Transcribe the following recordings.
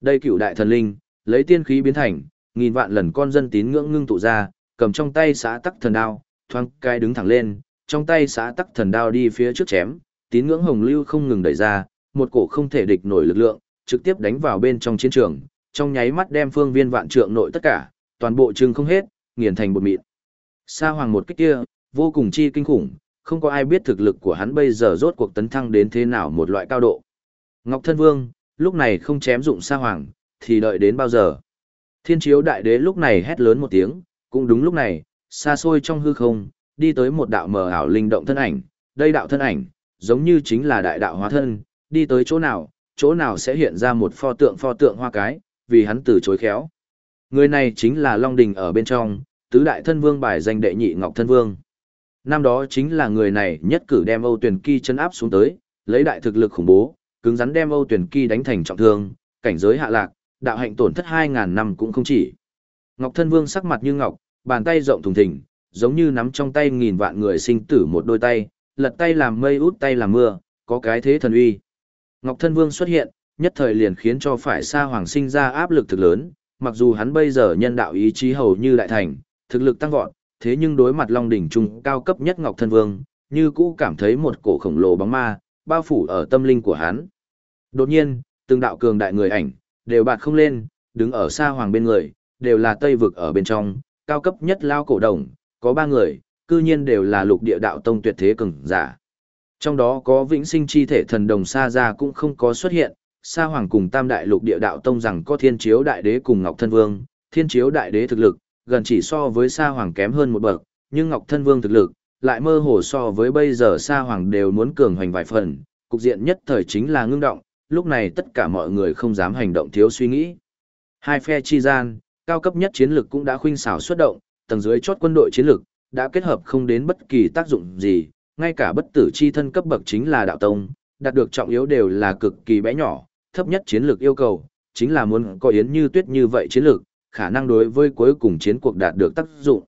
Đây cựu đại thần linh, lấy tiên khí biến thành, nghìn vạn lần con dân tín ngưỡng ngưng tụ ra, cầm trong tay xã tắc thần đao, thoáng cái đứng thẳng lên, trong tay xã tắc thần đao đi phía trước chém, tín ngưỡng hồng lưu không ngừng đẩy ra, một cổ không thể địch nổi lực lượng, trực tiếp đánh vào bên trong chiến trường, trong nháy mắt đem phương viên vạn trượng nội tất cả, toàn bộ trừng không hết, nghiền thành bột mịn. Sa hoàng một kích kia, vô cùng chi kinh khủng, không có ai biết thực lực của hắn bây giờ rốt cuộc tấn thăng đến thế nào một loại cao độ. Ngọc Thân Vương, lúc này không chém dụng Sa hoàng, thì đợi đến bao giờ? Thiên chiếu đại đế lúc này hét lớn một tiếng, cũng đúng lúc này, xa xôi trong hư không, đi tới một đạo mờ ảo linh động thân ảnh, đây đạo thân ảnh, giống như chính là đại đạo hóa thân, đi tới chỗ nào, chỗ nào sẽ hiện ra một pho tượng pho tượng hoa cái, vì hắn từ chối khéo. Người này chính là Long Đình ở bên trong, tứ đại thân vương bài danh đệ nhị Ngọc Thân Vương. Năm đó chính là người này nhất cử đem Âu Tuyển Kỳ chân áp xuống tới, lấy đại thực lực khủng bố, cứng rắn đem Âu Tuyển Kỳ đánh thành trọng thương, cảnh giới hạ lạc, đạo hạnh tổn thất 2000 năm cũng không chỉ. Ngọc Thân Vương sắc mặt như ngọc, bàn tay rộng thùng thình, giống như nắm trong tay nghìn vạn người sinh tử một đôi tay, lật tay làm mây út tay làm mưa, có cái thế thần uy. Ngọc Thân Vương xuất hiện, nhất thời liền khiến cho phải Sa Hoàng sinh ra áp lực thực lớn, mặc dù hắn bây giờ nhân đạo ý chí hầu như đại thành, thực lực tăng vọt, thế nhưng đối mặt Long đỉnh trung cao cấp nhất Ngọc Thân Vương, như cũ cảm thấy một cổ khổng lồ bóng ma bao phủ ở tâm linh của hắn. Đột nhiên, từng đạo cường đại người ảnh đều bạt không lên, đứng ở xa Hoàng bên người, đều là Tây vực ở bên trong, cao cấp nhất lao cổ đồng, có ba người, cư nhiên đều là lục địa đạo tông tuyệt thế cường giả. Trong đó có vĩnh sinh chi thể thần đồng Sa Gia cũng không có xuất hiện, Sa Hoàng cùng Tam Đại Lục Địa Đạo Tông rằng có Thiên Chiếu Đại Đế cùng Ngọc Thân Vương, Thiên Chiếu Đại Đế thực lực, gần chỉ so với Sa Hoàng kém hơn một bậc, nhưng Ngọc Thân Vương thực lực, lại mơ hồ so với bây giờ Sa Hoàng đều muốn cường hoành vài phần, cục diện nhất thời chính là ngưng động, lúc này tất cả mọi người không dám hành động thiếu suy nghĩ. Hai phe chi gian, cao cấp nhất chiến lực cũng đã khuynh xảo xuất động, tầng dưới chốt quân đội chiến lực, đã kết hợp không đến bất kỳ tác dụng gì, ngay cả bất tử chi thân cấp bậc chính là đạo tông, đạt được trọng yếu đều là cực kỳ bé nhỏ, thấp nhất chiến lược yêu cầu, chính là muốn có yến như tuyết như vậy chiến lược, khả năng đối với cuối cùng chiến cuộc đạt được tác dụng.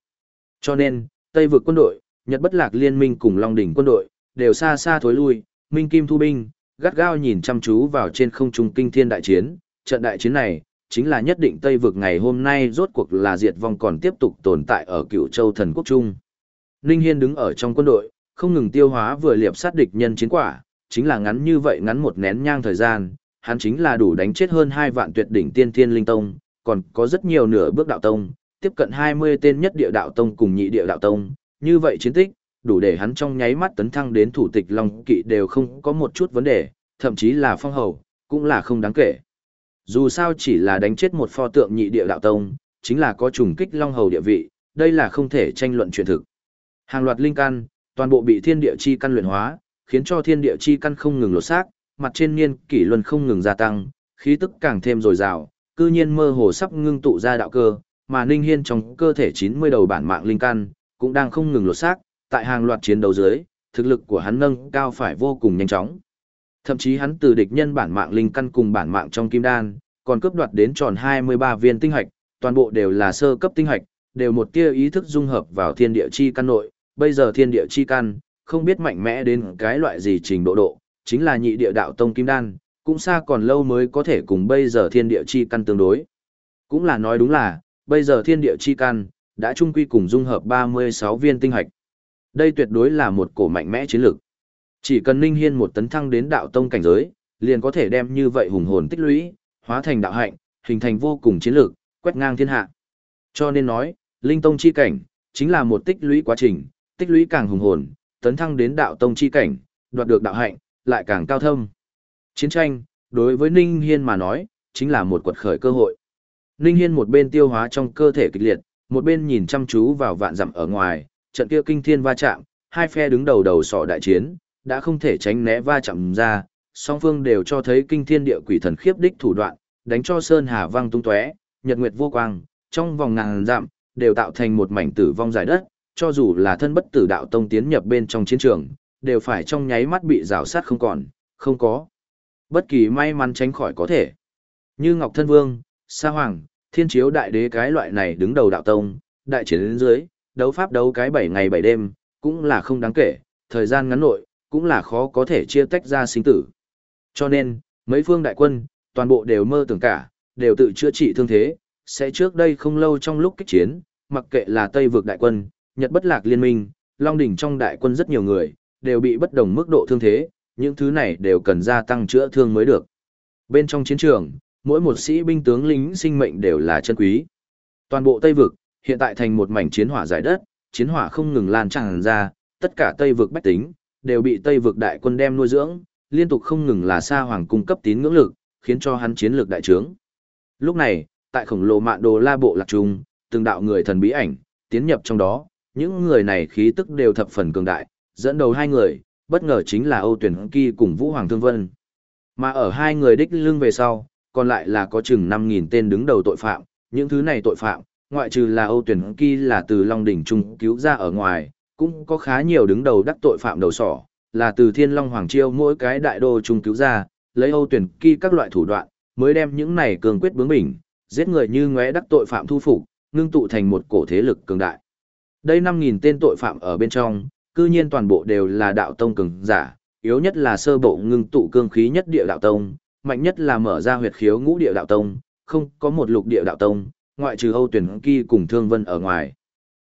Cho nên, Tây vực quân đội, Nhật bất lạc liên minh cùng Long đỉnh quân đội, đều xa xa thối lui, Minh Kim thu binh, gắt gao nhìn chăm chú vào trên không trung kinh thiên đại chiến, trận đại chiến này, chính là nhất định Tây vực ngày hôm nay rốt cuộc là diệt vong còn tiếp tục tồn tại ở cựu châu thần quốc trung. Ninh Hiên đứng ở trong quân đội, không ngừng tiêu hóa vừa liệp sát địch nhân chiến quả, chính là ngắn như vậy ngắn một nén nhang thời gian, hắn chính là đủ đánh chết hơn hai vạn tuyệt đỉnh tiên thiên linh tông, còn có rất nhiều nửa bước đạo tông, tiếp cận 20 tên nhất địa đạo tông cùng nhị địa đạo tông, như vậy chiến tích, đủ để hắn trong nháy mắt tấn thăng đến thủ tịch Long Kỵ đều không có một chút vấn đề, thậm chí là phong hầu, cũng là không đáng kể. Dù sao chỉ là đánh chết một pho tượng nhị địa đạo tông, chính là có trùng kích Long Hầu địa vị, đây là không thể tranh luận chuyện thực. Hàng loạt linh căn, toàn bộ bị thiên địa chi căn luyện hóa, khiến cho thiên địa chi căn không ngừng lột xác, mặt trên niên kỷ luân không ngừng gia tăng, khí tức càng thêm dồi dào, cư nhiên mơ hồ sắp ngưng tụ ra đạo cơ, mà Ninh Hiên trong cơ thể 90 đầu bản mạng linh căn cũng đang không ngừng lột xác, tại hàng loạt chiến đấu dưới, thực lực của hắn nâng cao phải vô cùng nhanh chóng. Thậm chí hắn từ địch nhân bản mạng linh căn cùng bản mạng trong kim đan, còn cướp đoạt đến tròn 23 viên tinh hạch, toàn bộ đều là sơ cấp tinh hạch, đều một tia ý thức dung hợp vào thiên địa chi căn nội, bây giờ thiên địa chi căn, không biết mạnh mẽ đến cái loại gì trình độ độ, chính là nhị địa đạo tông kim đan, cũng xa còn lâu mới có thể cùng bây giờ thiên địa chi căn tương đối. Cũng là nói đúng là, bây giờ thiên địa chi căn, đã chung quy cùng dung hợp 36 viên tinh hạch. Đây tuyệt đối là một cổ mạnh mẽ chiến lược. Chỉ cần Ninh Hiên một tấn thăng đến đạo tông cảnh giới, liền có thể đem như vậy hùng hồn tích lũy, hóa thành đạo hạnh, hình thành vô cùng chiến lược, quét ngang thiên hạ. Cho nên nói, linh tông chi cảnh, chính là một tích lũy quá trình, tích lũy càng hùng hồn, tấn thăng đến đạo tông chi cảnh, đoạt được đạo hạnh, lại càng cao thâm. Chiến tranh, đối với Ninh Hiên mà nói, chính là một quật khởi cơ hội. Ninh Hiên một bên tiêu hóa trong cơ thể kịch liệt, một bên nhìn chăm chú vào vạn dặm ở ngoài, trận kia kinh thiên va chạm, hai phe đứng đầu đầu sọ đại chiến, đã không thể tránh né va chạm ra, song phương đều cho thấy kinh thiên địa quỷ thần khiếp đích thủ đoạn, đánh cho sơn hà vang tung tóe, nhật nguyệt vô quang, trong vòng ngàn dặm đều tạo thành một mảnh tử vong dài đất, cho dù là thân bất tử đạo tông tiến nhập bên trong chiến trường, đều phải trong nháy mắt bị rào sát không còn, không có. Bất kỳ may mắn tránh khỏi có thể. Như Ngọc Thân Vương, Sa Hoàng, Thiên Chiếu Đại Đế cái loại này đứng đầu đạo tông, đại chiến đến dưới, đấu pháp đấu cái 7 ngày 7 đêm, cũng là không đáng kể, thời gian ngắn nội, cũng là khó có thể chia tách ra sinh tử. Cho nên, mấy phương đại quân, toàn bộ đều mơ tưởng cả, đều tự chữa trị thương thế, sẽ trước đây không lâu trong lúc kích chiến, mặc kệ là Tây vực đại quân, Nhật bất lạc liên minh, Long đỉnh trong đại quân rất nhiều người, đều bị bất đồng mức độ thương thế, những thứ này đều cần gia tăng chữa thương mới được. Bên trong chiến trường, mỗi một sĩ binh tướng lính sinh mệnh đều là chân quý. Toàn bộ Tây vực, hiện tại thành một mảnh chiến hỏa giải đất, chiến hỏa không ngừng lan tràn ra, tất cả Tây vực bách tính, đều bị Tây vực đại quân đem nuôi dưỡng, liên tục không ngừng là Sa Hoàng cung cấp tín ngưỡng lực, khiến cho hắn chiến lược đại trướng. Lúc này, tại khổng lồ mạn đồ la bộ lạc trung, từng đạo người thần bí ảnh, tiến nhập trong đó, những người này khí tức đều thập phần cường đại, dẫn đầu hai người, bất ngờ chính là Âu Tuyển Kỳ cùng Vũ Hoàng Thương Vân. Mà ở hai người đích lưng về sau, còn lại là có chừng 5.000 tên đứng đầu tội phạm, những thứ này tội phạm, ngoại trừ là Âu Tuyển Kỳ là từ Long Đỉnh Trung cứu ra ở ngoài, cũng có khá nhiều đứng đầu đắc tội phạm đầu sỏ, là từ Thiên Long Hoàng Chiêu mỗi cái đại đô trung cứu ra, lấy Âu Tuyển Kỳ các loại thủ đoạn, mới đem những này cường quyết bướng bỉnh, giết người như ngóe đắc tội phạm thu phục, ngưng tụ thành một cổ thế lực cường đại. Đây 5.000 tên tội phạm ở bên trong, cư nhiên toàn bộ đều là đạo tông cường giả, yếu nhất là sơ bộ ngưng tụ cương khí nhất địa đạo tông, mạnh nhất là mở ra huyệt khiếu ngũ địa đạo tông, không có một lục địa đạo tông, ngoại trừ Âu Tuyển Kỳ cùng Thương Vân ở ngoài.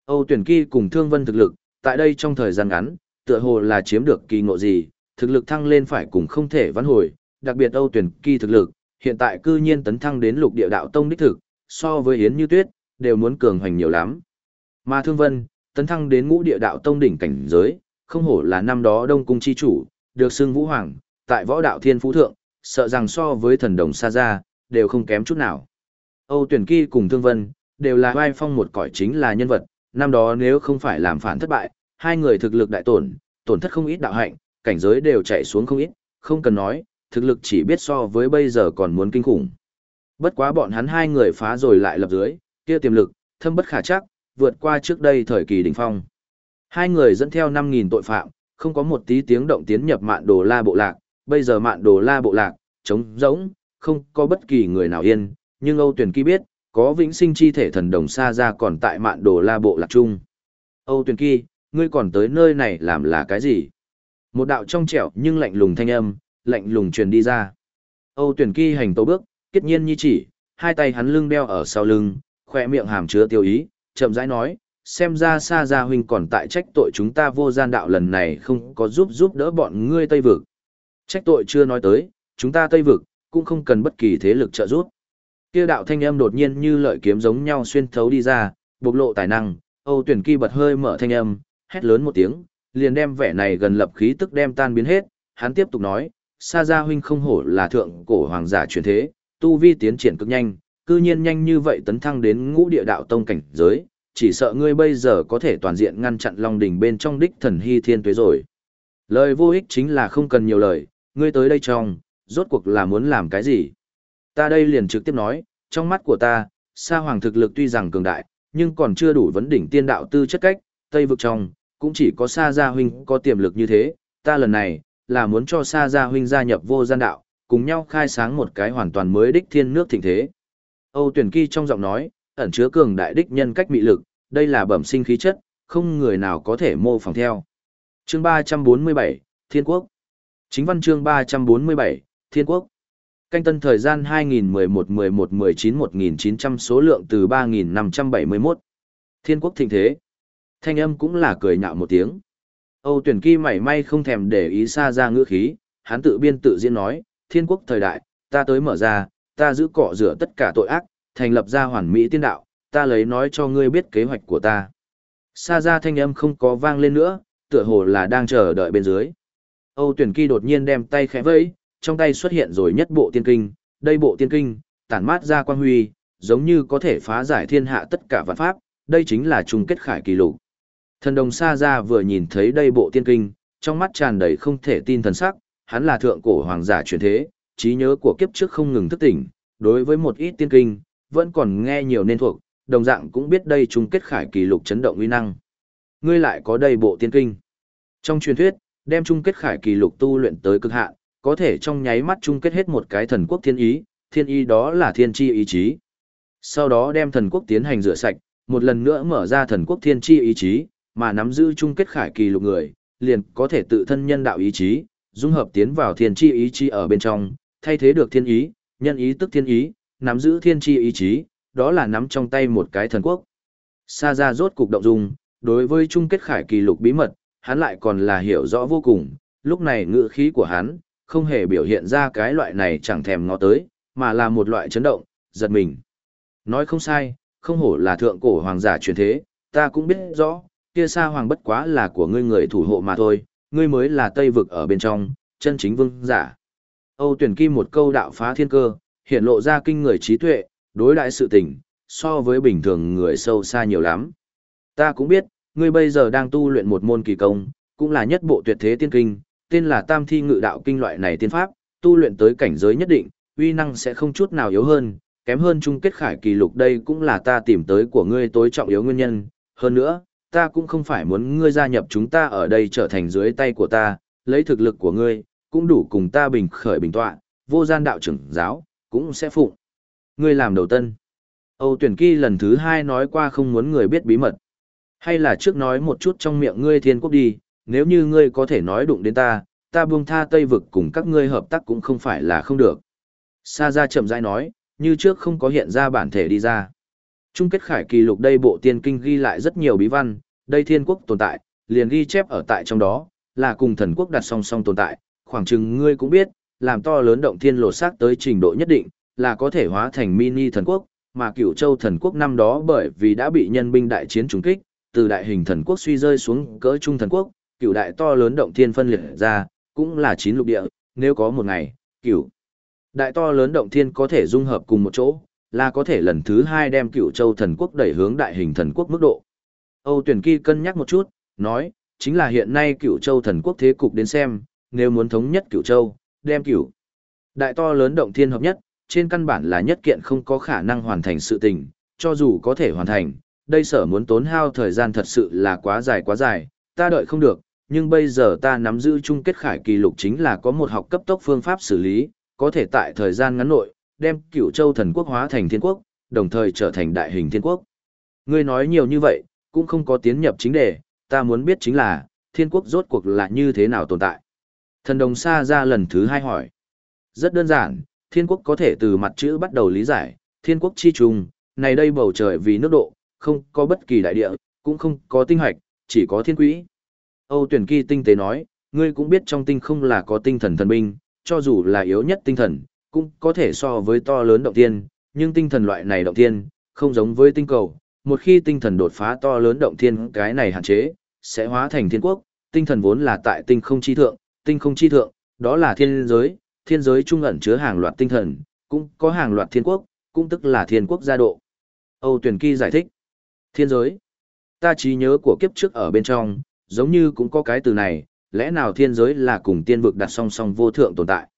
Âu Tuyển Kỳ cùng Thương Vân thực lực, tại đây trong thời gian ngắn, tựa hồ là chiếm được kỳ ngộ gì, thực lực thăng lên phải cùng không thể vãn hồi, đặc biệt Âu Tuyển Kỳ thực lực, hiện tại cư nhiên tấn thăng đến lục địa đạo tông đích thực, so với Yến Như Tuyết, đều muốn cường hành nhiều lắm. Mà Thương Vân, tấn thăng đến ngũ địa đạo tông đỉnh cảnh giới, không hổ là năm đó Đông cung chi chủ, được xưng Vũ Hoàng, tại võ đạo thiên phú thượng, sợ rằng so với thần đồng xa ra, đều không kém chút nào. Âu Tuyển Kỳ cùng Thương Vân, đều là vai phong một cõi chính là nhân vật, năm đó nếu không phải làm phản thất bại, hai người thực lực đại tổn, tổn thất không ít đạo hạnh, cảnh giới đều chạy xuống không ít, không cần nói, thực lực chỉ biết so với bây giờ còn muốn kinh khủng. Bất quá bọn hắn hai người phá rồi lại lập dưới, kia tiềm lực, thâm bất khả chắc, vượt qua trước đây thời kỳ đỉnh phong. Hai người dẫn theo 5.000 tội phạm, không có một tí tiếng động tiến nhập mạn đồ la bộ lạc, bây giờ mạn đồ la bộ lạc, trống rỗng, không có bất kỳ người nào yên, nhưng Âu Tuyền Kỳ biết, có vĩnh sinh chi thể thần đồng xa ra còn tại mạn đồ la bộ lạc chung. Âu Tuyền Kỳ, ngươi còn tới nơi này làm là cái gì? Một đạo trong trẻo nhưng lạnh lùng thanh âm, lạnh lùng truyền đi ra. Âu Tuyền Kỳ hành tấu bước, kết nhiên như chỉ, hai tay hắn lưng đeo ở sau lưng, khỏe miệng hàm chứa tiêu ý, chậm rãi nói, xem ra Sa Gia huynh còn tại trách tội chúng ta vô gian đạo lần này không có giúp giúp đỡ bọn ngươi Tây vực. Trách tội chưa nói tới, chúng ta Tây vực cũng không cần bất kỳ thế lực trợ giúp. Kia đạo thanh âm đột nhiên như lợi kiếm giống nhau xuyên thấu đi ra, bộc lộ tài năng, Âu Tuyển Kỳ bật hơi mở thanh âm, hét lớn một tiếng, liền đem vẻ này gần lập khí tức đem tan biến hết, hắn tiếp tục nói, Sa Gia huynh không hổ là thượng cổ hoàng giả truyền thế, tu vi tiến triển cực nhanh, cư nhiên nhanh như vậy tấn thăng đến ngũ địa đạo tông cảnh giới, chỉ sợ ngươi bây giờ có thể toàn diện ngăn chặn Long đỉnh bên trong đích thần hy thiên tuế rồi. Lời vô ích chính là không cần nhiều lời, ngươi tới đây trong, rốt cuộc là muốn làm cái gì? Ta đây liền trực tiếp nói, trong mắt của ta, Sa Hoàng thực lực tuy rằng cường đại, nhưng còn chưa đủ vấn đỉnh tiên đạo tư chất cách, Tây vực trong, cũng chỉ có Sa Gia Huynh có tiềm lực như thế, ta lần này, là muốn cho Sa Gia Huynh gia nhập vô gian đạo, cùng nhau khai sáng một cái hoàn toàn mới đích thiên nước thịnh thế. Âu Tuyển Kỳ trong giọng nói, ẩn chứa cường đại đích nhân cách mị lực, đây là bẩm sinh khí chất, không người nào có thể mô phỏng theo. Chương 347, Thiên Quốc. Chính văn chương 347, Thiên Quốc. Canh tân thời gian 2011-11-19-1900 số lượng từ 3571. Thiên Quốc thịnh thế. Thanh âm cũng là cười nhạo một tiếng. Âu tuyển kỳ mảy may không thèm để ý xa ra ngữ khí, hắn tự biên tự diễn nói, Thiên Quốc thời đại, ta tới mở ra, ta giữ cọ rửa tất cả tội ác, thành lập ra hoàn mỹ tiên đạo, ta lấy nói cho ngươi biết kế hoạch của ta. Sa ra thanh âm không có vang lên nữa, tựa hồ là đang chờ đợi bên dưới. Âu tuyển kỳ đột nhiên đem tay khẽ vẫy, trong tay xuất hiện rồi nhất bộ tiên kinh, đây bộ tiên kinh, tản mát ra quang huy, giống như có thể phá giải thiên hạ tất cả vạn pháp, đây chính là trùng kết khải kỳ lục. Thần đồng Sa ra vừa nhìn thấy đây bộ tiên kinh, trong mắt tràn đầy không thể tin thần sắc, hắn là thượng cổ hoàng giả truyền thế, trí nhớ của kiếp trước không ngừng thức tỉnh, đối với một ít tiên kinh, vẫn còn nghe nhiều nên thuộc, đồng dạng cũng biết đây trùng kết khải kỳ lục chấn động uy năng. Ngươi lại có đây bộ tiên kinh. Trong truyền thuyết, đem chung kết khải kỳ lục tu luyện tới cực hạn, có thể trong nháy mắt chung kết hết một cái thần quốc thiên ý, thiên ý đó là thiên chi ý chí. Sau đó đem thần quốc tiến hành rửa sạch, một lần nữa mở ra thần quốc thiên chi ý chí, mà nắm giữ chung kết khải kỳ lục người, liền có thể tự thân nhân đạo ý chí, dung hợp tiến vào thiên chi ý chí ở bên trong, thay thế được thiên ý, nhân ý tức thiên ý, nắm giữ thiên Chi ý chí, đó là nắm trong tay một cái thần quốc. Sa ra rốt cục động dung, đối với chung kết khải kỳ lục bí mật, hắn lại còn là hiểu rõ vô cùng, lúc này ngữ khí của hắn, không hề biểu hiện ra cái loại này chẳng thèm ngó tới, mà là một loại chấn động, giật mình. Nói không sai, không hổ là thượng cổ hoàng giả truyền thế, ta cũng biết rõ, kia sa hoàng bất quá là của ngươi người thủ hộ mà thôi, ngươi mới là tây vực ở bên trong, chân chính vương giả. Âu tuyển kim một câu đạo phá thiên cơ, hiện lộ ra kinh người trí tuệ, đối đại sự tình, so với bình thường người sâu xa nhiều lắm. Ta cũng biết, ngươi bây giờ đang tu luyện một môn kỳ công, cũng là nhất bộ tuyệt thế tiên kinh, tên là Tam Thi Ngự Đạo Kinh loại này tiên pháp, tu luyện tới cảnh giới nhất định, uy năng sẽ không chút nào yếu hơn, kém hơn chung kết khải kỳ lục đây cũng là ta tìm tới của ngươi tối trọng yếu nguyên nhân, hơn nữa, ta cũng không phải muốn ngươi gia nhập chúng ta ở đây trở thành dưới tay của ta, lấy thực lực của ngươi, cũng đủ cùng ta bình khởi bình tọa, vô gian đạo trưởng giáo, cũng sẽ phụng. Ngươi làm đầu tân. Âu tuyển kỳ lần thứ hai nói qua không muốn người biết bí mật. Hay là trước nói một chút trong miệng ngươi thiên quốc đi, nếu như ngươi có thể nói đụng đến ta, ta buông tha Tây vực cùng các ngươi hợp tác cũng không phải là không được. Sa ra chậm rãi nói, như trước không có hiện ra bản thể đi ra. Trung kết khải kỳ lục đây bộ tiên kinh ghi lại rất nhiều bí văn, đây thiên quốc tồn tại, liền ghi chép ở tại trong đó, là cùng thần quốc đặt song song tồn tại, khoảng chừng ngươi cũng biết, làm to lớn động thiên lột xác tới trình độ nhất định, là có thể hóa thành mini thần quốc, mà cửu châu thần quốc năm đó bởi vì đã bị nhân binh đại chiến trúng kích, từ đại hình thần quốc suy rơi xuống cỡ trung thần quốc, cửu đại to lớn động thiên phân liệt ra, cũng là chín lục địa, nếu có một ngày, cửu đại to lớn động thiên có thể dung hợp cùng một chỗ, là có thể lần thứ hai đem cửu châu thần quốc đẩy hướng đại hình thần quốc mức độ. Âu tuyển kỳ cân nhắc một chút, nói, chính là hiện nay cửu châu thần quốc thế cục đến xem, nếu muốn thống nhất cửu châu, đem cửu đại to lớn động thiên hợp nhất, trên căn bản là nhất kiện không có khả năng hoàn thành sự tình, cho dù có thể hoàn thành, đây sở muốn tốn hao thời gian thật sự là quá dài quá dài, ta đợi không được, nhưng bây giờ ta nắm giữ chung kết khải kỳ lục chính là có một học cấp tốc phương pháp xử lý, có thể tại thời gian ngắn nội, đem cửu châu thần quốc hóa thành thiên quốc, đồng thời trở thành đại hình thiên quốc. Ngươi nói nhiều như vậy, cũng không có tiến nhập chính đề, ta muốn biết chính là, thiên quốc rốt cuộc là như thế nào tồn tại. Thần đồng xa ra lần thứ hai hỏi. Rất đơn giản, thiên quốc có thể từ mặt chữ bắt đầu lý giải, thiên quốc chi trùng, này đây bầu trời vì nước độ, không có bất kỳ đại địa, cũng không có tinh hoạch, chỉ có thiên quỹ. Âu tuyển kỳ tinh tế nói, ngươi cũng biết trong tinh không là có tinh thần thần binh, cho dù là yếu nhất tinh thần, cũng có thể so với to lớn động thiên, nhưng tinh thần loại này động thiên, không giống với tinh cầu, một khi tinh thần đột phá to lớn động thiên cái này hạn chế, sẽ hóa thành thiên quốc, tinh thần vốn là tại tinh không chi thượng, tinh không chi thượng, đó là thiên giới, thiên giới trung ẩn chứa hàng loạt tinh thần, cũng có hàng loạt thiên quốc, cũng tức là thiên quốc gia độ. Âu Tuyển Kỳ giải thích, thiên giới, ta trí nhớ của kiếp trước ở bên trong, giống như cũng có cái từ này, lẽ nào thiên giới là cùng tiên vực đặt song song vô thượng tồn tại.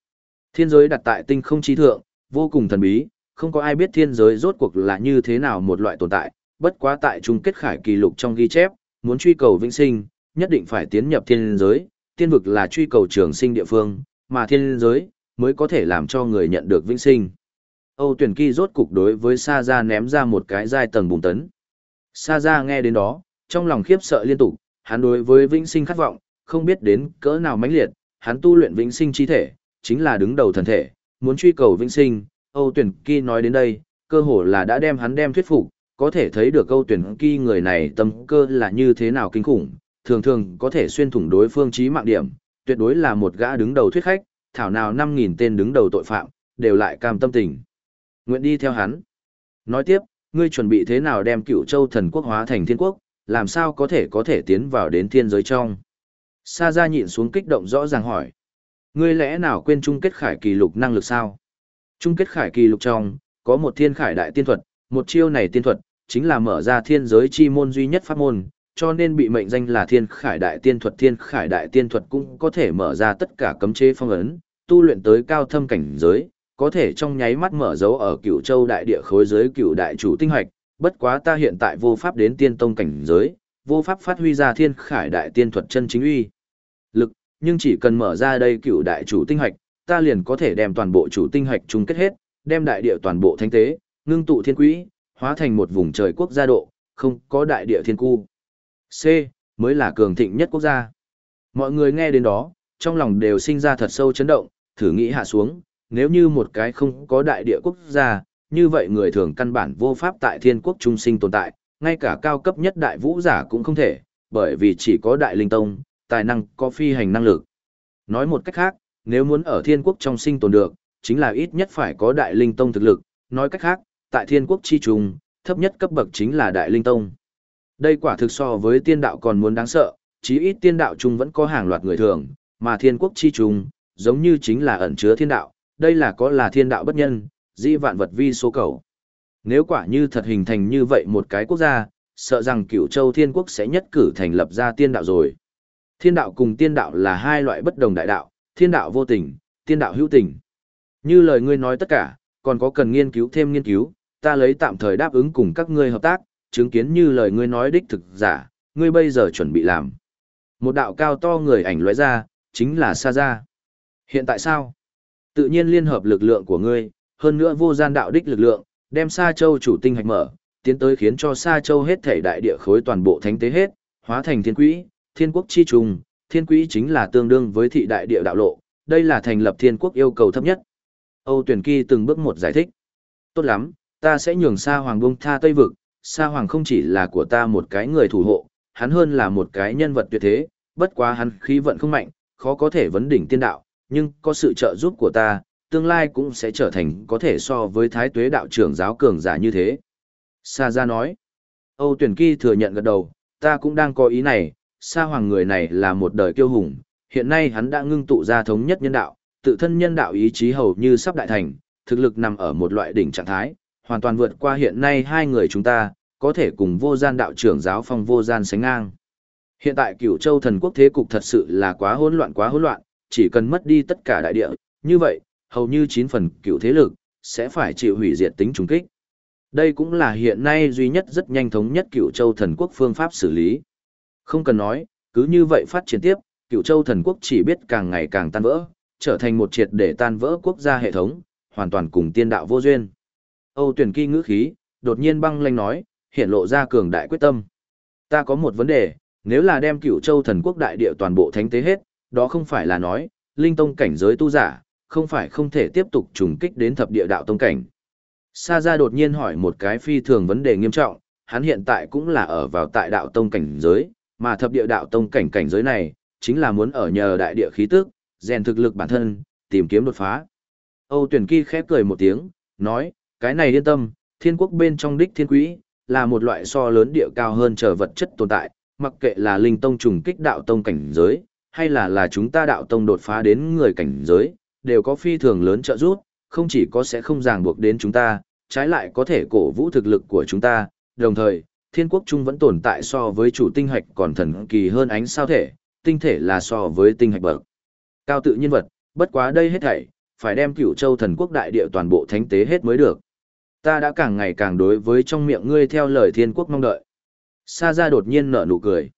Thiên giới đặt tại tinh không trí thượng, vô cùng thần bí, không có ai biết thiên giới rốt cuộc là như thế nào một loại tồn tại, bất quá tại chung kết khải kỳ lục trong ghi chép, muốn truy cầu vĩnh sinh, nhất định phải tiến nhập thiên giới, tiên vực là truy cầu trường sinh địa phương, mà thiên giới mới có thể làm cho người nhận được vĩnh sinh. Âu tuyển kỳ rốt cục đối với Sa Gia ném ra một cái giai tầng bùng tấn. Sa ra nghe đến đó, trong lòng khiếp sợ liên tục, hắn đối với vĩnh sinh khát vọng, không biết đến cỡ nào mãnh liệt, hắn tu luyện vĩnh sinh chi thể, chính là đứng đầu thần thể, muốn truy cầu vĩnh sinh, Âu Tuyển Kỳ nói đến đây, cơ hồ là đã đem hắn đem thuyết phục, có thể thấy được Âu Tuyển Kỳ người này tâm cơ là như thế nào kinh khủng, thường thường có thể xuyên thủng đối phương trí mạng điểm, tuyệt đối là một gã đứng đầu thuyết khách, thảo nào 5000 tên đứng đầu tội phạm, đều lại cam tâm tình. Nguyện đi theo hắn. Nói tiếp, ngươi chuẩn bị thế nào đem Cựu Châu thần quốc hóa thành thiên quốc, làm sao có thể có thể tiến vào đến thiên giới trong? Sa Gia nhịn xuống kích động rõ ràng hỏi. Ngươi lẽ nào quên chung kết khải kỳ lục năng lực sao? Chung kết khải kỳ lục trong, có một thiên khải đại tiên thuật, một chiêu này tiên thuật, chính là mở ra thiên giới chi môn duy nhất pháp môn, cho nên bị mệnh danh là thiên khải đại tiên thuật. Thiên khải đại tiên thuật cũng có thể mở ra tất cả cấm chế phong ấn, tu luyện tới cao thâm cảnh giới, có thể trong nháy mắt mở dấu ở cửu châu đại địa khối giới cửu đại chủ tinh hoạch, bất quá ta hiện tại vô pháp đến tiên tông cảnh giới, vô pháp phát huy ra thiên khải đại tiên thuật chân chính uy lực, nhưng chỉ cần mở ra đây cựu đại chủ tinh hạch, ta liền có thể đem toàn bộ chủ tinh hạch chung kết hết, đem đại địa toàn bộ thánh tế, ngưng tụ thiên quỹ, hóa thành một vùng trời quốc gia độ, không có đại địa thiên cu. C, mới là cường thịnh nhất quốc gia. Mọi người nghe đến đó, trong lòng đều sinh ra thật sâu chấn động, thử nghĩ hạ xuống, nếu như một cái không có đại địa quốc gia, như vậy người thường căn bản vô pháp tại thiên quốc trung sinh tồn tại, ngay cả cao cấp nhất đại vũ giả cũng không thể, bởi vì chỉ có đại linh tông, tài năng có phi hành năng lực. Nói một cách khác, nếu muốn ở thiên quốc trong sinh tồn được, chính là ít nhất phải có đại linh tông thực lực, nói cách khác, tại thiên quốc chi trùng, thấp nhất cấp bậc chính là đại linh tông. Đây quả thực so với tiên đạo còn muốn đáng sợ, chí ít tiên đạo chung vẫn có hàng loạt người thường, mà thiên quốc chi trùng, giống như chính là ẩn chứa thiên đạo, đây là có là thiên đạo bất nhân, di vạn vật vi số cầu. Nếu quả như thật hình thành như vậy một cái quốc gia, sợ rằng cửu châu thiên quốc sẽ nhất cử thành lập ra tiên đạo rồi. Thiên đạo cùng tiên đạo là hai loại bất đồng đại đạo, thiên đạo vô tình, tiên đạo hữu tình. Như lời ngươi nói tất cả, còn có cần nghiên cứu thêm nghiên cứu, ta lấy tạm thời đáp ứng cùng các ngươi hợp tác, chứng kiến như lời ngươi nói đích thực giả, ngươi bây giờ chuẩn bị làm. Một đạo cao to người ảnh lóe ra, chính là Sa Gia. Hiện tại sao? Tự nhiên liên hợp lực lượng của ngươi, hơn nữa vô gian đạo đích lực lượng, đem Sa Châu chủ tinh hạch mở, tiến tới khiến cho Sa Châu hết thể đại địa khối toàn bộ thánh tế hết, hóa thành thiên quỹ, thiên quốc chi trùng, thiên quỹ chính là tương đương với thị đại địa đạo lộ, đây là thành lập thiên quốc yêu cầu thấp nhất. Âu Tuyển Kỳ từng bước một giải thích. Tốt lắm, ta sẽ nhường Sa Hoàng bông tha Tây Vực, Sa Hoàng không chỉ là của ta một cái người thủ hộ, hắn hơn là một cái nhân vật tuyệt thế, bất quá hắn khí vận không mạnh, khó có thể vấn đỉnh tiên đạo, nhưng có sự trợ giúp của ta, tương lai cũng sẽ trở thành có thể so với thái tuế đạo trưởng giáo cường giả như thế. Sa Gia nói, Âu Tuyển Kỳ thừa nhận gật đầu, ta cũng đang có ý này, Sa Hoàng người này là một đời kiêu hùng, hiện nay hắn đã ngưng tụ ra thống nhất nhân đạo, tự thân nhân đạo ý chí hầu như sắp đại thành, thực lực nằm ở một loại đỉnh trạng thái, hoàn toàn vượt qua hiện nay hai người chúng ta, có thể cùng vô gian đạo trưởng giáo phong vô gian sánh ngang. Hiện tại cửu châu thần quốc thế cục thật sự là quá hỗn loạn quá hỗn loạn, chỉ cần mất đi tất cả đại địa, như vậy, hầu như 9 phần cựu thế lực, sẽ phải chịu hủy diệt tính trùng kích. Đây cũng là hiện nay duy nhất rất nhanh thống nhất cựu châu thần quốc phương pháp xử lý. Không cần nói, cứ như vậy phát triển tiếp, cựu châu thần quốc chỉ biết càng ngày càng tan vỡ, trở thành một triệt để tan vỡ quốc gia hệ thống, hoàn toàn cùng tiên đạo vô duyên. Âu tuyển kỳ ngữ khí, đột nhiên băng lanh nói, hiện lộ ra cường đại quyết tâm. Ta có một vấn đề, nếu là đem cựu châu thần quốc đại địa toàn bộ thánh tế hết, đó không phải là nói, linh tông cảnh giới tu giả, không phải không thể tiếp tục trùng kích đến thập địa đạo tông cảnh. Sa gia đột nhiên hỏi một cái phi thường vấn đề nghiêm trọng, hắn hiện tại cũng là ở vào tại đạo tông cảnh giới, mà thập địa đạo tông cảnh cảnh giới này, chính là muốn ở nhờ đại địa khí tức, rèn thực lực bản thân, tìm kiếm đột phá. Âu tuyển kỳ khép cười một tiếng, nói, cái này yên tâm, thiên quốc bên trong đích thiên quý là một loại so lớn địa cao hơn trở vật chất tồn tại, mặc kệ là linh tông trùng kích đạo tông cảnh giới, hay là là chúng ta đạo tông đột phá đến người cảnh giới, đều có phi thường lớn trợ giúp, không chỉ có sẽ không ràng buộc đến chúng ta, trái lại có thể cổ vũ thực lực của chúng ta, đồng thời, thiên quốc trung vẫn tồn tại so với chủ tinh hạch còn thần kỳ hơn ánh sao thể, tinh thể là so với tinh hạch bậc. Cao tự nhân vật, bất quá đây hết thảy, phải đem cửu châu thần quốc đại địa toàn bộ thánh tế hết mới được. Ta đã càng ngày càng đối với trong miệng ngươi theo lời thiên quốc mong đợi. Sa ra đột nhiên nở nụ cười.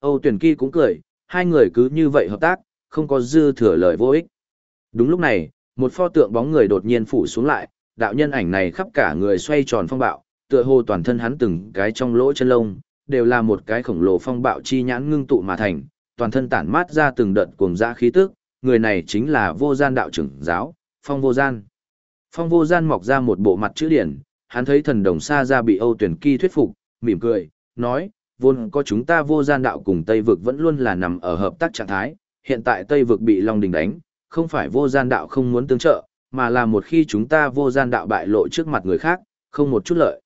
Âu tuyển kỳ cũng cười, hai người cứ như vậy hợp tác, không có dư thừa lời vô ích. Đúng lúc này, một pho tượng bóng người đột nhiên phủ xuống lại, đạo nhân ảnh này khắp cả người xoay tròn phong bạo, tựa hồ toàn thân hắn từng cái trong lỗ chân lông, đều là một cái khổng lồ phong bạo chi nhãn ngưng tụ mà thành, toàn thân tản mát ra từng đợt cuồng dã khí tức, người này chính là vô gian đạo trưởng giáo, phong vô gian. Phong vô gian mọc ra một bộ mặt chữ điển, hắn thấy thần đồng xa ra bị Âu tuyển kỳ thuyết phục, mỉm cười, nói, vốn có chúng ta vô gian đạo cùng Tây vực vẫn luôn là nằm ở hợp tác trạng thái, hiện tại Tây vực bị Long Đình đánh, không phải vô gian đạo không muốn tương trợ, mà là một khi chúng ta vô gian đạo bại lộ trước mặt người khác, không một chút lợi.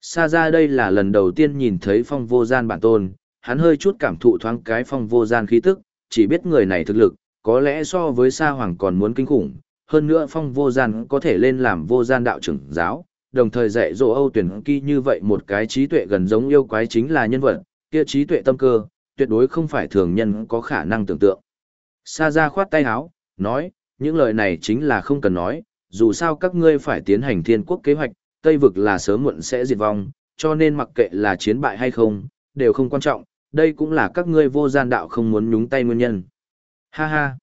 Xa ra đây là lần đầu tiên nhìn thấy phong vô gian bản tôn, hắn hơi chút cảm thụ thoáng cái phong vô gian khí tức, chỉ biết người này thực lực, có lẽ so với Sa Hoàng còn muốn kinh khủng, hơn nữa phong vô gian có thể lên làm vô gian đạo trưởng giáo, đồng thời dạy dỗ Âu tuyển kỳ như vậy một cái trí tuệ gần giống yêu quái chính là nhân vật, kia trí tuệ tâm cơ, tuyệt đối không phải thường nhân có khả năng tưởng tượng. Sa ra khoát tay áo, nói, những lời này chính là không cần nói, dù sao các ngươi phải tiến hành thiên quốc kế hoạch, Tây vực là sớm muộn sẽ diệt vong, cho nên mặc kệ là chiến bại hay không, đều không quan trọng, đây cũng là các ngươi vô gian đạo không muốn nhúng tay nguyên nhân. Ha ha.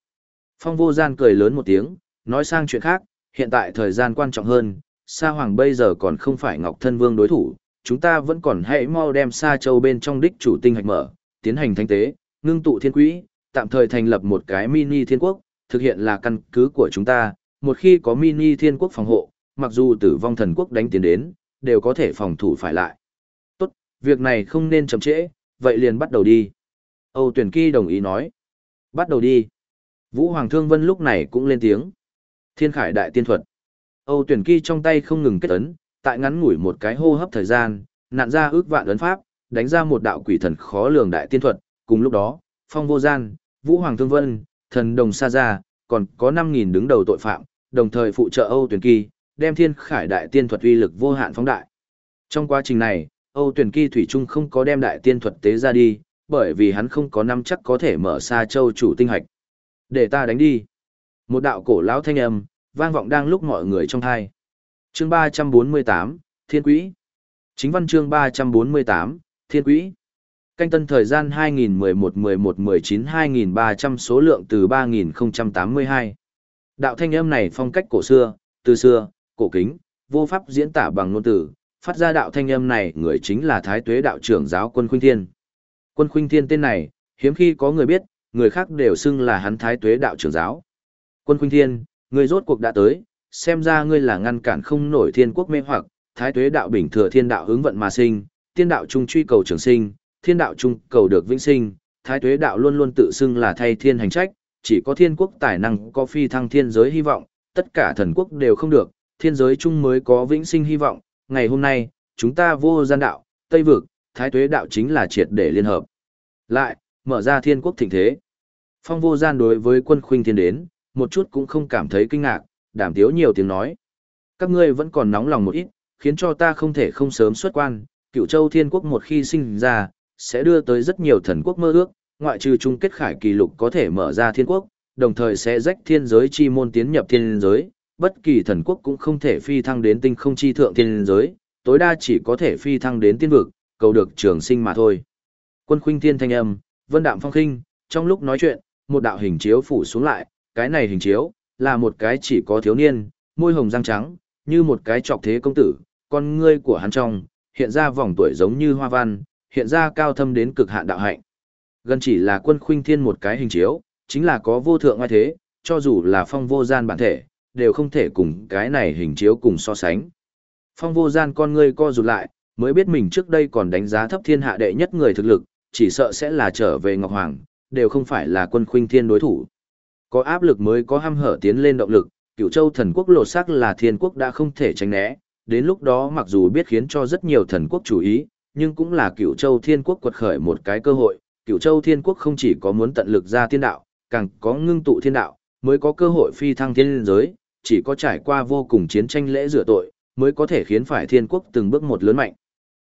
Phong vô gian cười lớn một tiếng, nói sang chuyện khác, hiện tại thời gian quan trọng hơn, Sa Hoàng bây giờ còn không phải Ngọc Thân Vương đối thủ, chúng ta vẫn còn hãy mau đem Sa Châu bên trong đích chủ tinh hạch mở, tiến hành thanh tế, ngưng tụ thiên quỹ, tạm thời thành lập một cái mini thiên quốc, thực hiện là căn cứ của chúng ta, một khi có mini thiên quốc phòng hộ, mặc dù tử vong thần quốc đánh tiến đến, đều có thể phòng thủ phải lại. Tốt, việc này không nên chậm trễ, vậy liền bắt đầu đi. Âu tuyển kỳ đồng ý nói. Bắt đầu đi. Vũ Hoàng Thương Vân lúc này cũng lên tiếng. Thiên khải đại tiên thuật. Âu tuyển kỳ trong tay không ngừng kết ấn, tại ngắn ngủi một cái hô hấp thời gian, nạn ra ước vạn ấn pháp, đánh ra một đạo quỷ thần khó lường đại tiên thuật, cùng lúc đó, Phong Vô Gian, Vũ Hoàng Thương Vân, Thần Đồng Sa Gia, còn có 5.000 đứng đầu tội phạm, đồng thời phụ trợ Âu Tuyển Kỳ, đem thiên khải đại tiên thuật uy lực vô hạn phóng đại. Trong quá trình này, Âu Tuyển Kỳ Thủy Trung không có đem đại tiên thuật tế ra đi, bởi vì hắn không có năm chắc có thể mở xa châu chủ tinh hạch. Để ta đánh đi. Một đạo cổ lão thanh âm, vang vọng đang lúc mọi người trong thai. Chương 348, Thiên Quỹ. Chính văn chương 348, Thiên Quỹ. Canh tân thời gian 2011-11-19-2300 số lượng từ 3082. Đạo thanh âm này phong cách cổ xưa, từ xưa, cổ kính, vô pháp diễn tả bằng ngôn từ, phát ra đạo thanh âm này người chính là Thái Tuế đạo trưởng giáo quân Khuynh Thiên. Quân Khuynh Thiên tên này, hiếm khi có người biết, người khác đều xưng là hắn Thái Tuế đạo trưởng giáo. Quân Khuynh Thiên, Ngươi rốt cuộc đã tới, xem ra ngươi là ngăn cản không nổi thiên quốc mê hoặc, Thái Tuế đạo bình thừa thiên đạo hướng vận mà sinh, tiên đạo trung truy cầu trường sinh, thiên đạo trung cầu được vĩnh sinh, Thái Tuế đạo luôn luôn tự xưng là thay thiên hành trách, chỉ có thiên quốc tài năng có phi thăng thiên giới hy vọng, tất cả thần quốc đều không được, thiên giới chung mới có vĩnh sinh hy vọng, ngày hôm nay, chúng ta vô gian đạo, Tây Vực, Thái Tuế đạo chính là triệt để liên hợp. Lại, mở ra thiên quốc thịnh thế. Phong vô gian đối với quân khuynh thiên đến, một chút cũng không cảm thấy kinh ngạc, đảm tiếu nhiều tiếng nói. Các ngươi vẫn còn nóng lòng một ít, khiến cho ta không thể không sớm xuất quan, cựu châu thiên quốc một khi sinh ra, sẽ đưa tới rất nhiều thần quốc mơ ước, ngoại trừ chung kết khải kỳ lục có thể mở ra thiên quốc, đồng thời sẽ rách thiên giới chi môn tiến nhập thiên giới, bất kỳ thần quốc cũng không thể phi thăng đến tinh không chi thượng thiên giới, tối đa chỉ có thể phi thăng đến tiên vực, cầu được trường sinh mà thôi. Quân khuynh thiên thanh âm, vân đạm phong khinh, trong lúc nói chuyện, một đạo hình chiếu phủ xuống lại, cái này hình chiếu, là một cái chỉ có thiếu niên, môi hồng răng trắng, như một cái trọc thế công tử, con ngươi của hắn trong, hiện ra vòng tuổi giống như hoa văn, hiện ra cao thâm đến cực hạn đạo hạnh. Gần chỉ là quân khuynh thiên một cái hình chiếu, chính là có vô thượng ngoại thế, cho dù là phong vô gian bản thể, đều không thể cùng cái này hình chiếu cùng so sánh. Phong vô gian con ngươi co rụt lại, mới biết mình trước đây còn đánh giá thấp thiên hạ đệ nhất người thực lực, chỉ sợ sẽ là trở về Ngọc Hoàng, đều không phải là quân khuynh thiên đối thủ. Có áp lực mới có ham hở tiến lên động lực, cựu châu thần quốc lột xác là thiên quốc đã không thể tránh né, đến lúc đó mặc dù biết khiến cho rất nhiều thần quốc chú ý, nhưng cũng là cựu châu thiên quốc quật khởi một cái cơ hội, cựu châu thiên quốc không chỉ có muốn tận lực ra thiên đạo, càng có ngưng tụ thiên đạo, mới có cơ hội phi thăng thiên giới, chỉ có trải qua vô cùng chiến tranh lễ rửa tội, mới có thể khiến phải thiên quốc từng bước một lớn mạnh.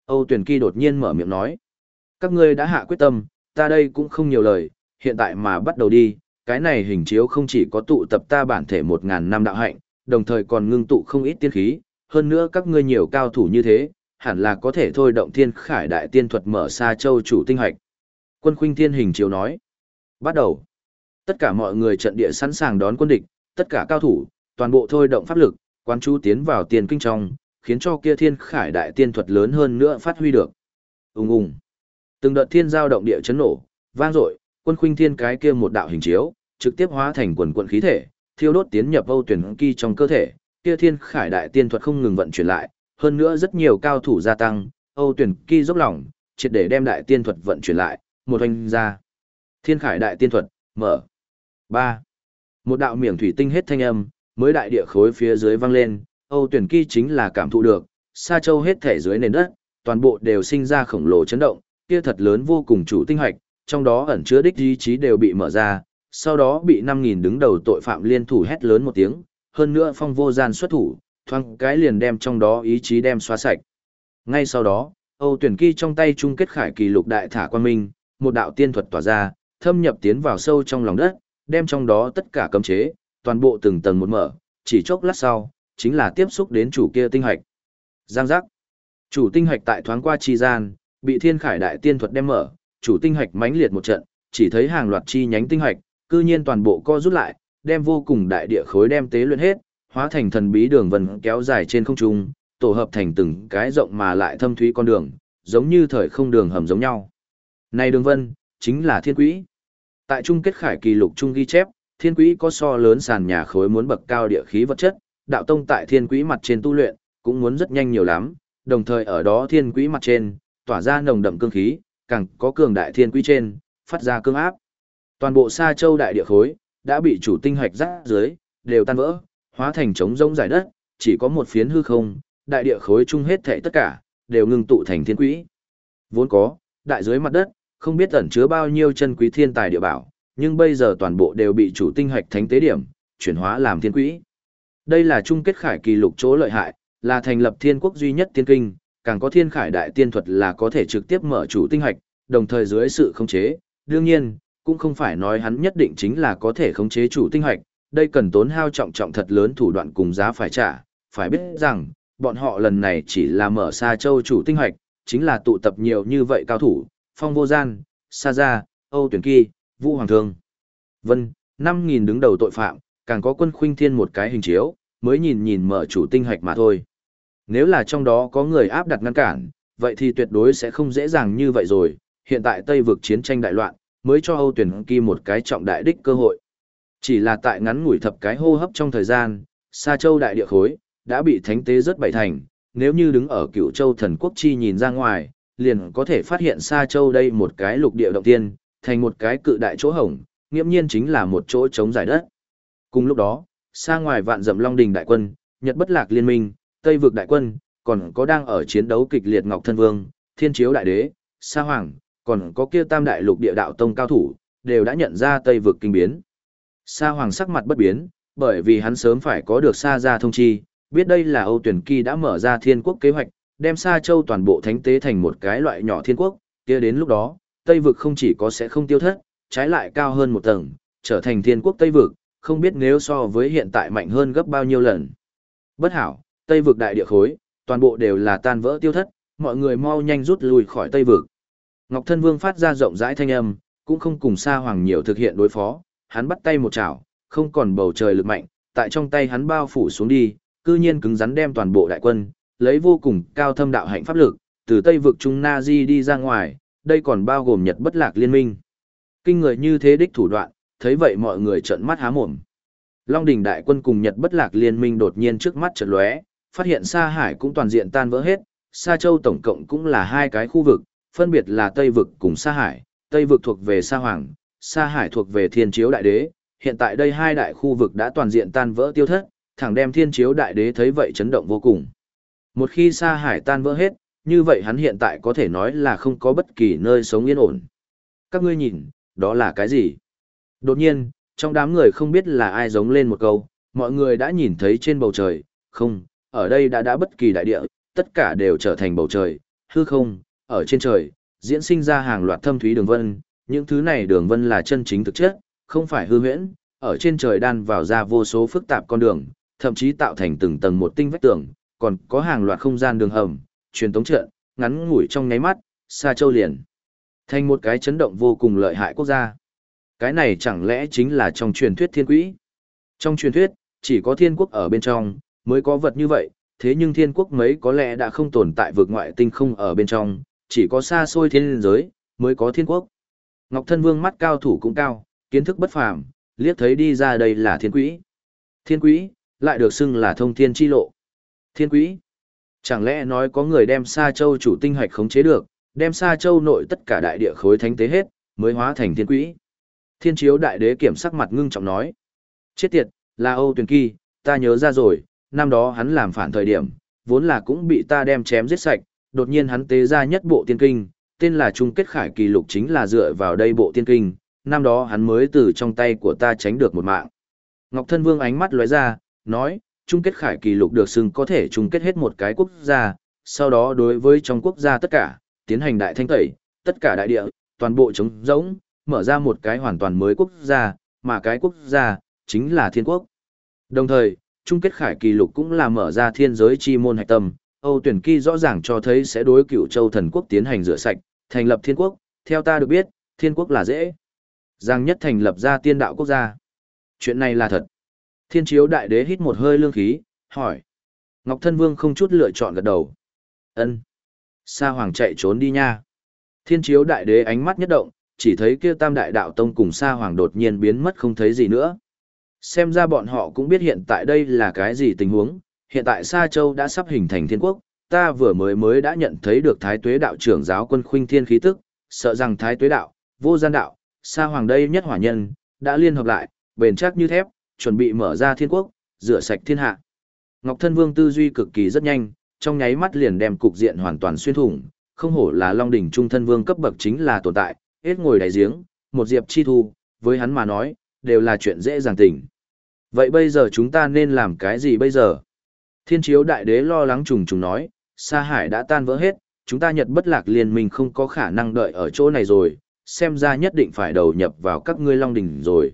Âu Tuyền Kỳ đột nhiên mở miệng nói, các ngươi đã hạ quyết tâm, ta đây cũng không nhiều lời, hiện tại mà bắt đầu đi, cái này hình chiếu không chỉ có tụ tập ta bản thể một ngàn năm đạo hạnh, đồng thời còn ngưng tụ không ít tiên khí, hơn nữa các ngươi nhiều cao thủ như thế, hẳn là có thể thôi động thiên khải đại tiên thuật mở xa châu chủ tinh hoạch. Quân khuynh thiên hình chiếu nói, bắt đầu. Tất cả mọi người trận địa sẵn sàng đón quân địch, tất cả cao thủ, toàn bộ thôi động pháp lực, quan chú tiến vào tiền kinh trong, khiến cho kia thiên khải đại tiên thuật lớn hơn nữa phát huy được. Ùng ùng. Từng đợt thiên giao động địa chấn nổ, vang dội, quân khuynh thiên cái kia một đạo hình chiếu, trực tiếp hóa thành quần quận khí thể, thiêu đốt tiến nhập Âu Tuyển Kỳ trong cơ thể, kia thiên khải đại tiên thuật không ngừng vận chuyển lại, hơn nữa rất nhiều cao thủ gia tăng, Âu Tuyển Kỳ dốc lòng, triệt để đem đại tiên thuật vận chuyển lại, một hoành ra. Thiên khải đại tiên thuật, mở. 3. Một đạo miệng thủy tinh hết thanh âm, mới đại địa khối phía dưới vang lên, Âu Tuyển Kỳ chính là cảm thụ được, Sa Châu hết thể dưới nền đất, toàn bộ đều sinh ra khổng lồ chấn động, kia thật lớn vô cùng chủ tinh hạch, trong đó ẩn chứa đích ý chí đều bị mở ra, sau đó bị 5000 đứng đầu tội phạm liên thủ hét lớn một tiếng, hơn nữa phong vô gian xuất thủ, thoáng cái liền đem trong đó ý chí đem xóa sạch. Ngay sau đó, Âu Tuyển Kỳ trong tay chung kết khải kỳ lục đại thả quan minh, một đạo tiên thuật tỏa ra, thâm nhập tiến vào sâu trong lòng đất, đem trong đó tất cả cấm chế, toàn bộ từng tầng một mở, chỉ chốc lát sau, chính là tiếp xúc đến chủ kia tinh hạch. Giang giác. Chủ tinh hạch tại thoáng qua chi gian, bị Thiên Khải đại tiên thuật đem mở, chủ tinh hạch mãnh liệt một trận, chỉ thấy hàng loạt chi nhánh tinh hạch, cư nhiên toàn bộ co rút lại, đem vô cùng đại địa khối đem tế luyện hết, hóa thành thần bí đường vân kéo dài trên không trung, tổ hợp thành từng cái rộng mà lại thâm thúy con đường, giống như thời không đường hầm giống nhau. Này đường vân, chính là thiên quỹ. Tại chung kết khải kỳ lục trung ghi chép, thiên quỹ có so lớn sàn nhà khối muốn bậc cao địa khí vật chất, đạo tông tại thiên quỹ mặt trên tu luyện, cũng muốn rất nhanh nhiều lắm, đồng thời ở đó thiên quỹ mặt trên, tỏa ra nồng đậm cương khí, càng có cường đại thiên quỹ trên, phát ra cương áp. Toàn bộ Sa Châu đại địa khối đã bị chủ tinh hạch rắc dưới, đều tan vỡ, hóa thành trống rỗng giải đất, chỉ có một phiến hư không, đại địa khối chung hết thảy tất cả, đều ngưng tụ thành thiên quỹ. Vốn có, đại dưới mặt đất, không biết ẩn chứa bao nhiêu chân quý thiên tài địa bảo, nhưng bây giờ toàn bộ đều bị chủ tinh hạch thánh tế điểm, chuyển hóa làm thiên quỹ. Đây là chung kết khải kỳ lục chỗ lợi hại, là thành lập thiên quốc duy nhất tiên kinh, càng có thiên khải đại tiên thuật là có thể trực tiếp mở chủ tinh hạch, đồng thời dưới sự khống chế. Đương nhiên, cũng không phải nói hắn nhất định chính là có thể khống chế chủ tinh hoạch, đây cần tốn hao trọng trọng thật lớn thủ đoạn cùng giá phải trả, phải biết rằng, bọn họ lần này chỉ là mở xa châu chủ tinh hoạch, chính là tụ tập nhiều như vậy cao thủ, phong vô gian, sa gia, âu tuyển kỳ, vũ hoàng thương. Vân, 5.000 đứng đầu tội phạm, càng có quân khuynh thiên một cái hình chiếu, mới nhìn nhìn mở chủ tinh hoạch mà thôi. Nếu là trong đó có người áp đặt ngăn cản, vậy thì tuyệt đối sẽ không dễ dàng như vậy rồi, hiện tại Tây vực chiến tranh đại loạn, mới cho Âu tuyển kỳ một cái trọng đại đích cơ hội. Chỉ là tại ngắn ngủi thập cái hô hấp trong thời gian, Sa Châu đại địa khối, đã bị thánh tế rất bảy thành, nếu như đứng ở cựu châu thần quốc chi nhìn ra ngoài, liền có thể phát hiện Sa Châu đây một cái lục địa động tiên, thành một cái cự đại chỗ hổng, nghiêm nhiên chính là một chỗ trống giải đất. Cùng lúc đó, xa ngoài vạn dặm Long Đình đại quân, Nhật Bất Lạc Liên minh, Tây vực đại quân, còn có đang ở chiến đấu kịch liệt Ngọc Thân Vương, Thiên Chiếu đại đế, Sa Hoàng, còn có kia Tam đại lục địa đạo tông cao thủ, đều đã nhận ra Tây vực kinh biến. Sa Hoàng sắc mặt bất biến, bởi vì hắn sớm phải có được Sa gia thông chi, biết đây là Âu Tuyển Kỳ đã mở ra thiên quốc kế hoạch, đem Sa Châu toàn bộ thánh tế thành một cái loại nhỏ thiên quốc, kia đến lúc đó, Tây vực không chỉ có sẽ không tiêu thất, trái lại cao hơn một tầng, trở thành thiên quốc Tây vực, không biết nếu so với hiện tại mạnh hơn gấp bao nhiêu lần. Bất hảo, Tây vực đại địa khối, toàn bộ đều là tan vỡ tiêu thất, mọi người mau nhanh rút lui khỏi Tây vực. Ngọc Thân Vương phát ra rộng rãi thanh âm, cũng không cùng Sa Hoàng nhiều thực hiện đối phó, hắn bắt tay một chảo, không còn bầu trời lực mạnh, tại trong tay hắn bao phủ xuống đi, cư nhiên cứng rắn đem toàn bộ đại quân, lấy vô cùng cao thâm đạo hạnh pháp lực, từ Tây vực Trung Na Di đi ra ngoài, đây còn bao gồm Nhật bất lạc liên minh. Kinh người như thế đích thủ đoạn, thấy vậy mọi người trợn mắt há mồm. Long đỉnh đại quân cùng Nhật bất lạc liên minh đột nhiên trước mắt chợt lóe, phát hiện Sa Hải cũng toàn diện tan vỡ hết, Sa Châu tổng cộng cũng là hai cái khu vực, phân biệt là Tây vực cùng Sa Hải, Tây vực thuộc về Sa Hoàng, Sa Hải thuộc về Thiên Chiếu Đại Đế, hiện tại đây hai đại khu vực đã toàn diện tan vỡ tiêu thất, thẳng đem Thiên Chiếu Đại Đế thấy vậy chấn động vô cùng. Một khi Sa Hải tan vỡ hết, như vậy hắn hiện tại có thể nói là không có bất kỳ nơi sống yên ổn. Các ngươi nhìn, đó là cái gì? Đột nhiên, trong đám người không biết là ai giống lên một câu, mọi người đã nhìn thấy trên bầu trời, không, ở đây đã đã bất kỳ đại địa, tất cả đều trở thành bầu trời, hư không, ở trên trời, diễn sinh ra hàng loạt thâm thúy đường vân, những thứ này đường vân là chân chính thực chất, không phải hư huyễn, ở trên trời đan vào ra vô số phức tạp con đường, thậm chí tạo thành từng tầng một tinh vách tường, còn có hàng loạt không gian đường hầm, truyền tống trận, ngắn ngủi trong nháy mắt, xa Châu liền thành một cái chấn động vô cùng lợi hại quốc gia. Cái này chẳng lẽ chính là trong truyền thuyết thiên quỹ? Trong truyền thuyết, chỉ có thiên quốc ở bên trong, mới có vật như vậy, thế nhưng thiên quốc mấy có lẽ đã không tồn tại vượt ngoại tinh không ở bên trong, chỉ có xa xôi thiên giới, mới có thiên quốc. Ngọc Thân Vương mắt cao thủ cũng cao, kiến thức bất phàm, liếc thấy đi ra đây là thiên quỹ. Thiên quỹ, lại được xưng là thông thiên chi lộ. Thiên quỹ. Chẳng lẽ nói có người đem Sa Châu chủ tinh hoạch khống chế được, đem Sa Châu nội tất cả đại địa khối thánh tế hết, mới hóa thành thiên quỹ. Thiên chiếu đại đế kiểm sắc mặt ngưng trọng nói. Chết tiệt, là Âu Tuyền Kỳ, ta nhớ ra rồi, năm đó hắn làm phản thời điểm, vốn là cũng bị ta đem chém giết sạch, đột nhiên hắn tế ra nhất bộ tiên kinh, tên là trung kết khải kỳ lục chính là dựa vào đây bộ tiên kinh, năm đó hắn mới từ trong tay của ta tránh được một mạng. Ngọc Thân Vương ánh mắt lóe ra, nói, trung kết khải kỳ lục được xưng có thể chung kết hết một cái quốc gia, sau đó đối với trong quốc gia tất cả, tiến hành đại thanh tẩy, tất cả đại địa, toàn bộ trống rỗng, mở ra một cái hoàn toàn mới quốc gia, mà cái quốc gia, chính là thiên quốc. Đồng thời, trung kết khải kỳ lục cũng là mở ra thiên giới chi môn hạch tâm, Âu tuyển kỳ rõ ràng cho thấy sẽ đối cựu châu thần quốc tiến hành rửa sạch, thành lập thiên quốc, theo ta được biết, thiên quốc là dễ. Giang nhất thành lập ra tiên đạo quốc gia. Chuyện này là thật. Thiên chiếu đại đế hít một hơi lương khí, hỏi. Ngọc thân vương không chút lựa chọn gật đầu. ân Sa hoàng chạy trốn đi nha. Thiên chiếu đại đế ánh mắt nhất động, chỉ thấy kia tam đại đạo tông cùng sa hoàng đột nhiên biến mất không thấy gì nữa. Xem ra bọn họ cũng biết hiện tại đây là cái gì tình huống, hiện tại Sa Châu đã sắp hình thành thiên quốc, ta vừa mới mới đã nhận thấy được Thái Tuế đạo trưởng giáo quân khuynh thiên khí tức, sợ rằng Thái Tuế đạo, vô gian đạo, Sa Hoàng đây nhất hỏa nhân, đã liên hợp lại, bền chắc như thép, chuẩn bị mở ra thiên quốc, rửa sạch thiên hạ. Ngọc Thân Vương tư duy cực kỳ rất nhanh, trong nháy mắt liền đem cục diện hoàn toàn xuyên thủng, không hổ là Long đỉnh trung thân vương cấp bậc chính là tồn tại, hết ngồi đáy giếng, một diệp chi thu, với hắn mà nói, đều là chuyện dễ dàng tỉnh. Vậy bây giờ chúng ta nên làm cái gì bây giờ? Thiên chiếu đại đế lo lắng trùng trùng nói, Sa Hải đã tan vỡ hết, chúng ta Nhật bất lạc liên minh không có khả năng đợi ở chỗ này rồi, xem ra nhất định phải đầu nhập vào các ngươi Long Đỉnh rồi.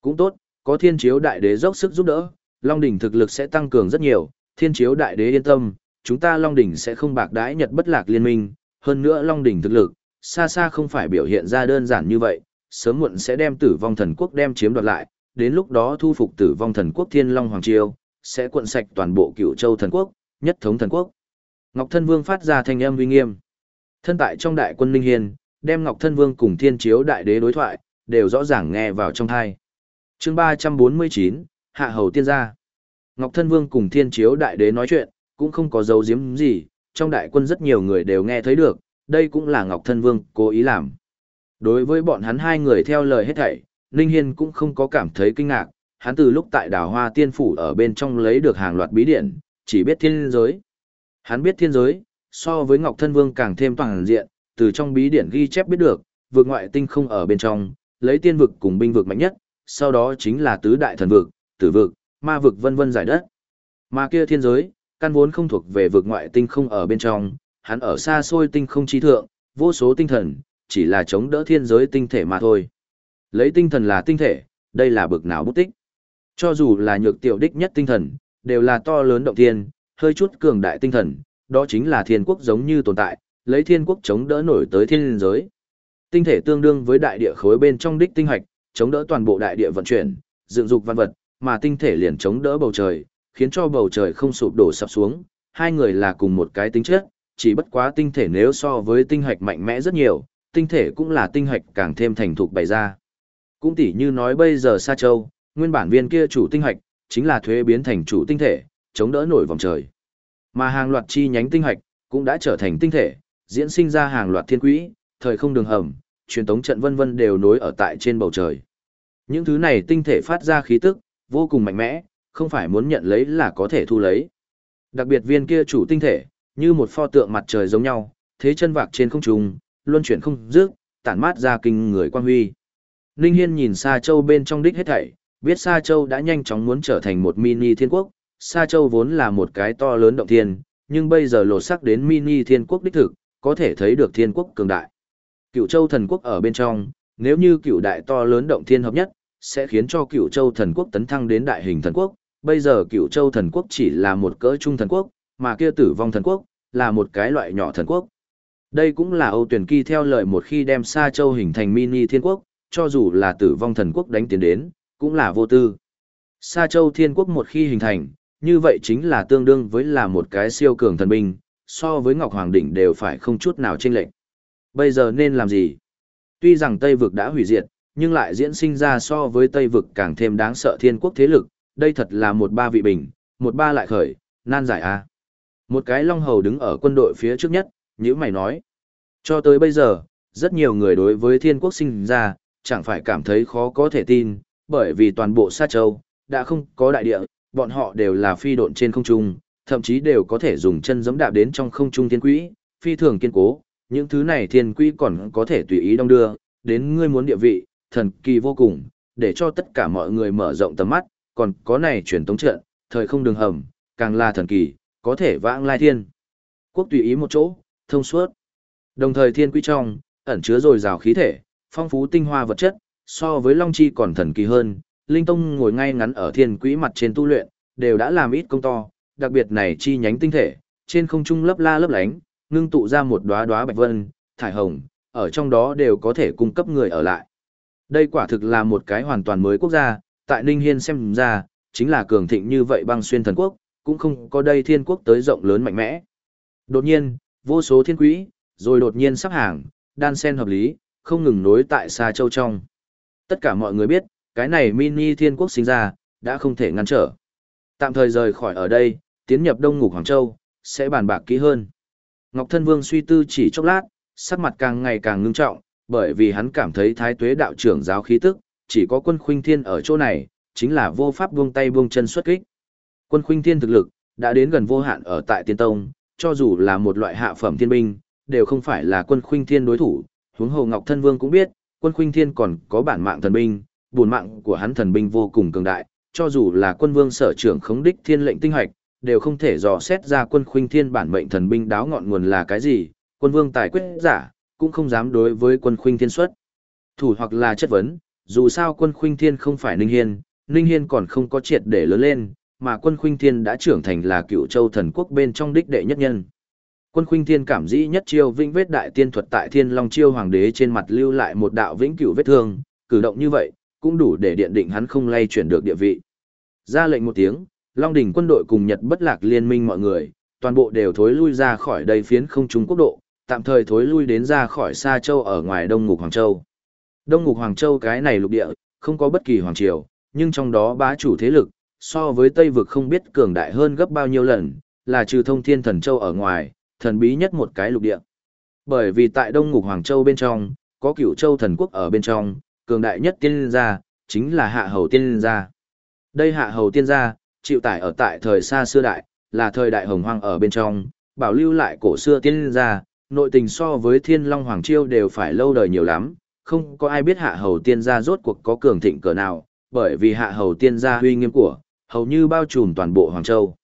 Cũng tốt, có thiên chiếu đại đế dốc sức giúp đỡ, Long Đỉnh thực lực sẽ tăng cường rất nhiều, thiên chiếu đại đế yên tâm, chúng ta Long Đỉnh sẽ không bạc đãi Nhật bất lạc liên minh, hơn nữa Long Đỉnh thực lực, xa xa không phải biểu hiện ra đơn giản như vậy, sớm muộn sẽ đem tử vong thần quốc đem chiếm đoạt lại, đến lúc đó thu phục tử vong thần quốc thiên long hoàng triều, sẽ cuộn sạch toàn bộ cựu châu thần quốc, nhất thống thần quốc. Ngọc Thân Vương phát ra thanh âm uy nghiêm. Thân tại trong đại quân Linh Hiên, đem Ngọc Thân Vương cùng Thiên Chiếu Đại Đế đối thoại, đều rõ ràng nghe vào trong tai. Chương 349, Hạ Hầu Tiên gia. Ngọc Thân Vương cùng Thiên Chiếu Đại Đế nói chuyện, cũng không có dấu giếm gì, trong đại quân rất nhiều người đều nghe thấy được, đây cũng là Ngọc Thân Vương cố ý làm. Đối với bọn hắn hai người theo lời hết thảy, Ninh Hiên cũng không có cảm thấy kinh ngạc, hắn từ lúc tại đào hoa tiên phủ ở bên trong lấy được hàng loạt bí điển, chỉ biết thiên giới. Hắn biết thiên giới, so với Ngọc Thân Vương càng thêm toàn diện, từ trong bí điển ghi chép biết được, vượt ngoại tinh không ở bên trong, lấy tiên vực cùng binh vực mạnh nhất, sau đó chính là tứ đại thần vực, tử vực, ma vực vân vân giải đất. Mà kia thiên giới, căn vốn không thuộc về vực ngoại tinh không ở bên trong, hắn ở xa xôi tinh không chi thượng, vô số tinh thần, chỉ là chống đỡ thiên giới tinh thể mà thôi. Lấy tinh thần là tinh thể, đây là bực nào bút tích. Cho dù là nhược tiểu đích nhất tinh thần, đều là to lớn động thiên, hơi chút cường đại tinh thần, đó chính là thiên quốc giống như tồn tại, lấy thiên quốc chống đỡ nổi tới thiên giới. Tinh thể tương đương với đại địa khối bên trong đích tinh hạch, chống đỡ toàn bộ đại địa vận chuyển, dựng dục văn vật, mà tinh thể liền chống đỡ bầu trời, khiến cho bầu trời không sụp đổ sập xuống. Hai người là cùng một cái tính chất, chỉ bất quá tinh thể nếu so với tinh hạch mạnh mẽ rất nhiều, tinh thể cũng là tinh hạch càng thêm thành thục bày ra. Cũng tỉ như nói bây giờ Sa Châu, nguyên bản viên kia chủ tinh hạch, chính là thuế biến thành chủ tinh thể, chống đỡ nổi vòng trời. Mà hàng loạt chi nhánh tinh hạch, cũng đã trở thành tinh thể, diễn sinh ra hàng loạt thiên quỹ, thời không đường hầm, truyền tống trận vân vân đều nối ở tại trên bầu trời. Những thứ này tinh thể phát ra khí tức, vô cùng mạnh mẽ, không phải muốn nhận lấy là có thể thu lấy. Đặc biệt viên kia chủ tinh thể, như một pho tượng mặt trời giống nhau, thế chân vạc trên không trung, luân chuyển không dứt, tản mát ra kinh người quan huy. Ninh Hiên nhìn xa Châu bên trong đích hết thảy, biết Sa Châu đã nhanh chóng muốn trở thành một mini thiên quốc. Sa Châu vốn là một cái to lớn động thiên, nhưng bây giờ lột sắc đến mini thiên quốc đích thực, có thể thấy được thiên quốc cường đại. Cựu Châu thần quốc ở bên trong, nếu như cựu đại to lớn động thiên hợp nhất, sẽ khiến cho cựu Châu thần quốc tấn thăng đến đại hình thần quốc. Bây giờ cựu Châu thần quốc chỉ là một cỡ trung thần quốc, mà kia tử vong thần quốc, là một cái loại nhỏ thần quốc. Đây cũng là Âu Tuyển Kỳ theo lời một khi đem Sa Châu hình thành mini thiên quốc, cho dù là tử vong thần quốc đánh tiến đến, cũng là vô tư. Sa Châu thiên quốc một khi hình thành, như vậy chính là tương đương với là một cái siêu cường thần binh, so với Ngọc Hoàng Đỉnh đều phải không chút nào chênh lệch. Bây giờ nên làm gì? Tuy rằng Tây vực đã hủy diệt, nhưng lại diễn sinh ra so với Tây vực càng thêm đáng sợ thiên quốc thế lực, đây thật là một ba vị bình, một ba lại khởi, nan giải a. Một cái long hầu đứng ở quân đội phía trước nhất, như mày nói. Cho tới bây giờ, rất nhiều người đối với thiên quốc sinh ra, chẳng phải cảm thấy khó có thể tin, bởi vì toàn bộ Sa Châu, đã không có đại địa, bọn họ đều là phi độn trên không trung, thậm chí đều có thể dùng chân giẫm đạp đến trong không trung thiên quỹ, phi thường kiên cố, những thứ này thiên quỹ còn có thể tùy ý đong đưa, đến ngươi muốn địa vị, thần kỳ vô cùng, để cho tất cả mọi người mở rộng tầm mắt, còn có này truyền tống trận, thời không đường hầm, càng là thần kỳ, có thể vãng lai thiên. Quốc tùy ý một chỗ, thông suốt. Đồng thời thiên quỹ trong, ẩn chứa dồi dào khí thể, phong phú tinh hoa vật chất, so với Long Chi còn thần kỳ hơn, Linh Tông ngồi ngay ngắn ở thiên quỹ mặt trên tu luyện, đều đã làm ít công to, đặc biệt này chi nhánh tinh thể, trên không trung lấp la lấp lánh, ngưng tụ ra một đóa đóa bạch vân, thải hồng, ở trong đó đều có thể cung cấp người ở lại. Đây quả thực là một cái hoàn toàn mới quốc gia, tại Ninh Hiên xem ra, chính là cường thịnh như vậy băng xuyên thần quốc, cũng không có đây thiên quốc tới rộng lớn mạnh mẽ. Đột nhiên, vô số thiên quỹ, rồi đột nhiên sắp hàng, đan sen hợp lý, không ngừng nối tại xa châu trong. Tất cả mọi người biết, cái này mini thiên quốc sinh ra, đã không thể ngăn trở. Tạm thời rời khỏi ở đây, tiến nhập Đông Ngục Hoàng Châu, sẽ bàn bạc kỹ hơn. Ngọc Thân Vương suy tư chỉ chốc lát, sắc mặt càng ngày càng ngưng trọng, bởi vì hắn cảm thấy thái tuế đạo trưởng giáo khí tức, chỉ có quân khuynh thiên ở chỗ này, chính là vô pháp buông tay buông chân xuất kích. Quân khuynh thiên thực lực, đã đến gần vô hạn ở tại tiên tông, cho dù là một loại hạ phẩm thiên binh, đều không phải là quân khuynh thiên đối thủ, huống hồ Ngọc Thân Vương cũng biết, quân khuynh thiên còn có bản mạng thần binh, buồn mạng của hắn thần binh vô cùng cường đại, cho dù là quân vương sở trưởng khống đích thiên lệnh tinh hoạch, đều không thể dò xét ra quân khuynh thiên bản mệnh thần binh đáo ngọn nguồn là cái gì, quân vương tài quyết giả, cũng không dám đối với quân khuynh thiên xuất. Thủ hoặc là chất vấn, dù sao quân khuynh thiên không phải Ninh Hiên, Ninh Hiên còn không có triệt để lớn lên, mà quân khuynh thiên đã trưởng thành là cựu châu thần quốc bên trong đích đệ nhất nhân. Quân khuynh thiên cảm dĩ nhất chiêu vĩnh vết đại tiên thuật tại thiên long chiêu hoàng đế trên mặt lưu lại một đạo vĩnh cửu vết thương, cử động như vậy, cũng đủ để điện định hắn không lay chuyển được địa vị. Ra lệnh một tiếng, Long đỉnh quân đội cùng Nhật bất lạc liên minh mọi người, toàn bộ đều thối lui ra khỏi đây phiến không trung quốc độ, tạm thời thối lui đến ra khỏi Sa Châu ở ngoài Đông Ngục Hoàng Châu. Đông Ngục Hoàng Châu cái này lục địa, không có bất kỳ hoàng triều, nhưng trong đó bá chủ thế lực, so với Tây vực không biết cường đại hơn gấp bao nhiêu lần, là trừ thông thiên thần châu ở ngoài, thần bí nhất một cái lục địa. Bởi vì tại Đông Ngục Hoàng Châu bên trong, có cửu châu thần quốc ở bên trong, cường đại nhất tiên gia, chính là hạ hầu tiên gia. Đây hạ hầu tiên gia, chịu tải ở tại thời xa xưa đại, là thời đại hồng hoang ở bên trong, bảo lưu lại cổ xưa tiên gia, nội tình so với thiên long hoàng chiêu đều phải lâu đời nhiều lắm, không có ai biết hạ hầu tiên gia rốt cuộc có cường thịnh cỡ nào, bởi vì hạ hầu tiên gia huy nghiêm của, hầu như bao trùm toàn bộ Hoàng Châu.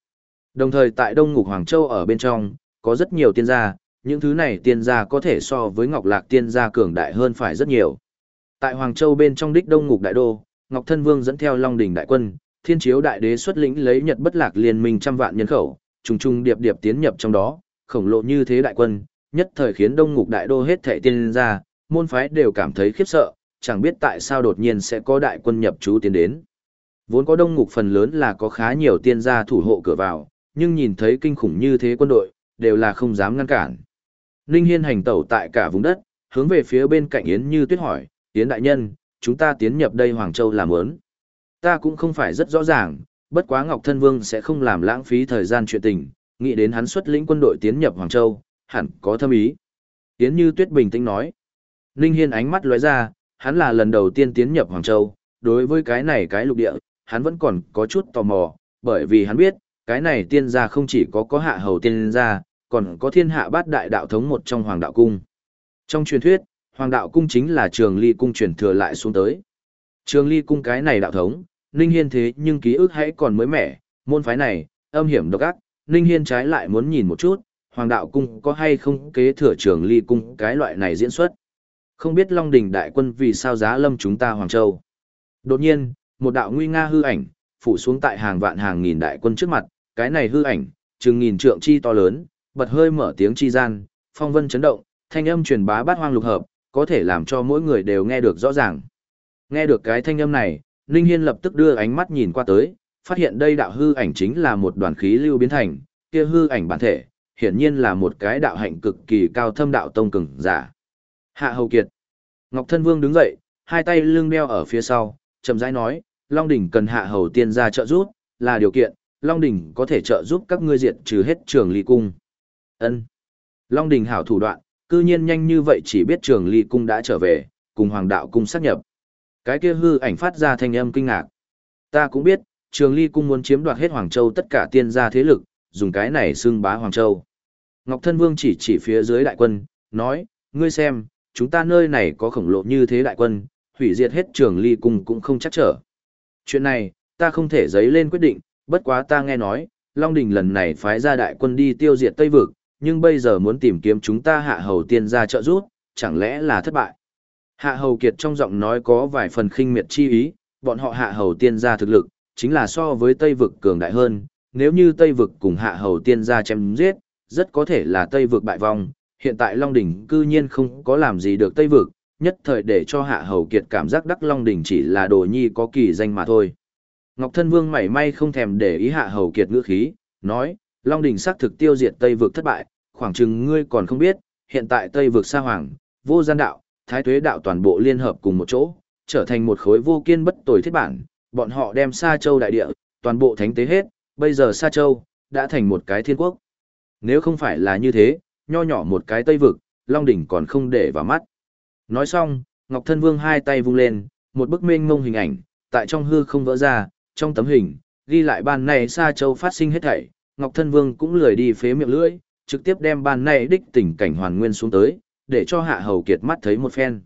Đồng thời tại Đông Ngục Hoàng Châu ở bên trong, có rất nhiều tiên gia, những thứ này tiên gia có thể so với Ngọc Lạc tiên gia cường đại hơn phải rất nhiều. Tại Hoàng Châu bên trong đích Đông Ngục Đại Đô, Ngọc Thân Vương dẫn theo Long Đỉnh Đại Quân, Thiên Chiếu Đại Đế xuất lĩnh lấy Nhật bất lạc liên minh trăm vạn nhân khẩu, trùng trùng điệp điệp tiến nhập trong đó, khổng lồ như thế đại quân, nhất thời khiến Đông Ngục Đại Đô hết thảy tiên gia, môn phái đều cảm thấy khiếp sợ, chẳng biết tại sao đột nhiên sẽ có đại quân nhập trú tiến đến. Vốn có đông ngục phần lớn là có khá nhiều tiên gia thủ hộ cửa vào, nhưng nhìn thấy kinh khủng như thế quân đội, đều là không dám ngăn cản. Ninh Hiên hành tẩu tại cả vùng đất, hướng về phía bên cạnh Yến Như Tuyết hỏi, Yến đại nhân, chúng ta tiến nhập đây Hoàng Châu làm ớn. Ta cũng không phải rất rõ ràng, bất quá Ngọc Thân Vương sẽ không làm lãng phí thời gian chuyện tình, nghĩ đến hắn xuất lĩnh quân đội tiến nhập Hoàng Châu, hẳn có thâm ý. Yến Như Tuyết bình tĩnh nói. Ninh Hiên ánh mắt lóe ra, hắn là lần đầu tiên tiến nhập Hoàng Châu, đối với cái này cái lục địa, hắn vẫn còn có chút tò mò, bởi vì hắn biết, cái này tiên gia không chỉ có có hạ hầu tiên gia, còn có thiên hạ bát đại đạo thống một trong Hoàng Đạo Cung. Trong truyền thuyết, Hoàng Đạo Cung chính là trường ly cung truyền thừa lại xuống tới. Trường ly cung cái này đạo thống, Ninh Hiên thế nhưng ký ức hãy còn mới mẻ, môn phái này, âm hiểm độc ác, Ninh Hiên trái lại muốn nhìn một chút, Hoàng Đạo Cung có hay không kế thừa trường ly cung cái loại này diễn xuất. Không biết Long Đình đại quân vì sao giá lâm chúng ta Hoàng Châu. Đột nhiên, một đạo nguy nga hư ảnh, phủ xuống tại hàng vạn hàng nghìn đại quân trước mặt, cái này hư ảnh, chừng nghìn trượng chi to lớn, bật hơi mở tiếng chi gian, phong vân chấn động, thanh âm truyền bá bát hoang lục hợp, có thể làm cho mỗi người đều nghe được rõ ràng. Nghe được cái thanh âm này, Ninh Hiên lập tức đưa ánh mắt nhìn qua tới, phát hiện đây đạo hư ảnh chính là một đoàn khí lưu biến thành, kia hư ảnh bản thể, hiển nhiên là một cái đạo hạnh cực kỳ cao thâm đạo tông cường giả. Hạ Hầu Kiệt. Ngọc Thân Vương đứng dậy, hai tay lưng đeo ở phía sau, chậm rãi nói, Long Đỉnh cần Hạ Hầu tiên gia trợ giúp, là điều kiện, Long Đỉnh có thể trợ giúp các ngươi diệt trừ hết trường ly cung. Ân. Long Đỉnh hảo thủ đoạn, cư nhiên nhanh như vậy chỉ biết trường ly cung đã trở về, cùng Hoàng đạo cung sát nhập. Cái kia hư ảnh phát ra thanh âm kinh ngạc. Ta cũng biết, trường ly cung muốn chiếm đoạt hết Hoàng Châu tất cả tiên gia thế lực, dùng cái này xưng bá Hoàng Châu. Ngọc Thân Vương chỉ chỉ phía dưới đại quân, nói, ngươi xem, chúng ta nơi này có khổng lồ như thế đại quân, hủy diệt hết trường ly cung cũng không chắc trở. Chuyện này, ta không thể giấy lên quyết định, bất quá ta nghe nói, Long Đình lần này phái ra đại quân đi tiêu diệt Tây Vực, nhưng bây giờ muốn tìm kiếm chúng ta hạ hầu tiên ra trợ giúp, chẳng lẽ là thất bại. Hạ hầu kiệt trong giọng nói có vài phần khinh miệt chi ý, bọn họ hạ hầu tiên ra thực lực, chính là so với Tây Vực cường đại hơn, nếu như Tây Vực cùng hạ hầu tiên ra chém giết, rất có thể là Tây Vực bại vong, hiện tại Long Đỉnh cư nhiên không có làm gì được Tây Vực, nhất thời để cho Hạ Hầu Kiệt cảm giác Đắc Long Đỉnh chỉ là đồ nhi có kỳ danh mà thôi. Ngọc Thân Vương mảy may không thèm để ý Hạ Hầu Kiệt ngữ khí, nói, Long Đỉnh xác thực tiêu diệt Tây Vực thất bại, khoảng chừng ngươi còn không biết, hiện tại Tây Vực sa hoàng, vô gian đạo, thái tuế đạo toàn bộ liên hợp cùng một chỗ, trở thành một khối vô kiên bất tồi thiết bản, bọn họ đem Sa Châu đại địa, toàn bộ thánh tế hết, bây giờ Sa Châu đã thành một cái thiên quốc. Nếu không phải là như thế, nho nhỏ một cái Tây vực, Long đỉnh còn không để vào mắt. Nói xong, Ngọc Thân Vương hai tay vung lên, một bức mênh mông hình ảnh, tại trong hư không vỡ ra, trong tấm hình, ghi lại ban này Sa Châu phát sinh hết thảy, Ngọc Thân Vương cũng lười đi phế miệng lưỡi, trực tiếp đem ban này đích tình cảnh hoàn nguyên xuống tới, để cho Hạ Hầu Kiệt mắt thấy một phen.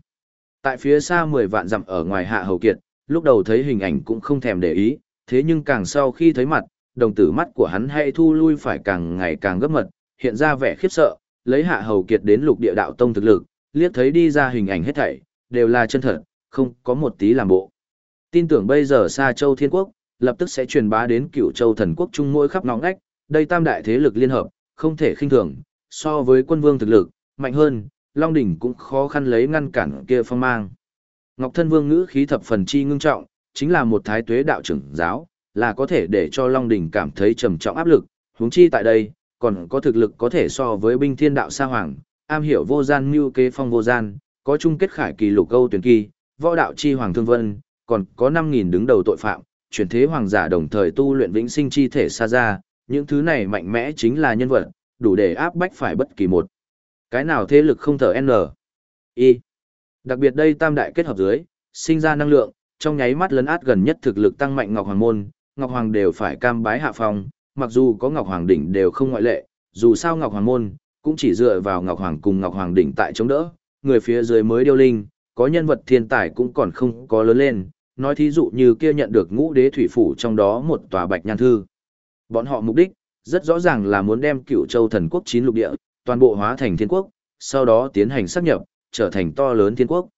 Tại phía xa 10 vạn dặm ở ngoài Hạ Hầu Kiệt, lúc đầu thấy hình ảnh cũng không thèm để ý, thế nhưng càng sau khi thấy mặt, đồng tử mắt của hắn hay thu lui phải càng ngày càng gấp mật, hiện ra vẻ khiếp sợ, lấy Hạ Hầu Kiệt đến lục địa đạo tông thực lực, liếc thấy đi ra hình ảnh hết thảy, đều là chân thật, không có một tí làm bộ. Tin tưởng bây giờ Sa Châu Thiên Quốc, lập tức sẽ truyền bá đến cựu châu thần quốc trung mỗi khắp ngõ ngách, đây tam đại thế lực liên hợp, không thể khinh thường, so với quân vương thực lực, mạnh hơn, Long Đỉnh cũng khó khăn lấy ngăn cản kia phong mang. Ngọc Thân Vương ngữ khí thập phần chi ngưng trọng, chính là một thái tuế đạo trưởng giáo, là có thể để cho Long Đỉnh cảm thấy trầm trọng áp lực, huống chi tại đây, còn có thực lực có thể so với binh thiên đạo sa hoàng, am hiểu vô gian mưu kế phong vô gian, có chung kết khải kỳ lục câu tuyển kỳ, võ đạo chi hoàng thương vân, còn có 5.000 đứng đầu tội phạm, chuyển thế hoàng giả đồng thời tu luyện vĩnh sinh chi thể xa ra, những thứ này mạnh mẽ chính là nhân vật, đủ để áp bách phải bất kỳ một. Cái nào thế lực không thở N. Y. Đặc biệt đây tam đại kết hợp dưới, sinh ra năng lượng, trong nháy mắt lấn át gần nhất thực lực tăng mạnh Ngọc Hoàng Môn, Ngọc Hoàng đều phải cam bái hạ phong, mặc dù có Ngọc Hoàng Đỉnh đều không ngoại lệ, dù sao Ngọc Hoàng Môn, cũng chỉ dựa vào Ngọc Hoàng cùng Ngọc Hoàng Đỉnh tại chống đỡ, người phía dưới mới điêu linh, có nhân vật thiên tài cũng còn không có lớn lên, nói thí dụ như kia nhận được ngũ đế thủy phủ trong đó một tòa bạch nhan thư. Bọn họ mục đích, rất rõ ràng là muốn đem cựu châu thần quốc chín lục địa, toàn bộ hóa thành thiên quốc, sau đó tiến hành sắp nhập, trở thành to lớn thiên quốc.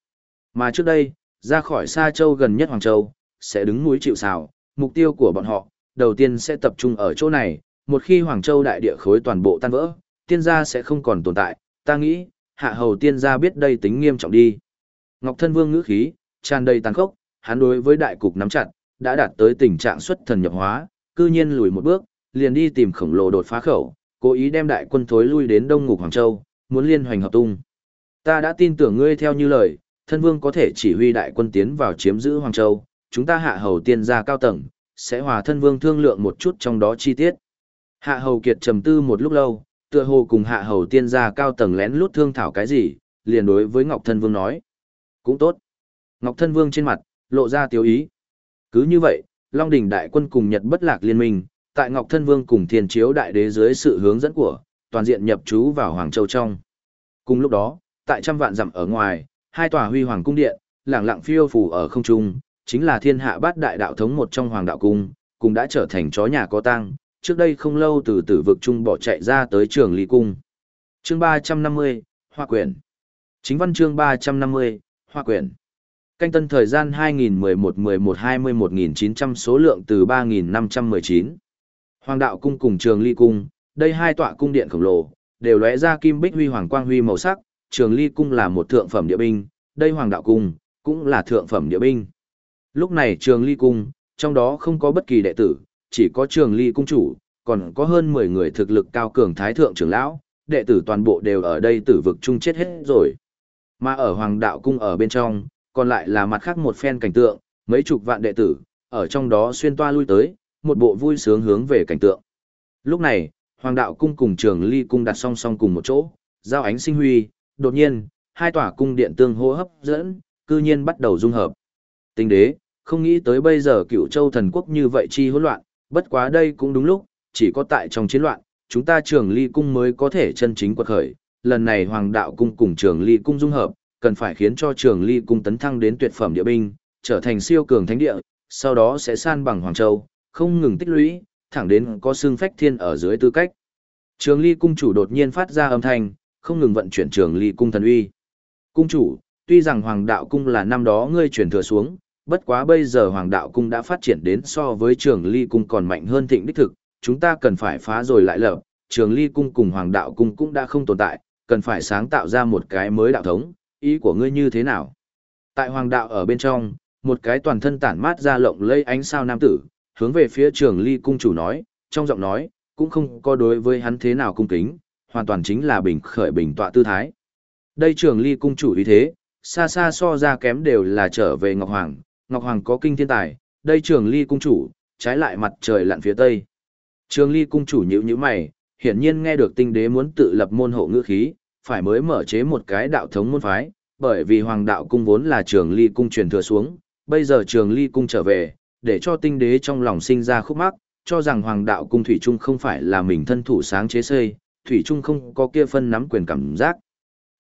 Mà trước đây, ra khỏi xa châu gần nhất Hoàng Châu, sẽ đứng núi chịu sào, mục tiêu của bọn họ, đầu tiên sẽ tập trung ở chỗ này, một khi Hoàng Châu đại địa khối toàn bộ tan vỡ, tiên gia sẽ không còn tồn tại, ta nghĩ, hạ hầu tiên gia biết đây tính nghiêm trọng đi. Ngọc Thân Vương ngữ khí, tràn đầy tàn khốc, hắn đối với đại cục nắm chặt, đã đạt tới tình trạng xuất thần nhập hóa, cư nhiên lùi một bước, liền đi tìm khổng lồ đột phá khẩu, cố ý đem đại quân thối lui đến Đông Ngục Hoàng Châu, muốn liên hoành hợp tung. Ta đã tin tưởng ngươi theo như lời, thân vương có thể chỉ huy đại quân tiến vào chiếm giữ Hoàng Châu, chúng ta hạ hầu tiên gia cao tầng, sẽ hòa thân vương thương lượng một chút trong đó chi tiết. Hạ hầu kiệt trầm tư một lúc lâu, tựa hồ cùng hạ hầu tiên gia cao tầng lén lút thương thảo cái gì, liền đối với Ngọc Thân Vương nói. Cũng tốt. Ngọc Thân Vương trên mặt, lộ ra tiêu ý. Cứ như vậy, Long Đình đại quân cùng Nhật bất lạc liên minh, tại Ngọc Thân Vương cùng Thiên Chiếu đại đế dưới sự hướng dẫn của, toàn diện nhập trú vào Hoàng Châu trong. Cùng lúc đó, tại trăm vạn dặm ở ngoài, hai tòa huy hoàng cung điện, lẳng lặng phiêu phù ở không trung, chính là thiên hạ bát đại đạo thống một trong hoàng đạo cung, cũng đã trở thành chó nhà có tang. Trước đây không lâu từ tử vực trung bỏ chạy ra tới trường Lý Cung. Chương 350, Hoa Quyển. Chính văn chương 350, Hoa Quyển. Canh tân thời gian 2011-11-21 1900 số lượng từ 3.519 Hoàng đạo cung cùng trường ly cung, đây hai tọa cung điện khổng lồ, đều lóe ra kim bích huy hoàng quang huy màu sắc, trường ly cung là một thượng phẩm địa binh, đây hoàng đạo cung, cũng là thượng phẩm địa binh. Lúc này trường ly cung, trong đó không có bất kỳ đệ tử, chỉ có trường ly cung chủ, còn có hơn 10 người thực lực cao cường thái thượng trưởng lão, đệ tử toàn bộ đều ở đây tử vực chung chết hết rồi. Mà ở hoàng đạo cung ở bên trong, còn lại là mặt khác một phen cảnh tượng, mấy chục vạn đệ tử, ở trong đó xuyên toa lui tới, một bộ vui sướng hướng về cảnh tượng. Lúc này, Hoàng đạo cung cùng Trường Ly cung đặt song song cùng một chỗ, giao ánh sinh huy, đột nhiên, hai tòa cung điện tương hô hấp dẫn, cư nhiên bắt đầu dung hợp. Tinh đế, không nghĩ tới bây giờ Cựu Châu thần quốc như vậy chi hỗn loạn, bất quá đây cũng đúng lúc, chỉ có tại trong chiến loạn, chúng ta Trường Ly cung mới có thể chân chính quật khởi. Lần này Hoàng đạo cung cùng Trường Ly cung dung hợp, cần phải khiến cho Trường Ly cung tấn thăng đến tuyệt phẩm địa binh, trở thành siêu cường thánh địa, sau đó sẽ san bằng Hoàng Châu, không ngừng tích lũy, thẳng đến có xương phách thiên ở dưới tư cách. Trường ly cung chủ đột nhiên phát ra âm thanh, không ngừng vận chuyển trường ly cung thần uy. Cung chủ, tuy rằng hoàng đạo cung là năm đó ngươi chuyển thừa xuống, bất quá bây giờ hoàng đạo cung đã phát triển đến so với trường ly cung còn mạnh hơn thịnh đích thực, chúng ta cần phải phá rồi lại lập, trường ly cung cùng hoàng đạo cung cũng đã không tồn tại, cần phải sáng tạo ra một cái mới đạo thống, ý của ngươi như thế nào? Tại hoàng đạo ở bên trong, một cái toàn thân tản mát ra lộng lây ánh sao nam tử, hướng về phía trường ly cung chủ nói, trong giọng nói, cũng không có đối với hắn thế nào cung kính, hoàn toàn chính là bình khởi bình tọa tư thái. Đây trường ly cung chủ ý thế, xa xa so ra kém đều là trở về Ngọc Hoàng, Ngọc Hoàng có kinh thiên tài, đây trường ly cung chủ, trái lại mặt trời lặn phía tây. Trường ly cung chủ nhữ như mày, hiển nhiên nghe được tinh đế muốn tự lập môn hộ ngữ khí, phải mới mở chế một cái đạo thống môn phái, bởi vì hoàng đạo cung vốn là trường ly cung truyền thừa xuống, bây giờ trường ly cung trở về, để cho tinh đế trong lòng sinh ra khúc mắc, cho rằng hoàng đạo cung thủy trung không phải là mình thân thủ sáng chế xây, thủy trung không có kia phân nắm quyền cảm giác.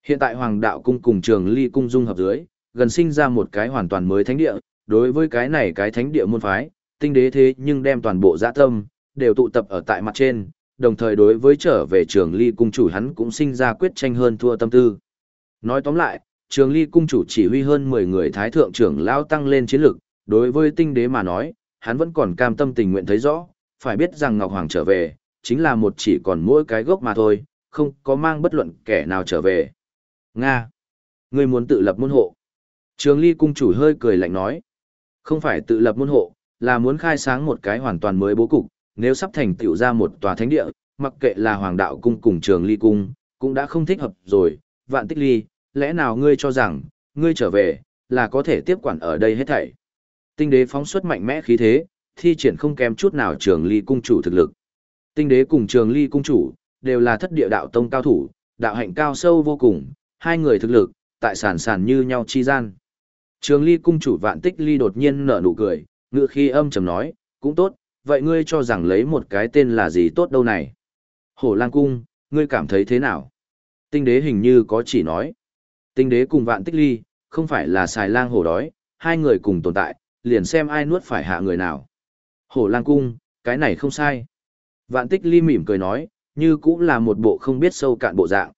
Hiện tại hoàng đạo cung cùng trường ly cung dung hợp dưới, gần sinh ra một cái hoàn toàn mới thánh địa, đối với cái này cái thánh địa môn phái, tinh đế thế nhưng đem toàn bộ dã tâm, đều tụ tập ở tại mặt trên, đồng thời đối với trở về trường ly cung chủ hắn cũng sinh ra quyết tranh hơn thua tâm tư. Nói tóm lại, trường ly cung chủ chỉ huy hơn 10 người thái thượng trưởng lao tăng lên chiến lực, đối với tinh đế mà nói, hắn vẫn còn cam tâm tình nguyện thấy rõ, phải biết rằng Ngọc Hoàng trở về, chính là một chỉ còn mỗi cái gốc mà thôi, không có mang bất luận kẻ nào trở về. Nga! Ngươi muốn tự lập môn hộ. Trường ly cung chủ hơi cười lạnh nói. Không phải tự lập môn hộ, là muốn khai sáng một cái hoàn toàn mới bố cục, nếu sắp thành tựu ra một tòa thánh địa, mặc kệ là hoàng đạo cung cùng trường ly cung, cũng đã không thích hợp rồi, vạn tích ly, lẽ nào ngươi cho rằng, ngươi trở về, là có thể tiếp quản ở đây hết thảy. Tinh đế phóng xuất mạnh mẽ khí thế, thi triển không kém chút nào trường ly cung chủ thực lực. Tinh đế cùng trường ly cung chủ, đều là thất địa đạo tông cao thủ, đạo hạnh cao sâu vô cùng, hai người thực lực, tại sản sản như nhau chi gian. Trường ly cung chủ vạn tích ly đột nhiên nở nụ cười, ngựa khi âm trầm nói, cũng tốt, vậy ngươi cho rằng lấy một cái tên là gì tốt đâu này. Hổ lang cung, ngươi cảm thấy thế nào? Tinh đế hình như có chỉ nói. Tinh đế cùng vạn tích ly, không phải là xài lang hổ đói, hai người cùng tồn tại, liền xem ai nuốt phải hạ người nào. Hổ lang cung, cái này không sai. Vạn tích ly mỉm cười nói, như cũng là một bộ không biết sâu cạn bộ dạng.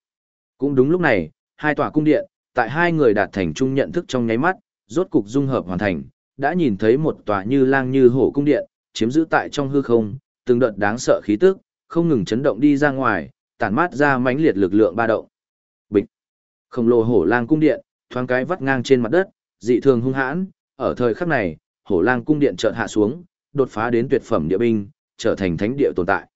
Cũng đúng lúc này, hai tòa cung điện, tại hai người đạt thành chung nhận thức trong nháy mắt, rốt cục dung hợp hoàn thành, đã nhìn thấy một tòa như lang như hổ cung điện, chiếm giữ tại trong hư không, từng đợt đáng sợ khí tức, không ngừng chấn động đi ra ngoài, tản mát ra mãnh liệt lực lượng ba động. Bịch. Khổng lồ hổ lang cung điện, thoáng cái vắt ngang trên mặt đất, dị thường hung hãn, ở thời khắc này, hổ lang cung điện chợt hạ xuống, đột phá đến tuyệt phẩm địa binh, trở thành thánh địa tồn tại.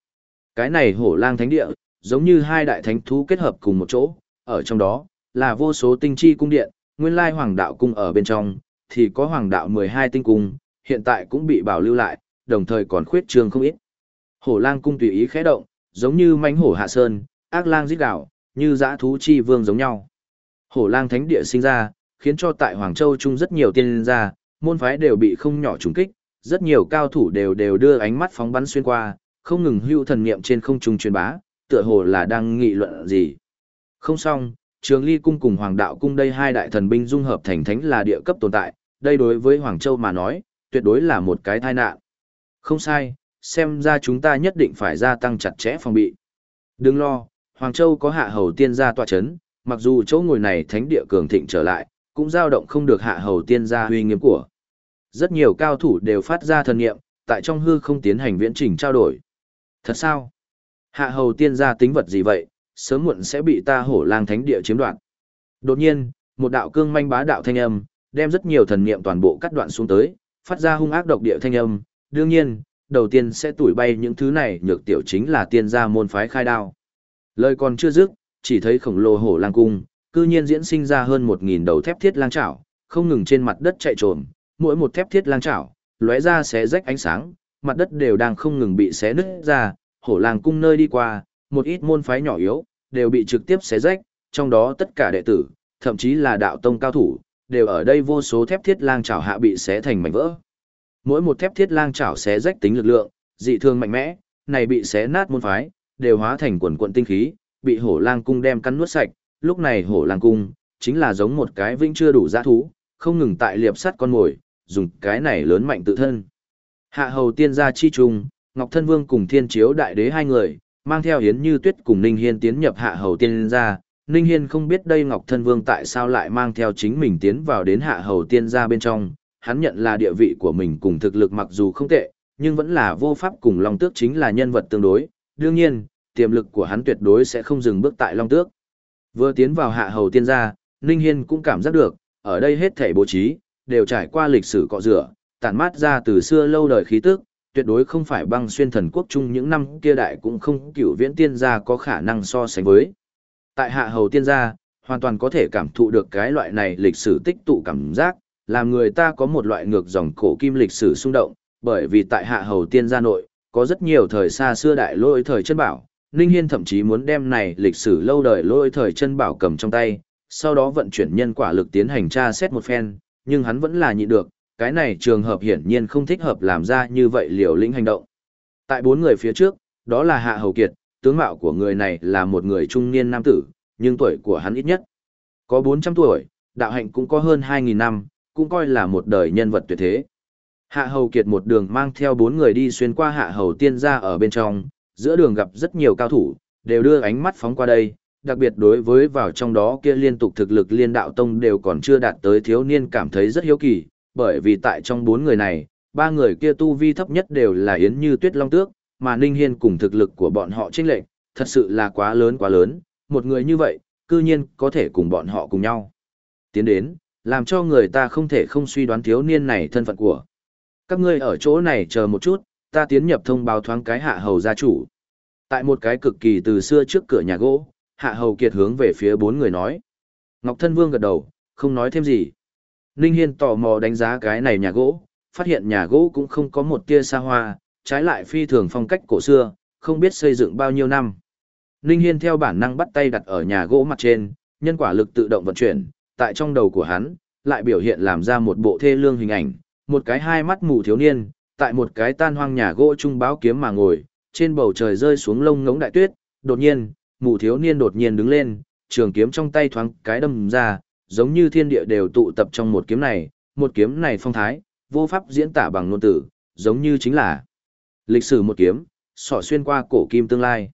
Cái này hổ lang thánh địa, giống như hai đại thánh thú kết hợp cùng một chỗ, ở trong đó, là vô số tinh chi cung điện, nguyên lai hoàng đạo cung ở bên trong, thì có hoàng đạo 12 tinh cung, hiện tại cũng bị bảo lưu lại, đồng thời còn khuyết trương không ít. Hổ lang cung tùy ý khẽ động, giống như mãnh hổ hạ sơn, ác lang giết đảo, như dã thú chi vương giống nhau. Hổ lang thánh địa sinh ra, khiến cho tại Hoàng Châu Trung rất nhiều tiên gia, môn phái đều bị không nhỏ trùng kích, rất nhiều cao thủ đều đều đưa ánh mắt phóng bắn xuyên qua, không ngừng hưu thần niệm trên không trung truyền bá, tựa hồ là đang nghị luận gì. Không xong, Trường Ly cung cùng Hoàng Đạo cung đây hai đại thần binh dung hợp thành thánh là địa cấp tồn tại, đây đối với Hoàng Châu mà nói, tuyệt đối là một cái tai nạn. Không sai, xem ra chúng ta nhất định phải gia tăng chặt chẽ phòng bị. Đừng lo, Hoàng Châu có hạ hầu tiên gia tọa chấn, mặc dù chỗ ngồi này thánh địa cường thịnh trở lại, cũng dao động không được hạ hầu tiên gia huy nghiêm của. Rất nhiều cao thủ đều phát ra thần nghiệm, tại trong hư không tiến hành viễn trình trao đổi. Thật sao? Hạ hầu tiên gia tính vật gì vậy, sớm muộn sẽ bị ta hổ lang thánh địa chiếm đoạt. Đột nhiên, một đạo cương manh bá đạo thanh âm, đem rất nhiều thần niệm toàn bộ cắt đoạn xuống tới, phát ra hung ác độc địa thanh âm, đương nhiên, đầu tiên sẽ tủi bay những thứ này nhược tiểu chính là tiên gia môn phái khai đao. Lời còn chưa dứt, chỉ thấy khổng lồ hổ lang cung, cư nhiên diễn sinh ra hơn một nghìn đầu thép thiết lang chảo, không ngừng trên mặt đất chạy trồm, mỗi một thép thiết lang chảo, lóe ra xé rách ánh sáng, mặt đất đều đang không ngừng bị xé nứt ra, hổ lang cung nơi đi qua, một ít môn phái nhỏ yếu, đều bị trực tiếp xé rách, trong đó tất cả đệ tử, thậm chí là đạo tông cao thủ, đều ở đây vô số thép thiết lang chảo hạ bị xé thành mảnh vỡ. Mỗi một thép thiết lang chảo xé rách tính lực lượng, dị thường mạnh mẽ, này bị xé nát môn phái, đều hóa thành quần quần tinh khí, bị hổ lang cung đem cắn nuốt sạch, lúc này hổ lang cung, chính là giống một cái vĩnh chưa đủ giã thú, không ngừng tại liệp sắt con mồi, dùng cái này lớn mạnh tự thân. Hạ hầu tiên gia chi trung, Ngọc Thân Vương cùng Thiên Chiếu Đại Đế hai người, mang theo hiến Như Tuyết cùng Ninh Hiên tiến nhập hạ hầu tiên gia. Ninh Hiên không biết đây Ngọc Thân Vương tại sao lại mang theo chính mình tiến vào đến hạ hầu tiên gia bên trong, hắn nhận là địa vị của mình cùng thực lực mặc dù không tệ, nhưng vẫn là vô pháp cùng Long Tước chính là nhân vật tương đối, đương nhiên, tiềm lực của hắn tuyệt đối sẽ không dừng bước tại Long Tước. Vừa tiến vào hạ hầu tiên gia, Ninh Hiên cũng cảm giác được, ở đây hết thảy bố trí, đều trải qua lịch sử cọ rửa, tản mát ra từ xưa lâu đời khí tức, tuyệt đối không phải băng xuyên thần quốc chung những năm kia đại cũng không cửu viễn tiên gia có khả năng so sánh với. Tại hạ hầu tiên gia, hoàn toàn có thể cảm thụ được cái loại này lịch sử tích tụ cảm giác, làm người ta có một loại ngược dòng cổ kim lịch sử xung động, bởi vì tại hạ hầu tiên gia nội, có rất nhiều thời xa xưa đại lỗi thời chân bảo, Ninh Hiên thậm chí muốn đem này lịch sử lâu đời lỗi thời chân bảo cầm trong tay, sau đó vận chuyển nhân quả lực tiến hành tra xét một phen, nhưng hắn vẫn là nhịn được, cái này trường hợp hiển nhiên không thích hợp làm ra như vậy liều lĩnh hành động. Tại bốn người phía trước, đó là Hạ Hầu Kiệt, tướng mạo của người này là một người trung niên nam tử, nhưng tuổi của hắn ít nhất. Có 400 tuổi, đạo hạnh cũng có hơn 2.000 năm, cũng coi là một đời nhân vật tuyệt thế. Hạ Hầu Kiệt một đường mang theo bốn người đi xuyên qua Hạ Hầu Tiên gia ở bên trong, giữa đường gặp rất nhiều cao thủ, đều đưa ánh mắt phóng qua đây, đặc biệt đối với vào trong đó kia liên tục thực lực liên đạo tông đều còn chưa đạt tới thiếu niên cảm thấy rất hiếu kỳ, bởi vì tại trong bốn người này, ba người kia tu vi thấp nhất đều là Yến Như Tuyết Long Tước, mà Ninh Hiên cùng thực lực của bọn họ chênh lệch, thật sự là quá lớn quá lớn, một người như vậy, cư nhiên có thể cùng bọn họ cùng nhau. Tiến đến, làm cho người ta không thể không suy đoán thiếu niên này thân phận của. Các ngươi ở chỗ này chờ một chút, ta tiến nhập thông báo thoáng cái hạ hầu gia chủ. Tại một cái cực kỳ từ xưa trước cửa nhà gỗ, hạ hầu kiệt hướng về phía bốn người nói. Ngọc Thân Vương gật đầu, không nói thêm gì. Ninh Hiên tò mò đánh giá cái này nhà gỗ, phát hiện nhà gỗ cũng không có một tia xa hoa, trái lại phi thường phong cách cổ xưa, không biết xây dựng bao nhiêu năm. Ninh Hiên theo bản năng bắt tay đặt ở nhà gỗ mặt trên, nhân quả lực tự động vận chuyển, tại trong đầu của hắn, lại biểu hiện làm ra một bộ thê lương hình ảnh, một cái hai mắt mù thiếu niên, tại một cái tan hoang nhà gỗ trung báo kiếm mà ngồi, trên bầu trời rơi xuống lông ngỗng đại tuyết, đột nhiên, mù thiếu niên đột nhiên đứng lên, trường kiếm trong tay thoáng cái đâm ra, giống như thiên địa đều tụ tập trong một kiếm này, một kiếm này phong thái, vô pháp diễn tả bằng ngôn từ, giống như chính là lịch sử một kiếm, sỏ xuyên qua cổ kim tương lai.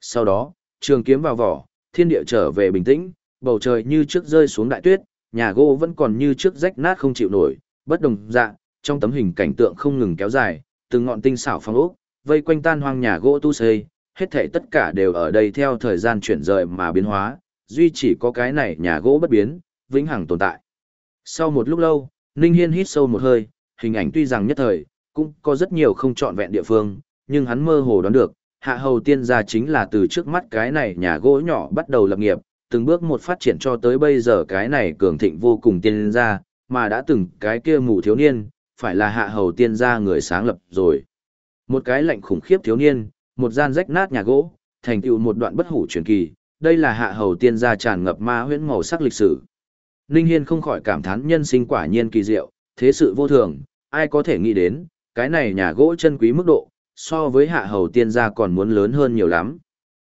Sau đó, trường kiếm vào vỏ, thiên địa trở về bình tĩnh, bầu trời như trước rơi xuống đại tuyết, nhà gỗ vẫn còn như trước rách nát không chịu nổi, bất đồng dạng, trong tấm hình cảnh tượng không ngừng kéo dài, từng ngọn tinh xảo phong ốc, vây quanh tan hoang nhà gỗ tu xây, hết thảy tất cả đều ở đây theo thời gian chuyển rời mà biến hóa, duy chỉ có cái này nhà gỗ bất biến, vĩnh hằng tồn tại. Sau một lúc lâu, Ninh Hiên hít sâu một hơi, hình ảnh tuy rằng nhất thời, cũng có rất nhiều không trọn vẹn địa phương, nhưng hắn mơ hồ đoán được, hạ hầu tiên gia chính là từ trước mắt cái này nhà gỗ nhỏ bắt đầu lập nghiệp, từng bước một phát triển cho tới bây giờ cái này cường thịnh vô cùng tiên gia, mà đã từng cái kia mù thiếu niên, phải là hạ hầu tiên gia người sáng lập rồi. Một cái lạnh khủng khiếp thiếu niên, một gian rách nát nhà gỗ, thành tựu một đoạn bất hủ truyền kỳ, đây là hạ hầu tiên gia tràn ngập ma huyễn màu sắc lịch sử. Ninh Hiên không khỏi cảm thán nhân sinh quả nhiên kỳ diệu, thế sự vô thường, ai có thể nghĩ đến, cái này nhà gỗ chân quý mức độ, so với hạ hầu tiên gia còn muốn lớn hơn nhiều lắm.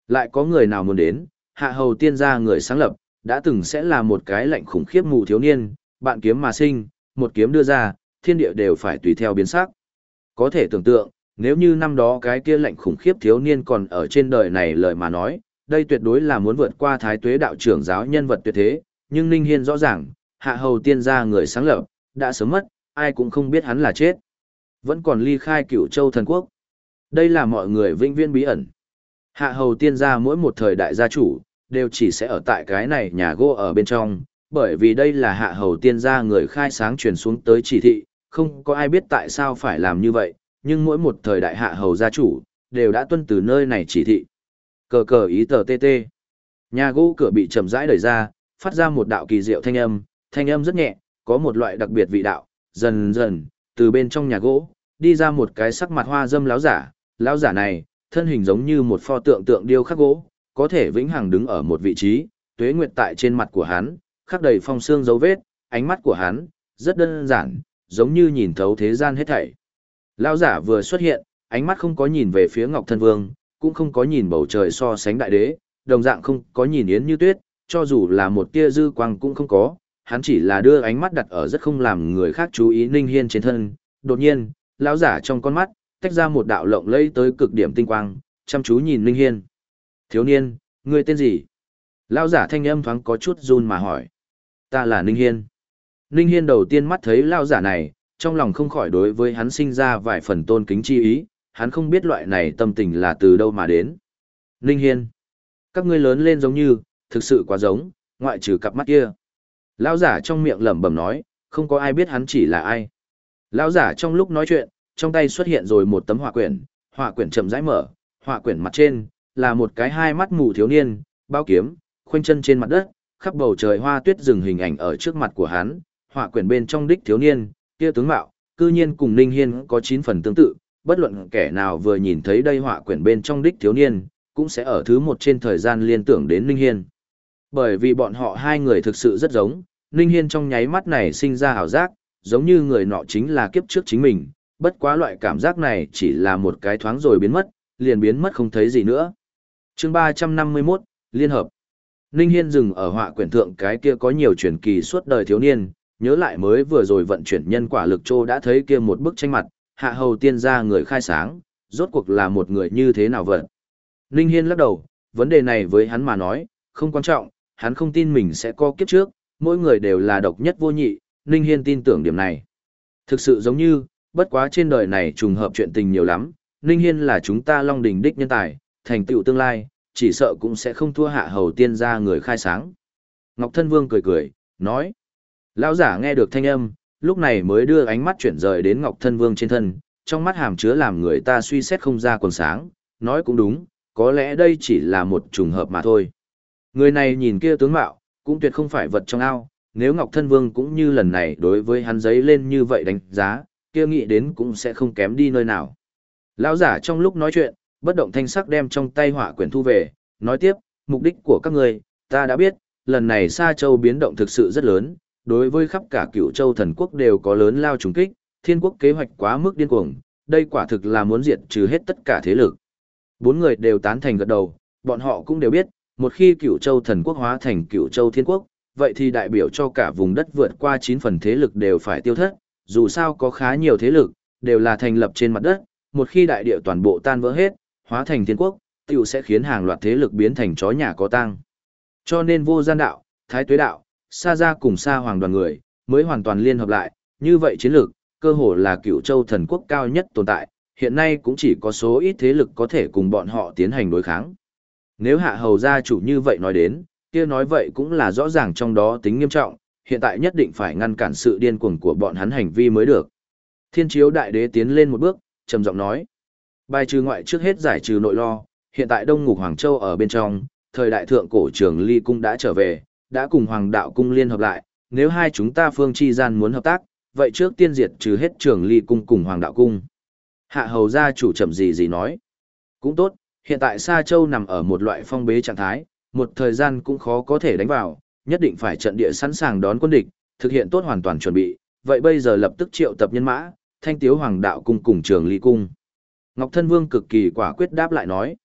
Lại có người nào muốn đến, hạ hầu tiên gia người sáng lập, đã từng sẽ là một cái lạnh khủng khiếp mù thiếu niên, bạn kiếm mà sinh, một kiếm đưa ra, thiên địa đều phải tùy theo biến sắc. Có thể tưởng tượng, nếu như năm đó cái kia lạnh khủng khiếp thiếu niên còn ở trên đời này lời mà nói, đây tuyệt đối là muốn vượt qua thái tuế đạo trưởng giáo nhân vật tuyệt thế, nhưng Ninh Hiên rõ ràng, hạ hầu tiên gia người sáng lập, đã sớm mất, ai cũng không biết hắn là chết. Vẫn còn ly khai cửu châu thần quốc. Đây là mọi người vinh viên bí ẩn. Hạ hầu tiên gia mỗi một thời đại gia chủ, đều chỉ sẽ ở tại cái này nhà gỗ ở bên trong, bởi vì đây là hạ hầu tiên gia người khai sáng truyền xuống tới chỉ thị, không có ai biết tại sao phải làm như vậy, nhưng mỗi một thời đại hạ hầu gia chủ, đều đã tuân từ nơi này chỉ thị. Cờ cờ ý tờ tê tê. Nhà gỗ cửa bị chậm rãi đẩy ra, phát ra một đạo kỳ diệu thanh âm, thanh âm rất nhẹ, có một loại đặc biệt vị đạo, dần dần, từ bên trong nhà gỗ, đi ra một cái sắc mặt hoa dâm láo giả, lão giả này, thân hình giống như một pho tượng tượng điêu khắc gỗ, có thể vĩnh hằng đứng ở một vị trí, tuế nguyệt tại trên mặt của hắn, khắc đầy phong xương dấu vết, ánh mắt của hắn, rất đơn giản, giống như nhìn thấu thế gian hết thảy. Lão giả vừa xuất hiện, ánh mắt không có nhìn về phía Ngọc Thân Vương, cũng không có nhìn bầu trời so sánh đại đế, đồng dạng không có nhìn Yến Như Tuyết, cho dù là một tia dư quang cũng không có, hắn chỉ là đưa ánh mắt đặt ở rất không làm người khác chú ý Ninh Hiên trên thân. Đột nhiên, lão giả trong con mắt, tách ra một đạo lộng lẫy tới cực điểm tinh quang, chăm chú nhìn Ninh Hiên. Thiếu niên, ngươi tên gì? Lão giả thanh âm thoáng có chút run mà hỏi. Ta là Ninh Hiên. Ninh Hiên đầu tiên mắt thấy lão giả này, trong lòng không khỏi đối với hắn sinh ra vài phần tôn kính chi ý, hắn không biết loại này tâm tình là từ đâu mà đến. Ninh Hiên. Các ngươi lớn lên giống như, thực sự quá giống, ngoại trừ cặp mắt kia. Lão giả trong miệng lẩm bẩm nói, không có ai biết hắn chỉ là ai. Lão giả trong lúc nói chuyện, trong tay xuất hiện rồi một tấm họa quyển, họa quyển chậm rãi mở, họa quyển mặt trên là một cái hai mắt mù thiếu niên, bao kiếm, khoanh chân trên mặt đất, khắp bầu trời hoa tuyết rừng hình ảnh ở trước mặt của hắn, họa quyển bên trong đích thiếu niên, kia tướng mạo, cư nhiên cùng Ninh Hiên có 9 phần tương tự, bất luận kẻ nào vừa nhìn thấy đây họa quyển bên trong đích thiếu niên, cũng sẽ ở thứ một trên thời gian liên tưởng đến Ninh Hiên. Bởi vì bọn họ hai người thực sự rất giống, Ninh Hiên trong nháy mắt này sinh ra hào giác, giống như người nọ chính là kiếp trước chính mình, bất quá loại cảm giác này chỉ là một cái thoáng rồi biến mất, liền biến mất không thấy gì nữa. Chương 351, Liên Hợp Ninh Hiên dừng ở họa quyển thượng cái kia có nhiều truyền kỳ suốt đời thiếu niên, nhớ lại mới vừa rồi vận chuyển nhân quả lực trô đã thấy kia một bức tranh mặt, hạ hầu tiên gia người khai sáng, rốt cuộc là một người như thế nào vậy? Ninh Hiên lắc đầu, vấn đề này với hắn mà nói, không quan trọng, hắn không tin mình sẽ có kiếp trước, mỗi người đều là độc nhất vô nhị, Ninh Hiên tin tưởng điểm này. Thực sự giống như, bất quá trên đời này trùng hợp chuyện tình nhiều lắm, Ninh Hiên là chúng ta long đình đích nhân tài, thành tựu tương lai, chỉ sợ cũng sẽ không thua hạ hầu tiên gia người khai sáng. Ngọc Thân Vương cười cười, nói. Lão giả nghe được thanh âm, lúc này mới đưa ánh mắt chuyển rời đến Ngọc Thân Vương trên thân, trong mắt hàm chứa làm người ta suy xét không ra quần sáng, nói cũng đúng, có lẽ đây chỉ là một trùng hợp mà thôi. Người này nhìn kia tướng mạo, cũng tuyệt không phải vật trong ao, nếu Ngọc Thân Vương cũng như lần này đối với hắn giấy lên như vậy đánh giá, kia nghĩ đến cũng sẽ không kém đi nơi nào. Lão giả trong lúc nói chuyện, bất động thanh sắc đem trong tay hỏa quyển thu về, nói tiếp, mục đích của các người, ta đã biết, lần này Sa Châu biến động thực sự rất lớn, đối với khắp cả cựu châu thần quốc đều có lớn lao trùng kích, thiên quốc kế hoạch quá mức điên cuồng, đây quả thực là muốn diệt trừ hết tất cả thế lực. Bốn người đều tán thành gật đầu, bọn họ cũng đều biết, một khi cựu châu thần quốc hóa thành cựu châu thiên quốc, vậy thì đại biểu cho cả vùng đất vượt qua 9 phần thế lực đều phải tiêu thất, dù sao có khá nhiều thế lực, đều là thành lập trên mặt đất, một khi đại địa toàn bộ tan vỡ hết, hóa thành thiên quốc, tiểu sẽ khiến hàng loạt thế lực biến thành chó nhà có tăng. Cho nên vô gian đạo, thái tuế đạo, sa gia cùng sa hoàng đoàn người, mới hoàn toàn liên hợp lại, như vậy chiến lược, cơ hồ là cựu châu thần quốc cao nhất tồn tại, hiện nay cũng chỉ có số ít thế lực có thể cùng bọn họ tiến hành đối kháng. Nếu hạ hầu gia chủ như vậy nói đến, kia nói vậy cũng là rõ ràng trong đó tính nghiêm trọng, hiện tại nhất định phải ngăn cản sự điên cuồng của bọn hắn hành vi mới được. Thiên chiếu đại đế tiến lên một bước, trầm giọng nói. Bài trừ ngoại trước hết giải trừ nội lo, hiện tại Đông Ngục Hoàng Châu ở bên trong, thời đại thượng cổ trường ly cung đã trở về, đã cùng Hoàng đạo cung liên hợp lại, nếu hai chúng ta phương chi gian muốn hợp tác, vậy trước tiên diệt trừ hết trường ly cung cùng Hoàng đạo cung. Hạ hầu gia chủ chậm gì gì nói. Cũng tốt, hiện tại Sa Châu nằm ở một loại phong bế trạng thái, một thời gian cũng khó có thể đánh vào, nhất định phải trận địa sẵn sàng đón quân địch, thực hiện tốt hoàn toàn chuẩn bị, vậy bây giờ lập tức triệu tập nhân mã, thanh tiếu hoàng đạo cung cùng trường ly cung. Ngọc Thân Vương cực kỳ quả quyết đáp lại nói,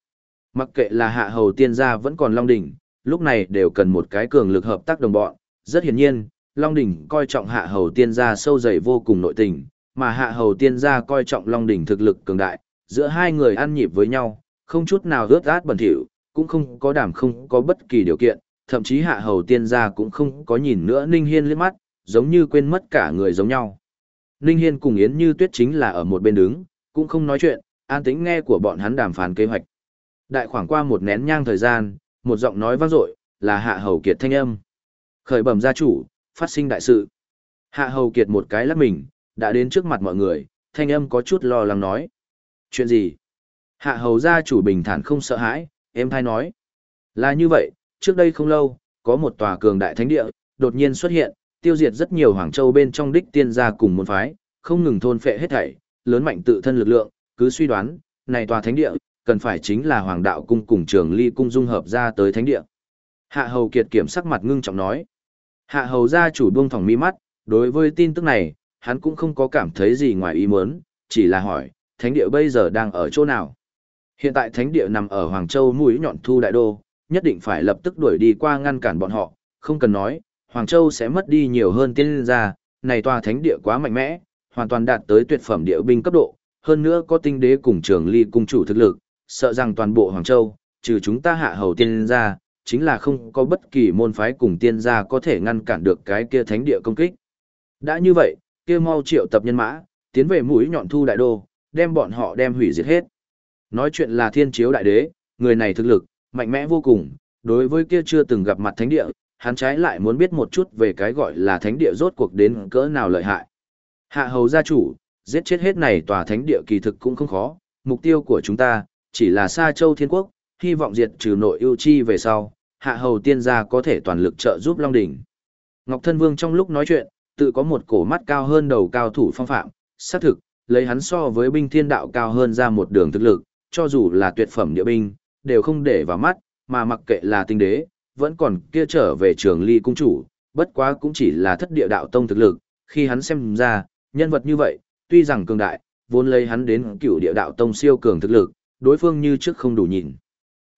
mặc kệ là hạ hầu tiên gia vẫn còn Long Đỉnh, lúc này đều cần một cái cường lực hợp tác đồng bọn, rất hiển nhiên, Long Đỉnh coi trọng hạ hầu tiên gia sâu dày vô cùng nội tình, mà hạ hầu tiên gia coi trọng Long Đỉnh thực lực cường đại, giữa hai người ăn nhịp với nhau, không chút nào rớt át bẩn thỉu, cũng không có đảm không có bất kỳ điều kiện, thậm chí hạ hầu tiên gia cũng không có nhìn nữa Ninh Hiên liếc mắt, giống như quên mất cả người giống nhau. Ninh Hiên cùng Yến Như Tuyết chính là ở một bên đứng, cũng không nói chuyện, an tĩnh nghe của bọn hắn đàm phán kế hoạch. Đại khoảng qua một nén nhang thời gian, một giọng nói vang dội, là Hạ Hầu Kiệt thanh âm. Khởi bẩm gia chủ, phát sinh đại sự. Hạ Hầu Kiệt một cái lắc mình, đã đến trước mặt mọi người, thanh âm có chút lo lắng nói. Chuyện gì? Hạ Hầu gia chủ bình thản không sợ hãi, em thay nói. Là như vậy, trước đây không lâu, có một tòa cường đại thánh địa, đột nhiên xuất hiện, tiêu diệt rất nhiều Hoàng Châu bên trong đích tiên gia cùng môn phái, không ngừng thôn phệ hết thảy, lớn mạnh tự thân lực lượng, cứ suy đoán, này tòa thánh địa, cần phải chính là Hoàng đạo cung cùng Trường Ly cung dung hợp ra tới thánh địa. Hạ Hầu Kiệt kiểm sắc mặt ngưng trọng nói. Hạ Hầu gia chủ buông thòng mi mắt, đối với tin tức này, hắn cũng không có cảm thấy gì ngoài ý muốn, chỉ là hỏi, thánh địa bây giờ đang ở chỗ nào? Hiện tại thánh địa nằm ở Hoàng Châu mũi nhọn thu đại đô, nhất định phải lập tức đuổi đi qua ngăn cản bọn họ, không cần nói, Hoàng Châu sẽ mất đi nhiều hơn tiên gia, này tòa thánh địa quá mạnh mẽ, hoàn toàn đạt tới tuyệt phẩm địa binh cấp độ, hơn nữa có tinh đế cùng trường ly cung chủ thực lực, sợ rằng toàn bộ Hoàng Châu, trừ chúng ta hạ hầu tiên gia, chính là không có bất kỳ môn phái cùng tiên gia có thể ngăn cản được cái kia thánh địa công kích. Đã như vậy, kia mau triệu tập nhân mã, tiến về mũi nhọn thu đại đô, đem bọn họ đem hủy diệt hết. Nói chuyện là thiên chiếu đại đế, người này thực lực, mạnh mẽ vô cùng, đối với kia chưa từng gặp mặt thánh địa, hắn trái lại muốn biết một chút về cái gọi là thánh địa rốt cuộc đến cỡ nào lợi hại. Hạ hầu gia chủ, giết chết hết này tòa thánh địa kỳ thực cũng không khó, mục tiêu của chúng ta, chỉ là Sa Châu Thiên Quốc, hy vọng diệt trừ nội ưu chi về sau, hạ hầu tiên gia có thể toàn lực trợ giúp Long Đỉnh. Ngọc Thân Vương trong lúc nói chuyện, tự có một cổ mắt cao hơn đầu cao thủ phong phạm, xác thực, lấy hắn so với binh thiên đạo cao hơn ra một đường thực lực, cho dù là tuyệt phẩm địa binh, đều không để vào mắt, mà mặc kệ là tinh đế, vẫn còn kia trở về trường ly cung chủ, bất quá cũng chỉ là thất địa đạo tông thực lực, khi hắn xem ra, nhân vật như vậy, tuy rằng cường đại, vốn lấy hắn đến cựu địa đạo tông siêu cường thực lực, đối phương như trước không đủ nhìn.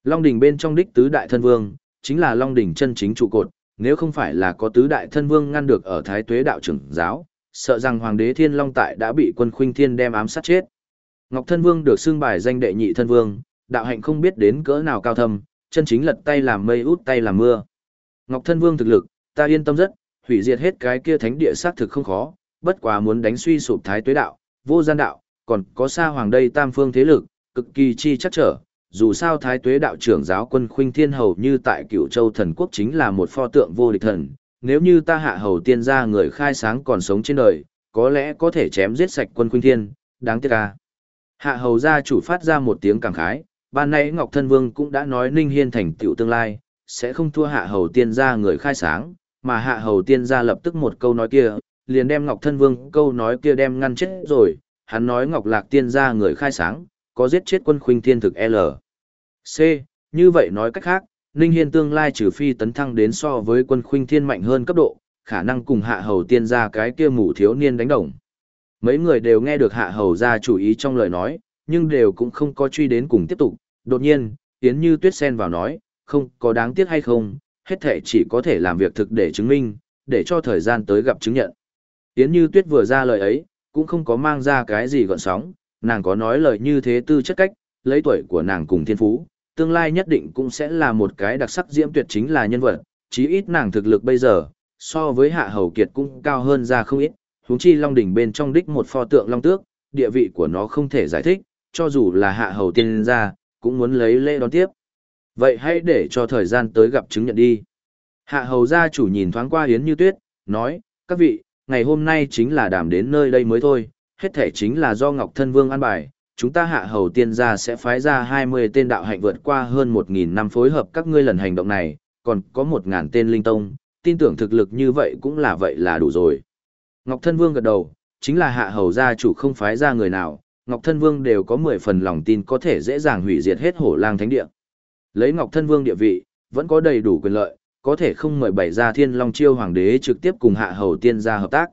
Long đỉnh bên trong đích tứ đại thân vương, chính là Long đỉnh chân chính trụ cột, nếu không phải là có tứ đại thân vương ngăn được ở Thái Tuế đạo trưởng giáo, sợ rằng Hoàng đế Thiên Long tại đã bị quân khuynh thiên đem ám sát chết. Ngọc Thân Vương được xưng bài danh đệ nhị thân vương, đạo hạnh không biết đến cỡ nào cao thâm, chân chính lật tay làm mây út tay làm mưa. Ngọc Thân Vương thực lực, ta yên tâm rất, hủy diệt hết cái kia thánh địa sát thực không khó, bất quá muốn đánh suy sụp Thái Tuế đạo, vô gian đạo, còn có xa hoàng đây tam phương thế lực, cực kỳ chi chắc trở. Dù sao Thái Tuế đạo trưởng giáo quân Khuynh Thiên hầu như tại Cửu Châu thần quốc chính là một pho tượng vô địch thần, nếu như ta hạ hầu tiên gia người khai sáng còn sống trên đời, có lẽ có thể chém giết sạch quân Khuynh Thiên, đáng tiếc a. Hạ hầu gia chủ phát ra một tiếng cảm khái, ban nãy Ngọc Thân Vương cũng đã nói Ninh Hiên thành tựu tương lai, sẽ không thua hạ hầu tiên gia người khai sáng, mà hạ hầu tiên gia lập tức một câu nói kia, liền đem Ngọc Thân Vương câu nói kia đem ngăn chết rồi, hắn nói Ngọc Lạc tiên gia người khai sáng, có giết chết quân khuynh thiên thực L. C. Như vậy nói cách khác, Ninh Hiên tương lai trừ phi tấn thăng đến so với quân khuynh thiên mạnh hơn cấp độ, khả năng cùng hạ hầu tiên gia cái kia mù thiếu niên đánh đồng. Mấy người đều nghe được hạ hầu gia chủ ý trong lời nói, nhưng đều cũng không có truy đến cùng tiếp tục. Đột nhiên, Yến Như Tuyết xen vào nói, không có đáng tiếc hay không, hết thể chỉ có thể làm việc thực để chứng minh, để cho thời gian tới gặp chứng nhận. Yến Như Tuyết vừa ra lời ấy, cũng không có mang ra cái gì gọn sóng, nàng có nói lời như thế tư chất cách, lấy tuổi của nàng cùng thiên phú, tương lai nhất định cũng sẽ là một cái đặc sắc diễm tuyệt chính là nhân vật, chí ít nàng thực lực bây giờ, so với hạ hầu kiệt cũng cao hơn ra không ít, huống chi Long đỉnh bên trong đích một pho tượng Long Tước, địa vị của nó không thể giải thích, cho dù là hạ hầu tiên ra, cũng muốn lấy lễ đón tiếp. Vậy hãy để cho thời gian tới gặp chứng nhận đi. Hạ hầu gia chủ nhìn thoáng qua Yến Như Tuyết, nói, các vị, ngày hôm nay chính là đàm đến nơi đây mới thôi, hết thể chính là do Ngọc Thân Vương an bài, chúng ta hạ hầu tiên gia sẽ phái ra 20 tên đạo hạnh vượt qua hơn 1.000 năm phối hợp các ngươi lần hành động này, còn có 1.000 tên linh tông, tin tưởng thực lực như vậy cũng là vậy là đủ rồi. Ngọc Thân Vương gật đầu, chính là hạ hầu gia chủ không phái ra người nào, Ngọc Thân Vương đều có 10 phần lòng tin có thể dễ dàng hủy diệt hết hổ lang thánh địa. Lấy Ngọc Thân Vương địa vị, vẫn có đầy đủ quyền lợi, có thể không mời bảy ra thiên long chiêu hoàng đế trực tiếp cùng hạ hầu tiên gia hợp tác.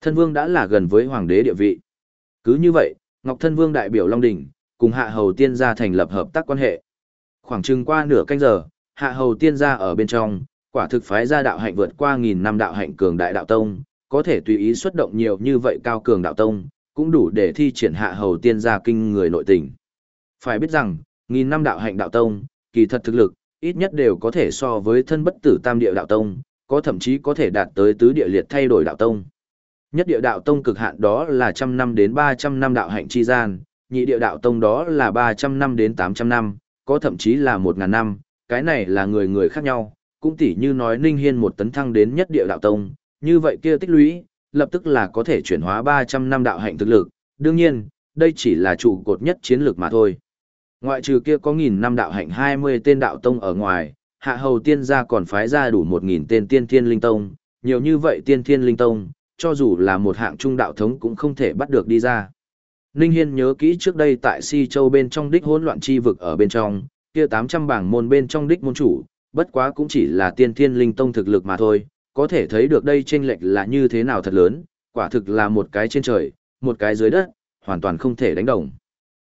Thân vương đã là gần với hoàng đế địa vị. Cứ như vậy, Ngọc Thân Vương đại biểu Long Đỉnh, cùng hạ hầu tiên gia thành lập hợp tác quan hệ. Khoảng chừng qua nửa canh giờ, hạ hầu tiên gia ở bên trong, quả thực phái ra đạo hạnh vượt qua nghìn năm đạo hạnh cường đại đạo tông, có thể tùy ý xuất động nhiều như vậy cao cường đạo tông, cũng đủ để thi triển hạ hầu tiên gia kinh người nội tình. Phải biết rằng, nghìn năm đạo hạnh đạo tông, kỳ thật thực lực, ít nhất đều có thể so với thân bất tử tam địa đạo tông, có thậm chí có thể đạt tới tứ địa liệt thay đổi đạo tông. Nhất địa đạo tông cực hạn đó là trăm năm đến ba trăm năm đạo hạnh chi gian, nhị địa đạo tông đó là ba trăm năm đến tám trăm năm, có thậm chí là một ngàn năm, cái này là người người khác nhau, cũng tỉ như nói Ninh Hiên một tấn thăng đến nhất địa đạo tông, như vậy kia tích lũy, lập tức là có thể chuyển hóa ba trăm năm đạo hạnh thực lực, đương nhiên, đây chỉ là trụ cột nhất chiến lược mà thôi. Ngoại trừ kia có nghìn năm đạo hạnh 20 tên đạo tông ở ngoài, hạ hầu tiên gia còn phái ra đủ 1.000 tên tiên thiên linh tông, nhiều như vậy tiên thiên linh tông, cho dù là một hạng trung đạo thống cũng không thể bắt được đi ra. Ninh Hiên nhớ kỹ trước đây tại Si Châu bên trong đích hỗn loạn chi vực ở bên trong, kia 800 bảng môn bên trong đích môn chủ, bất quá cũng chỉ là tiên thiên linh tông thực lực mà thôi, có thể thấy được đây chênh lệch là như thế nào thật lớn, quả thực là một cái trên trời, một cái dưới đất, hoàn toàn không thể đánh đồng.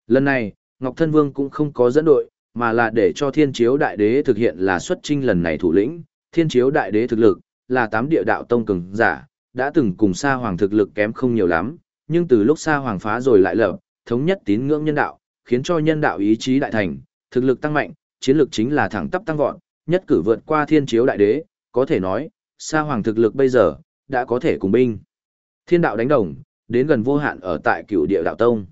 Lần này, Ngọc Thân Vương cũng không có dẫn đội, mà là để cho Thiên Chiếu Đại Đế thực hiện là xuất trinh lần này thủ lĩnh. Thiên Chiếu Đại Đế thực lực là tám địa đạo tông cường giả, đã từng cùng Sa Hoàng thực lực kém không nhiều lắm, nhưng từ lúc Sa Hoàng phá rồi lại lập, thống nhất tín ngưỡng nhân đạo, khiến cho nhân đạo ý chí đại thành, thực lực tăng mạnh, chiến lực chính là thẳng tắp tăng vọt, nhất cử vượt qua Thiên Chiếu Đại Đế, có thể nói, Sa Hoàng thực lực bây giờ đã có thể cùng binh. Thiên đạo đánh đồng, đến gần vô hạn ở tại Cửu Địa Đạo Tông.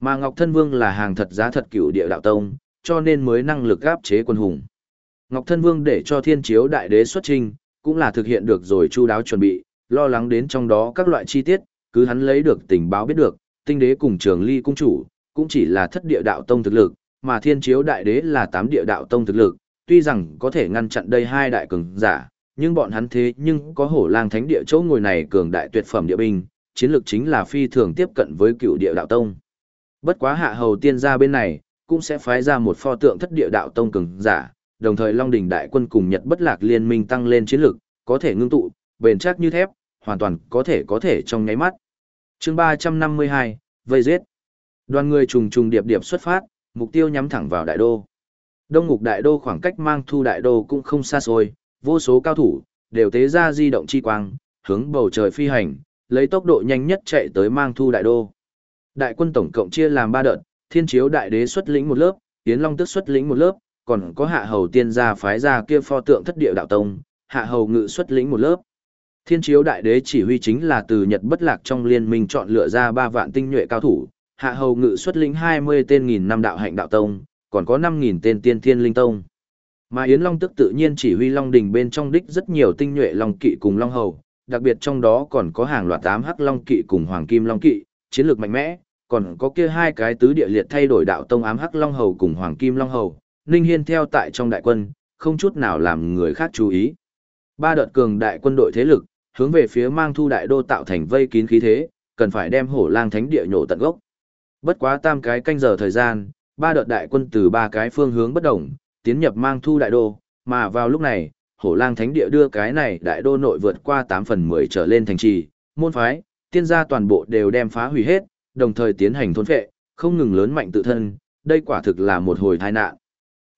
Mà Ngọc Thân Vương là hàng thật giá thật cựu địa đạo tông, cho nên mới năng lực áp chế quân hùng. Ngọc Thân Vương để cho thiên chiếu đại đế xuất trình, cũng là thực hiện được rồi chu đáo chuẩn bị, lo lắng đến trong đó các loại chi tiết, cứ hắn lấy được tình báo biết được, tinh đế cùng trường ly cung chủ, cũng chỉ là thất địa đạo tông thực lực, mà thiên chiếu đại đế là tám địa đạo tông thực lực, tuy rằng có thể ngăn chặn đây hai đại cường giả, nhưng bọn hắn thế nhưng có hổ lang thánh địa chỗ ngồi này cường đại tuyệt phẩm địa binh, chiến lược chính là phi thường tiếp cận với cựu địa đạo tông. Bất quá hạ hầu tiên gia bên này, cũng sẽ phái ra một pho tượng thất địa đạo tông cường giả, đồng thời Long đình đại quân cùng Nhật bất lạc liên minh tăng lên chiến lược, có thể ngưng tụ, bền chắc như thép, hoàn toàn có thể có thể trong nháy mắt. Chương 352, vây giết. Đoàn người trùng trùng điệp điệp xuất phát, mục tiêu nhắm thẳng vào đại đô. Đông ngục đại đô khoảng cách mang thu đại đô cũng không xa xôi, vô số cao thủ, đều tế ra di động chi quang, hướng bầu trời phi hành, lấy tốc độ nhanh nhất chạy tới mang thu đại đô. Đại quân tổng cộng chia làm ba đợt, thiên chiếu đại đế xuất lĩnh một lớp, tiến long tức xuất lĩnh một lớp, còn có hạ hầu tiên gia phái ra kia pho tượng thất địa đạo tông, hạ hầu ngự xuất lĩnh một lớp. Thiên chiếu đại đế chỉ huy chính là từ Nhật bất lạc trong liên minh chọn lựa ra ba vạn tinh nhuệ cao thủ, hạ hầu ngự xuất lĩnh 20 tên nghìn năm đạo hạnh đạo tông, còn có 5.000 tên tiên thiên linh tông. Mà Yến Long tức tự nhiên chỉ huy Long Đình bên trong đích rất nhiều tinh nhuệ Long kỵ cùng Long hầu, đặc biệt trong đó còn có hàng loạt tám hắc Long kỵ cùng Hoàng Kim Long kỵ, chiến lược mạnh mẽ, còn có kia hai cái tứ địa liệt thay đổi đạo tông ám hắc Long hầu cùng Hoàng Kim Long hầu, Ninh Hiên theo tại trong đại quân, không chút nào làm người khác chú ý. Ba đợt cường đại quân đội thế lực, hướng về phía mang thu đại đô tạo thành vây kín khí thế, cần phải đem hổ lang thánh địa nhổ tận gốc. Bất quá tam cái canh giờ thời gian, ba đợt đại quân từ ba cái phương hướng bất đồng, tiến nhập mang thu đại đô, mà vào lúc này, hổ lang thánh địa đưa cái này đại đô nội vượt qua 8 phần 10 trở lên thành trì, môn phái, tiên gia toàn bộ đều đem phá hủy hết, đồng thời tiến hành thôn phệ, không ngừng lớn mạnh tự thân, đây quả thực là một hồi tai nạn.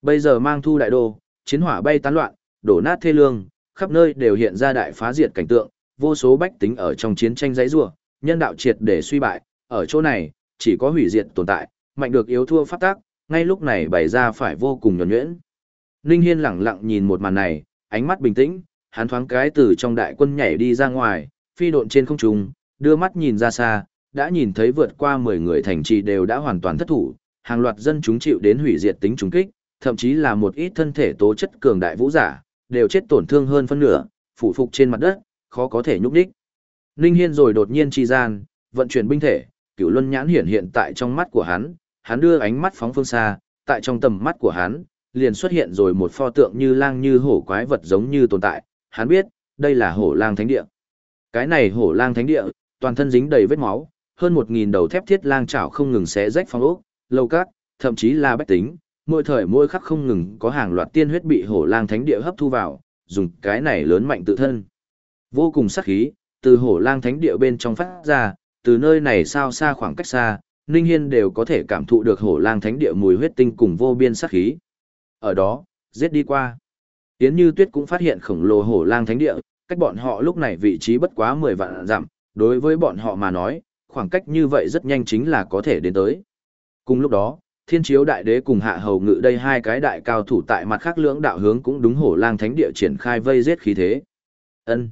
Bây giờ mang thu đại đô, chiến hỏa bay tán loạn, đổ nát thê lương, khắp nơi đều hiện ra đại phá diệt cảnh tượng, vô số bách tính ở trong chiến tranh giấy rủa, nhân đạo triệt để suy bại, ở chỗ này, chỉ có hủy diệt tồn tại, mạnh được yếu thua phát tác, ngay lúc này bày ra phải vô cùng nhuẩn nhuyễn. Ninh Hiên lặng lặng nhìn một màn này, ánh mắt bình tĩnh, hắn thoáng cái từ trong đại quân nhảy đi ra ngoài, phi độn trên không trung, đưa mắt nhìn ra xa, đã nhìn thấy vượt qua 10 người thành trì đều đã hoàn toàn thất thủ, hàng loạt dân chúng chịu đến hủy diệt tính trùng kích, thậm chí là một ít thân thể tố chất cường đại vũ giả, đều chết tổn thương hơn phân nửa, phủ phục trên mặt đất, khó có thể nhúc đích. Ninh Hiên rồi đột nhiên chi gian, vận chuyển binh thể, cửu luân nhãn hiển hiện tại trong mắt của hắn, hắn đưa ánh mắt phóng phương xa, tại trong tầm mắt của hắn, liền xuất hiện rồi một pho tượng như lang như hổ quái vật giống như tồn tại, hắn biết, đây là hổ lang thánh địa. Cái này hổ lang thánh địa, toàn thân dính đầy vết máu, hơn một nghìn đầu thép thiết lang chảo không ngừng xé rách phong ốc, lâu các, thậm chí là bách tính, mỗi thời mỗi khắc không ngừng có hàng loạt tiên huyết bị hổ lang thánh địa hấp thu vào, dùng cái này lớn mạnh tự thân. Vô cùng sắc khí, từ hổ lang thánh địa bên trong phát ra, từ nơi này sao xa khoảng cách xa, Ninh Hiên đều có thể cảm thụ được hổ lang thánh địa mùi huyết tinh cùng vô biên sắc khí. Ở đó, giết đi qua. Yến Như Tuyết cũng phát hiện khổng lồ hổ lang thánh địa, cách bọn họ lúc này vị trí bất quá 10 vạn dặm, đối với bọn họ mà nói, khoảng cách như vậy rất nhanh chính là có thể đến tới. Cùng lúc đó, Thiên Chiếu Đại Đế cùng Hạ Hầu Ngự đây hai cái đại cao thủ tại mặt khác lưỡng đạo hướng cũng đúng hổ lang thánh địa triển khai vây giết khí thế. Ân,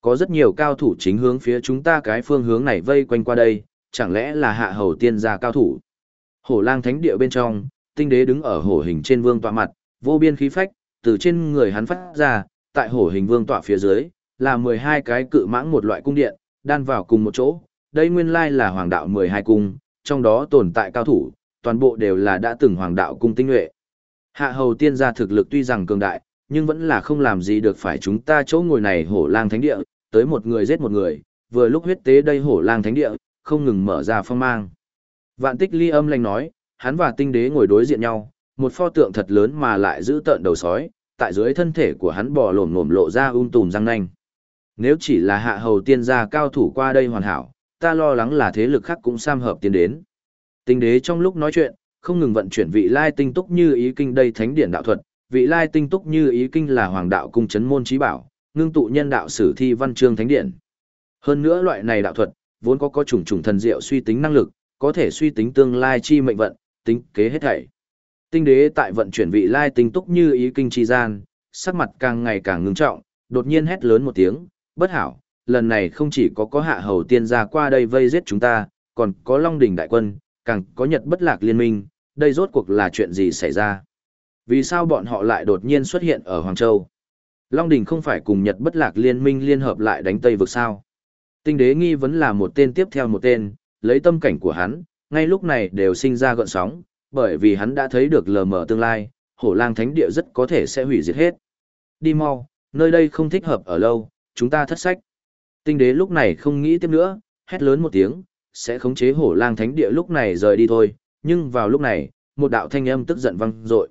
Có rất nhiều cao thủ chính hướng phía chúng ta cái phương hướng này vây quanh qua đây, chẳng lẽ là Hạ Hầu tiên gia cao thủ? Hổ lang thánh địa bên trong, tinh đế đứng ở hổ hình trên vương tọa mặt, vô biên khí phách, từ trên người hắn phát ra, tại hổ hình vương tọa phía dưới, là 12 cái cự mãng một loại cung điện, đan vào cùng một chỗ, đây nguyên lai là hoàng đạo 12 cung, trong đó tồn tại cao thủ, toàn bộ đều là đã từng hoàng đạo cung tinh nhuệ. Hạ hầu tiên gia thực lực tuy rằng cường đại, nhưng vẫn là không làm gì được phải chúng ta chỗ ngồi này hổ lang thánh địa, tới một người giết một người, vừa lúc huyết tế đây hổ lang thánh địa, không ngừng mở ra phong mang. Vạn tích ly âm lành nói, hắn và tinh đế ngồi đối diện nhau, một pho tượng thật lớn mà lại giữ tợn đầu sói, tại dưới thân thể của hắn bò lổm lổm lộ ra um tùm răng nanh. Nếu chỉ là hạ hầu tiên gia cao thủ qua đây hoàn hảo, ta lo lắng là thế lực khác cũng sam hợp tiến đến. Tinh đế trong lúc nói chuyện, không ngừng vận chuyển vị lai tinh túc như ý kinh đây thánh điển đạo thuật, vị lai tinh túc như ý kinh là hoàng đạo cung chấn môn trí bảo, ngưng tụ nhân đạo sử thi văn chương thánh điển. Hơn nữa loại này đạo thuật, vốn có có chủng chủng thần diệu suy tính năng lực, có thể suy tính tương lai chi mệnh vận, tính kế hết thảy. Tinh đế tại vận chuyển vị lai tinh túc như ý kinh chi gian, sắc mặt càng ngày càng ngưng trọng, đột nhiên hét lớn một tiếng, bất hảo, lần này không chỉ có có hạ hầu tiên gia qua đây vây giết chúng ta, còn có Long đỉnh đại quân, càng có Nhật bất lạc liên minh, đây rốt cuộc là chuyện gì xảy ra? Vì sao bọn họ lại đột nhiên xuất hiện ở Hoàng Châu? Long đỉnh không phải cùng Nhật bất lạc liên minh liên hợp lại đánh Tây vực sao? Tinh đế nghi vấn là một tên tiếp theo một tên, lấy tâm cảnh của hắn, ngay lúc này đều sinh ra gợn sóng, bởi vì hắn đã thấy được lờ mờ tương lai, hổ lang thánh địa rất có thể sẽ hủy diệt hết. Đi mau, nơi đây không thích hợp ở lâu, chúng ta thất sách. Tinh đế lúc này không nghĩ tiếp nữa, hét lớn một tiếng, sẽ khống chế hổ lang thánh địa lúc này rời đi thôi, nhưng vào lúc này, một đạo thanh âm tức giận vang dội.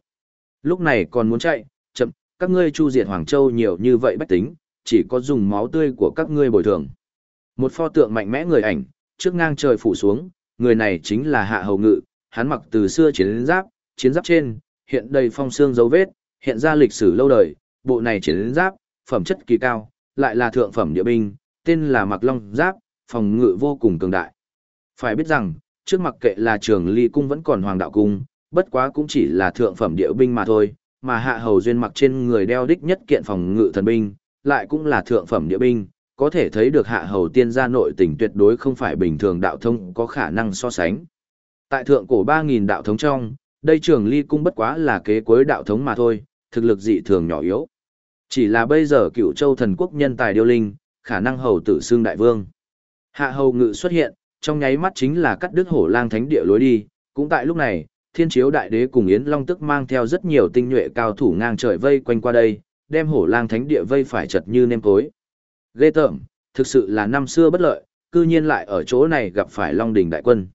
Lúc này còn muốn chạy, chậm, các ngươi chu diệt Hoàng Châu nhiều như vậy bách tính, chỉ có dùng máu tươi của các ngươi bồi thường. Một pho tượng mạnh mẽ người ảnh, trước ngang trời phủ xuống, người này chính là Hạ Hầu Ngự, hắn mặc từ xưa chiến giáp, chiến giáp trên, hiện đầy phong xương dấu vết, hiện ra lịch sử lâu đời, bộ này chiến giáp, phẩm chất kỳ cao, lại là thượng phẩm địa binh, tên là Mặc Long Giáp, phòng ngự vô cùng cường đại. Phải biết rằng, trước mặc kệ là trường ly cung vẫn còn hoàng đạo cung, bất quá cũng chỉ là thượng phẩm địa binh mà thôi, mà hạ hầu duyên mặc trên người đeo đích nhất kiện phòng ngự thần binh, lại cũng là thượng phẩm địa binh, có thể thấy được hạ hầu tiên gia nội tình tuyệt đối không phải bình thường đạo thông có khả năng so sánh. Tại thượng cổ 3.000 đạo thống trong, đây trường ly cung bất quá là kế cuối đạo thống mà thôi, thực lực dị thường nhỏ yếu. Chỉ là bây giờ cựu châu thần quốc nhân tài điêu linh, khả năng hầu tử xương đại vương. Hạ hầu ngự xuất hiện, trong nháy mắt chính là cắt đứt hổ lang thánh địa lối đi, cũng tại lúc này, thiên chiếu đại đế cùng Yến Long tức mang theo rất nhiều tinh nhuệ cao thủ ngang trời vây quanh qua đây, đem hổ lang thánh địa vây phải chật như nêm cối. Ghê tởm, thực sự là năm xưa bất lợi, cư nhiên lại ở chỗ này gặp phải Long Đình đại quân.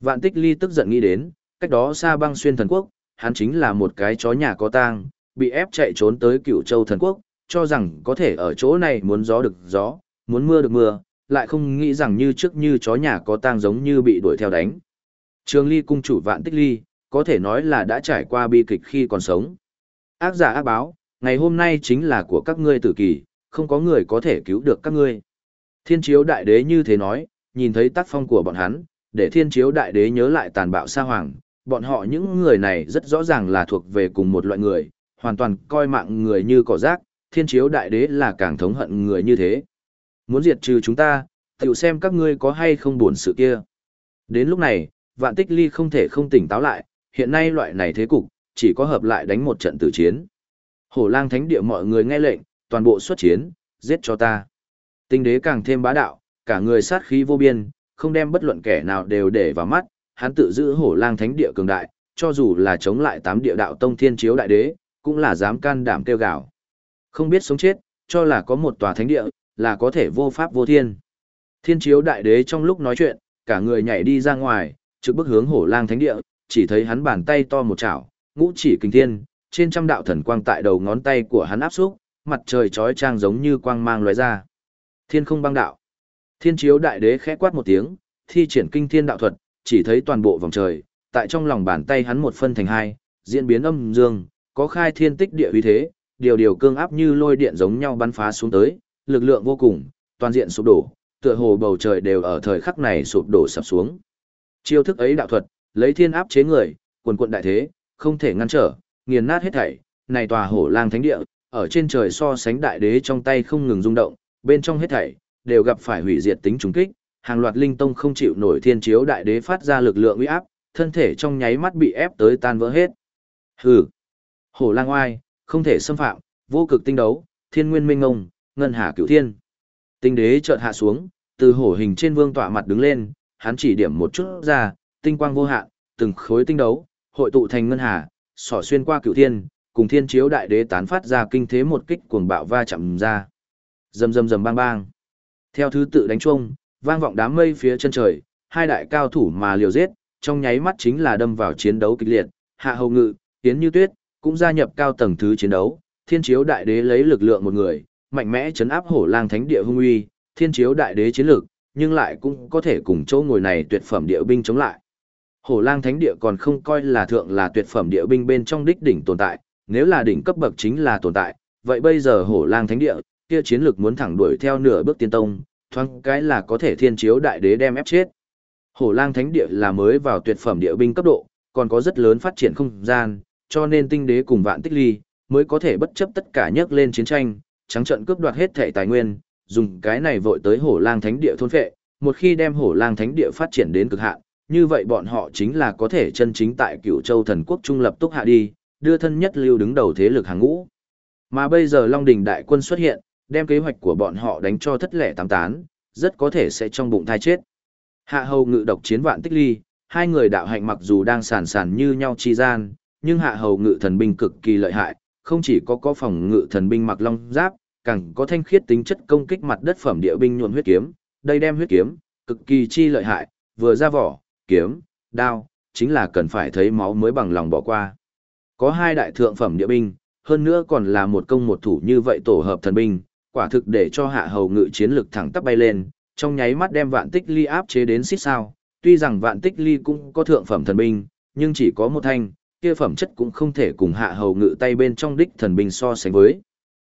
Vạn tích ly tức giận nghĩ đến, cách đó xa băng xuyên thần quốc, hắn chính là một cái chó nhà có tang, bị ép chạy trốn tới Cửu châu thần quốc, cho rằng có thể ở chỗ này muốn gió được gió, muốn mưa được mưa, lại không nghĩ rằng như trước như chó nhà có tang giống như bị đuổi theo đánh. Trường ly cung chủ vạn tích ly, có thể nói là đã trải qua bi kịch khi còn sống. Ác giả ác báo, ngày hôm nay chính là của các ngươi tử kỳ, không có người có thể cứu được các ngươi. Thiên chiếu đại đế như thế nói, nhìn thấy tác phong của bọn hắn, để thiên chiếu đại đế nhớ lại tàn bạo sa hoàng, bọn họ những người này rất rõ ràng là thuộc về cùng một loại người, hoàn toàn coi mạng người như cỏ rác, thiên chiếu đại đế là càng thống hận người như thế. Muốn diệt trừ chúng ta, tiểu xem các ngươi có hay không buồn sự kia. Đến lúc này, vạn tích ly không thể không tỉnh táo lại, hiện nay loại này thế cục, chỉ có hợp lại đánh một trận tử chiến. Hổ lang thánh địa mọi người nghe lệnh, toàn bộ xuất chiến, giết cho ta. Tinh đế càng thêm bá đạo, cả người sát khí vô biên, không đem bất luận kẻ nào đều để vào mắt, hắn tự giữ hổ lang thánh địa cường đại, cho dù là chống lại tám địa đạo tông thiên chiếu đại đế, cũng là dám can đảm kêu gào. Không biết sống chết, cho là có một tòa thánh địa, là có thể vô pháp vô thiên. Thiên chiếu đại đế trong lúc nói chuyện, cả người nhảy đi ra ngoài, trực bức hướng hổ lang thánh địa, chỉ thấy hắn bàn tay to một chảo, ngũ chỉ kinh thiên, trên trăm đạo thần quang tại đầu ngón tay của hắn áp xúc, mặt trời chói chang giống như quang mang lóe ra. Thiên không băng đạo. Thiên chiếu đại đế khẽ quát một tiếng, thi triển kinh thiên đạo thuật, chỉ thấy toàn bộ vòng trời, tại trong lòng bàn tay hắn một phân thành hai, diễn biến âm dương, có khai thiên tích địa uy thế, điều điều cương áp như lôi điện giống nhau bắn phá xuống tới, lực lượng vô cùng, toàn diện sụp đổ, tựa hồ bầu trời đều ở thời khắc này sụp đổ sập xuống. Chiêu thức ấy đạo thuật, lấy thiên áp chế người, quần quận đại thế, không thể ngăn trở, nghiền nát hết thảy, này tòa hổ lang thánh địa, ở trên trời so sánh đại đế trong tay không ngừng rung động, bên trong hết thảy đều gặp phải hủy diệt tính trùng kích, hàng loạt linh tông không chịu nổi thiên chiếu đại đế phát ra lực lượng uy áp, thân thể trong nháy mắt bị ép tới tan vỡ hết. Hừ. Hổ lang oai, không thể xâm phạm, vô cực tinh đấu, thiên nguyên minh ngông, ngân hà cửu thiên. Tinh đế chợt hạ xuống, từ hổ hình trên vương tọa mặt đứng lên, hắn chỉ điểm một chút ra, tinh quang vô hạn, từng khối tinh đấu, hội tụ thành ngân hà, xỏ xuyên qua cửu thiên, cùng thiên chiếu đại đế tán phát ra kinh thế một kích cuồng bạo va chạm ra. Rầm rầm rầm bang bang. Theo thứ tự đánh chung, vang vọng đám mây phía chân trời, hai đại cao thủ mà liều giết, trong nháy mắt chính là đâm vào chiến đấu kịch liệt, Hạ Hầu Ngự, Tiến Như Tuyết, cũng gia nhập cao tầng thứ chiến đấu, Thiên Chiếu Đại Đế lấy lực lượng một người, mạnh mẽ chấn áp Hổ Lang Thánh Địa hung uy, Thiên Chiếu Đại Đế chiến lực, nhưng lại cũng có thể cùng chỗ ngồi này tuyệt phẩm địa binh chống lại. Hổ Lang Thánh Địa còn không coi là thượng là tuyệt phẩm địa binh bên trong đích đỉnh tồn tại, nếu là đỉnh cấp bậc chính là tồn tại, vậy bây giờ Hổ Lang Thánh Địa, kia chiến lực muốn thẳng đuổi theo nửa bước tiên tông, thoáng cái là có thể thiên chiếu đại đế đem ép chết. Hổ lang thánh địa là mới vào tuyệt phẩm địa binh cấp độ, còn có rất lớn phát triển không gian, cho nên tinh đế cùng vạn tích ly, mới có thể bất chấp tất cả nhấc lên chiến tranh, trắng trận cướp đoạt hết thể tài nguyên, dùng cái này vội tới hổ lang thánh địa thôn phệ, một khi đem hổ lang thánh địa phát triển đến cực hạn, như vậy bọn họ chính là có thể chân chính tại cựu châu thần quốc trung lập túc hạ đi, đưa thân nhất lưu đứng đầu thế lực hàng ngũ. Mà bây giờ Long Đình đại quân xuất hiện, đem kế hoạch của bọn họ đánh cho thất lẻ tám tán, rất có thể sẽ trong bụng thai chết. Hạ hầu ngự độc chiến vạn tích ly, hai người đạo hạnh mặc dù đang sàn sàn như nhau chi gian, nhưng hạ hầu ngự thần binh cực kỳ lợi hại, không chỉ có có phòng ngự thần binh mặc long giáp, càng có thanh khiết tính chất công kích mặt đất phẩm địa binh nhuộm huyết kiếm, đây đem huyết kiếm, cực kỳ chi lợi hại, vừa ra vỏ, kiếm, đao, chính là cần phải thấy máu mới bằng lòng bỏ qua. Có hai đại thượng phẩm địa binh, hơn nữa còn là một công một thủ như vậy tổ hợp thần binh, quả thực để cho hạ hầu ngự chiến lực thẳng tắp bay lên, trong nháy mắt đem vạn tích ly áp chế đến xít sao. Tuy rằng vạn tích ly cũng có thượng phẩm thần binh, nhưng chỉ có một thanh, kia phẩm chất cũng không thể cùng hạ hầu ngự tay bên trong đích thần binh so sánh với.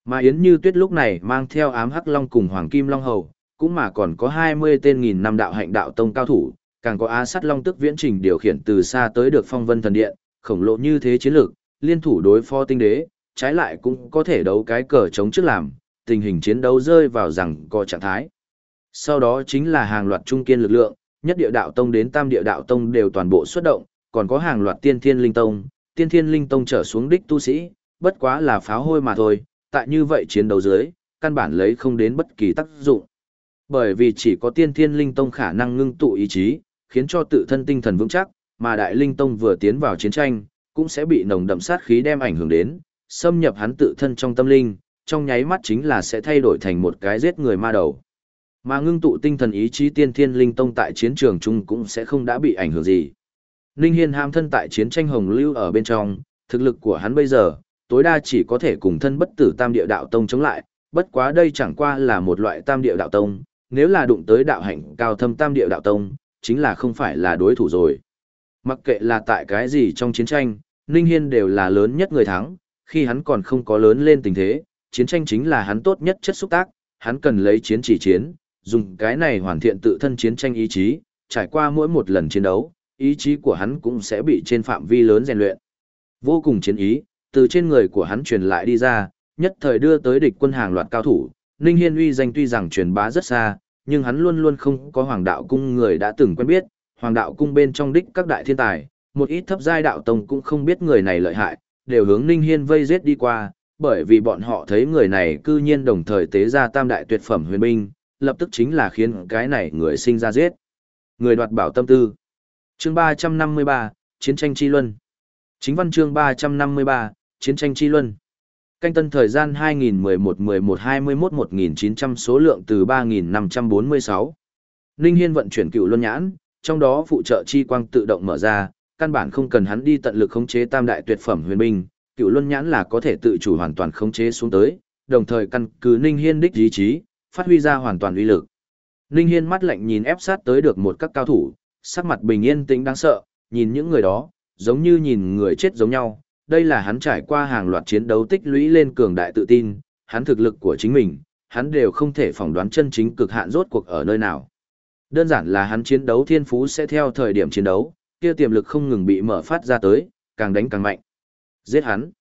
Mà Yến Như Tuyết lúc này mang theo ám hắc long cùng hoàng kim long hầu, cũng mà còn có 20 tên nghìn năm đạo hạnh đạo tông cao thủ, càng có á sát long tức viễn trình điều khiển từ xa tới được phong vân thần điện, khổng lồ như thế chiến lược, liên thủ đối phó tinh đế, trái lại cũng có thể đấu cái cờ chống trước làm, tình hình chiến đấu rơi vào rằng có trạng thái. Sau đó chính là hàng loạt trung kiên lực lượng, nhất địa đạo tông đến tam địa đạo tông đều toàn bộ xuất động, còn có hàng loạt tiên thiên linh tông, tiên thiên linh tông trở xuống đích tu sĩ, bất quá là pháo hôi mà thôi, tại như vậy chiến đấu dưới, căn bản lấy không đến bất kỳ tác dụng. Bởi vì chỉ có tiên thiên linh tông khả năng ngưng tụ ý chí, khiến cho tự thân tinh thần vững chắc, mà đại linh tông vừa tiến vào chiến tranh, cũng sẽ bị nồng đậm sát khí đem ảnh hưởng đến, xâm nhập hắn tự thân trong tâm linh, trong nháy mắt chính là sẽ thay đổi thành một cái giết người ma đầu. Mà ngưng tụ tinh thần ý chí tiên thiên linh tông tại chiến trường chung cũng sẽ không đã bị ảnh hưởng gì. Ninh Hiên ham thân tại chiến tranh hồng lưu ở bên trong, thực lực của hắn bây giờ, tối đa chỉ có thể cùng thân bất tử tam địa đạo tông chống lại, bất quá đây chẳng qua là một loại tam địa đạo tông, nếu là đụng tới đạo hạnh cao thâm tam địa đạo tông, chính là không phải là đối thủ rồi. Mặc kệ là tại cái gì trong chiến tranh, Ninh Hiên đều là lớn nhất người thắng, khi hắn còn không có lớn lên tình thế, chiến tranh chính là hắn tốt nhất chất xúc tác, hắn cần lấy chiến chỉ chiến, dùng cái này hoàn thiện tự thân chiến tranh ý chí, trải qua mỗi một lần chiến đấu, ý chí của hắn cũng sẽ bị trên phạm vi lớn rèn luyện. Vô cùng chiến ý, từ trên người của hắn truyền lại đi ra, nhất thời đưa tới địch quân hàng loạt cao thủ, Ninh Hiên uy danh tuy rằng truyền bá rất xa, nhưng hắn luôn luôn không có hoàng đạo cung người đã từng quen biết, hoàng đạo cung bên trong đích các đại thiên tài, một ít thấp giai đạo tông cũng không biết người này lợi hại, đều hướng Ninh Hiên vây giết đi qua, bởi vì bọn họ thấy người này cư nhiên đồng thời tế ra tam đại tuyệt phẩm huyền binh, lập tức chính là khiến cái này người sinh ra giết. Người đoạt bảo tâm tư. Chương 353, Chiến tranh chi luân. Chính văn chương 353, Chiến tranh chi luân. Canh tân thời gian 2011-11-21-1900 số lượng từ 3546. Ninh Hiên vận chuyển cựu luân nhãn, trong đó phụ trợ chi quang tự động mở ra, căn bản không cần hắn đi tận lực khống chế tam đại tuyệt phẩm huyền binh, cựu luân nhãn là có thể tự chủ hoàn toàn khống chế xuống tới, đồng thời căn cứ Ninh Hiên đích ý chí, phát huy ra hoàn toàn uy lực. Ninh Hiên mắt lạnh nhìn ép sát tới được một các cao thủ, sắc mặt bình yên tĩnh đáng sợ, nhìn những người đó, giống như nhìn người chết giống nhau. Đây là hắn trải qua hàng loạt chiến đấu tích lũy lên cường đại tự tin, hắn thực lực của chính mình, hắn đều không thể phỏng đoán chân chính cực hạn rốt cuộc ở nơi nào. Đơn giản là hắn chiến đấu thiên phú sẽ theo thời điểm chiến đấu, kia tiềm lực không ngừng bị mở phát ra tới, càng đánh càng mạnh. Giết hắn.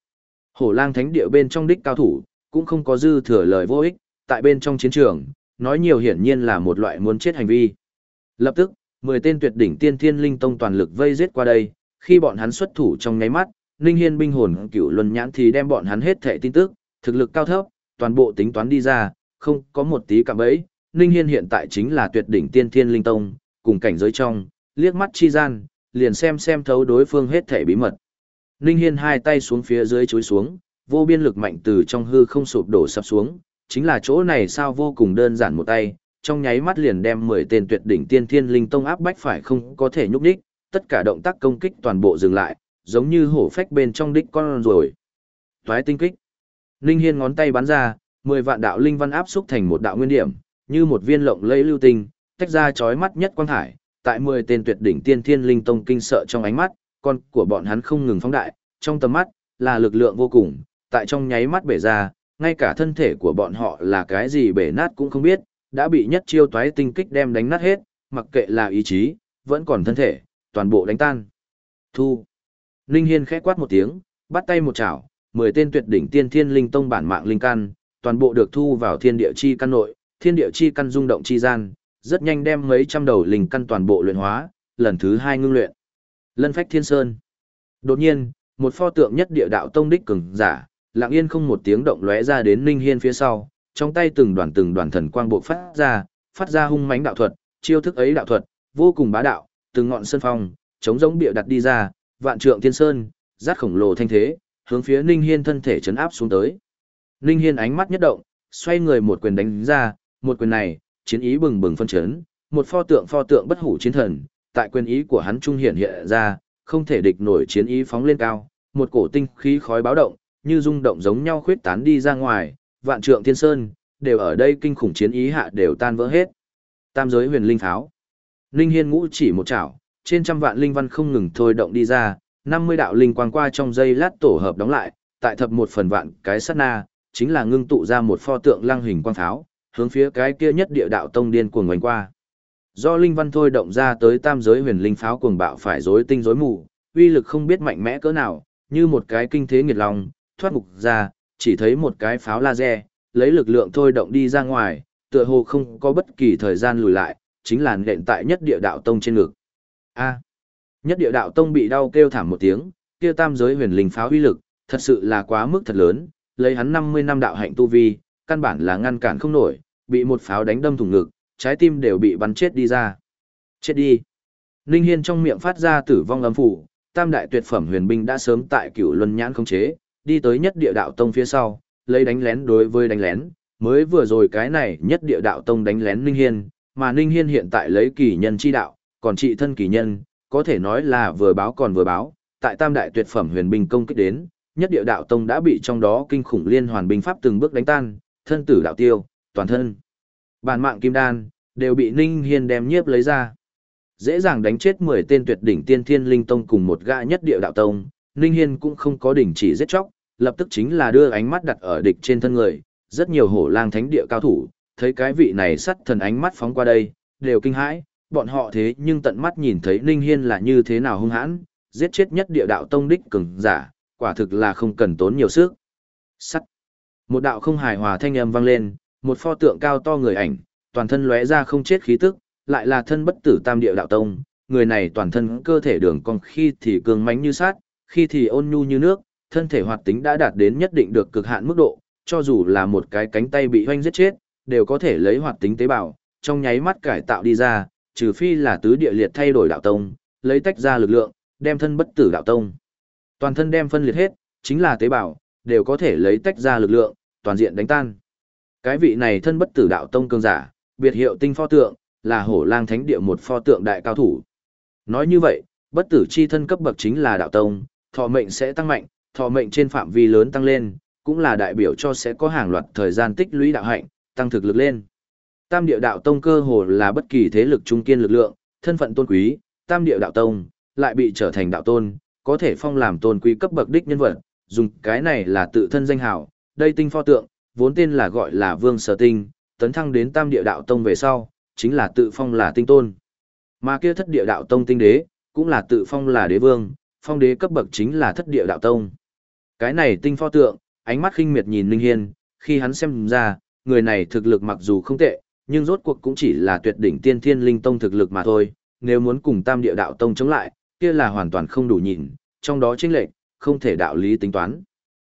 Hổ lang thánh địa bên trong đích cao thủ, cũng không có dư thừa lời vô ích, tại bên trong chiến trường, nói nhiều hiển nhiên là một loại muốn chết hành vi. Lập tức, 10 tên tuyệt đỉnh tiên thiên linh tông toàn lực vây giết qua đây, khi bọn hắn xuất thủ trong nháy mắt, Ninh Hiên binh hồn cửu luân nhãn thì đem bọn hắn hết thệ tin tức, thực lực cao thấp, toàn bộ tính toán đi ra, không có một tí cạm bẫy. Ninh Hiên hiện tại chính là tuyệt đỉnh tiên thiên linh tông, cùng cảnh giới trong, liếc mắt chi gian, liền xem xem thấu đối phương hết thảy bí mật. Ninh Hiên hai tay xuống phía dưới chối xuống, vô biên lực mạnh từ trong hư không sụp đổ sập xuống, chính là chỗ này sao vô cùng đơn giản một tay, trong nháy mắt liền đem 10 tên tuyệt đỉnh tiên thiên linh tông áp bách phải không có thể nhúc đích, tất cả động tác công kích toàn bộ dừng lại, giống như hổ phách bên trong đích con rồi. Toái tinh kích. Ninh Hiên ngón tay bắn ra, 10 vạn đạo linh văn áp xúc thành một đạo nguyên điểm, như một viên lộng lẫy lưu tinh, tách ra chói mắt nhất quang hải, tại 10 tên tuyệt đỉnh tiên thiên linh tông kinh sợ trong ánh mắt, con của bọn hắn không ngừng phóng đại, trong tầm mắt là lực lượng vô cùng, tại trong nháy mắt bể ra, ngay cả thân thể của bọn họ là cái gì bể nát cũng không biết, đã bị nhất chiêu toái tinh kích đem đánh nát hết, mặc kệ là ý chí, vẫn còn thân thể, toàn bộ đánh tan. Thu. Linh Hiên khẽ quát một tiếng, bắt tay một chảo, 10 tên tuyệt đỉnh tiên thiên linh tông bản mạng linh căn, toàn bộ được thu vào thiên địa chi căn nội, thiên địa chi căn rung động chi gian, rất nhanh đem mấy trăm đầu linh căn toàn bộ luyện hóa, lần thứ hai ngưng luyện. Lân phách thiên sơn. Đột nhiên, một pho tượng nhất địa đạo tông đích cường giả, lặng yên không một tiếng động lóe ra đến linh Hiên phía sau, trong tay từng đoàn từng đoàn thần quang bộ phát ra, phát ra hung mãnh đạo thuật, chiêu thức ấy đạo thuật, vô cùng bá đạo, từng ngọn sơn phong, chống giống địa đặt đi ra, vạn trượng thiên sơn, rát khổng lồ thanh thế, hướng phía Ninh Hiên thân thể chấn áp xuống tới. Ninh Hiên ánh mắt nhất động, xoay người một quyền đánh ra, một quyền này, chiến ý bừng bừng phân chấn, một pho tượng pho tượng bất hủ chiến thần, tại quyền ý của hắn trung hiện hiện ra, không thể địch nổi chiến ý phóng lên cao, một cổ tinh khí khói báo động, như rung động giống nhau khuyết tán đi ra ngoài, vạn trượng thiên sơn, đều ở đây kinh khủng chiến ý hạ đều tan vỡ hết. Tam giới huyền linh pháo. Linh Hiên ngũ chỉ một chảo, trên trăm vạn linh văn không ngừng thôi động đi ra, 50 đạo linh quang qua trong dây lát tổ hợp đóng lại, tại thập một phần vạn cái sát na, chính là ngưng tụ ra một pho tượng lăng hình quang pháo, hướng phía cái kia nhất địa đạo tông điên cuồng ngoảnh qua. Do linh văn thôi động ra tới tam giới huyền linh pháo cuồng bạo phải rối tinh rối mù, uy lực không biết mạnh mẽ cỡ nào, như một cái kinh thế nghiệt lòng, thoát ngục ra, chỉ thấy một cái pháo laser, lấy lực lượng thôi động đi ra ngoài, tựa hồ không có bất kỳ thời gian lùi lại, chính là nện tại nhất địa đạo tông trên ngực. A. nhất địa đạo tông bị đau kêu thảm một tiếng, kia tam giới huyền linh pháo uy lực, thật sự là quá mức thật lớn, lấy hắn 50 năm đạo hạnh tu vi, căn bản là ngăn cản không nổi, bị một pháo đánh đâm thủng ngực, trái tim đều bị bắn chết đi ra. Chết đi. Ninh Hiên trong miệng phát ra tử vong âm phủ, tam đại tuyệt phẩm huyền binh đã sớm tại cửu luân nhãn không chế, đi tới nhất địa đạo tông phía sau, lấy đánh lén đối với đánh lén, mới vừa rồi cái này nhất địa đạo tông đánh lén Ninh Hiên, mà Ninh Hiên hiện tại lấy kỳ nhân chi đạo, còn trị thân kỳ nhân, có thể nói là vừa báo còn vừa báo, tại tam đại tuyệt phẩm huyền binh công kích đến, nhất địa đạo tông đã bị trong đó kinh khủng liên hoàn binh pháp từng bước đánh tan, thân tử đạo tiêu, toàn thân. Bản mạng kim đan, đều bị Ninh Hiên đem nhiếp lấy ra. Dễ dàng đánh chết 10 tên tuyệt đỉnh tiên thiên linh tông cùng một gã nhất địa đạo tông, Ninh Hiên cũng không có đỉnh chỉ giết chóc, lập tức chính là đưa ánh mắt đặt ở địch trên thân người, rất nhiều hổ lang thánh địa cao thủ, thấy cái vị này sắt thần ánh mắt phóng qua đây, đều kinh hãi, bọn họ thế nhưng tận mắt nhìn thấy Ninh Hiên là như thế nào hung hãn, giết chết nhất địa đạo tông đích cường giả, quả thực là không cần tốn nhiều sức. Sắt. Một đạo không hài hòa thanh âm vang lên, một pho tượng cao to người ảnh, toàn thân lóe ra không chết khí tức, lại là thân bất tử tam địa đạo tông, người này toàn thân cơ thể đường cong khi thì cường mãnh như sát, khi thì ôn nhu như nước, thân thể hoạt tính đã đạt đến nhất định được cực hạn mức độ, cho dù là một cái cánh tay bị hoanh giết chết, đều có thể lấy hoạt tính tế bào, trong nháy mắt cải tạo đi ra, trừ phi là tứ địa liệt thay đổi đạo tông, lấy tách ra lực lượng, đem thân bất tử đạo tông. Toàn thân đem phân liệt hết, chính là tế bào, đều có thể lấy tách ra lực lượng, toàn diện đánh tan. Cái vị này thân bất tử đạo tông cường giả, biệt hiệu tinh pho tượng, là hổ lang thánh địa một pho tượng đại cao thủ. Nói như vậy, bất tử chi thân cấp bậc chính là đạo tông, thọ mệnh sẽ tăng mạnh, thọ mệnh trên phạm vi lớn tăng lên, cũng là đại biểu cho sẽ có hàng loạt thời gian tích lũy đạo hạnh, tăng thực lực lên. Tam địa đạo tông cơ hồ là bất kỳ thế lực trung kiên lực lượng, thân phận tôn quý, tam địa đạo tông lại bị trở thành đạo tôn, có thể phong làm tôn quý cấp bậc đích nhân vật, dùng cái này là tự thân danh hào, đây tinh pho tượng, vốn tên là gọi là Vương Sở Tinh, tấn thăng đến tam địa đạo tông về sau, chính là tự phong là tinh tôn. Mà kia thất địa đạo tông tinh đế, cũng là tự phong là đế vương, phong đế cấp bậc chính là thất địa đạo tông. Cái này tinh pho tượng, ánh mắt khinh miệt nhìn Ninh Hiên, khi hắn xem ra, người này thực lực mặc dù không tệ, nhưng rốt cuộc cũng chỉ là tuyệt đỉnh tiên thiên linh tông thực lực mà thôi, nếu muốn cùng tam địa đạo tông chống lại, kia là hoàn toàn không đủ nhìn, trong đó chênh lệch, không thể đạo lý tính toán.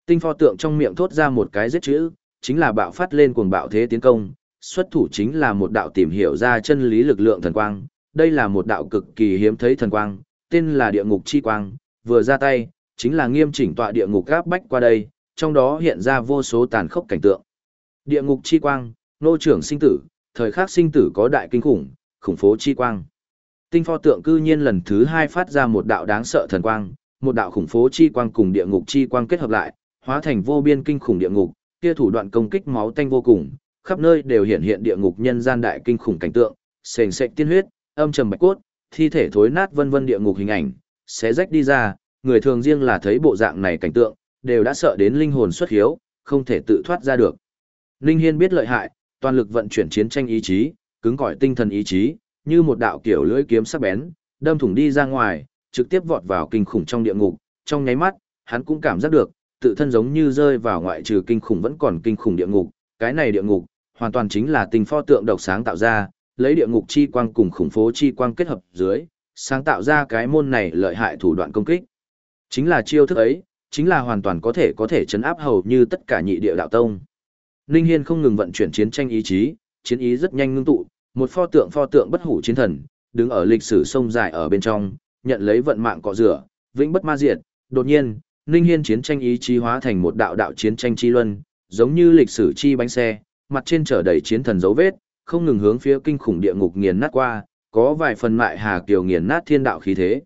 Tinh pho tượng trong miệng thốt ra một cái giết chữ, chính là bạo phát lên cuồng bạo thế tiến công, xuất thủ chính là một đạo tìm hiểu ra chân lý lực lượng thần quang, đây là một đạo cực kỳ hiếm thấy thần quang, tên là địa ngục chi quang, vừa ra tay, chính là nghiêm chỉnh tọa địa ngục gáp bách qua đây, trong đó hiện ra vô số tàn khốc cảnh tượng. Địa ngục chi quang, nô trưởng sinh tử, thời khắc sinh tử có đại kinh khủng, khủng phố chi quang. Tinh pho tượng cư nhiên lần thứ hai phát ra một đạo đáng sợ thần quang, một đạo khủng phố chi quang cùng địa ngục chi quang kết hợp lại, hóa thành vô biên kinh khủng địa ngục, kia thủ đoạn công kích máu tanh vô cùng, khắp nơi đều hiện hiện địa ngục nhân gian đại kinh khủng cảnh tượng, sền sệt tiên huyết, âm trầm bạch cốt, thi thể thối nát vân vân địa ngục hình ảnh, xé rách đi ra, người thường riêng là thấy bộ dạng này cảnh tượng, đều đã sợ đến linh hồn xuất hiếu, không thể tự thoát ra được. Linh Hiên biết lợi hại, toàn lực vận chuyển chiến tranh ý chí, cứng cỏi tinh thần ý chí, như một đạo kiểu lưỡi kiếm sắc bén, đâm thủng đi ra ngoài, trực tiếp vọt vào kinh khủng trong địa ngục, trong nháy mắt, hắn cũng cảm giác được, tự thân giống như rơi vào ngoại trừ kinh khủng vẫn còn kinh khủng địa ngục, cái này địa ngục, hoàn toàn chính là tình pho tượng độc sáng tạo ra, lấy địa ngục chi quang cùng khủng phố chi quang kết hợp dưới, sáng tạo ra cái môn này lợi hại thủ đoạn công kích. Chính là chiêu thức ấy, chính là hoàn toàn có thể có thể chấn áp hầu như tất cả nhị địa đạo tông. Ninh Hiên không ngừng vận chuyển chiến tranh ý chí, chiến ý rất nhanh ngưng tụ, một pho tượng pho tượng bất hủ chiến thần, đứng ở lịch sử sông dài ở bên trong, nhận lấy vận mạng cọ rửa, vĩnh bất ma diệt, Đột nhiên, Ninh Hiên chiến tranh ý chí hóa thành một đạo đạo chiến tranh chi luân, giống như lịch sử chi bánh xe, mặt trên chở đầy chiến thần dấu vết, không ngừng hướng phía kinh khủng địa ngục nghiền nát qua, có vài phần mại hà kiều nghiền nát thiên đạo khí thế.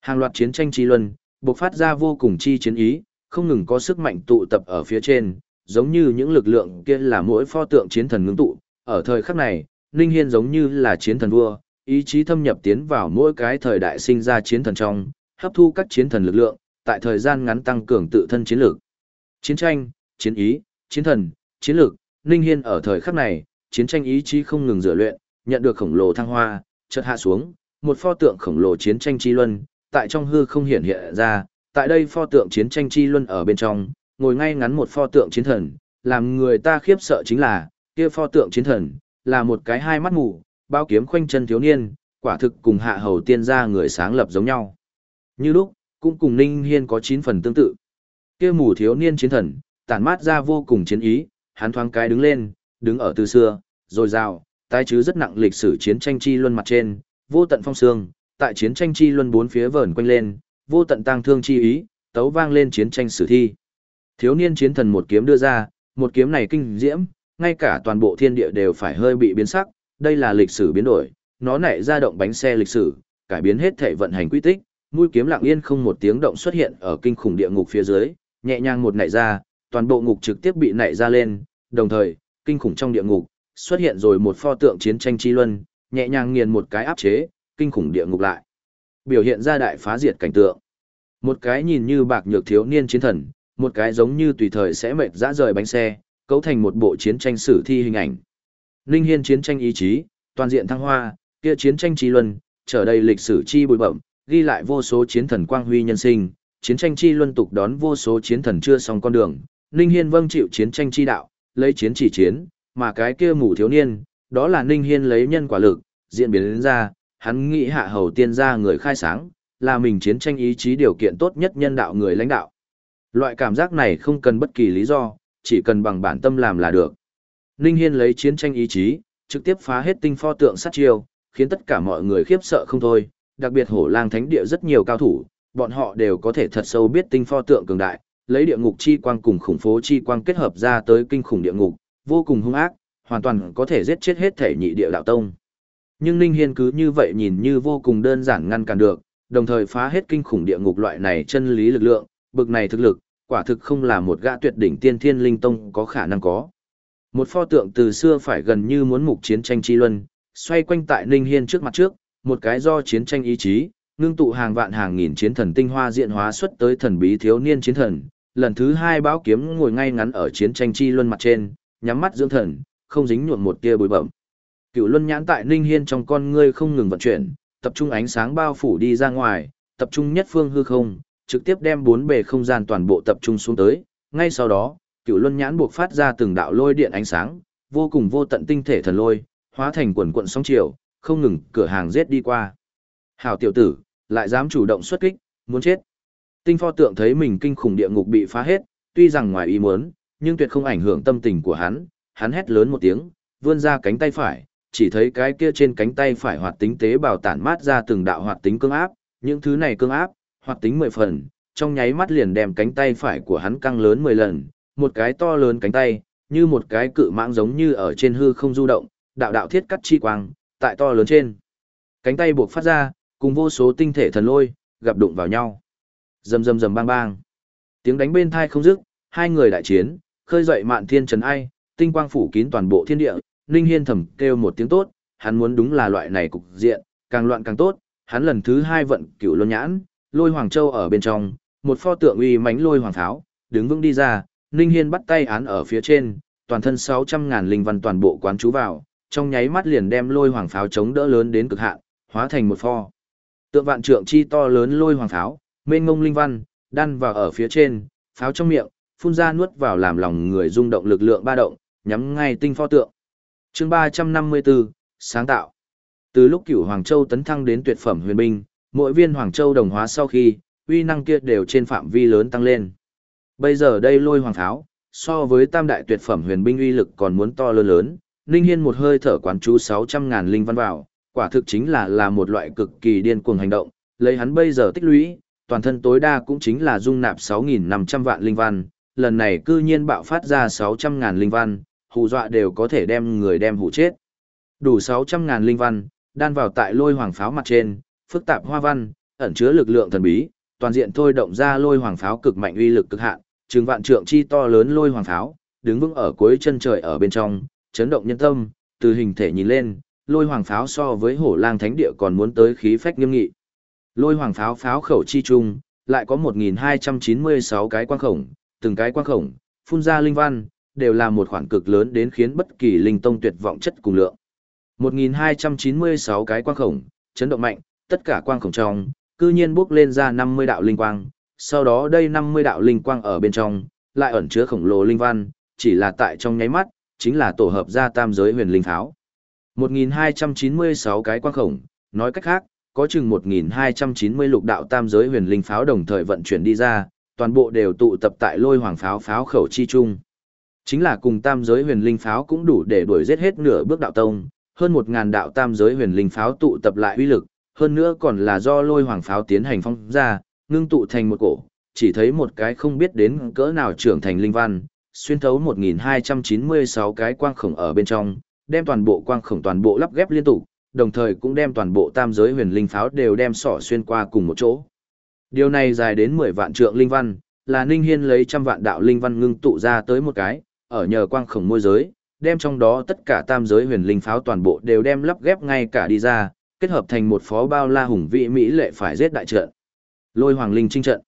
Hàng loạt chiến tranh chi luân, bộc phát ra vô cùng chi chiến ý, không ngừng có sức mạnh tụ tập ở phía trên, giống như những lực lượng kia là mỗi pho tượng chiến thần ngưng tụ. Ở thời khắc này, Ninh Hiên giống như là chiến thần vua, ý chí thâm nhập tiến vào mỗi cái thời đại sinh ra chiến thần trong, hấp thu các chiến thần lực lượng, tại thời gian ngắn tăng cường tự thân chiến lược. Chiến tranh, chiến ý, chiến thần, chiến lược, Ninh Hiên ở thời khắc này, chiến tranh ý chí không ngừng rửa luyện, nhận được khổng lồ thăng hoa, chợt hạ xuống, một pho tượng khổng lồ chiến tranh chi luân, tại trong hư không hiện hiện ra, tại đây pho tượng chiến tranh chi luân ở bên trong, ngồi ngay ngắn một pho tượng chiến thần, làm người ta khiếp sợ chính là, kia pho tượng chiến thần, là một cái hai mắt mù, bao kiếm khoanh chân thiếu niên, quả thực cùng hạ hầu tiên gia người sáng lập giống nhau. Như lúc, cũng cùng Ninh Hiên có 9 phần tương tự. Kia mù thiếu niên chiến thần, tản mát ra vô cùng chiến ý, hắn thoáng cái đứng lên, đứng ở từ xưa, rồi rào, tái chứ rất nặng lịch sử chiến tranh chi luân mặt trên, vô tận phong sương, tại chiến tranh chi luân bốn phía vờn quanh lên, vô tận tang thương chi ý, tấu vang lên chiến tranh sử thi. Thiếu niên chiến thần một kiếm đưa ra, một kiếm này kinh diễm, ngay cả toàn bộ thiên địa đều phải hơi bị biến sắc, đây là lịch sử biến đổi, nó nảy ra động bánh xe lịch sử, cải biến hết thể vận hành quy tích, mũi kiếm lặng yên không một tiếng động xuất hiện ở kinh khủng địa ngục phía dưới, nhẹ nhàng một nảy ra, toàn bộ ngục trực tiếp bị nảy ra lên, đồng thời, kinh khủng trong địa ngục, xuất hiện rồi một pho tượng chiến tranh chi luân, nhẹ nhàng nghiền một cái áp chế, kinh khủng địa ngục lại. Biểu hiện ra đại phá diệt cảnh tượng. Một cái nhìn như bạc nhược thiếu niên chiến thần, một cái giống như tùy thời sẽ mệt dã rời bánh xe, cấu thành một bộ chiến tranh sử thi hình ảnh. Linh Hiên chiến tranh ý chí, toàn diện thăng hoa, kia chiến tranh chi luân, trở đầy lịch sử chi bụi bẩm, ghi lại vô số chiến thần quang huy nhân sinh, chiến tranh chi luân tục đón vô số chiến thần chưa xong con đường. Ninh Hiên vâng chịu chiến tranh chi đạo, lấy chiến chỉ chiến, mà cái kia mù thiếu niên, đó là Ninh Hiên lấy nhân quả lực, diễn biến đến ra, hắn nghĩ hạ hầu tiên gia người khai sáng, là mình chiến tranh ý chí điều kiện tốt nhất nhân đạo người lãnh đạo. Loại cảm giác này không cần bất kỳ lý do, chỉ cần bằng bản tâm làm là được. Ninh Hiên lấy chiến tranh ý chí, trực tiếp phá hết tinh pho tượng sát chiêu, khiến tất cả mọi người khiếp sợ không thôi, đặc biệt hổ lang thánh địa rất nhiều cao thủ, bọn họ đều có thể thật sâu biết tinh pho tượng cường đại, lấy địa ngục chi quang cùng khủng phố chi quang kết hợp ra tới kinh khủng địa ngục, vô cùng hung ác, hoàn toàn có thể giết chết hết thể nhị địa đạo tông. Nhưng Ninh Hiên cứ như vậy nhìn như vô cùng đơn giản ngăn cản được, đồng thời phá hết kinh khủng địa ngục loại này chân lý lực lượng, bực này thực lực, quả thực không là một gã tuyệt đỉnh tiên thiên linh tông có khả năng có. Một pho tượng từ xưa phải gần như muốn mục chiến tranh chi luân, xoay quanh tại Ninh Hiên trước mặt trước, một cái do chiến tranh ý chí, ngưng tụ hàng vạn hàng nghìn chiến thần tinh hoa diện hóa xuất tới thần bí thiếu niên chiến thần, lần thứ hai báo kiếm ngồi ngay ngắn ở chiến tranh chi luân mặt trên, nhắm mắt dưỡng thần, không dính nhuộm một tia bụi bẩm. Cựu luân nhãn tại Ninh Hiên trong con ngươi không ngừng vận chuyển, tập trung ánh sáng bao phủ đi ra ngoài, tập trung nhất phương hư không, trực tiếp đem bốn bề không gian toàn bộ tập trung xuống tới. Ngay sau đó, cựu luân nhãn buộc phát ra từng đạo lôi điện ánh sáng, vô cùng vô tận tinh thể thần lôi, hóa thành quần quận sóng chiều, không ngừng cửa hàng giết đi qua. Hảo tiểu tử, lại dám chủ động xuất kích, muốn chết. Tinh pho tượng thấy mình kinh khủng địa ngục bị phá hết, tuy rằng ngoài ý muốn, nhưng tuyệt không ảnh hưởng tâm tình của hắn, hắn hét lớn một tiếng, vươn ra cánh tay phải, chỉ thấy cái kia trên cánh tay phải hoạt tính tế bào tản mát ra từng đạo hoạt tính cương áp, những thứ này cương áp, hoạt tính mười phần, trong nháy mắt liền đem cánh tay phải của hắn căng lớn mười lần, một cái to lớn cánh tay, như một cái cự mãng giống như ở trên hư không du động, đạo đạo thiết cắt chi quang, tại to lớn trên. Cánh tay buộc phát ra, cùng vô số tinh thể thần lôi, gặp đụng vào nhau. Rầm rầm rầm bang bang. Tiếng đánh bên thai không dứt, hai người đại chiến, khơi dậy mạn thiên trần ai, tinh quang phủ kín toàn bộ thiên địa, Ninh Hiên thầm kêu một tiếng tốt, hắn muốn đúng là loại này cục diện, càng loạn càng tốt, hắn lần thứ hai vận cửu lôn nhãn, lôi Hoàng Châu ở bên trong, một pho tượng uy mãnh lôi hoàng tháo, đứng vững đi ra, Ninh Hiên bắt tay án ở phía trên, toàn thân 600 ngàn linh văn toàn bộ quán chú vào, trong nháy mắt liền đem lôi hoàng pháo chống đỡ lớn đến cực hạn, hóa thành một pho. Tượng vạn trượng chi to lớn lôi hoàng pháo, mênh ngông linh văn, đan vào ở phía trên, pháo trong miệng, phun ra nuốt vào làm lòng người rung động lực lượng ba động, nhắm ngay tinh pho tượng. Chương 354, sáng tạo. Từ lúc Cửu Hoàng Châu tấn thăng đến tuyệt phẩm huyền binh, mỗi viên Hoàng Châu đồng hóa sau khi, uy năng kia đều trên phạm vi lớn tăng lên. Bây giờ đây lôi hoàng tháo, so với tam đại tuyệt phẩm huyền binh uy lực còn muốn to lớn lớn, Ninh Hiên một hơi thở quán chú 600 ngàn linh văn vào, quả thực chính là là một loại cực kỳ điên cuồng hành động, lấy hắn bây giờ tích lũy, toàn thân tối đa cũng chính là dung nạp 6.500 vạn linh văn, lần này cư nhiên bạo phát ra 600.000 linh văn, hù dọa đều có thể đem người đem hù chết. Đủ 600.000 linh văn, đan vào tại lôi hoàng pháo mặt trên, phức tạp hoa văn, ẩn chứa lực lượng thần bí, toàn diện thôi động ra lôi hoàng pháo cực mạnh uy lực cực hạn, trường vạn trượng chi to lớn lôi hoàng pháo, đứng vững ở cuối chân trời ở bên trong, chấn động nhân tâm, từ hình thể nhìn lên, lôi hoàng pháo so với hổ lang thánh địa còn muốn tới khí phách nghiêm nghị. Lôi hoàng pháo pháo khẩu chi trung, lại có 1296 cái quang khổng, từng cái quang khổng, phun ra linh văn, đều là một khoản cực lớn đến khiến bất kỳ linh tông tuyệt vọng chất cùng lượng. 1296 cái quang khổng, chấn động mạnh, tất cả quang khổng trong, cư nhiên bước lên ra 50 đạo linh quang, sau đó đây 50 đạo linh quang ở bên trong, lại ẩn chứa khổng lồ linh văn, chỉ là tại trong nháy mắt, chính là tổ hợp ra tam giới huyền linh pháo. 1296 cái quang khổng, nói cách khác, có chừng 1290 lục đạo tam giới huyền linh pháo đồng thời vận chuyển đi ra, toàn bộ đều tụ tập tại lôi hoàng pháo pháo khẩu chi trung. Chính là cùng tam giới huyền linh pháo cũng đủ để đuổi giết hết nửa bước đạo tông, hơn 1000 đạo tam giới huyền linh pháo tụ tập lại uy lực, hơn nữa còn là do lôi hoàng pháo tiến hành phong ra, ngưng tụ thành một cổ, chỉ thấy một cái không biết đến cỡ nào trưởng thành linh văn, xuyên thấu 1296 cái quang khổng ở bên trong, đem toàn bộ quang khổng toàn bộ lắp ghép liên tục, đồng thời cũng đem toàn bộ tam giới huyền linh pháo đều đem sỏ xuyên qua cùng một chỗ. Điều này dài đến 10 vạn trượng linh văn, là Ninh Hiên lấy trăm vạn đạo linh văn ngưng tụ ra tới một cái, ở nhờ quang khổng môi giới, đem trong đó tất cả tam giới huyền linh pháo toàn bộ đều đem lắp ghép ngay cả đi ra, kết hợp thành một phó bao la hùng vĩ mỹ lệ phải giết đại trận. Lôi hoàng linh trinh trận.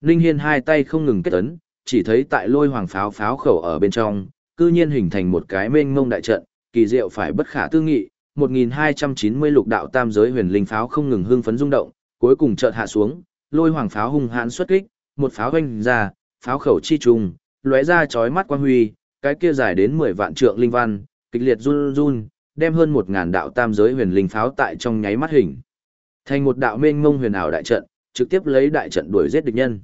Ninh Hiên hai tay không ngừng kết ấn, chỉ thấy tại lôi hoàng pháo pháo khẩu ở bên trong, cư nhiên hình thành một cái mênh mông đại trận, kỳ diệu phải bất khả tư nghị, 1290 lục đạo tam giới huyền linh pháo không ngừng hưng phấn rung động, cuối cùng chợt hạ xuống, lôi hoàng pháo hung hãn xuất kích, một pháo hoành ra, pháo khẩu chi trùng, lóe ra chói mắt quang huy, cái kia dài đến 10 vạn trượng linh văn, kịch liệt run run, đem hơn 1000 đạo tam giới huyền linh pháo tại trong nháy mắt hình. Thành một đạo mênh mông huyền ảo đại trận, trực tiếp lấy đại trận đuổi giết địch nhân.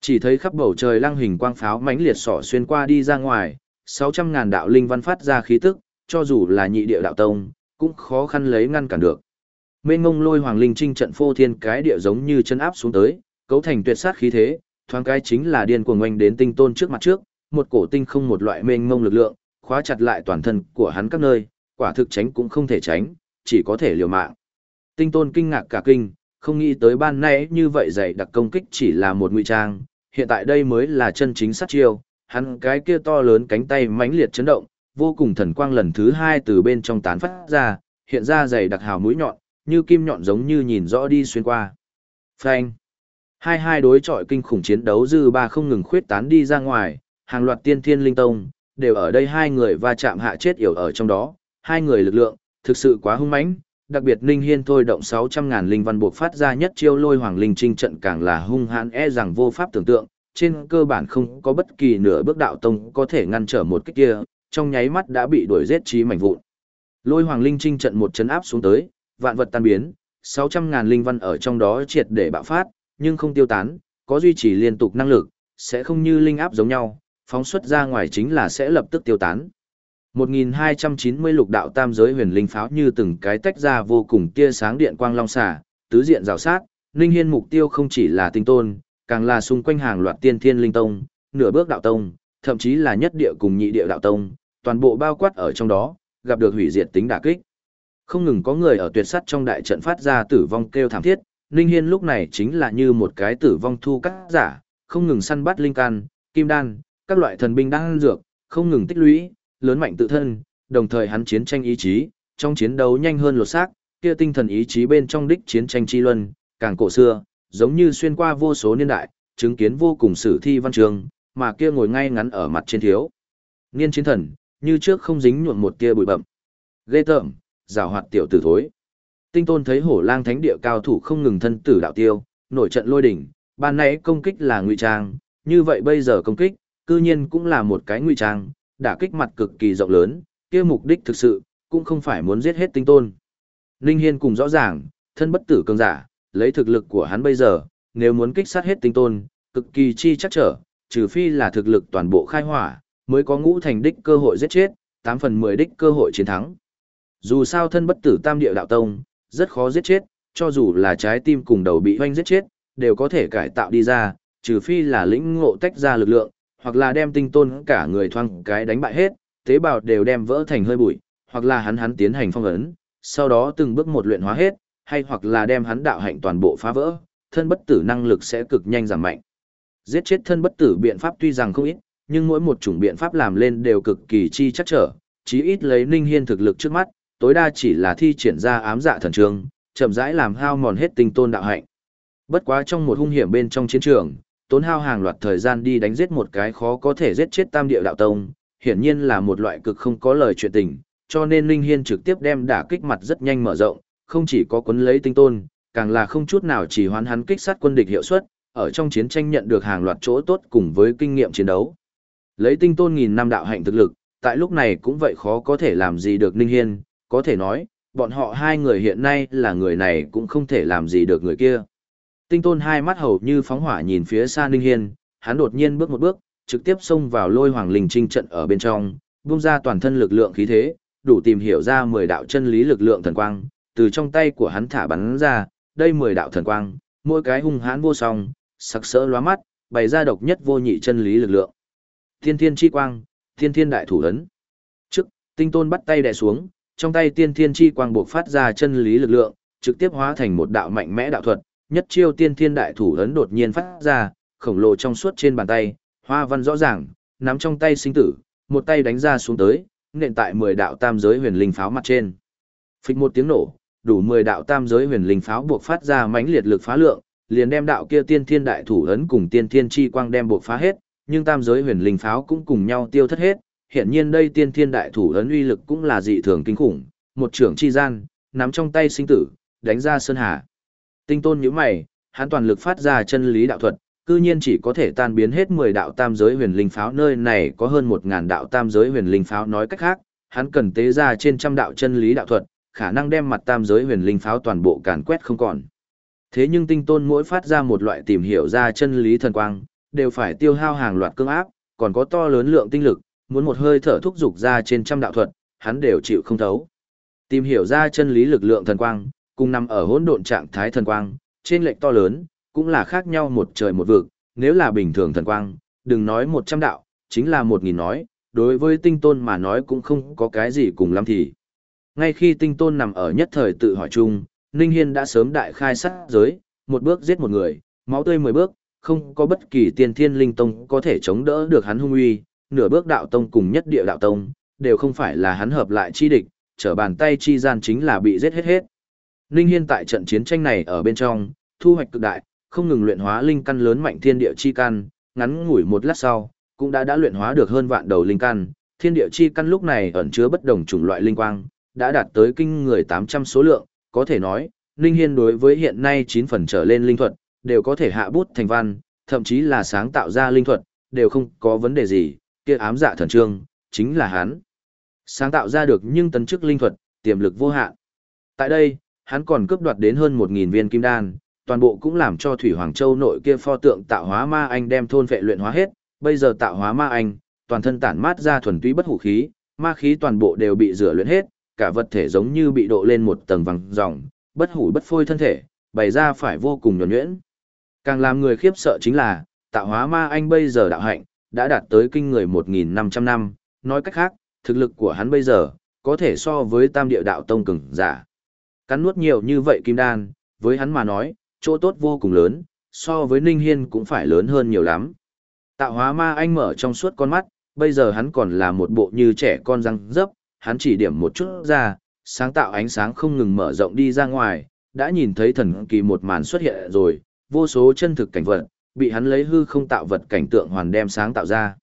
Chỉ thấy khắp bầu trời lăng hình quang pháo mãnh liệt sỏ xuyên qua đi ra ngoài, 600 ngàn đạo linh văn phát ra khí tức, cho dù là nhị địa đạo tông, cũng khó khăn lấy ngăn cản được. Mênh ngông lôi hoàng linh trinh trận phô thiên cái địa giống như chân áp xuống tới, cấu thành tuyệt sát khí thế, thoáng cái chính là điên cuồng oanh đến tinh tôn trước mặt trước, một cổ tinh không một loại mênh ngông lực lượng, khóa chặt lại toàn thân của hắn các nơi, quả thực tránh cũng không thể tránh, chỉ có thể liều mạng. Tinh tôn kinh ngạc cả kinh, không nghĩ tới ban nay như vậy dày đặc công kích chỉ là một ngụy trang, hiện tại đây mới là chân chính sát chiêu, hắn cái kia to lớn cánh tay mãnh liệt chấn động, vô cùng thần quang lần thứ hai từ bên trong tán phát ra, hiện ra dày đặc hào mũi nhọn, như kim nhọn giống như nhìn rõ đi xuyên qua. Phanh. Hai hai đối chọi kinh khủng chiến đấu dư ba không ngừng khuyết tán đi ra ngoài, hàng loạt tiên thiên linh tông, đều ở đây hai người va chạm hạ chết yểu ở trong đó, hai người lực lượng, thực sự quá hung mãnh, đặc biệt Ninh Hiên thôi động 600.000 linh văn buộc phát ra nhất chiêu lôi hoàng linh trinh trận càng là hung hãn e rằng vô pháp tưởng tượng, trên cơ bản không có bất kỳ nửa bước đạo tông có thể ngăn trở một kích kia, trong nháy mắt đã bị đuổi giết chí mảnh vụn. Lôi hoàng linh trinh trận một chấn áp xuống tới, vạn vật tan biến, 600.000 linh văn ở trong đó triệt để bạo phát, nhưng không tiêu tán, có duy trì liên tục năng lực, sẽ không như linh áp giống nhau, phóng xuất ra ngoài chính là sẽ lập tức tiêu tán. 1290 lục đạo tam giới huyền linh pháo như từng cái tách ra vô cùng tia sáng điện quang long xả, tứ diện rào sát, Ninh Hiên mục tiêu không chỉ là tinh tôn, càng là xung quanh hàng loạt tiên thiên linh tông, nửa bước đạo tông, thậm chí là nhất địa cùng nhị địa đạo tông, toàn bộ bao quát ở trong đó, gặp được hủy diệt tính đả kích. Không ngừng có người ở tuyệt sắt trong đại trận phát ra tử vong kêu thảm thiết, Ninh Hiên lúc này chính là như một cái tử vong thu cắt giả, không ngừng săn bắt linh can, kim đan, các loại thần binh đang dược, không ngừng tích lũy, lớn mạnh tự thân, đồng thời hắn chiến tranh ý chí, trong chiến đấu nhanh hơn lột xác, kia tinh thần ý chí bên trong đích chiến tranh chi luân, càng cổ xưa, giống như xuyên qua vô số niên đại, chứng kiến vô cùng sử thi văn trường, mà kia ngồi ngay ngắn ở mặt trên thiếu. Niên chiến thần, như trước không dính nhuộm một tia bụi bậm. Ghê tởm, rào hoạt tiểu tử thối. Tinh tôn thấy hổ lang thánh địa cao thủ không ngừng thân tử đạo tiêu, nổi trận lôi đỉnh, ban nãy công kích là ngụy trang, như vậy bây giờ công kích, cư nhiên cũng là một cái ngụy trang, đả kích mặt cực kỳ rộng lớn, kia mục đích thực sự, cũng không phải muốn giết hết tinh tôn. linh Hiên cùng rõ ràng, thân bất tử cường giả, lấy thực lực của hắn bây giờ, nếu muốn kích sát hết tinh tôn, cực kỳ chi chắc trở, trừ phi là thực lực toàn bộ khai hỏa, mới có ngũ thành đích cơ hội giết chết, 8 phần 10 đích cơ hội chiến thắng. Dù sao thân bất tử tam địa đạo tông, rất khó giết chết, cho dù là trái tim cùng đầu bị hoanh giết chết, đều có thể cải tạo đi ra, trừ phi là lĩnh ngộ tách ra lực lượng, hoặc là đem tinh tôn cả người thoang cái đánh bại hết, tế bào đều đem vỡ thành hơi bụi, hoặc là hắn hắn tiến hành phong ấn, sau đó từng bước một luyện hóa hết, hay hoặc là đem hắn đạo hạnh toàn bộ phá vỡ, thân bất tử năng lực sẽ cực nhanh giảm mạnh. Giết chết thân bất tử biện pháp tuy rằng không ít, nhưng mỗi một chủng biện pháp làm lên đều cực kỳ chi chắc trở, chí ít lấy Ninh Hiên thực lực trước mắt, tối đa chỉ là thi triển ra ám dạ thần trường, chậm rãi làm hao mòn hết tinh tôn đạo hạnh. Bất quá trong một hung hiểm bên trong chiến trường, tốn hao hàng loạt thời gian đi đánh giết một cái khó có thể giết chết tam địa đạo tông, hiển nhiên là một loại cực không có lời chuyện tình, cho nên Linh Hiên trực tiếp đem đả kích mặt rất nhanh mở rộng, không chỉ có cuốn lấy tinh tôn, càng là không chút nào chỉ hoán hắn kích sát quân địch hiệu suất, ở trong chiến tranh nhận được hàng loạt chỗ tốt cùng với kinh nghiệm chiến đấu. Lấy tinh tôn nghìn năm đạo hạnh thực lực, tại lúc này cũng vậy khó có thể làm gì được Ninh Hiên, có thể nói, bọn họ hai người hiện nay là người này cũng không thể làm gì được người kia. Tinh tôn hai mắt hầu như phóng hỏa nhìn phía xa Ninh Hiên, hắn đột nhiên bước một bước, trực tiếp xông vào lôi hoàng linh trinh trận ở bên trong, buông ra toàn thân lực lượng khí thế, đủ tìm hiểu ra 10 đạo chân lý lực lượng thần quang, từ trong tay của hắn thả bắn ra, đây 10 đạo thần quang, mỗi cái hung hãn vô song, sắc sỡ lóa mắt, bày ra độc nhất vô nhị chân lý lực lượng. Thiên thiên chi quang, thiên thiên đại thủ ấn. Trước, tinh tôn bắt tay đè xuống, trong tay tiên thiên chi quang buộc phát ra chân lý lực lượng, trực tiếp hóa thành một đạo mạnh mẽ đạo thuật, nhất chiêu tiên thiên đại thủ ấn đột nhiên phát ra, khổng lồ trong suốt trên bàn tay, hoa văn rõ ràng, nắm trong tay sinh tử, một tay đánh ra xuống tới, nện tại 10 đạo tam giới huyền linh pháo mặt trên. phịch một tiếng nổ, đủ 10 đạo tam giới huyền linh pháo buộc phát ra mãnh liệt lực phá lượng, liền đem đạo kia tiên thiên đại thủ ấn cùng tiên thiên chi quang đem buộc phá hết, nhưng tam giới huyền linh pháo cũng cùng nhau tiêu thất hết. Hiện nhiên đây tiên thiên đại thủ ấn uy lực cũng là dị thường kinh khủng, một trưởng chi gian, nắm trong tay sinh tử, đánh ra sơn hà. Tinh tôn nhíu mày, hắn toàn lực phát ra chân lý đạo thuật, cư nhiên chỉ có thể tan biến hết 10 đạo tam giới huyền linh pháo nơi này có hơn 1000 đạo tam giới huyền linh pháo nói cách khác, hắn cần tế ra trên trăm đạo chân lý đạo thuật, khả năng đem mặt tam giới huyền linh pháo toàn bộ càn quét không còn. Thế nhưng tinh tôn mỗi phát ra một loại tìm hiểu ra chân lý thần quang, đều phải tiêu hao hàng loạt cương áp, còn có to lớn lượng tinh lực, muốn một hơi thở thúc dục ra trên trăm đạo thuật, hắn đều chịu không thấu. Tìm hiểu ra chân lý lực lượng thần quang, cùng nằm ở hỗn độn trạng thái thần quang, trên lệch to lớn, cũng là khác nhau một trời một vực, nếu là bình thường thần quang, đừng nói 100 đạo, chính là 1000 nói, đối với tinh tôn mà nói cũng không có cái gì cùng lắm thì. Ngay khi tinh tôn nằm ở nhất thời tự hỏi chung, Ninh Hiên đã sớm đại khai sát giới, một bước giết một người, máu tươi 10 bước, không có bất kỳ tiên thiên linh tông có thể chống đỡ được hắn hung uy, nửa bước đạo tông cùng nhất địa đạo tông, đều không phải là hắn hợp lại chi địch, trở bàn tay chi gian chính là bị giết hết hết. Ninh Hiên tại trận chiến tranh này ở bên trong, thu hoạch cực đại, không ngừng luyện hóa linh căn lớn mạnh thiên địa chi căn, ngắn ngủi một lát sau, cũng đã đã luyện hóa được hơn vạn đầu linh căn, thiên địa chi căn lúc này ẩn chứa bất đồng chủng loại linh quang, đã đạt tới kinh người 800 số lượng, có thể nói, Ninh Hiên đối với hiện nay 9 phần trở lên linh thuật, đều có thể hạ bút thành văn, thậm chí là sáng tạo ra linh thuật, đều không có vấn đề gì, kia ám dạ thần trương, chính là hắn. Sáng tạo ra được nhưng tấn chức linh thuật, tiềm lực vô hạn. Tại đây, hắn còn cướp đoạt đến hơn 1.000 viên kim đan, toàn bộ cũng làm cho Thủy Hoàng Châu nội kia pho tượng tạo hóa ma anh đem thôn vệ luyện hóa hết, bây giờ tạo hóa ma anh, toàn thân tản mát ra thuần túy bất hủ khí, ma khí toàn bộ đều bị rửa luyện hết, cả vật thể giống như bị độ lên một tầng vàng ròng, bất hủ bất phôi thân thể, bày ra phải vô cùng nhuần nhuyễn. Càng làm người khiếp sợ chính là, tạo hóa ma anh bây giờ đạo hạnh, đã đạt tới kinh người 1.500 năm, nói cách khác, thực lực của hắn bây giờ, có thể so với tam địa đạo tông cường giả. Cắn nuốt nhiều như vậy kim đan, với hắn mà nói, chỗ tốt vô cùng lớn, so với Ninh Hiên cũng phải lớn hơn nhiều lắm. Tạo hóa ma anh mở trong suốt con mắt, bây giờ hắn còn là một bộ như trẻ con răng dấp, hắn chỉ điểm một chút ra, sáng tạo ánh sáng không ngừng mở rộng đi ra ngoài, đã nhìn thấy thần kỳ một màn xuất hiện rồi, vô số chân thực cảnh vật, bị hắn lấy hư không tạo vật cảnh tượng hoàn đem sáng tạo ra.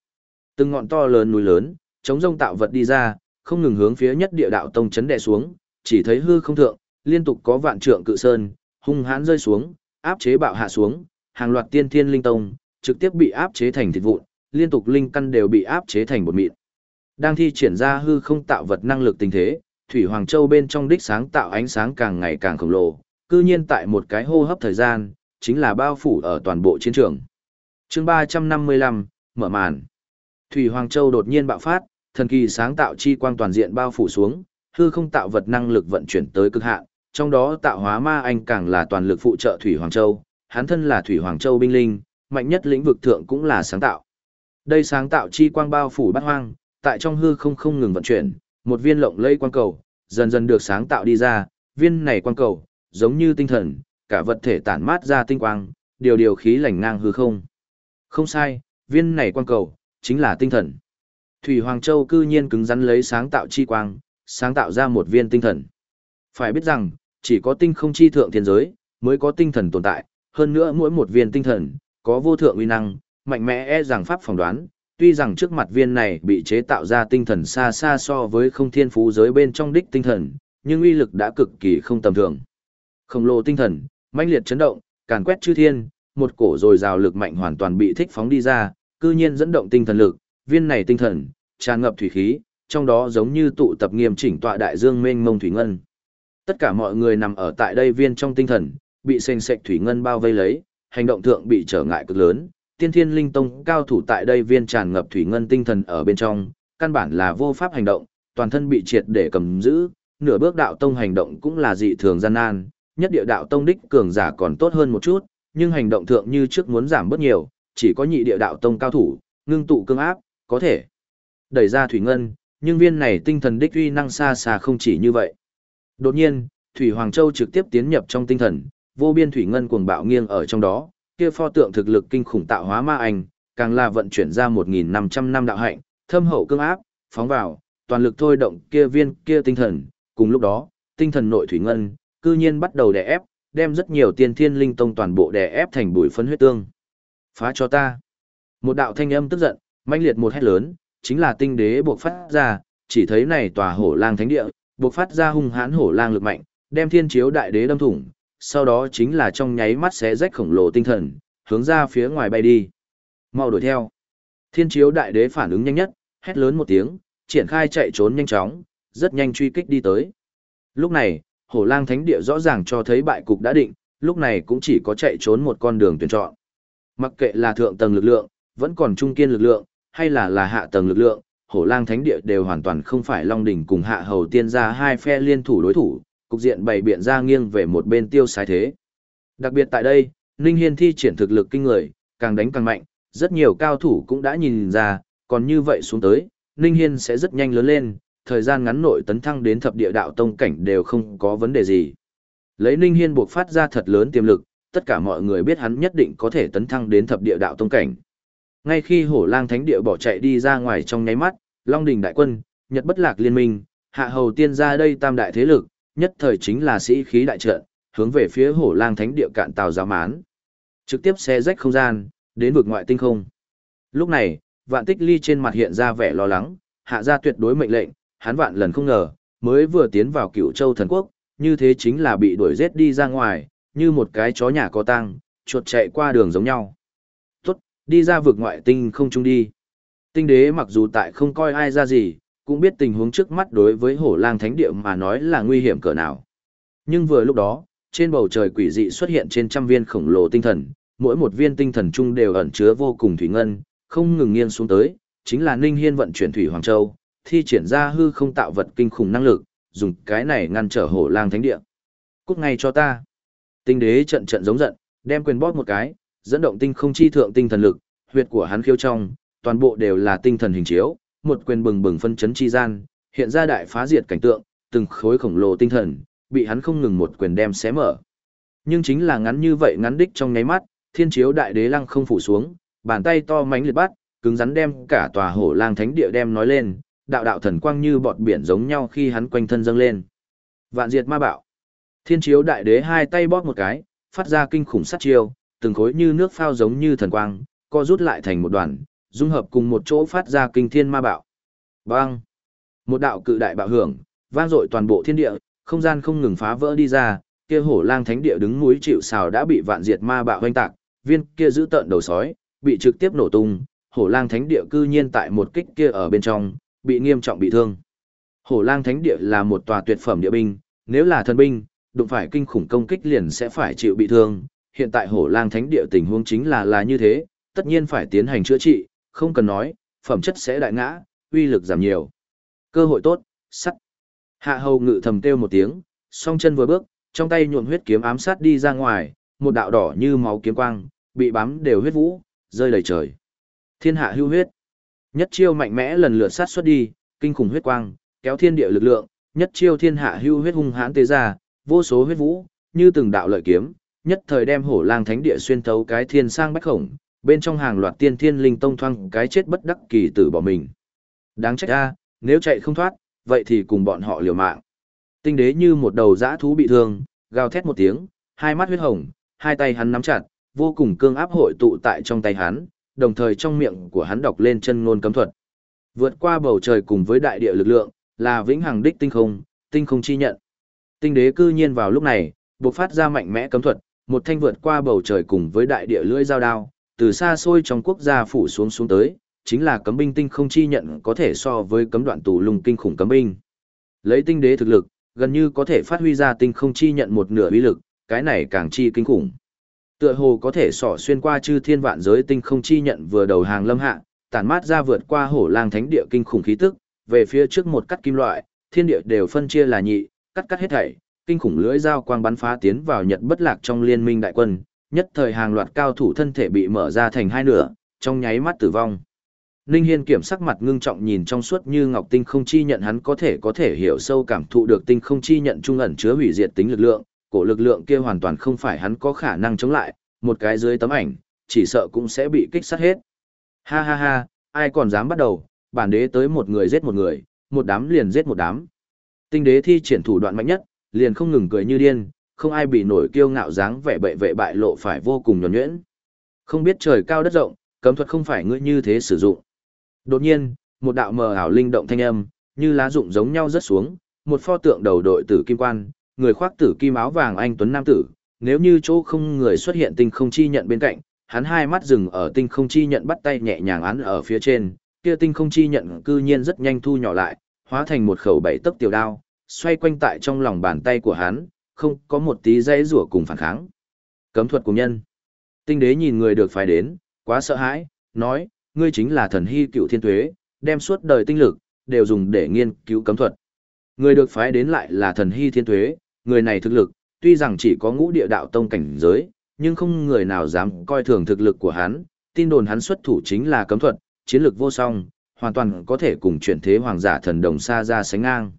Từng ngọn to lớn núi lớn, chống rông tạo vật đi ra, không ngừng hướng phía nhất địa đạo tông chấn đè xuống, chỉ thấy hư không thượng, liên tục có vạn trượng cự sơn, hung hãn rơi xuống, áp chế bạo hạ xuống, hàng loạt tiên thiên linh tông, trực tiếp bị áp chế thành thịt vụn, liên tục linh căn đều bị áp chế thành bột mịn. Đang thi triển ra hư không tạo vật năng lực tình thế, Thủy Hoàng Châu bên trong đích sáng tạo ánh sáng càng ngày càng khổng lồ, cư nhiên tại một cái hô hấp thời gian, chính là bao phủ ở toàn bộ chiến trường. chương 355, mở màn. Thủy Hoàng Châu đột nhiên bạo phát, thần kỳ sáng tạo chi quang toàn diện bao phủ xuống, hư không tạo vật năng lực vận chuyển tới cực hạn, trong đó tạo hóa ma anh càng là toàn lực phụ trợ Thủy Hoàng Châu, hắn thân là Thủy Hoàng Châu binh linh, mạnh nhất lĩnh vực thượng cũng là sáng tạo. Đây sáng tạo chi quang bao phủ bát hoang, tại trong hư không không ngừng vận chuyển, một viên lộng lây quang cầu, dần dần được sáng tạo đi ra, viên này quang cầu, giống như tinh thần, cả vật thể tản mát ra tinh quang, điều điều khí lành ngang hư không. Không sai, viên này quang cầu, chính là tinh thần. Thủy Hoàng Châu cư nhiên cứng rắn lấy sáng tạo chi quang, sáng tạo ra một viên tinh thần. Phải biết rằng, chỉ có tinh không chi thượng thiên giới, mới có tinh thần tồn tại, hơn nữa mỗi một viên tinh thần, có vô thượng uy năng, mạnh mẽ e rằng pháp phỏng đoán, tuy rằng trước mặt viên này bị chế tạo ra tinh thần xa xa so với không thiên phú giới bên trong đích tinh thần, nhưng uy lực đã cực kỳ không tầm thường. Khổng lồ tinh thần, mãnh liệt chấn động, càn quét chư thiên, một cổ rồi rào lực mạnh hoàn toàn bị thích phóng đi ra, cư nhiên dẫn động tinh thần lực, viên này tinh thần, tràn ngập thủy khí, trong đó giống như tụ tập nghiêm chỉnh tọa đại dương mênh mông thủy ngân. Tất cả mọi người nằm ở tại đây viên trong tinh thần, bị sền sệt thủy ngân bao vây lấy, hành động thượng bị trở ngại cực lớn, tiên thiên linh tông cao thủ tại đây viên tràn ngập thủy ngân tinh thần ở bên trong, căn bản là vô pháp hành động, toàn thân bị triệt để cầm giữ, nửa bước đạo tông hành động cũng là dị thường gian nan, nhất địa đạo tông đích cường giả còn tốt hơn một chút, nhưng hành động thượng như trước muốn giảm bớt nhiều, chỉ có nhị địa đạo tông cao thủ, ngưng tụ cương áp, có thể đẩy ra thủy ngân, nhưng viên này tinh thần đích uy năng xa xa không chỉ như vậy. Đột nhiên, Thủy Hoàng Châu trực tiếp tiến nhập trong tinh thần, vô biên thủy ngân cuồng bạo nghiêng ở trong đó, kia pho tượng thực lực kinh khủng tạo hóa ma anh, càng là vận chuyển ra 1.500 năm đạo hạnh, thâm hậu cương áp, phóng vào, toàn lực thôi động kia viên kia tinh thần, cùng lúc đó, tinh thần nội thủy ngân, cư nhiên bắt đầu đè ép, đem rất nhiều tiên thiên linh tông toàn bộ đè ép thành bụi phấn huyết tương. Phá cho ta. Một đạo thanh âm tức giận, mãnh liệt một hét lớn, chính là tinh đế buộc phát ra, chỉ thấy này tòa hổ lang thánh địa, buộc phát ra hung hãn hổ lang lực mạnh, đem thiên chiếu đại đế đâm thủng, sau đó chính là trong nháy mắt xé rách khổng lồ tinh thần, hướng ra phía ngoài bay đi. Mau đuổi theo. Thiên chiếu đại đế phản ứng nhanh nhất, hét lớn một tiếng, triển khai chạy trốn nhanh chóng, rất nhanh truy kích đi tới. Lúc này, hổ lang thánh địa rõ ràng cho thấy bại cục đã định, lúc này cũng chỉ có chạy trốn một con đường tuyển chọn. Mặc kệ là thượng tầng lực lượng, vẫn còn trung kiên lực lượng, hay là là hạ tầng lực lượng, hổ lang thánh địa đều hoàn toàn không phải Long Đỉnh cùng hạ hầu tiên ra hai phe liên thủ đối thủ, cục diện bày biện ra nghiêng về một bên tiêu sai thế. Đặc biệt tại đây, Ninh Hiên thi triển thực lực kinh người, càng đánh càng mạnh, rất nhiều cao thủ cũng đã nhìn ra, còn như vậy xuống tới, Ninh Hiên sẽ rất nhanh lớn lên, thời gian ngắn nội tấn thăng đến thập địa đạo tông cảnh đều không có vấn đề gì. Lấy Ninh Hiên buộc phát ra thật lớn tiềm lực, tất cả mọi người biết hắn nhất định có thể tấn thăng đến thập địa đạo tông cảnh. Ngay khi hổ lang thánh địa bỏ chạy đi ra ngoài trong nháy mắt, Long Đình đại quân, Nhật bất lạc liên minh, hạ hầu tiên ra đây tam đại thế lực, nhất thời chính là sĩ khí đại trận, hướng về phía hổ lang thánh địa cạn tàu giáo mán. Trực tiếp xe rách không gian, đến vực ngoại tinh không. Lúc này, vạn tích ly trên mặt hiện ra vẻ lo lắng, hạ ra tuyệt đối mệnh lệnh, hắn vạn lần không ngờ, mới vừa tiến vào cựu châu thần quốc, như thế chính là bị đuổi giết đi ra ngoài, như một cái chó nhà có tăng, chuột chạy qua đường giống nhau. Tốt, đi ra vực ngoại tinh không chung đi. Tinh đế mặc dù tại không coi ai ra gì, cũng biết tình huống trước mắt đối với hổ lang thánh địa mà nói là nguy hiểm cỡ nào. Nhưng vừa lúc đó, trên bầu trời quỷ dị xuất hiện trên trăm viên khổng lồ tinh thần, mỗi một viên tinh thần chung đều ẩn chứa vô cùng thủy ngân, không ngừng nghiêng xuống tới, chính là Ninh Hiên vận chuyển thủy Hoàng Châu, thi triển ra hư không tạo vật kinh khủng năng lực, dùng cái này ngăn trở hổ lang thánh địa. Cút ngay cho ta. Tinh đế trận trận giống giận, đem quyền bóp một cái, dẫn động tinh không chi thượng tinh thần lực, huyệt của hắn khiêu trong, toàn bộ đều là tinh thần hình chiếu, một quyền bừng bừng phân chấn chi gian, hiện ra đại phá diệt cảnh tượng, từng khối khổng lồ tinh thần, bị hắn không ngừng một quyền đem xé mở. Nhưng chính là ngắn như vậy ngắn đích trong nháy mắt, thiên chiếu đại đế lăng không phủ xuống, bàn tay to mánh liệt bắt, cứng rắn đem cả tòa hổ lang thánh địa đem nói lên, đạo đạo thần quang như bọt biển giống nhau khi hắn quanh thân dâng lên. Vạn diệt ma bạo. Thiên chiếu đại đế hai tay bóp một cái, phát ra kinh khủng sát chiêu, từng khối như nước phao giống như thần quang, co rút lại thành một đoàn, dung hợp cùng một chỗ phát ra kinh thiên ma bạo. Bang! Một đạo cự đại bạo hưởng, vang dội toàn bộ thiên địa, không gian không ngừng phá vỡ đi ra, kia hổ lang thánh địa đứng núi chịu sào đã bị vạn diệt ma bạo hoanh tạc, viên kia giữ tợn đầu sói, bị trực tiếp nổ tung, hổ lang thánh địa cư nhiên tại một kích kia ở bên trong, bị nghiêm trọng bị thương. Hổ lang thánh địa là một tòa tuyệt phẩm địa binh, nếu là thần binh, đụng phải kinh khủng công kích liền sẽ phải chịu bị thương. Hiện tại hổ lang thánh địa tình huống chính là là như thế, tất nhiên phải tiến hành chữa trị, không cần nói, phẩm chất sẽ đại ngã, uy lực giảm nhiều. Cơ hội tốt, sắt. Hạ hầu ngự thầm kêu một tiếng, song chân vừa bước, trong tay nhuộm huyết kiếm ám sát đi ra ngoài, một đạo đỏ như máu kiếm quang, bị bám đều huyết vũ, rơi đầy trời. Thiên hạ hưu huyết. Nhất chiêu mạnh mẽ lần lượt sát xuất đi, kinh khủng huyết quang, kéo thiên địa lực lượng, nhất chiêu thiên hạ hưu huyết hung hãn tế ra, vô số huyết vũ, như từng đạo lợi kiếm, nhất thời đem hổ lang thánh địa xuyên thấu cái thiên sang bách khổng, bên trong hàng loạt tiên thiên linh tông thoang cái chết bất đắc kỳ tử bỏ mình. Đáng trách a, nếu chạy không thoát, vậy thì cùng bọn họ liều mạng. Tinh đế như một đầu dã thú bị thương, gào thét một tiếng, hai mắt huyết hồng, hai tay hắn nắm chặt, vô cùng cương áp hội tụ tại trong tay hắn, đồng thời trong miệng của hắn đọc lên chân ngôn cấm thuật. Vượt qua bầu trời cùng với đại địa lực lượng, là vĩnh hằng đích tinh không, tinh không chi nhận. Tinh đế cư nhiên vào lúc này, bộc phát ra mạnh mẽ cấm thuật, một thanh vượt qua bầu trời cùng với đại địa lưỡi dao đao, từ xa xôi trong quốc gia phủ xuống xuống tới, chính là cấm binh tinh không chi nhận có thể so với cấm đoạn tù lùng kinh khủng cấm binh. Lấy tinh đế thực lực, gần như có thể phát huy ra tinh không chi nhận một nửa uy lực, cái này càng chi kinh khủng. Tựa hồ có thể sỏ xuyên qua chư thiên vạn giới tinh không chi nhận vừa đầu hàng lâm hạ, tản mát ra vượt qua hổ lang thánh địa kinh khủng khí tức, về phía trước một cắt kim loại, thiên địa đều phân chia là nhị, cắt cắt hết thảy, kinh khủng lưỡi dao quang bắn phá tiến vào Nhật bất lạc trong liên minh đại quân, nhất thời hàng loạt cao thủ thân thể bị mở ra thành hai nửa, trong nháy mắt tử vong. Ninh Hiên kiểm sắc mặt ngưng trọng nhìn trong suốt như ngọc tinh không chi nhận hắn có thể có thể hiểu sâu cảm thụ được tinh không chi nhận trung ẩn chứa hủy diệt tính lực lượng, cổ lực lượng kia hoàn toàn không phải hắn có khả năng chống lại, một cái dưới tấm ảnh, chỉ sợ cũng sẽ bị kích sát hết. Ha ha ha, ai còn dám bắt đầu, bản đế tới một người giết một người, một đám liền giết một đám. Tinh đế thi triển thủ đoạn mạnh nhất, liền không ngừng cười như điên, không ai bị nổi kiêu ngạo dáng vẻ bệ vệ bại lộ phải vô cùng nhuẩn nhuyễn. Không biết trời cao đất rộng, cấm thuật không phải ngươi như thế sử dụng. Đột nhiên, một đạo mờ ảo linh động thanh âm, như lá rụng giống nhau rớt xuống, một pho tượng đầu đội tử kim quan, người khoác tử kim áo vàng anh tuấn nam tử, nếu như chỗ không người xuất hiện tinh không chi nhận bên cạnh, hắn hai mắt dừng ở tinh không chi nhận bắt tay nhẹ nhàng án ở phía trên, kia tinh không chi nhận cư nhiên rất nhanh thu nhỏ lại, hóa thành một khẩu bảy tấc tiểu đao, xoay quanh tại trong lòng bàn tay của hắn, không có một tí dây rủa cùng phản kháng. Cấm thuật cùng nhân. Tinh đế nhìn người được phái đến, quá sợ hãi, nói, ngươi chính là thần hy cựu thiên tuế, đem suốt đời tinh lực, đều dùng để nghiên cứu cấm thuật. Người được phái đến lại là thần hy thiên tuế, người này thực lực, tuy rằng chỉ có ngũ địa đạo tông cảnh giới, nhưng không người nào dám coi thường thực lực của hắn, tin đồn hắn xuất thủ chính là cấm thuật, chiến lược vô song, hoàn toàn có thể cùng chuyển thế hoàng giả thần đồng xa ra sánh ngang.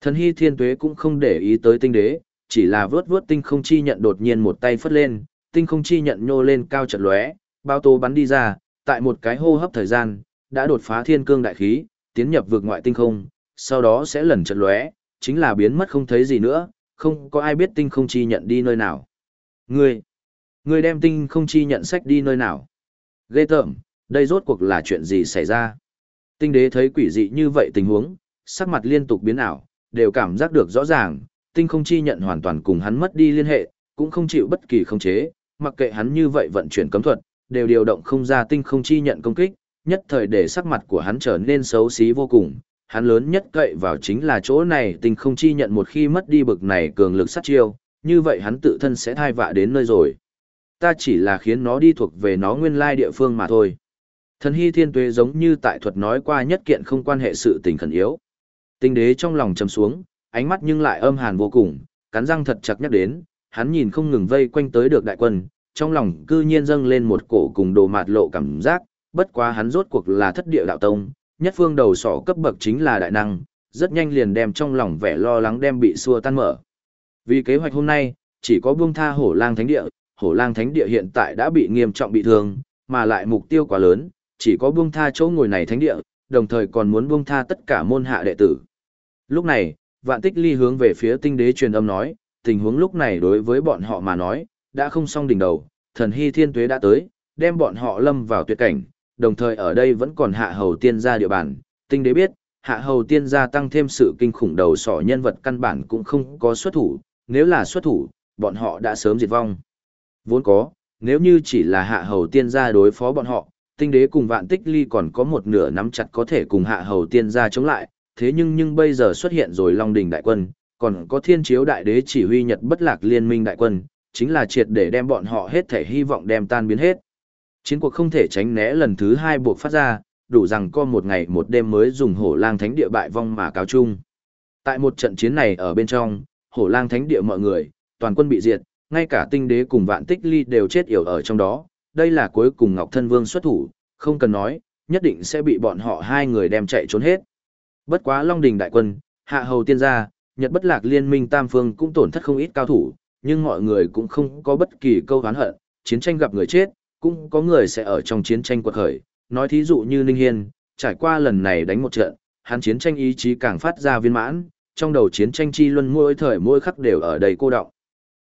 Thần hy thiên tuế cũng không để ý tới tinh đế, chỉ là vớt vớt tinh không chi nhận đột nhiên một tay phất lên, tinh không chi nhận nhô lên cao chật lóe, bao tố bắn đi ra, tại một cái hô hấp thời gian, đã đột phá thiên cương đại khí, tiến nhập vực ngoại tinh không, sau đó sẽ lần chật lóe, chính là biến mất không thấy gì nữa, không có ai biết tinh không chi nhận đi nơi nào. Ngươi, ngươi đem tinh không chi nhận sách đi nơi nào? Ghê tởm, đây rốt cuộc là chuyện gì xảy ra? Tinh đế thấy quỷ dị như vậy tình huống, sắc mặt liên tục biến ảo, đều cảm giác được rõ ràng, tinh không chi nhận hoàn toàn cùng hắn mất đi liên hệ, cũng không chịu bất kỳ khống chế, mặc kệ hắn như vậy vận chuyển cấm thuật, đều điều động không ra tinh không chi nhận công kích, nhất thời để sắc mặt của hắn trở nên xấu xí vô cùng. Hắn lớn nhất cậy vào chính là chỗ này tinh không chi nhận một khi mất đi bực này cường lực sát chiêu, như vậy hắn tự thân sẽ thai vạ đến nơi rồi. Ta chỉ là khiến nó đi thuộc về nó nguyên lai địa phương mà thôi. Thần hy thiên tuế giống như tại thuật nói qua nhất kiện không quan hệ sự tình khẩn yếu. Tinh đế trong lòng trầm xuống, ánh mắt nhưng lại âm hàn vô cùng, cắn răng thật chặt nhắc đến, hắn nhìn không ngừng vây quanh tới được đại quân, trong lòng cư nhiên dâng lên một cổ cùng đồ mạt lộ cảm giác, bất quá hắn rốt cuộc là thất địa đạo tông, nhất phương đầu sỏ cấp bậc chính là đại năng, rất nhanh liền đem trong lòng vẻ lo lắng đem bị xua tan mở. Vì kế hoạch hôm nay, chỉ có buông tha hổ lang thánh địa, hổ lang thánh địa hiện tại đã bị nghiêm trọng bị thương, mà lại mục tiêu quá lớn, chỉ có buông tha chỗ ngồi này thánh địa, đồng thời còn muốn buông tha tất cả môn hạ đệ tử. Lúc này, vạn tích ly hướng về phía tinh đế truyền âm nói, tình huống lúc này đối với bọn họ mà nói, đã không xong đỉnh đầu, thần hy thiên tuế đã tới, đem bọn họ lâm vào tuyệt cảnh, đồng thời ở đây vẫn còn hạ hầu tiên gia địa bàn, tinh đế biết, hạ hầu tiên gia tăng thêm sự kinh khủng đầu sỏ nhân vật căn bản cũng không có xuất thủ, nếu là xuất thủ, bọn họ đã sớm diệt vong. Vốn có, nếu như chỉ là hạ hầu tiên gia đối phó bọn họ, tinh đế cùng vạn tích ly còn có một nửa nắm chặt có thể cùng hạ hầu tiên gia chống lại, thế nhưng nhưng bây giờ xuất hiện rồi Long Đình đại quân, còn có thiên chiếu đại đế chỉ huy Nhật bất lạc liên minh đại quân, chính là triệt để đem bọn họ hết thể hy vọng đem tan biến hết. Chiến cuộc không thể tránh né lần thứ hai buộc phát ra, đủ rằng có một ngày một đêm mới dùng hổ lang thánh địa bại vong mà cáo chung. Tại một trận chiến này ở bên trong, hổ lang thánh địa mọi người, toàn quân bị diệt, ngay cả tinh đế cùng vạn tích ly đều chết yểu ở trong đó, đây là cuối cùng Ngọc Thân Vương xuất thủ, không cần nói, nhất định sẽ bị bọn họ hai người đem chạy trốn hết. Bất quá Long Đình đại quân, Hạ Hầu tiên gia, Nhật Bất Lạc liên minh tam phương cũng tổn thất không ít cao thủ, nhưng mọi người cũng không có bất kỳ câu oán hận, chiến tranh gặp người chết, cũng có người sẽ ở trong chiến tranh quật khởi, nói thí dụ như Ninh Hiên, trải qua lần này đánh một trận, hắn chiến tranh ý chí càng phát ra viên mãn, trong đầu chiến tranh chi luân mỗi thời mỗi khắc đều ở đầy cô động.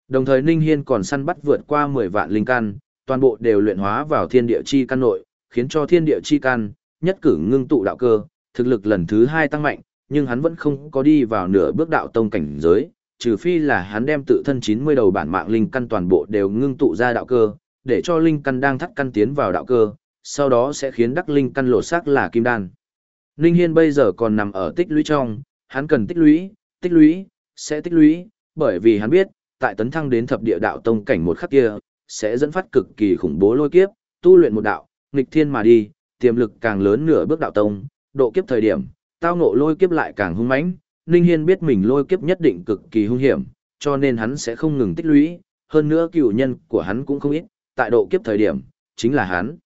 Đồng thời Ninh Hiên còn săn bắt vượt qua 10 vạn linh căn, toàn bộ đều luyện hóa vào thiên địa chi căn nội, khiến cho thiên địa chi căn, nhất cử ngưng tụ đạo cơ, thực lực lần thứ hai tăng mạnh, nhưng hắn vẫn không có đi vào nửa bước đạo tông cảnh giới, trừ phi là hắn đem tự thân 90 đầu bản mạng linh căn toàn bộ đều ngưng tụ ra đạo cơ, để cho linh căn đang thắt căn tiến vào đạo cơ, sau đó sẽ khiến đắc linh căn lột xác là kim đan. Linh Hiên bây giờ còn nằm ở tích lũy trong, hắn cần tích lũy, tích lũy, sẽ tích lũy, bởi vì hắn biết, tại tấn thăng đến thập địa đạo tông cảnh một khắc kia, sẽ dẫn phát cực kỳ khủng bố lôi kiếp, tu luyện một đạo, nghịch thiên mà đi, tiềm lực càng lớn nửa bước đạo tông, độ kiếp thời điểm, tao ngộ lôi kiếp lại càng hung mãnh, Ninh Hiên biết mình lôi kiếp nhất định cực kỳ hung hiểm, cho nên hắn sẽ không ngừng tích lũy, hơn nữa cựu nhân của hắn cũng không ít, tại độ kiếp thời điểm, chính là hắn.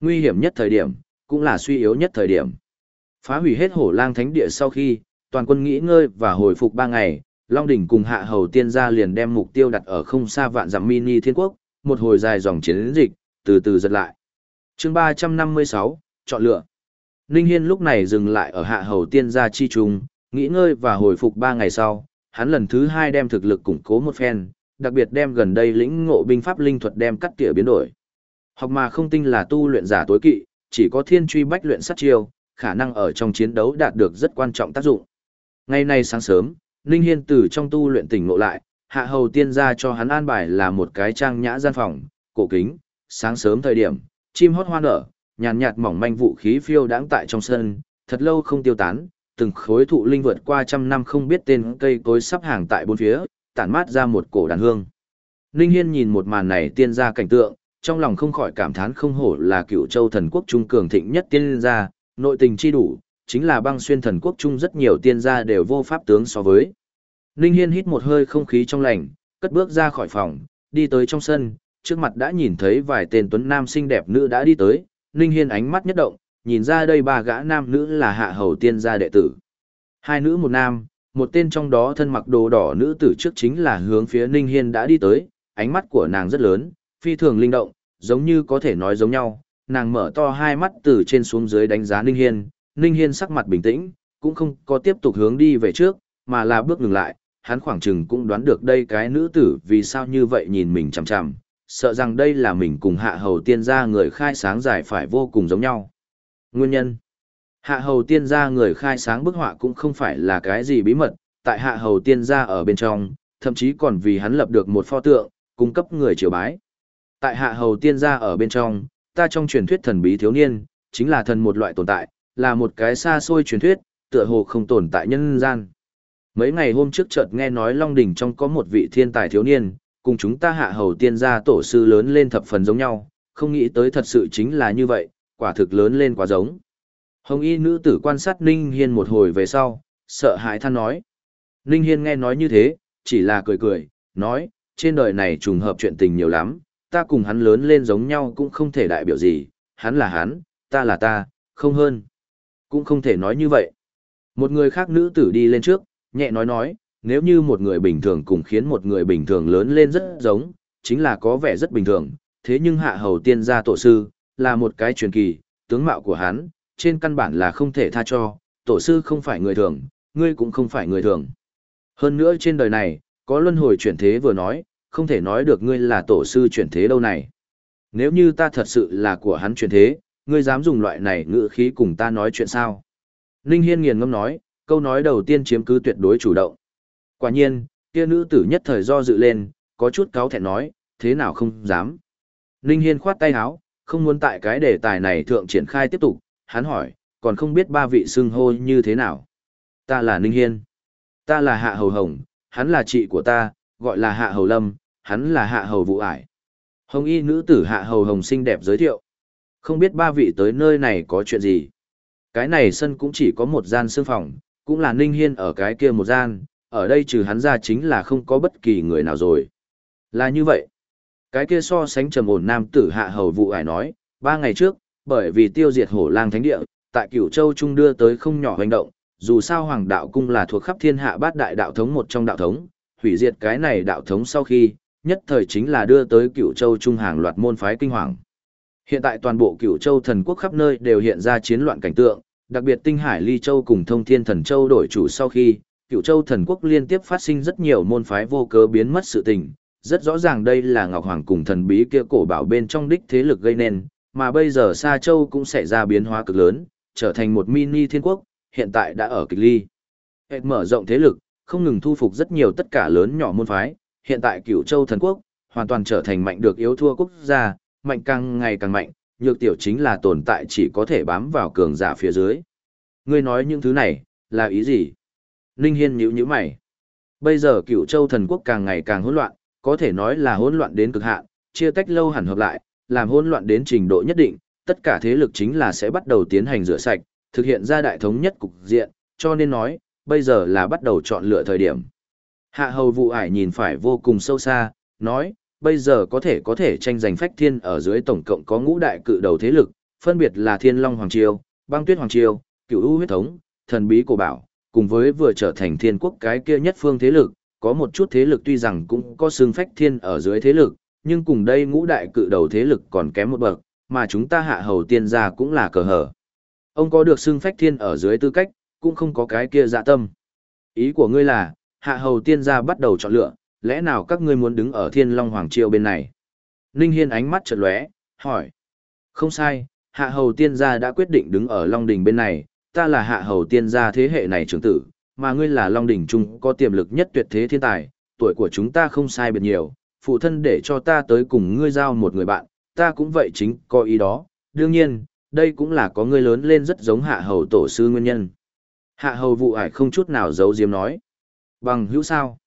Nguy hiểm nhất thời điểm, cũng là suy yếu nhất thời điểm. Phá hủy hết hổ lang thánh địa sau khi, toàn quân nghỉ ngơi và hồi phục 3 ngày, Long Đỉnh cùng Hạ Hầu Tiên gia liền đem mục tiêu đặt ở không xa vạn dặm mini thiên quốc, một hồi dài dòng chiến dịch, từ từ giật lại. chương 356, chọn lựa. Ninh Hiên lúc này dừng lại ở Hạ Hầu Tiên gia chi trung, nghỉ ngơi và hồi phục 3 ngày sau, hắn lần thứ hai đem thực lực củng cố một phen, đặc biệt đem gần đây lĩnh ngộ binh pháp linh thuật đem cắt tỉa biến đổi. Học mà không tinh là tu luyện giả tối kỵ, chỉ có thiên truy bách luyện sát chiêu, khả năng ở trong chiến đấu đạt được rất quan trọng tác dụng. Ngày nay sáng sớm, Ninh Hiên từ trong tu luyện tỉnh ngộ lại, hạ hầu tiên gia cho hắn an bài là một cái trang nhã gian phòng, cổ kính, sáng sớm thời điểm, chim hót hoa nở, nhàn nhạt mỏng manh vũ khí phiêu đãng tại trong sân, thật lâu không tiêu tán, từng khối thụ linh vượt qua trăm năm không biết tên cây cối sắp hàng tại bốn phía, tản mát ra một cổ đàn hương. Ninh Hiên nhìn một màn này tiên gia cảnh tượng, trong lòng không khỏi cảm thán không hổ là cựu châu thần quốc trung cường thịnh nhất tiên gia, nội tình chi đủ, chính là băng xuyên thần quốc trung rất nhiều tiên gia đều vô pháp tướng so với. Ninh Hiên hít một hơi không khí trong lành, cất bước ra khỏi phòng, đi tới trong sân, trước mặt đã nhìn thấy vài tên tuấn nam xinh đẹp nữ đã đi tới, Ninh Hiên ánh mắt nhất động, nhìn ra đây ba gã nam nữ là hạ hầu tiên gia đệ tử. Hai nữ một nam, một tên trong đó thân mặc đồ đỏ nữ tử trước chính là hướng phía Ninh Hiên đã đi tới, ánh mắt của nàng rất lớn, phi thường linh động, giống như có thể nói giống nhau, nàng mở to hai mắt từ trên xuống dưới đánh giá Ninh Hiên, Ninh Hiên sắc mặt bình tĩnh, cũng không có tiếp tục hướng đi về trước, mà là bước ngừng lại, hắn khoảng chừng cũng đoán được đây cái nữ tử vì sao như vậy nhìn mình chằm chằm, sợ rằng đây là mình cùng hạ hầu tiên gia người khai sáng giải phải vô cùng giống nhau. Nguyên nhân Hạ hầu tiên gia người khai sáng bức họa cũng không phải là cái gì bí mật, tại hạ hầu tiên gia ở bên trong, thậm chí còn vì hắn lập được một pho tượng, cung cấp người triều bái. Tại hạ hầu tiên gia ở bên trong, ta trong truyền thuyết thần bí thiếu niên, chính là thần một loại tồn tại, là một cái xa xôi truyền thuyết, tựa hồ không tồn tại nhân gian. Mấy ngày hôm trước chợt nghe nói Long Đỉnh trong có một vị thiên tài thiếu niên, cùng chúng ta hạ hầu tiên gia tổ sư lớn lên thập phần giống nhau, không nghĩ tới thật sự chính là như vậy, quả thực lớn lên quá giống. Hồng y nữ tử quan sát Ninh Hiên một hồi về sau, sợ hãi than nói. Ninh Hiên nghe nói như thế, chỉ là cười cười, nói, trên đời này trùng hợp chuyện tình nhiều lắm, ta cùng hắn lớn lên giống nhau cũng không thể đại biểu gì, hắn là hắn, ta là ta, không hơn. Cũng không thể nói như vậy. Một người khác nữ tử đi lên trước, nhẹ nói nói, nếu như một người bình thường cùng khiến một người bình thường lớn lên rất giống, chính là có vẻ rất bình thường, thế nhưng hạ hầu tiên gia tổ sư, là một cái truyền kỳ, tướng mạo của hắn, trên căn bản là không thể tha cho, tổ sư không phải người thường, ngươi cũng không phải người thường. Hơn nữa trên đời này, có luân hồi chuyển thế vừa nói, không thể nói được ngươi là tổ sư chuyển thế đâu này. Nếu như ta thật sự là của hắn chuyển thế, ngươi dám dùng loại này ngữ khí cùng ta nói chuyện sao? Ninh Hiên nghiền ngâm nói, câu nói đầu tiên chiếm cứ tuyệt đối chủ động. Quả nhiên, kia nữ tử nhất thời do dự lên, có chút cáo thẹn nói, thế nào không dám. Ninh Hiên khoát tay áo, không muốn tại cái đề tài này thượng triển khai tiếp tục, hắn hỏi, còn không biết ba vị xưng hô như thế nào. Ta là Ninh Hiên. Ta là Hạ Hầu Hồng, hắn là chị của ta, gọi là Hạ Hầu Lâm, hắn là Hạ Hầu Vũ Ải. Hồng y nữ tử Hạ Hầu Hồng xinh đẹp giới thiệu. Không biết ba vị tới nơi này có chuyện gì. Cái này sân cũng chỉ có một gian sương phòng, cũng là Ninh Hiên ở cái kia một gian, ở đây trừ hắn ra chính là không có bất kỳ người nào rồi. Là như vậy. Cái kia so sánh trầm ổn nam tử hạ hầu vụ ải nói, ba ngày trước, bởi vì tiêu diệt hổ lang thánh địa, tại cửu châu trung đưa tới không nhỏ hành động, dù sao hoàng đạo cung là thuộc khắp thiên hạ bát đại đạo thống một trong đạo thống, hủy diệt cái này đạo thống sau khi, nhất thời chính là đưa tới cửu châu trung hàng loạt môn phái kinh hoàng. Hiện tại toàn bộ cửu châu thần quốc khắp nơi đều hiện ra chiến loạn cảnh tượng, đặc biệt tinh hải ly châu cùng thông thiên thần châu đổi chủ sau khi, cửu châu thần quốc liên tiếp phát sinh rất nhiều môn phái vô cớ biến mất sự tình. Rất rõ ràng đây là Ngọc Hoàng cùng thần bí kia cổ bảo bên trong đích thế lực gây nên, mà bây giờ Sa Châu cũng xảy ra biến hóa cực lớn, trở thành một mini thiên quốc, hiện tại đã ở kịch ly. Hệ mở rộng thế lực, không ngừng thu phục rất nhiều tất cả lớn nhỏ môn phái, hiện tại cửu châu thần quốc, hoàn toàn trở thành mạnh được yếu thua quốc gia, mạnh càng ngày càng mạnh, nhược tiểu chính là tồn tại chỉ có thể bám vào cường giả phía dưới. Ngươi nói những thứ này, là ý gì? Ninh Hiên nhíu nhíu mày. Bây giờ cửu châu thần quốc càng ngày càng hỗn loạn, có thể nói là hỗn loạn đến cực hạn, chia tách lâu hẳn hợp lại, làm hỗn loạn đến trình độ nhất định, tất cả thế lực chính là sẽ bắt đầu tiến hành rửa sạch, thực hiện ra đại thống nhất cục diện, cho nên nói, bây giờ là bắt đầu chọn lựa thời điểm. Hạ hầu vụ ải nhìn phải vô cùng sâu xa, nói, bây giờ có thể có thể tranh giành phách thiên ở dưới tổng cộng có ngũ đại cự đầu thế lực, phân biệt là Thiên Long Hoàng Triều, Băng Tuyết Hoàng Triều, Cửu U huyết thống, Thần Bí Cổ Bảo, cùng với vừa trở thành thiên quốc cái kia nhất phương thế lực, có một chút thế lực tuy rằng cũng có xương phách thiên ở dưới thế lực, nhưng cùng đây ngũ đại cự đầu thế lực còn kém một bậc, mà chúng ta hạ hầu tiên gia cũng là cờ hở. Ông có được xương phách thiên ở dưới tư cách, cũng không có cái kia dạ tâm. Ý của ngươi là, hạ hầu tiên gia bắt đầu chọn lựa, lẽ nào các ngươi muốn đứng ở thiên long hoàng triều bên này? Ninh Hiên ánh mắt chợt lóe, hỏi. Không sai, hạ hầu tiên gia đã quyết định đứng ở long đỉnh bên này, ta là hạ hầu tiên gia thế hệ này trưởng tử, mà ngươi là long đỉnh trung có tiềm lực nhất tuyệt thế thiên tài, tuổi của chúng ta không sai biệt nhiều, phụ thân để cho ta tới cùng ngươi giao một người bạn, ta cũng vậy chính có ý đó, đương nhiên, đây cũng là có ngươi lớn lên rất giống hạ hầu tổ sư nguyên nhân. Hạ hầu vụ ải không chút nào giấu diếm nói. Bằng hữu sao?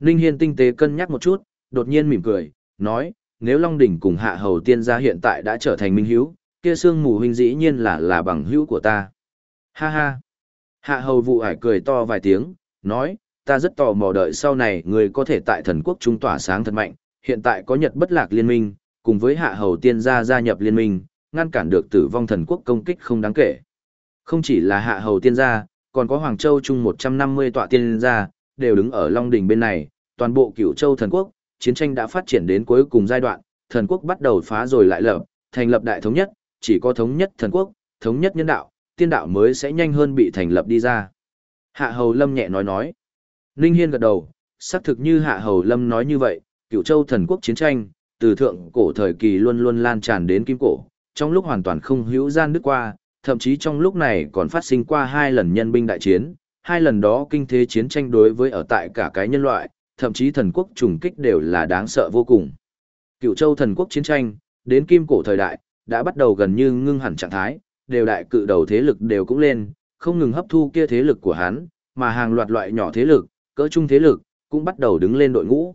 Ninh Hiên tinh tế cân nhắc một chút, đột nhiên mỉm cười, nói, nếu Long Đỉnh cùng hạ hầu tiên gia hiện tại đã trở thành minh hữu, kia xương mù huynh dĩ nhiên là là bằng hữu của ta. Ha ha! Hạ hầu vụ ải cười to vài tiếng, nói, ta rất tò mò đợi sau này người có thể tại thần quốc trung tỏa sáng thật mạnh, hiện tại có Nhật bất lạc liên minh, cùng với hạ hầu tiên gia gia nhập liên minh, ngăn cản được tử vong thần quốc công kích không đáng kể. Không chỉ là hạ hầu tiên gia, còn có Hoàng Châu chung 150 tọa tiên gia, đều đứng ở Long Đỉnh bên này, toàn bộ cửu châu thần quốc, chiến tranh đã phát triển đến cuối cùng giai đoạn, thần quốc bắt đầu phá rồi lại lập, thành lập đại thống nhất, chỉ có thống nhất thần quốc, thống nhất nhân đạo, tiên đạo mới sẽ nhanh hơn bị thành lập đi ra. Hạ Hầu Lâm nhẹ nói nói. Ninh Hiên gật đầu, xác thực như Hạ Hầu Lâm nói như vậy, cửu châu thần quốc chiến tranh, từ thượng cổ thời kỳ luôn luôn lan tràn đến kim cổ, trong lúc hoàn toàn không hữu gian nước qua, thậm chí trong lúc này còn phát sinh qua hai lần nhân binh đại chiến, hai lần đó kinh thế chiến tranh đối với ở tại cả cái nhân loại, thậm chí thần quốc trùng kích đều là đáng sợ vô cùng. Cựu châu thần quốc chiến tranh, đến kim cổ thời đại, đã bắt đầu gần như ngưng hẳn trạng thái, đều đại cự đầu thế lực đều cũng lên, không ngừng hấp thu kia thế lực của hắn, mà hàng loạt loại nhỏ thế lực, cỡ trung thế lực, cũng bắt đầu đứng lên đội ngũ.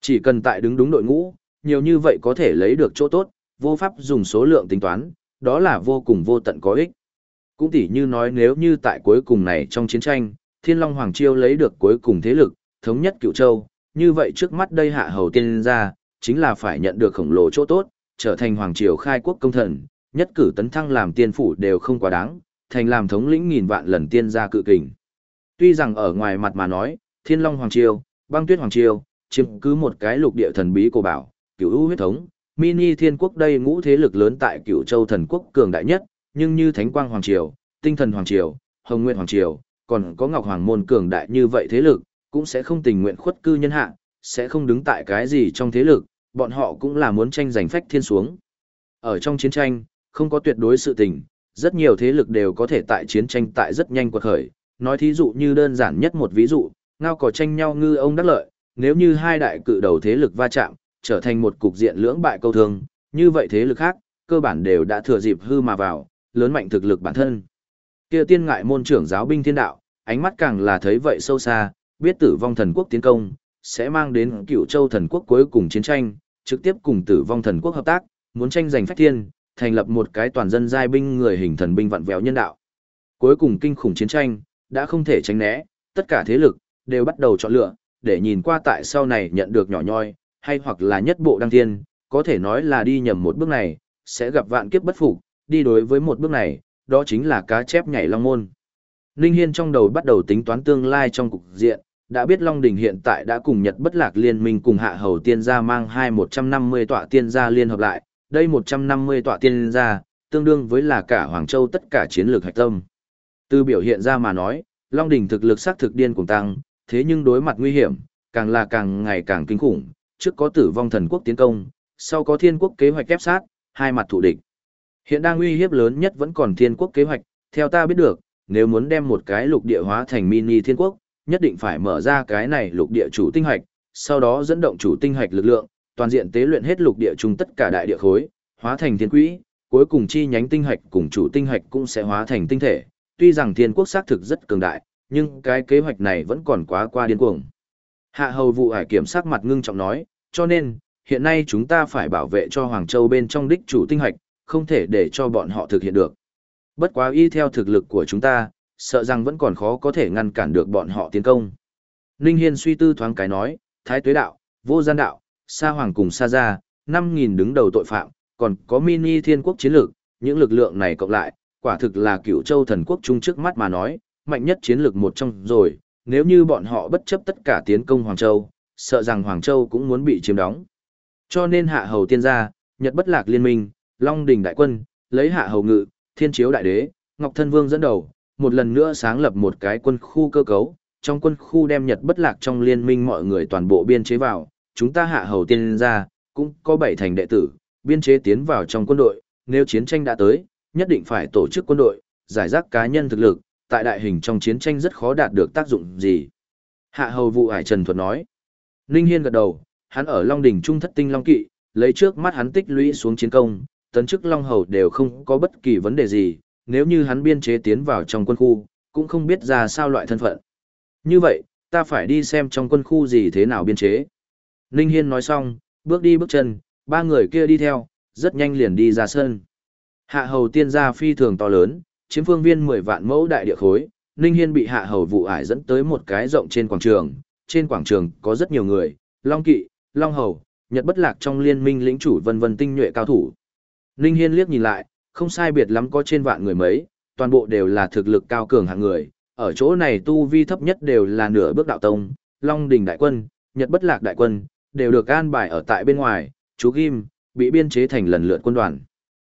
Chỉ cần tại đứng đúng đội ngũ, nhiều như vậy có thể lấy được chỗ tốt, vô pháp dùng số lượng tính toán, đó là vô cùng vô tận có ích. Cũng tỉ như nói nếu như tại cuối cùng này trong chiến tranh, Thiên Long Hoàng Chiêu lấy được cuối cùng thế lực, thống nhất cựu châu, như vậy trước mắt đây hạ hầu tiên ra, chính là phải nhận được khổng lồ chỗ tốt, trở thành Hoàng Triều khai quốc công thần, nhất cử tấn thăng làm tiên phủ đều không quá đáng, thành làm thống lĩnh nghìn vạn lần tiên gia cự kình. Tuy rằng ở ngoài mặt mà nói, Thiên Long Hoàng Triều, băng tuyết Hoàng Triều, chiếm cứ một cái lục địa thần bí cổ bảo, cửu u huyết thống, mini thiên quốc đây ngũ thế lực lớn tại cửu châu thần quốc cường đại nhất, nhưng như Thánh Quang Hoàng Triều, Tinh Thần Hoàng Triều, Hồng Nguyên Hoàng Triều, còn có Ngọc Hoàng Môn cường đại như vậy thế lực, cũng sẽ không tình nguyện khuất cư nhân hạ, sẽ không đứng tại cái gì trong thế lực, bọn họ cũng là muốn tranh giành phách thiên xuống. Ở trong chiến tranh, không có tuyệt đối sự tình, rất nhiều thế lực đều có thể tại chiến tranh tại rất nhanh quật khởi. Nói thí dụ như đơn giản nhất một ví dụ, ngao cỏ tranh nhau ngư ông đắc lợi, nếu như hai đại cự đầu thế lực va chạm, trở thành một cục diện lưỡng bại câu thương, như vậy thế lực khác, cơ bản đều đã thừa dịp hư mà vào, lớn mạnh thực lực bản thân. Kia tiên ngại môn trưởng giáo binh thiên đạo, ánh mắt càng là thấy vậy sâu xa, biết tử vong thần quốc tiến công, sẽ mang đến cựu châu thần quốc cuối cùng chiến tranh, trực tiếp cùng tử vong thần quốc hợp tác, muốn tranh giành phách thiên, thành lập một cái toàn dân giai binh người hình thần binh vặn vẹo nhân đạo. Cuối cùng kinh khủng chiến tranh, đã không thể tránh né, tất cả thế lực, đều bắt đầu chọn lựa, để nhìn qua tại sau này nhận được nhỏ nhoi, hay hoặc là nhất bộ đăng thiên, có thể nói là đi nhầm một bước này, sẽ gặp vạn kiếp bất phục, đi đối với một bước này, đó chính là cá chép nhảy long môn. Ninh Hiên trong đầu bắt đầu tính toán tương lai trong cục diện, đã biết Long Đình hiện tại đã cùng Nhật bất lạc liên minh cùng hạ hầu tiên gia mang hai 150 tọa tiên gia liên hợp lại, đây 150 tọa tiên gia, tương đương với là cả Hoàng Châu tất cả chiến lược hạch tâm. Từ biểu hiện ra mà nói, Long Đỉnh thực lực sắc thực điên cùng tăng, thế nhưng đối mặt nguy hiểm, càng là càng ngày càng kinh khủng, trước có tử vong thần quốc tiến công, sau có thiên quốc kế hoạch ép sát, hai mặt thủ địch. Hiện đang uy hiếp lớn nhất vẫn còn thiên quốc kế hoạch, theo ta biết được, nếu muốn đem một cái lục địa hóa thành mini thiên quốc, nhất định phải mở ra cái này lục địa chủ tinh hạch, sau đó dẫn động chủ tinh hạch lực lượng, toàn diện tế luyện hết lục địa chung tất cả đại địa khối, hóa thành thiên quỹ, cuối cùng chi nhánh tinh hạch cùng chủ tinh hạch cũng sẽ hóa thành tinh thể. Tuy rằng thiên quốc xác thực rất cường đại, nhưng cái kế hoạch này vẫn còn quá qua điên cuồng. Hạ hầu vụ hải kiểm sắc mặt ngưng trọng nói, cho nên, hiện nay chúng ta phải bảo vệ cho Hoàng Châu bên trong đích chủ tinh hạch, không thể để cho bọn họ thực hiện được. Bất quá y theo thực lực của chúng ta, sợ rằng vẫn còn khó có thể ngăn cản được bọn họ tiến công. Ninh Hiên suy tư thoáng cái nói, Thái Tuế Đạo, Vô Gian Đạo, Sa Hoàng cùng Sa Gia, 5.000 đứng đầu tội phạm, còn có mini thiên quốc chiến lược, những lực lượng này cộng lại, quả thực là cựu châu thần quốc chung trước mắt mà nói, mạnh nhất chiến lược một trong rồi, nếu như bọn họ bất chấp tất cả tiến công Hoàng Châu, sợ rằng Hoàng Châu cũng muốn bị chiếm đóng. Cho nên hạ hầu tiên gia, Nhật bất lạc liên minh, Long đình đại quân, lấy hạ hầu ngự, thiên chiếu đại đế, Ngọc Thân Vương dẫn đầu, một lần nữa sáng lập một cái quân khu cơ cấu, trong quân khu đem Nhật bất lạc trong liên minh mọi người toàn bộ biên chế vào, chúng ta hạ hầu tiên gia, cũng có bảy thành đệ tử, biên chế tiến vào trong quân đội, nếu chiến tranh đã tới, nhất định phải tổ chức quân đội, giải rác cá nhân thực lực, tại đại hình trong chiến tranh rất khó đạt được tác dụng gì. Hạ hầu vụ hải trần thuật nói. Ninh Hiên gật đầu, hắn ở Long đỉnh trung thất tinh Long Kỵ, lấy trước mắt hắn tích lũy xuống chiến công, tấn chức Long Hầu đều không có bất kỳ vấn đề gì, nếu như hắn biên chế tiến vào trong quân khu, cũng không biết ra sao loại thân phận. Như vậy, ta phải đi xem trong quân khu gì thế nào biên chế. Ninh Hiên nói xong, bước đi bước chân, ba người kia đi theo, rất nhanh liền đi ra sân. Hạ hầu tiên gia phi thường to lớn, chiếm phương viên 10 vạn mẫu đại địa khối, Ninh Hiên bị hạ hầu vụ ải dẫn tới một cái rộng trên quảng trường, trên quảng trường có rất nhiều người, Long Kỵ, Long Hầu, Nhật bất lạc trong liên minh lĩnh chủ vân vân tinh nhuệ cao thủ. Ninh Hiên liếc nhìn lại, không sai biệt lắm có trên vạn người mấy, toàn bộ đều là thực lực cao cường hạng người, ở chỗ này tu vi thấp nhất đều là nửa bước đạo tông, Long Đình đại quân, Nhật bất lạc đại quân, đều được an bài ở tại bên ngoài, chú Kim, bị biên chế thành lần lượt quân đoàn.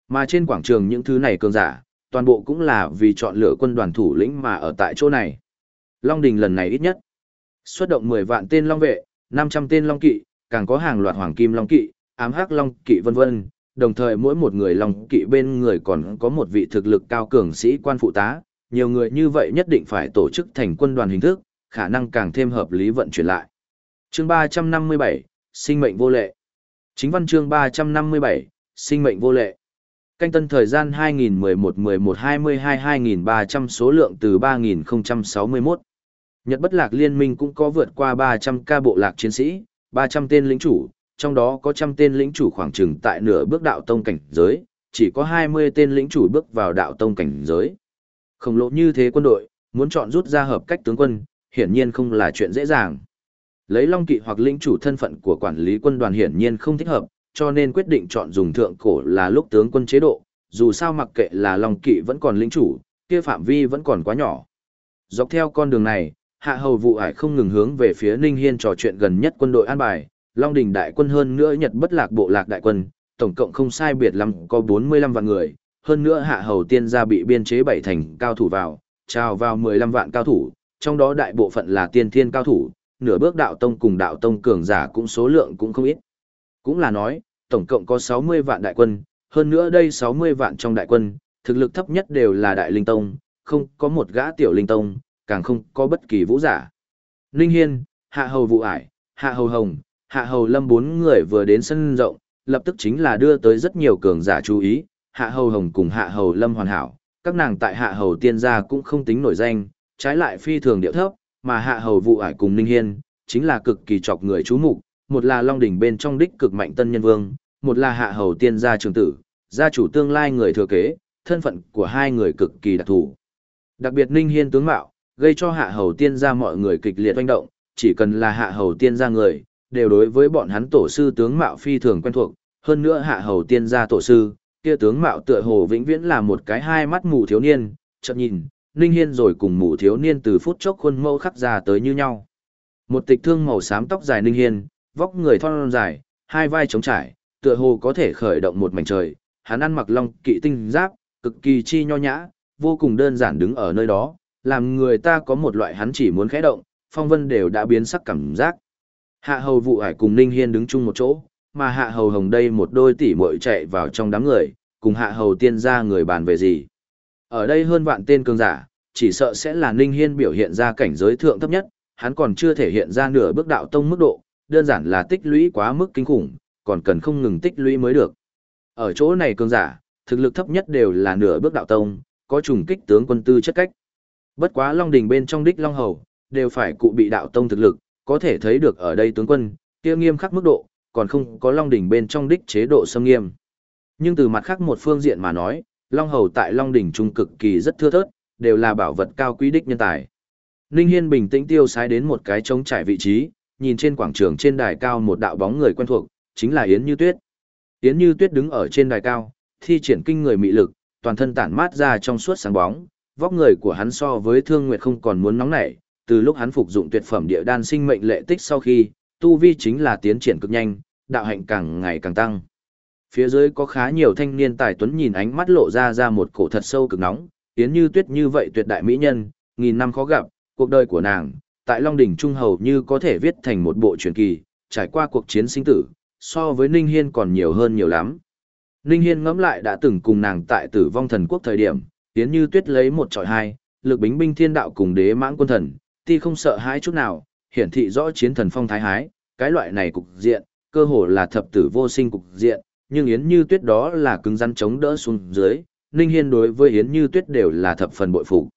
Mà trên quảng trường những thứ này cường giả, toàn bộ cũng là vì chọn lựa quân đoàn thủ lĩnh mà ở tại chỗ này. Long Đình lần này ít nhất xuất động 10 vạn tên Long vệ, 500 tên Long kỵ, càng có hàng loạt hoàng kim Long kỵ, ám hắc Long kỵ vân vân, đồng thời mỗi một người Long kỵ bên người còn có một vị thực lực cao cường sĩ quan phụ tá, nhiều người như vậy nhất định phải tổ chức thành quân đoàn hình thức, khả năng càng thêm hợp lý vận chuyển lại. Chương 357, sinh mệnh vô lệ. Chính văn chương 357, sinh mệnh vô lệ. Canh tân thời gian 2011-11-22-2300 số lượng từ 3061. Nhật bất lạc liên minh cũng có vượt qua 300 ca bộ lạc chiến sĩ, 300 tên lĩnh chủ, trong đó có trăm tên lĩnh chủ khoảng chừng tại nửa bước đạo tông cảnh giới, chỉ có 20 tên lĩnh chủ bước vào đạo tông cảnh giới. Khổng lộ như thế quân đội, muốn chọn rút ra hợp cách tướng quân, hiển nhiên không là chuyện dễ dàng. Lấy Long Kỵ hoặc lĩnh chủ thân phận của quản lý quân đoàn hiển nhiên không thích hợp, cho nên quyết định chọn dùng thượng cổ là lúc tướng quân chế độ, dù sao mặc kệ là Long Kỵ vẫn còn lĩnh chủ, kia phạm vi vẫn còn quá nhỏ. Dọc theo con đường này, hạ hầu vụ ải không ngừng hướng về phía Ninh Hiên trò chuyện gần nhất quân đội an bài, Long Đình đại quân hơn nữa Nhật bất lạc bộ lạc đại quân, tổng cộng không sai biệt lắm có 45 vạn người, hơn nữa hạ hầu tiên gia bị biên chế bảy thành cao thủ vào, trao vào 15 vạn cao thủ, trong đó đại bộ phận là tiên thiên cao thủ, nửa bước đạo tông cùng đạo tông cường giả cũng số lượng cũng không ít. Cũng là nói, tổng cộng có 60 vạn đại quân, hơn nữa đây 60 vạn trong đại quân, thực lực thấp nhất đều là đại linh tông, không có một gã tiểu linh tông, càng không có bất kỳ vũ giả. Linh Hiên, Hạ Hầu Vũ Ải, Hạ Hầu Hồng, Hạ Hầu Lâm bốn người vừa đến sân rộng, lập tức chính là đưa tới rất nhiều cường giả chú ý, Hạ Hầu Hồng cùng Hạ Hầu Lâm hoàn hảo, các nàng tại Hạ Hầu Tiên gia cũng không tính nổi danh, trái lại phi thường điệu thấp, mà Hạ Hầu Vũ Ải cùng Ninh Hiên, chính là cực kỳ chọc người chú mục, một là Long đỉnh bên trong đích cực mạnh tân nhân vương, một là Hạ Hầu Tiên gia trưởng tử, gia chủ tương lai người thừa kế, thân phận của hai người cực kỳ đặc thù. Đặc biệt Ninh Hiên tướng mạo, gây cho Hạ Hầu Tiên gia mọi người kịch liệt oanh động, chỉ cần là Hạ Hầu Tiên gia người, đều đối với bọn hắn tổ sư tướng mạo phi thường quen thuộc, hơn nữa hạ hầu tiên gia tổ sư, kia tướng mạo tựa hồ vĩnh viễn là một cái hai mắt mù thiếu niên, chậm nhìn, Ninh Hiên rồi cùng mù thiếu niên từ phút chốc khuôn mẫu khắc ra tới như nhau. Một tịch thương màu xám tóc dài Ninh Hiên, vóc người thon dài, hai vai trống trải, tựa hồ có thể khởi động một mảnh trời, hắn ăn mặc long kỵ tinh giáp, cực kỳ chi nho nhã, vô cùng đơn giản đứng ở nơi đó, làm người ta có một loại hắn chỉ muốn khẽ động, phong vân đều đã biến sắc cảm giác. Hạ hầu vụ ải cùng Ninh Hiên đứng chung một chỗ, mà hạ hầu hồng đây một đôi tỷ muội chạy vào trong đám người, cùng hạ hầu tiên ra người bàn về gì. Ở đây hơn vạn tên cường giả, chỉ sợ sẽ là Ninh Hiên biểu hiện ra cảnh giới thượng thấp nhất, hắn còn chưa thể hiện ra nửa bước đạo tông mức độ, đơn giản là tích lũy quá mức kinh khủng, còn cần không ngừng tích lũy mới được. Ở chỗ này cường giả, thực lực thấp nhất đều là nửa bước đạo tông, có trùng kích tướng quân tư chất cách. Bất quá Long đỉnh bên trong đích Long Hầu, đều phải cụ bị đạo tông thực lực, có thể thấy được ở đây tướng quân, kia nghiêm khắc mức độ, còn không có Long đỉnh bên trong đích chế độ xâm nghiêm. Nhưng từ mặt khác một phương diện mà nói, Long Hầu tại Long đỉnh trung cực kỳ rất thưa thớt, đều là bảo vật cao quý đích nhân tài. Ninh Hiên bình tĩnh tiêu sái đến một cái trống trải vị trí, nhìn trên quảng trường trên đài cao một đạo bóng người quen thuộc, chính là Yến Như Tuyết. Yến Như Tuyết đứng ở trên đài cao, thi triển kinh người mị lực, toàn thân tản mát ra trong suốt sáng bóng, vóc người của hắn so với Thương Nguyệt không còn muốn nóng nảy, từ lúc hắn phục dụng tuyệt phẩm địa đan sinh mệnh lệ tích sau khi, tu vi chính là tiến triển cực nhanh, đạo hạnh càng ngày càng tăng. Phía dưới có khá nhiều thanh niên tài tuấn nhìn ánh mắt lộ ra ra một cổ thật sâu cực nóng, Yến Như Tuyết như vậy tuyệt đại mỹ nhân, nghìn năm khó gặp, cuộc đời của nàng, tại Long Đỉnh Trung hầu như có thể viết thành một bộ truyền kỳ, trải qua cuộc chiến sinh tử, so với Ninh Hiên còn nhiều hơn nhiều lắm. Ninh Hiên ngẫm lại đã từng cùng nàng tại tử vong thần quốc thời điểm, Yến Như Tuyết lấy một trọi hai, lực bính binh thiên đạo cùng đế mãng quân thần, ti không sợ hãi chút nào, hiển thị rõ chiến thần phong thái hái, cái loại này cục diện, cơ hồ là thập tử vô sinh cục diện, nhưng Yến Như Tuyết đó là cứng rắn chống đỡ xuống dưới, Ninh Hiên đối với Yến Như Tuyết đều là thập phần bội phục.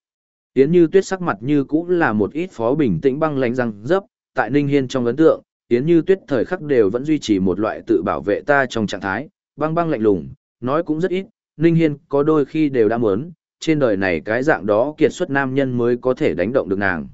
Yến Như Tuyết sắc mặt như cũng là một ít phó bình tĩnh băng lãnh răng dấp, tại Ninh Hiên trong ấn tượng, Yến Như Tuyết thời khắc đều vẫn duy trì một loại tự bảo vệ ta trong trạng thái, băng băng lạnh lùng, nói cũng rất ít, Ninh Hiên có đôi khi đều đã muốn, trên đời này cái dạng đó kiệt xuất nam nhân mới có thể đánh động được nàng.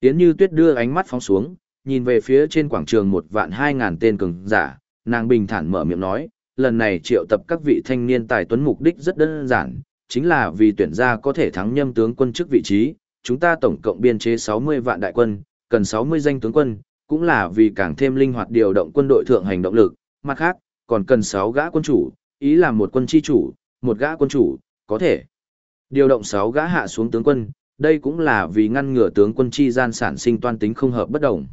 Yến Như Tuyết đưa ánh mắt phóng xuống, nhìn về phía trên quảng trường một vạn hai ngàn tên cường giả, nàng bình thản mở miệng nói, lần này triệu tập các vị thanh niên tài tuấn mục đích rất đơn giản, chính là vì tuyển ra có thể thắng nhâm tướng quân chức vị trí, chúng ta tổng cộng biên chế 60 vạn đại quân, cần 60 danh tướng quân, cũng là vì càng thêm linh hoạt điều động quân đội thượng hành động lực, mặt khác, còn cần 6 gã quân chủ, ý là một quân chi chủ, một gã quân chủ, có thể điều động 6 gã hạ xuống tướng quân, đây cũng là vì ngăn ngừa tướng quân chi gian sản sinh toan tính không hợp bất đồng.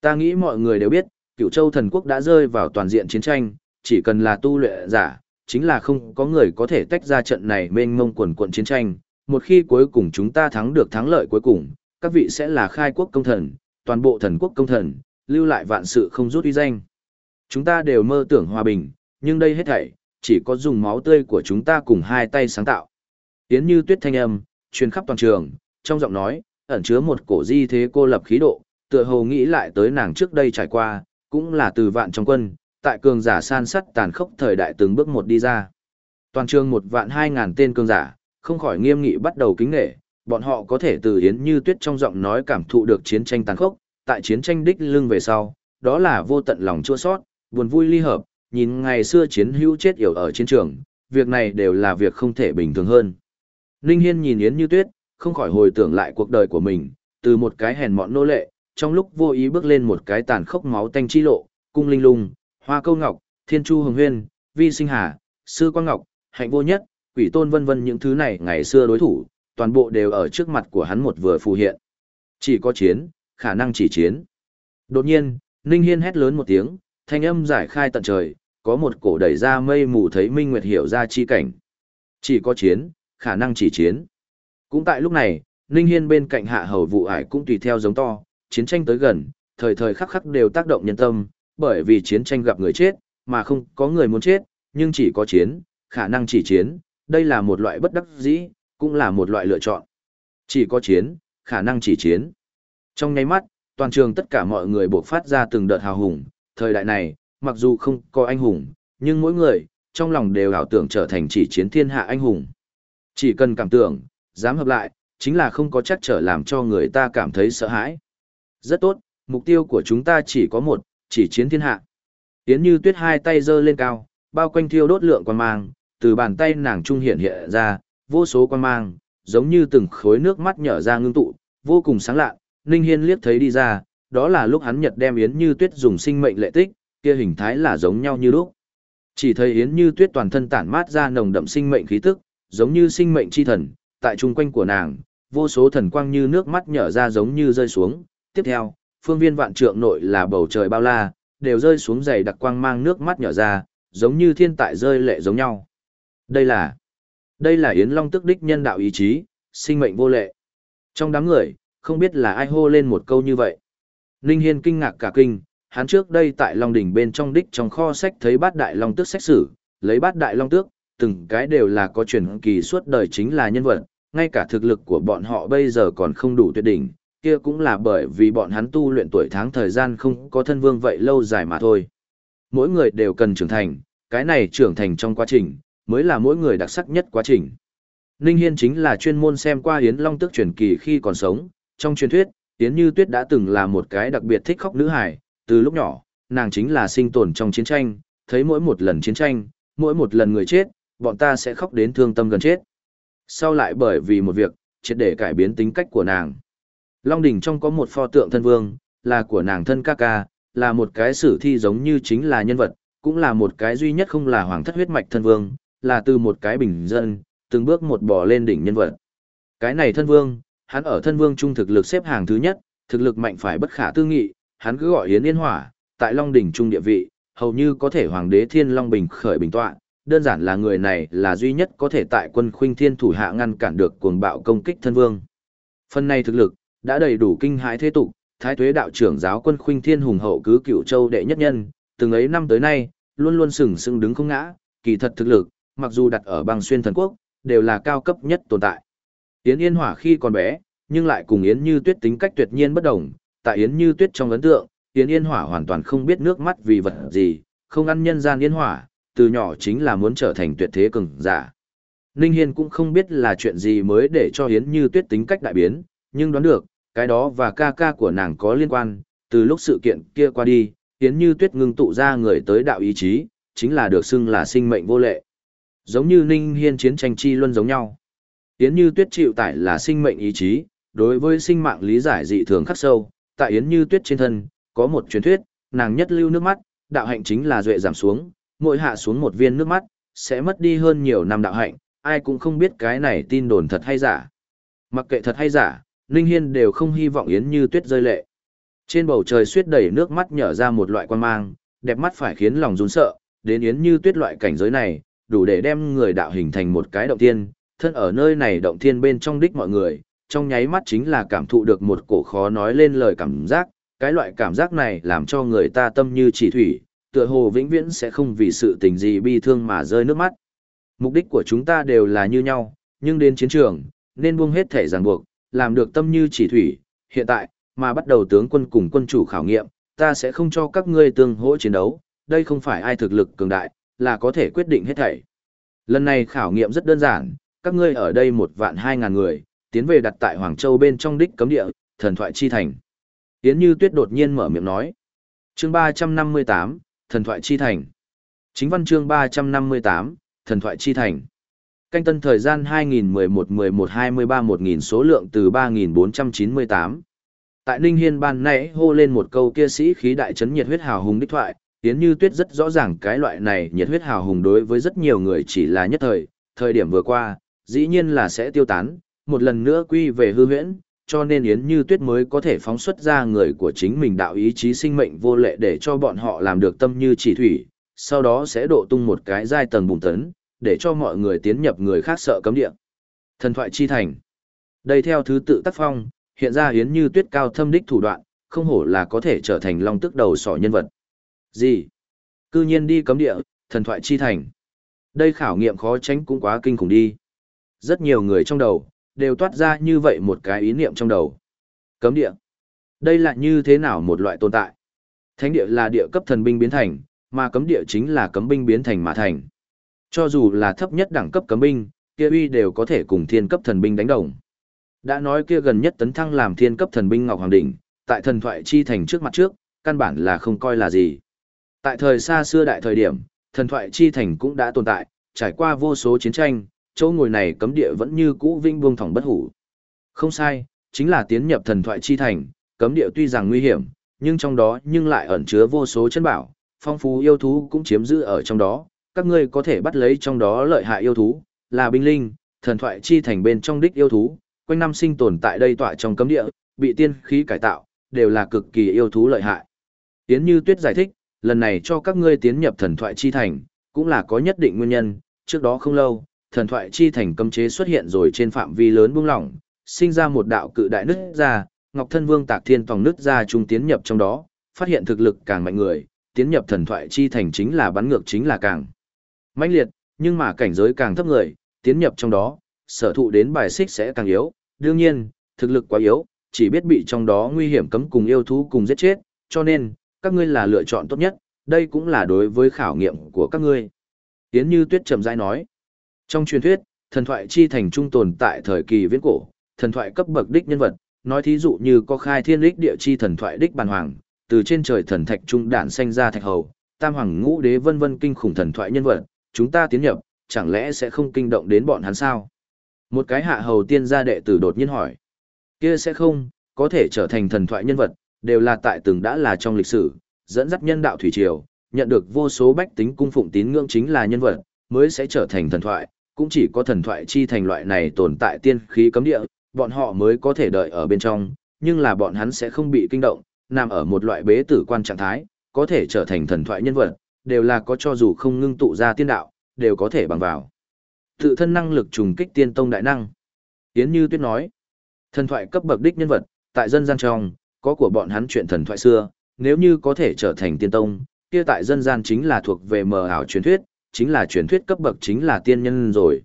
Ta nghĩ mọi người đều biết, cựu châu thần quốc đã rơi vào toàn diện chiến tranh, chỉ cần là tu luyện giả, chính là không có người có thể tách ra trận này mênh mông quần quận chiến tranh. Một khi cuối cùng chúng ta thắng được thắng lợi cuối cùng, các vị sẽ là khai quốc công thần, toàn bộ thần quốc công thần, lưu lại vạn sự không rút uy danh. Chúng ta đều mơ tưởng hòa bình, nhưng đây hết thảy, chỉ có dùng máu tươi của chúng ta cùng hai tay sáng tạo. Tiến như tuyết thanh âm, truyền khắp toàn trường, trong giọng nói, ẩn chứa một cổ di thế cô lập khí độ, tựa hồ nghĩ lại tới nàng trước đây trải qua, cũng là từ vạn trong quân, tại cường giả san sắt tàn khốc thời đại từng bước một đi ra. Toàn trường một vạn hai ngàn tên cường giả, không khỏi nghiêm nghị bắt đầu kính nghệ, bọn họ có thể từ Yến Như Tuyết trong giọng nói cảm thụ được chiến tranh tàn khốc, tại chiến tranh đích lưng về sau, đó là vô tận lòng chua sót, buồn vui ly hợp, nhìn ngày xưa chiến hữu chết yểu ở chiến trường, việc này đều là việc không thể bình thường hơn. Ninh Hiên nhìn Yến Như Tuyết, không khỏi hồi tưởng lại cuộc đời của mình, từ một cái hèn mọn nô lệ, trong lúc vô ý bước lên một cái tàn khốc máu tanh chi lộ, cung linh lung, hoa câu ngọc, thiên chu hồng huyên, vi sinh hà, sư quang ngọc, hạnh vô nhất, quỷ tôn vân vân những thứ này ngày xưa đối thủ, toàn bộ đều ở trước mặt của hắn một vừa phù hiện. Chỉ có chiến, khả năng chỉ chiến. Đột nhiên, Ninh Hiên hét lớn một tiếng, thanh âm giải khai tận trời, có một cổ đẩy ra mây mù thấy Minh Nguyệt hiểu ra chi cảnh. Chỉ có chiến, khả năng chỉ chiến. Cũng tại lúc này, Ninh Hiên bên cạnh hạ hầu vụ ải cũng tùy theo giống to, chiến tranh tới gần, thời thời khắc khắc đều tác động nhân tâm, bởi vì chiến tranh gặp người chết, mà không có người muốn chết, nhưng chỉ có chiến, khả năng chỉ chiến, đây là một loại bất đắc dĩ, cũng là một loại lựa chọn. Chỉ có chiến, khả năng chỉ chiến. Trong nháy mắt, toàn trường tất cả mọi người buộc phát ra từng đợt hào hùng, thời đại này, mặc dù không có anh hùng, nhưng mỗi người, trong lòng đều ảo tưởng trở thành chỉ chiến thiên hạ anh hùng. Chỉ cần cảm tưởng, dám hợp lại, chính là không có chắc trở làm cho người ta cảm thấy sợ hãi. Rất tốt, mục tiêu của chúng ta chỉ có một, chỉ chiến thiên hạ. Yến Như Tuyết hai tay giơ lên cao, bao quanh thiêu đốt lượng quan mang, từ bàn tay nàng trung hiện hiện ra, vô số quan mang, giống như từng khối nước mắt nhở ra ngưng tụ, vô cùng sáng lạ. Ninh Hiên liếc thấy đi ra, đó là lúc hắn nhật đem Yến Như Tuyết dùng sinh mệnh lệ tích, kia hình thái là giống nhau như lúc. Chỉ thấy Yến Như Tuyết toàn thân tản mát ra nồng đậm sinh mệnh khí tức, giống như sinh mệnh chi thần, tại trung quanh của nàng, vô số thần quang như nước mắt nhở ra giống như rơi xuống. Tiếp theo, phương viên vạn trượng nội là bầu trời bao la, đều rơi xuống dày đặc quang mang nước mắt nhỏ ra, giống như thiên tại rơi lệ giống nhau. Đây là, đây là Yến Long tức đích nhân đạo ý chí, sinh mệnh vô lệ. Trong đám người, không biết là ai hô lên một câu như vậy. Ninh Hiên kinh ngạc cả kinh, hắn trước đây tại Long đỉnh bên trong đích trong kho sách thấy bát đại long tước sách sử, lấy bát đại long tước, từng cái đều là có truyền kỳ suốt đời chính là nhân vật, ngay cả thực lực của bọn họ bây giờ còn không đủ tuyệt đỉnh, kia cũng là bởi vì bọn hắn tu luyện tuổi tháng thời gian không có thân vương vậy lâu dài mà thôi. Mỗi người đều cần trưởng thành, cái này trưởng thành trong quá trình, mới là mỗi người đặc sắc nhất quá trình. Ninh Hiên chính là chuyên môn xem qua Yến Long Tức truyền kỳ khi còn sống, trong truyền thuyết, Yến Như Tuyết đã từng là một cái đặc biệt thích khóc nữ hài, từ lúc nhỏ, nàng chính là sinh tồn trong chiến tranh, thấy mỗi một lần chiến tranh, mỗi một lần người chết, bọn ta sẽ khóc đến thương tâm gần chết. Sau lại bởi vì một việc, triệt để cải biến tính cách của nàng. Long đỉnh trong có một pho tượng thân vương, là của nàng thân ca ca, là một cái sử thi giống như chính là nhân vật, cũng là một cái duy nhất không là hoàng thất huyết mạch thân vương, là từ một cái bình dân, từng bước một bò lên đỉnh nhân vật. Cái này thân vương, hắn ở thân vương trung thực lực xếp hàng thứ nhất, thực lực mạnh phải bất khả tư nghị, hắn cứ gọi Yến Yên Hỏa, tại Long đỉnh trung địa vị, hầu như có thể hoàng đế Thiên Long bình khởi bình tọa, đơn giản là người này là duy nhất có thể tại quân khuynh thiên thủ hạ ngăn cản được cuồng bạo công kích thân vương. Phần này thực lực, đã đầy đủ kinh hãi thế tục, thái tuế đạo trưởng giáo quân khuynh thiên hùng hậu cứ cựu châu đệ nhất nhân, từng ấy năm tới nay, luôn luôn sừng sững đứng không ngã, kỳ thật thực lực, mặc dù đặt ở băng xuyên thần quốc, đều là cao cấp nhất tồn tại. Yến Yên Hỏa khi còn bé, nhưng lại cùng Yến Như Tuyết tính cách tuyệt nhiên bất đồng, tại Yến Như Tuyết trong ấn tượng, Yến Yên Hỏa hoàn toàn không biết nước mắt vì vật gì, không ăn nhân gian Yên Hỏa, từ nhỏ chính là muốn trở thành tuyệt thế cường giả. Ninh Hiên cũng không biết là chuyện gì mới để cho Yến Như Tuyết tính cách đại biến, nhưng đoán được, cái đó và ca ca của nàng có liên quan, từ lúc sự kiện kia qua đi, Yến Như Tuyết ngưng tụ ra người tới đạo ý chí, chính là được xưng là sinh mệnh vô lệ. Giống như Ninh Hiên chiến tranh chi luân giống nhau. Yến Như Tuyết chịu tải là sinh mệnh ý chí, đối với sinh mạng lý giải dị thường khắc sâu, tại Yến Như Tuyết trên thân, có một truyền thuyết, nàng nhất lưu nước mắt, đạo hạnh chính là duệ giảm xuống, mỗi hạ xuống một viên nước mắt, sẽ mất đi hơn nhiều năm đạo hạnh, ai cũng không biết cái này tin đồn thật hay giả. Mặc kệ thật hay giả, Ninh Hiên đều không hy vọng Yến Như Tuyết rơi lệ. Trên bầu trời suýt đầy nước mắt nhở ra một loại quan mang, đẹp mắt phải khiến lòng run sợ, đến Yến Như Tuyết loại cảnh giới này, đủ để đem người đạo hình thành một cái động thiên, thân ở nơi này động thiên bên trong đích mọi người, trong nháy mắt chính là cảm thụ được một cổ khó nói lên lời cảm giác, cái loại cảm giác này làm cho người ta tâm như chỉ thủy, tựa hồ vĩnh viễn sẽ không vì sự tình gì bi thương mà rơi nước mắt. Mục đích của chúng ta đều là như nhau, nhưng đến chiến trường, nên buông hết thể ràng buộc, làm được tâm như chỉ thủy, hiện tại, mà bắt đầu tướng quân cùng quân chủ khảo nghiệm, ta sẽ không cho các ngươi tương hỗ chiến đấu, đây không phải ai thực lực cường đại, là có thể quyết định hết thảy. Lần này khảo nghiệm rất đơn giản, các ngươi ở đây một vạn hai ngàn người, tiến về đặt tại Hoàng Châu bên trong đích cấm địa, thần thoại chi thành. Yến Như Tuyết đột nhiên mở miệng nói. Chương 358, Thần thoại chi thành. Chính văn chương 358, Thần thoại chi thành. Canh tân thời gian 2011-11-23-1000 số lượng từ 3498. Tại Ninh Hiên ban nãy hô lên một câu kia sĩ khí đại chấn nhiệt huyết hào hùng đích thoại, Yến Như Tuyết rất rõ ràng cái loại này nhiệt huyết hào hùng đối với rất nhiều người chỉ là nhất thời, thời điểm vừa qua, dĩ nhiên là sẽ tiêu tán, một lần nữa quy về hư huyễn, cho nên Yến Như Tuyết mới có thể phóng xuất ra người của chính mình đạo ý chí sinh mệnh vô lệ để cho bọn họ làm được tâm như chỉ thủy, sau đó sẽ độ tung một cái giai tầng bùng tấn, để cho mọi người tiến nhập người khác sợ cấm địa. Thần thoại chi thành. Đây theo thứ tự tác phong, hiện ra Yến Như Tuyết cao thâm đích thủ đoạn, không hổ là có thể trở thành long tức đầu sỏ nhân vật. Gì? Cư nhiên đi cấm địa, thần thoại chi thành. Đây khảo nghiệm khó tránh cũng quá kinh khủng đi. Rất nhiều người trong đầu, đều toát ra như vậy một cái ý niệm trong đầu. Cấm địa. Đây là như thế nào một loại tồn tại? Thánh địa là địa cấp thần binh biến thành, mà cấm địa chính là cấm binh biến thành mà thành. Cho dù là thấp nhất đẳng cấp cấm binh, kia uy đều có thể cùng thiên cấp thần binh đánh đồng. Đã nói kia gần nhất tấn thăng làm thiên cấp thần binh Ngọc Hoàng Đỉnh, tại thần thoại chi thành trước mặt trước, căn bản là không coi là gì. Tại thời xa xưa đại thời điểm, thần thoại chi thành cũng đã tồn tại, trải qua vô số chiến tranh, chỗ ngồi này cấm địa vẫn như cũ vinh buông thỏng bất hủ. Không sai, chính là tiến nhập thần thoại chi thành, cấm địa tuy rằng nguy hiểm, nhưng trong đó nhưng lại ẩn chứa vô số chân bảo, phong phú yêu thú cũng chiếm giữ ở trong đó, các ngươi có thể bắt lấy trong đó lợi hại yêu thú, là binh linh, thần thoại chi thành bên trong đích yêu thú, quanh năm sinh tồn tại đây tọa trong cấm địa, bị tiên khí cải tạo, đều là cực kỳ yêu thú lợi hại. Tiến Như Tuyết giải thích, lần này cho các ngươi tiến nhập thần thoại chi thành, cũng là có nhất định nguyên nhân, trước đó không lâu, thần thoại chi thành cấm chế xuất hiện rồi trên phạm vi lớn buông lỏng, sinh ra một đạo cự đại nứt ra, Ngọc Thân Vương Tạc Thiên tòng nứt ra trung tiến nhập trong đó, phát hiện thực lực càng mạnh người, tiến nhập thần thoại chi thành chính là bắn ngược chính là càng mãnh liệt, nhưng mà cảnh giới càng thấp người, tiến nhập trong đó, sở thụ đến bài xích sẽ càng yếu, đương nhiên, thực lực quá yếu, chỉ biết bị trong đó nguy hiểm cấm cùng yêu thú cùng giết chết, cho nên, các ngươi là lựa chọn tốt nhất, đây cũng là đối với khảo nghiệm của các ngươi. Yến Như Tuyết trầm rãi nói, trong truyền thuyết, thần thoại chi thành trung tồn tại thời kỳ viễn cổ, thần thoại cấp bậc đích nhân vật, nói thí dụ như có khai thiên đích địa chi thần thoại đích bàn hoàng, từ trên trời thần thạch trung đản sanh ra thạch hầu, tam hoàng ngũ đế vân vân kinh khủng thần thoại nhân vật, chúng ta tiến nhập, chẳng lẽ sẽ không kinh động đến bọn hắn sao? Một cái hạ hầu tiên gia đệ tử đột nhiên hỏi. Kia sẽ không, có thể trở thành thần thoại nhân vật, đều là tại từng đã là trong lịch sử, dẫn dắt nhân đạo thủy triều, nhận được vô số bách tính cung phụng tín ngưỡng chính là nhân vật, mới sẽ trở thành thần thoại, cũng chỉ có thần thoại chi thành loại này tồn tại tiên khí cấm địa, bọn họ mới có thể đợi ở bên trong, nhưng là bọn hắn sẽ không bị kinh động, nằm ở một loại bế tử quan trạng thái, có thể trở thành thần thoại nhân vật, đều là có cho dù không ngưng tụ ra tiên đạo, đều có thể bằng vào. Tự thân năng lực trùng kích tiên tông đại năng. Yến Như Tuyết nói, thần thoại cấp bậc đích nhân vật, tại dân gian trong, có của bọn hắn chuyện thần thoại xưa, nếu như có thể trở thành tiên tông, kia tại dân gian chính là thuộc về mờ ảo truyền thuyết, chính là truyền thuyết cấp bậc chính là tiên nhân rồi.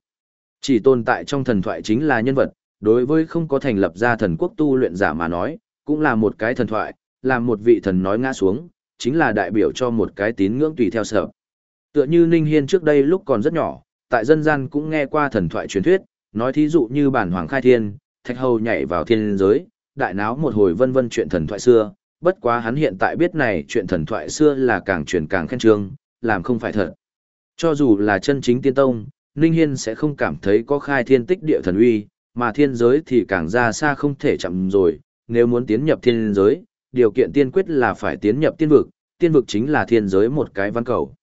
Chỉ tồn tại trong thần thoại chính là nhân vật, đối với không có thành lập ra thần quốc tu luyện giả mà nói, cũng là một cái thần thoại, là một vị thần nói ngã xuống, chính là đại biểu cho một cái tín ngưỡng tùy theo sở. Tựa như Ninh Hiên trước đây lúc còn rất nhỏ, tại dân gian cũng nghe qua thần thoại truyền thuyết, nói thí dụ như bản hoàng khai thiên, thạch hầu nhảy vào thiên giới, đại náo một hồi vân vân chuyện thần thoại xưa, bất quá hắn hiện tại biết này chuyện thần thoại xưa là càng truyền càng khen trương, làm không phải thật. Cho dù là chân chính tiên tông, Ninh Hiên sẽ không cảm thấy có khai thiên tích địa thần uy, mà thiên giới thì càng ra xa không thể chậm rồi, nếu muốn tiến nhập thiên giới, điều kiện tiên quyết là phải tiến nhập tiên vực, tiên vực chính là thiên giới một cái văn cầu.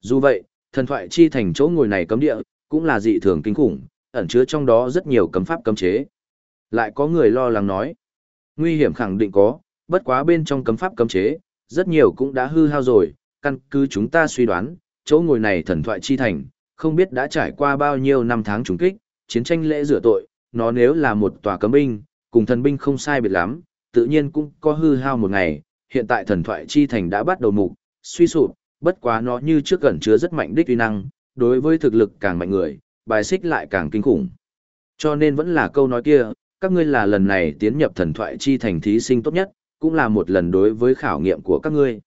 Dù vậy, thần thoại chi thành chỗ ngồi này cấm địa, cũng là dị thường kinh khủng, ẩn chứa trong đó rất nhiều cấm pháp cấm chế. Lại có người lo lắng nói, nguy hiểm khẳng định có, bất quá bên trong cấm pháp cấm chế, rất nhiều cũng đã hư hao rồi, căn cứ chúng ta suy đoán, chỗ ngồi này thần thoại chi thành, không biết đã trải qua bao nhiêu năm tháng trùng kích, chiến tranh lễ rửa tội, nó nếu là một tòa cấm binh, cùng thần binh không sai biệt lắm, tự nhiên cũng có hư hao một ngày, hiện tại thần thoại chi thành đã bắt đầu mục, suy sụp, bất quá nó như trước gần chứa rất mạnh đích uy năng, đối với thực lực càng mạnh người, bài xích lại càng kinh khủng. Cho nên vẫn là câu nói kia, các ngươi là lần này tiến nhập thần thoại chi thành thí sinh tốt nhất, cũng là một lần đối với khảo nghiệm của các ngươi.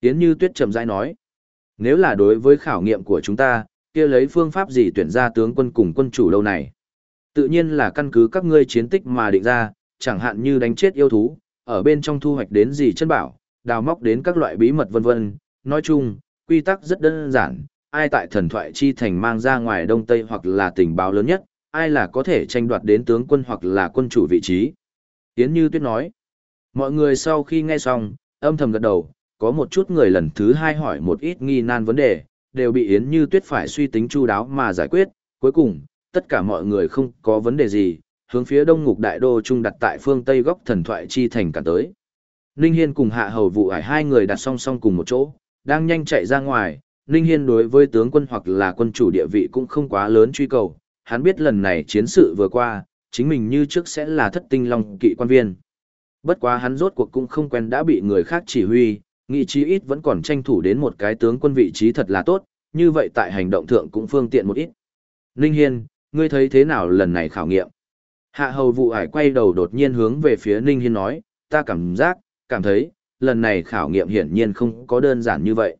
Tiến như tuyết trầm rãi nói, nếu là đối với khảo nghiệm của chúng ta, kia lấy phương pháp gì tuyển ra tướng quân cùng quân chủ lâu này? Tự nhiên là căn cứ các ngươi chiến tích mà định ra, chẳng hạn như đánh chết yêu thú, ở bên trong thu hoạch đến gì chân bảo, đào móc đến các loại bí mật vân vân. Nói chung, quy tắc rất đơn giản, ai tại thần thoại chi thành mang ra ngoài đông tây hoặc là tình báo lớn nhất, ai là có thể tranh đoạt đến tướng quân hoặc là quân chủ vị trí. Yến Như Tuyết nói, mọi người sau khi nghe xong, âm thầm gật đầu, có một chút người lần thứ hai hỏi một ít nghi nan vấn đề, đều bị Yến Như Tuyết phải suy tính chu đáo mà giải quyết, cuối cùng, tất cả mọi người không có vấn đề gì, hướng phía đông ngục đại đô trung đặt tại phương tây góc thần thoại chi thành cả tới. Ninh Hiên cùng hạ hầu vụ ải hai người đặt song song cùng một chỗ, đang nhanh chạy ra ngoài, Ninh Hiên đối với tướng quân hoặc là quân chủ địa vị cũng không quá lớn truy cầu, hắn biết lần này chiến sự vừa qua, chính mình như trước sẽ là thất tinh long kỵ quan viên. Bất quá hắn rốt cuộc cũng không quen đã bị người khác chỉ huy, nghị chí ít vẫn còn tranh thủ đến một cái tướng quân vị trí thật là tốt, như vậy tại hành động thượng cũng phương tiện một ít. Ninh Hiên, ngươi thấy thế nào lần này khảo nghiệm? Hạ hầu vụ ải quay đầu đột nhiên hướng về phía Ninh Hiên nói, ta cảm giác, cảm thấy, lần này khảo nghiệm hiển nhiên không có đơn giản như vậy.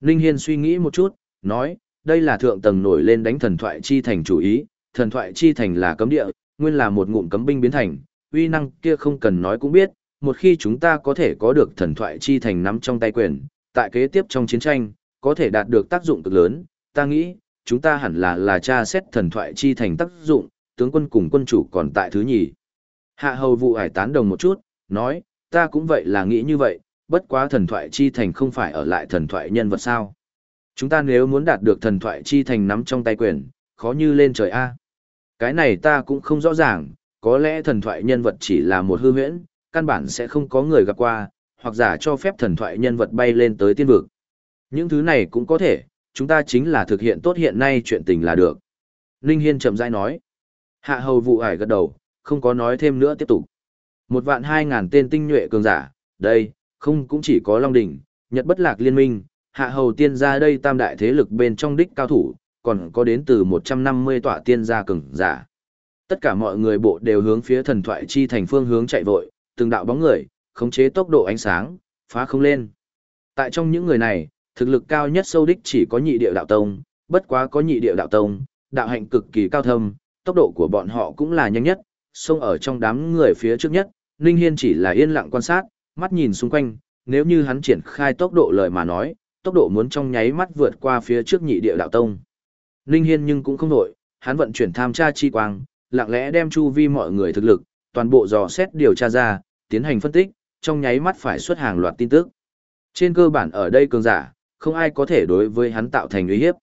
Ninh Hiên suy nghĩ một chút, nói, đây là thượng tầng nổi lên đánh thần thoại chi thành chủ ý, thần thoại chi thành là cấm địa, nguyên là một ngụm cấm binh biến thành, uy năng kia không cần nói cũng biết, một khi chúng ta có thể có được thần thoại chi thành nắm trong tay quyền, tại kế tiếp trong chiến tranh, có thể đạt được tác dụng cực lớn, ta nghĩ, chúng ta hẳn là là tra xét thần thoại chi thành tác dụng, tướng quân cùng quân chủ còn tại thứ nhì. Hạ hầu vụ hải tán đồng một chút, nói, ta cũng vậy là nghĩ như vậy, bất quá thần thoại chi thành không phải ở lại thần thoại nhân vật sao. Chúng ta nếu muốn đạt được thần thoại chi thành nắm trong tay quyền, khó như lên trời A. Cái này ta cũng không rõ ràng, có lẽ thần thoại nhân vật chỉ là một hư huyễn, căn bản sẽ không có người gặp qua, hoặc giả cho phép thần thoại nhân vật bay lên tới tiên vực. Những thứ này cũng có thể, chúng ta chính là thực hiện tốt hiện nay chuyện tình là được. Ninh Hiên chậm rãi nói. Hạ hầu vụ ải gật đầu, không có nói thêm nữa tiếp tục. Một vạn hai ngàn tên tinh nhuệ cường giả, đây, không cũng chỉ có Long Đỉnh, Nhật Bất Lạc Liên minh, hạ hầu tiên gia đây tam đại thế lực bên trong đích cao thủ, còn có đến từ 150 tỏa tiên gia cường giả. Tất cả mọi người bộ đều hướng phía thần thoại chi thành phương hướng chạy vội, từng đạo bóng người, khống chế tốc độ ánh sáng, phá không lên. Tại trong những người này, thực lực cao nhất sâu đích chỉ có nhị địa đạo tông, bất quá có nhị địa đạo tông, đạo hạnh cực kỳ cao thâm, tốc độ của bọn họ cũng là nhanh nhất, xông ở trong đám người phía trước nhất, Ninh Hiên chỉ là yên lặng quan sát, mắt nhìn xung quanh, nếu như hắn triển khai tốc độ lời mà nói, tốc độ muốn trong nháy mắt vượt qua phía trước nhị địa đạo tông. Ninh Hiên nhưng cũng không nổi, hắn vận chuyển tham tra chi quang, lặng lẽ đem chu vi mọi người thực lực, toàn bộ dò xét điều tra ra, tiến hành phân tích, trong nháy mắt phải xuất hàng loạt tin tức. Trên cơ bản ở đây cường giả, không ai có thể đối với hắn tạo thành uy hiếp.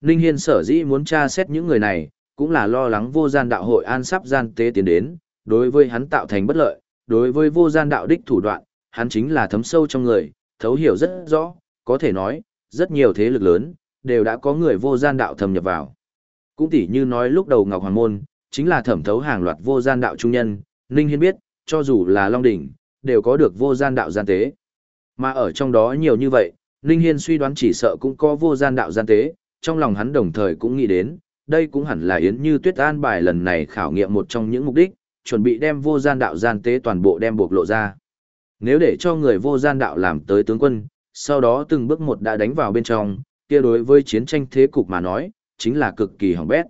Ninh Hiên sở dĩ muốn tra xét những người này, cũng là lo lắng vô gian đạo hội an sắp gian tế tiến đến, đối với hắn tạo thành bất lợi, đối với vô gian đạo đích thủ đoạn, hắn chính là thấm sâu trong người, thấu hiểu rất rõ, có thể nói, rất nhiều thế lực lớn, đều đã có người vô gian đạo thâm nhập vào. Cũng tỉ như nói lúc đầu Ngọc Hoàng Môn, chính là thẩm thấu hàng loạt vô gian đạo trung nhân, Ninh Hiên biết, cho dù là Long Đỉnh, đều có được vô gian đạo gian tế. Mà ở trong đó nhiều như vậy, Ninh Hiên suy đoán chỉ sợ cũng có vô gian đạo gian tế, trong lòng hắn đồng thời cũng nghĩ đến, đây cũng hẳn là Yến Như Tuyết an bài lần này khảo nghiệm một trong những mục đích, chuẩn bị đem vô gian đạo gian tế toàn bộ đem bộc lộ ra. Nếu để cho người vô gian đạo làm tới tướng quân, sau đó từng bước một đã đánh vào bên trong, kia đối với chiến tranh thế cục mà nói, chính là cực kỳ hỏng bét.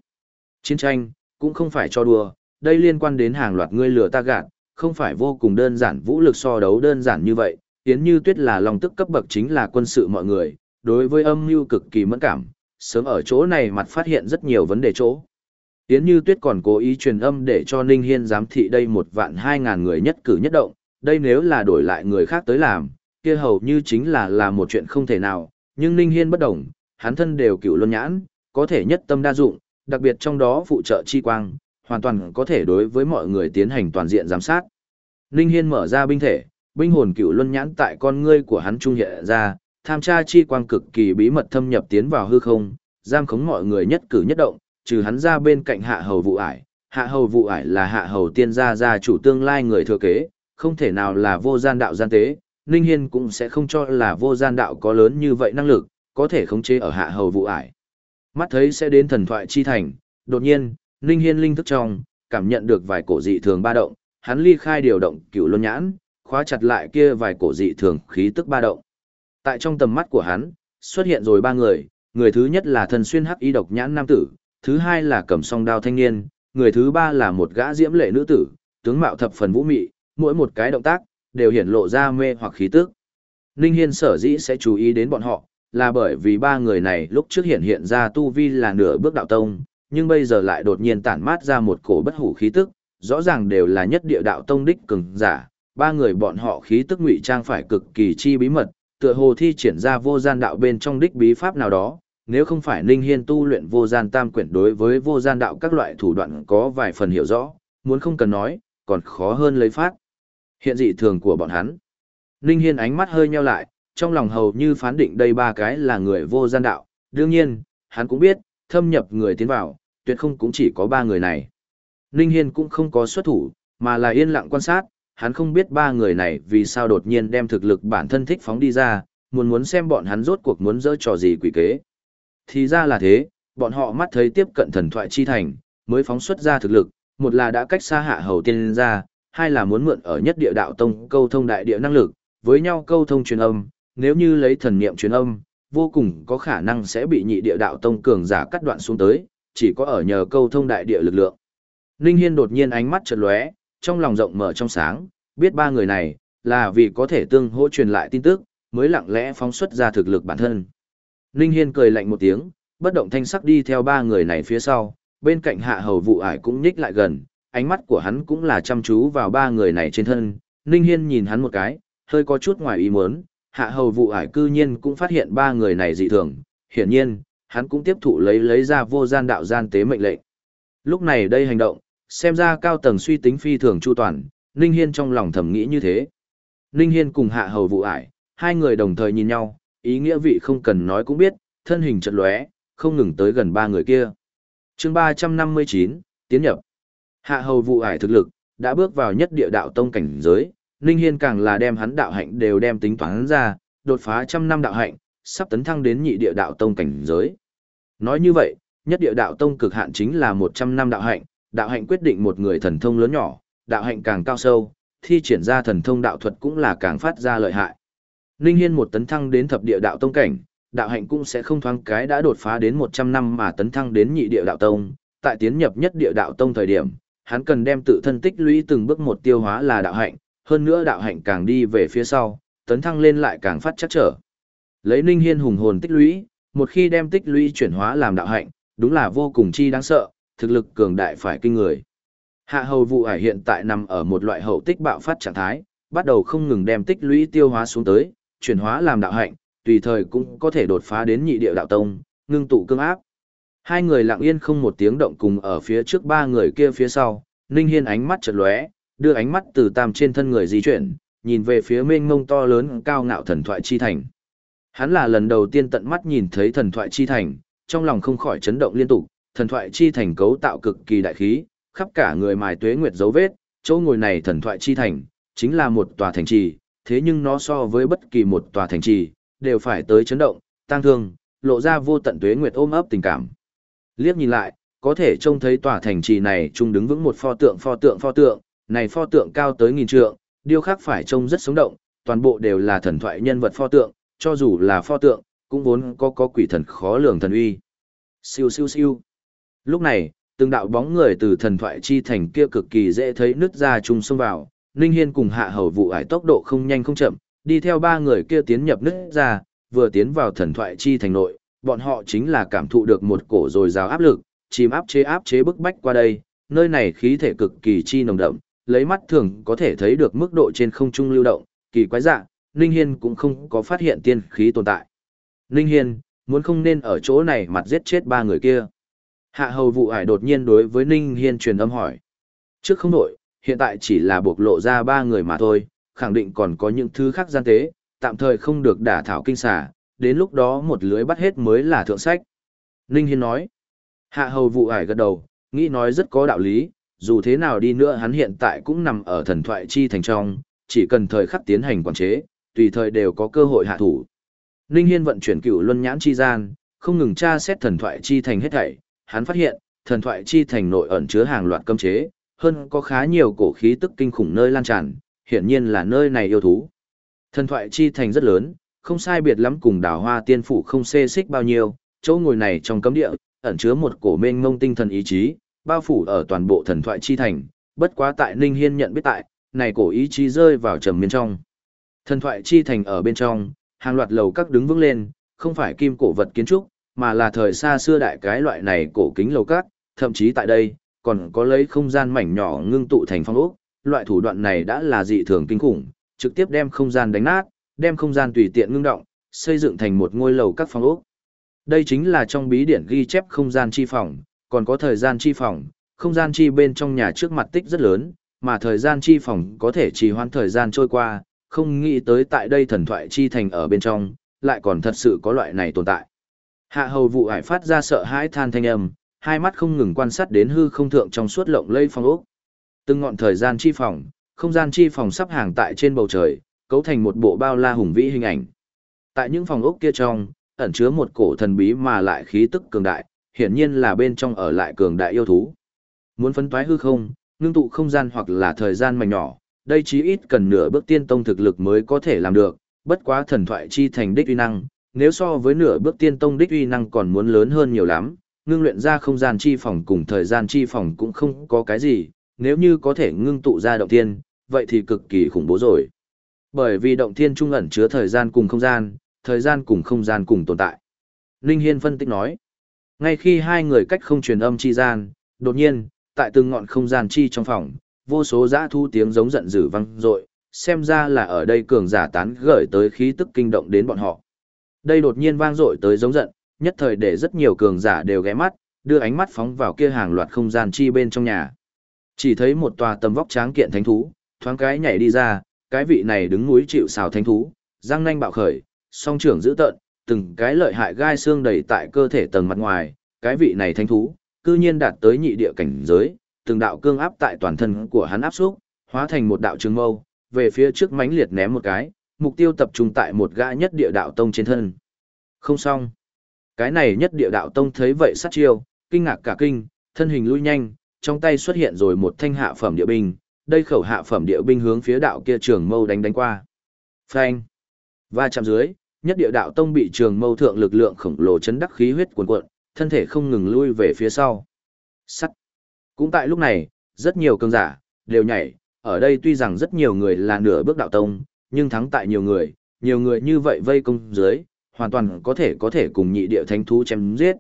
Chiến tranh, cũng không phải cho đùa, đây liên quan đến hàng loạt ngươi lừa ta gạt, không phải vô cùng đơn giản vũ lực so đấu đơn giản như vậy, Yến Như Tuyết là lòng tức cấp bậc chính là quân sự mọi người, đối với âm mưu cực kỳ mẫn cảm, sớm ở chỗ này mặt phát hiện rất nhiều vấn đề chỗ. Yến Như Tuyết còn cố ý truyền âm để cho Ninh Hiên giám thị đây một vạn hai ngàn người nhất cử nhất động, đây nếu là đổi lại người khác tới làm, kia hầu như chính là là một chuyện không thể nào, nhưng Ninh Hiên bất động, hắn thân đều cựu luân nhãn, có thể nhất tâm đa dụng, đặc biệt trong đó phụ trợ chi quang, hoàn toàn có thể đối với mọi người tiến hành toàn diện giám sát. Ninh Hiên mở ra binh thể, binh hồn cựu luân nhãn tại con ngươi của hắn trung hiện ra, tham tra chi quang cực kỳ bí mật thâm nhập tiến vào hư không, giam khống mọi người nhất cử nhất động, trừ hắn ra bên cạnh hạ hầu vụ ải. Hạ hầu vụ ải là hạ hầu tiên gia gia chủ tương lai người thừa kế, không thể nào là vô gian đạo gian tế, Ninh Hiên cũng sẽ không cho là vô gian đạo có lớn như vậy năng lực, có thể khống chế ở hạ hầu vụ ải. Mắt thấy sẽ đến thần thoại chi thành, đột nhiên, Ninh Hiên linh thức trong, cảm nhận được vài cổ dị thường ba động, hắn ly khai điều động cửu luân nhãn, khóa chặt lại kia vài cổ dị thường khí tức ba động. Tại trong tầm mắt của hắn, xuất hiện rồi ba người, người thứ nhất là thần xuyên hắc y độc nhãn nam tử, thứ hai là cầm song đao thanh niên, người thứ ba là một gã diễm lệ nữ tử, tướng mạo thập phần vũ mị, mỗi một cái động tác đều hiển lộ ra mê hoặc khí tức. Ninh Hiên sở dĩ sẽ chú ý đến bọn họ, là bởi vì ba người này lúc trước hiện hiện ra tu vi là nửa bước đạo tông, nhưng bây giờ lại đột nhiên tản mát ra một cổ bất hủ khí tức, rõ ràng đều là nhất địa đạo tông đích cường giả, ba người bọn họ khí tức ngụy trang phải cực kỳ chi bí mật, tựa hồ thi triển ra vô gian đạo bên trong đích bí pháp nào đó, nếu không phải Ninh Hiên tu luyện vô gian tam quyển đối với vô gian đạo các loại thủ đoạn có vài phần hiểu rõ, muốn không cần nói, còn khó hơn lấy phát. Hiện dị thường của bọn hắn. Ninh Hiên ánh mắt hơi nheo lại, trong lòng hầu như phán định đây ba cái là người vô gian đạo, đương nhiên, hắn cũng biết, thâm nhập người tiến vào, tuyệt không cũng chỉ có ba người này. Ninh Hiên cũng không có xuất thủ, mà là yên lặng quan sát, hắn không biết ba người này vì sao đột nhiên đem thực lực bản thân thích phóng đi ra, muốn muốn xem bọn hắn rốt cuộc muốn dỡ trò gì quỷ kế. Thì ra là thế, bọn họ mắt thấy tiếp cận thần thoại chi thành, mới phóng xuất ra thực lực, một là đã cách xa hạ hầu tiên ra, hai là muốn mượn ở nhất địa đạo tông câu thông đại địa năng lực, với nhau câu thông truyền âm, nếu như lấy thần niệm truyền âm, vô cùng có khả năng sẽ bị nhị địa đạo tông cường giả cắt đoạn xuống tới, chỉ có ở nhờ câu thông đại địa lực lượng. Ninh Hiên đột nhiên ánh mắt chợt lóe, trong lòng rộng mở trong sáng, biết ba người này, là vì có thể tương hỗ truyền lại tin tức, mới lặng lẽ phóng xuất ra thực lực bản thân. Ninh Hiên cười lạnh một tiếng, bất động thanh sắc đi theo ba người này phía sau, bên cạnh hạ hầu vụ ải cũng nhích lại gần, ánh mắt của hắn cũng là chăm chú vào ba người này trên thân. Ninh Hiên nhìn hắn một cái, hơi có chút ngoài ý muốn, hạ hầu vụ ải cư nhiên cũng phát hiện ba người này dị thường, hiển nhiên, hắn cũng tiếp thụ lấy lấy ra vô gian đạo gian tế mệnh lệnh. Lúc này đây hành động, xem ra cao tầng suy tính phi thường chu toàn, Ninh Hiên trong lòng thầm nghĩ như thế. Ninh Hiên cùng hạ hầu vụ ải, hai người đồng thời nhìn nhau, ý nghĩa vị không cần nói cũng biết, thân hình trận lóe, không ngừng tới gần ba người kia. chương 359, tiến nhập. Hạ hầu vụ ải thực lực, đã bước vào nhất địa đạo tông cảnh giới, Ninh Hiên càng là đem hắn đạo hạnh đều đem tính toán ra, đột phá trăm năm đạo hạnh, sắp tấn thăng đến nhị địa đạo tông cảnh giới. Nói như vậy, nhất địa đạo tông cực hạn chính là 100 năm đạo hạnh, đạo hạnh quyết định một người thần thông lớn nhỏ, đạo hạnh càng cao sâu, thi triển ra thần thông đạo thuật cũng là càng phát ra lợi hại. Ninh Hiên một tấn thăng đến thập địa đạo tông cảnh, đạo hạnh cũng sẽ không thoáng cái đã đột phá đến 100 năm mà tấn thăng đến nhị địa đạo tông, tại tiến nhập nhất địa đạo tông thời điểm, hắn cần đem tự thân tích lũy từng bước một tiêu hóa là đạo hạnh, hơn nữa đạo hạnh càng đi về phía sau, tấn thăng lên lại càng phát chắc trở. Lấy Ninh Hiên hùng hồn tích lũy, một khi đem tích lũy chuyển hóa làm đạo hạnh, đúng là vô cùng chi đáng sợ, thực lực cường đại phải kinh người. Hạ hầu vụ ải hiện tại nằm ở một loại hậu tích bạo phát trạng thái, bắt đầu không ngừng đem tích lũy tiêu hóa xuống tới, chuyển hóa làm đạo hạnh, tùy thời cũng có thể đột phá đến nhị địa đạo tông, ngưng tụ cương áp. Hai người lặng yên không một tiếng động cùng ở phía trước ba người kia phía sau, Ninh Hiên ánh mắt chợt lóe, đưa ánh mắt từ tam trên thân người di chuyển, nhìn về phía mênh mông to lớn cao ngạo thần thoại chi thành. Hắn là lần đầu tiên tận mắt nhìn thấy thần thoại chi thành, trong lòng không khỏi chấn động liên tục, thần thoại chi thành cấu tạo cực kỳ đại khí, khắp cả người mài tuế nguyệt dấu vết, chỗ ngồi này thần thoại chi thành, chính là một tòa thành trì, thế nhưng nó so với bất kỳ một tòa thành trì, đều phải tới chấn động, tăng thương, lộ ra vô tận tuế nguyệt ôm ấp tình cảm. Liếc nhìn lại, có thể trông thấy tòa thành trì này trung đứng vững một pho tượng pho tượng pho tượng, này pho tượng cao tới nghìn trượng, điêu khắc phải trông rất sống động, toàn bộ đều là thần thoại nhân vật pho tượng, cho dù là pho tượng, cũng vốn có có quỷ thần khó lường thần uy. Siêu siêu siêu. Lúc này, từng đạo bóng người từ thần thoại chi thành kia cực kỳ dễ thấy nứt ra chung xông vào, Ninh Hiên cùng hạ hầu vụ ải tốc độ không nhanh không chậm, đi theo ba người kia tiến nhập nứt ra, vừa tiến vào thần thoại chi thành nội, bọn họ chính là cảm thụ được một cổ rồi rào áp lực, chìm áp chế áp chế bức bách qua đây, nơi này khí thể cực kỳ chi nồng đậm, lấy mắt thường có thể thấy được mức độ trên không trung lưu động, kỳ quái dạng, Ninh Hiên cũng không có phát hiện tiên khí tồn tại. Ninh Hiên, muốn không nên ở chỗ này mặt giết chết ba người kia. Hạ hầu vụ ải đột nhiên đối với Ninh Hiên truyền âm hỏi. Trước không đổi, hiện tại chỉ là buộc lộ ra ba người mà thôi, khẳng định còn có những thứ khác gian tế, tạm thời không được đả thảo kinh xà, đến lúc đó một lưới bắt hết mới là thượng sách. Ninh Hiên nói. Hạ hầu vụ ải gật đầu, nghĩ nói rất có đạo lý, dù thế nào đi nữa hắn hiện tại cũng nằm ở thần thoại chi thành trong, chỉ cần thời khắc tiến hành quản chế, tùy thời đều có cơ hội hạ thủ. Ninh Hiên vận chuyển cửu luân nhãn chi gian, không ngừng tra xét thần thoại chi thành hết thảy, hắn phát hiện, thần thoại chi thành nội ẩn chứa hàng loạt cấm chế, hơn có khá nhiều cổ khí tức kinh khủng nơi lan tràn, hiển nhiên là nơi này yêu thú. Thần thoại chi thành rất lớn, không sai biệt lắm cùng đảo hoa tiên phủ không xê xích bao nhiêu, chỗ ngồi này trong cấm địa, ẩn chứa một cổ mênh ngông tinh thần ý chí, bao phủ ở toàn bộ thần thoại chi thành, bất quá tại Ninh Hiên nhận biết tại, này cổ ý chí rơi vào trầm miên trong. Thần thoại chi thành ở bên trong, hàng loạt lầu các đứng vững lên, không phải kim cổ vật kiến trúc, mà là thời xa xưa đại cái loại này cổ kính lầu cát, thậm chí tại đây, còn có lấy không gian mảnh nhỏ ngưng tụ thành phong ốc, loại thủ đoạn này đã là dị thường kinh khủng, trực tiếp đem không gian đánh nát, đem không gian tùy tiện ngưng động, xây dựng thành một ngôi lầu các phong ốc. Đây chính là trong bí điển ghi chép không gian chi phòng, còn có thời gian chi phòng, không gian chi bên trong nhà trước mặt tích rất lớn, mà thời gian chi phòng có thể trì hoãn thời gian trôi qua, không nghĩ tới tại đây thần thoại chi thành ở bên trong, lại còn thật sự có loại này tồn tại. Hạ hầu vụ hải phát ra sợ hãi than thanh âm, hai mắt không ngừng quan sát đến hư không thượng trong suốt lộng lây phong ốc. Từng ngọn thời gian chi phòng, không gian chi phòng sắp hàng tại trên bầu trời, cấu thành một bộ bao la hùng vĩ hình ảnh. Tại những phòng ốc kia trong, ẩn chứa một cổ thần bí mà lại khí tức cường đại, hiển nhiên là bên trong ở lại cường đại yêu thú. Muốn phấn toái hư không, ngưng tụ không gian hoặc là thời gian mảnh nhỏ, đây chí ít cần nửa bước tiên tông thực lực mới có thể làm được, bất quá thần thoại chi thành đích uy năng, nếu so với nửa bước tiên tông đích uy năng còn muốn lớn hơn nhiều lắm, ngưng luyện ra không gian chi phòng cùng thời gian chi phòng cũng không có cái gì, nếu như có thể ngưng tụ ra động tiên, vậy thì cực kỳ khủng bố rồi. Bởi vì động thiên trung ẩn chứa thời gian cùng không gian, thời gian cùng không gian cùng tồn tại. linh Hiên phân tích nói, ngay khi hai người cách không truyền âm chi gian, đột nhiên, tại từng ngọn không gian chi trong phòng, vô số dã thu tiếng giống giận dữ vang dội, xem ra là ở đây cường giả tán gửi tới khí tức kinh động đến bọn họ. Đây đột nhiên vang dội tới giống giận, nhất thời để rất nhiều cường giả đều ghé mắt, đưa ánh mắt phóng vào kia hàng loạt không gian chi bên trong nhà. Chỉ thấy một tòa tầm vóc tráng kiện thánh thú, thoáng cái nhảy đi ra, cái vị này đứng núi chịu xào thánh thú, răng nanh bạo khởi, song trưởng giữ tợn, từng cái lợi hại gai xương đầy tại cơ thể tầng mặt ngoài, cái vị này thánh thú, cư nhiên đạt tới nhị địa cảnh giới, từng đạo cương áp tại toàn thân của hắn áp xúc, hóa thành một đạo trường mâu, về phía trước mãnh liệt ném một cái, mục tiêu tập trung tại một gã nhất địa đạo tông trên thân. Không xong. Cái này nhất địa đạo tông thấy vậy sát chiêu, kinh ngạc cả kinh, thân hình lui nhanh, trong tay xuất hiện rồi một thanh hạ phẩm địa binh, đây khẩu hạ phẩm địa binh hướng phía đạo kia trường mâu đánh đánh qua. Phanh. Va chạm dưới, nhất địa đạo tông bị trường mâu thượng lực lượng khổng lồ chấn đắc khí huyết cuồn cuộn, thân thể không ngừng lui về phía sau. Sắt. Cũng tại lúc này, rất nhiều cường giả đều nhảy, ở đây tuy rằng rất nhiều người là nửa bước đạo tông, nhưng thắng tại nhiều người, nhiều người như vậy vây công dưới, hoàn toàn có thể có thể cùng nhị địa thánh thú chém giết.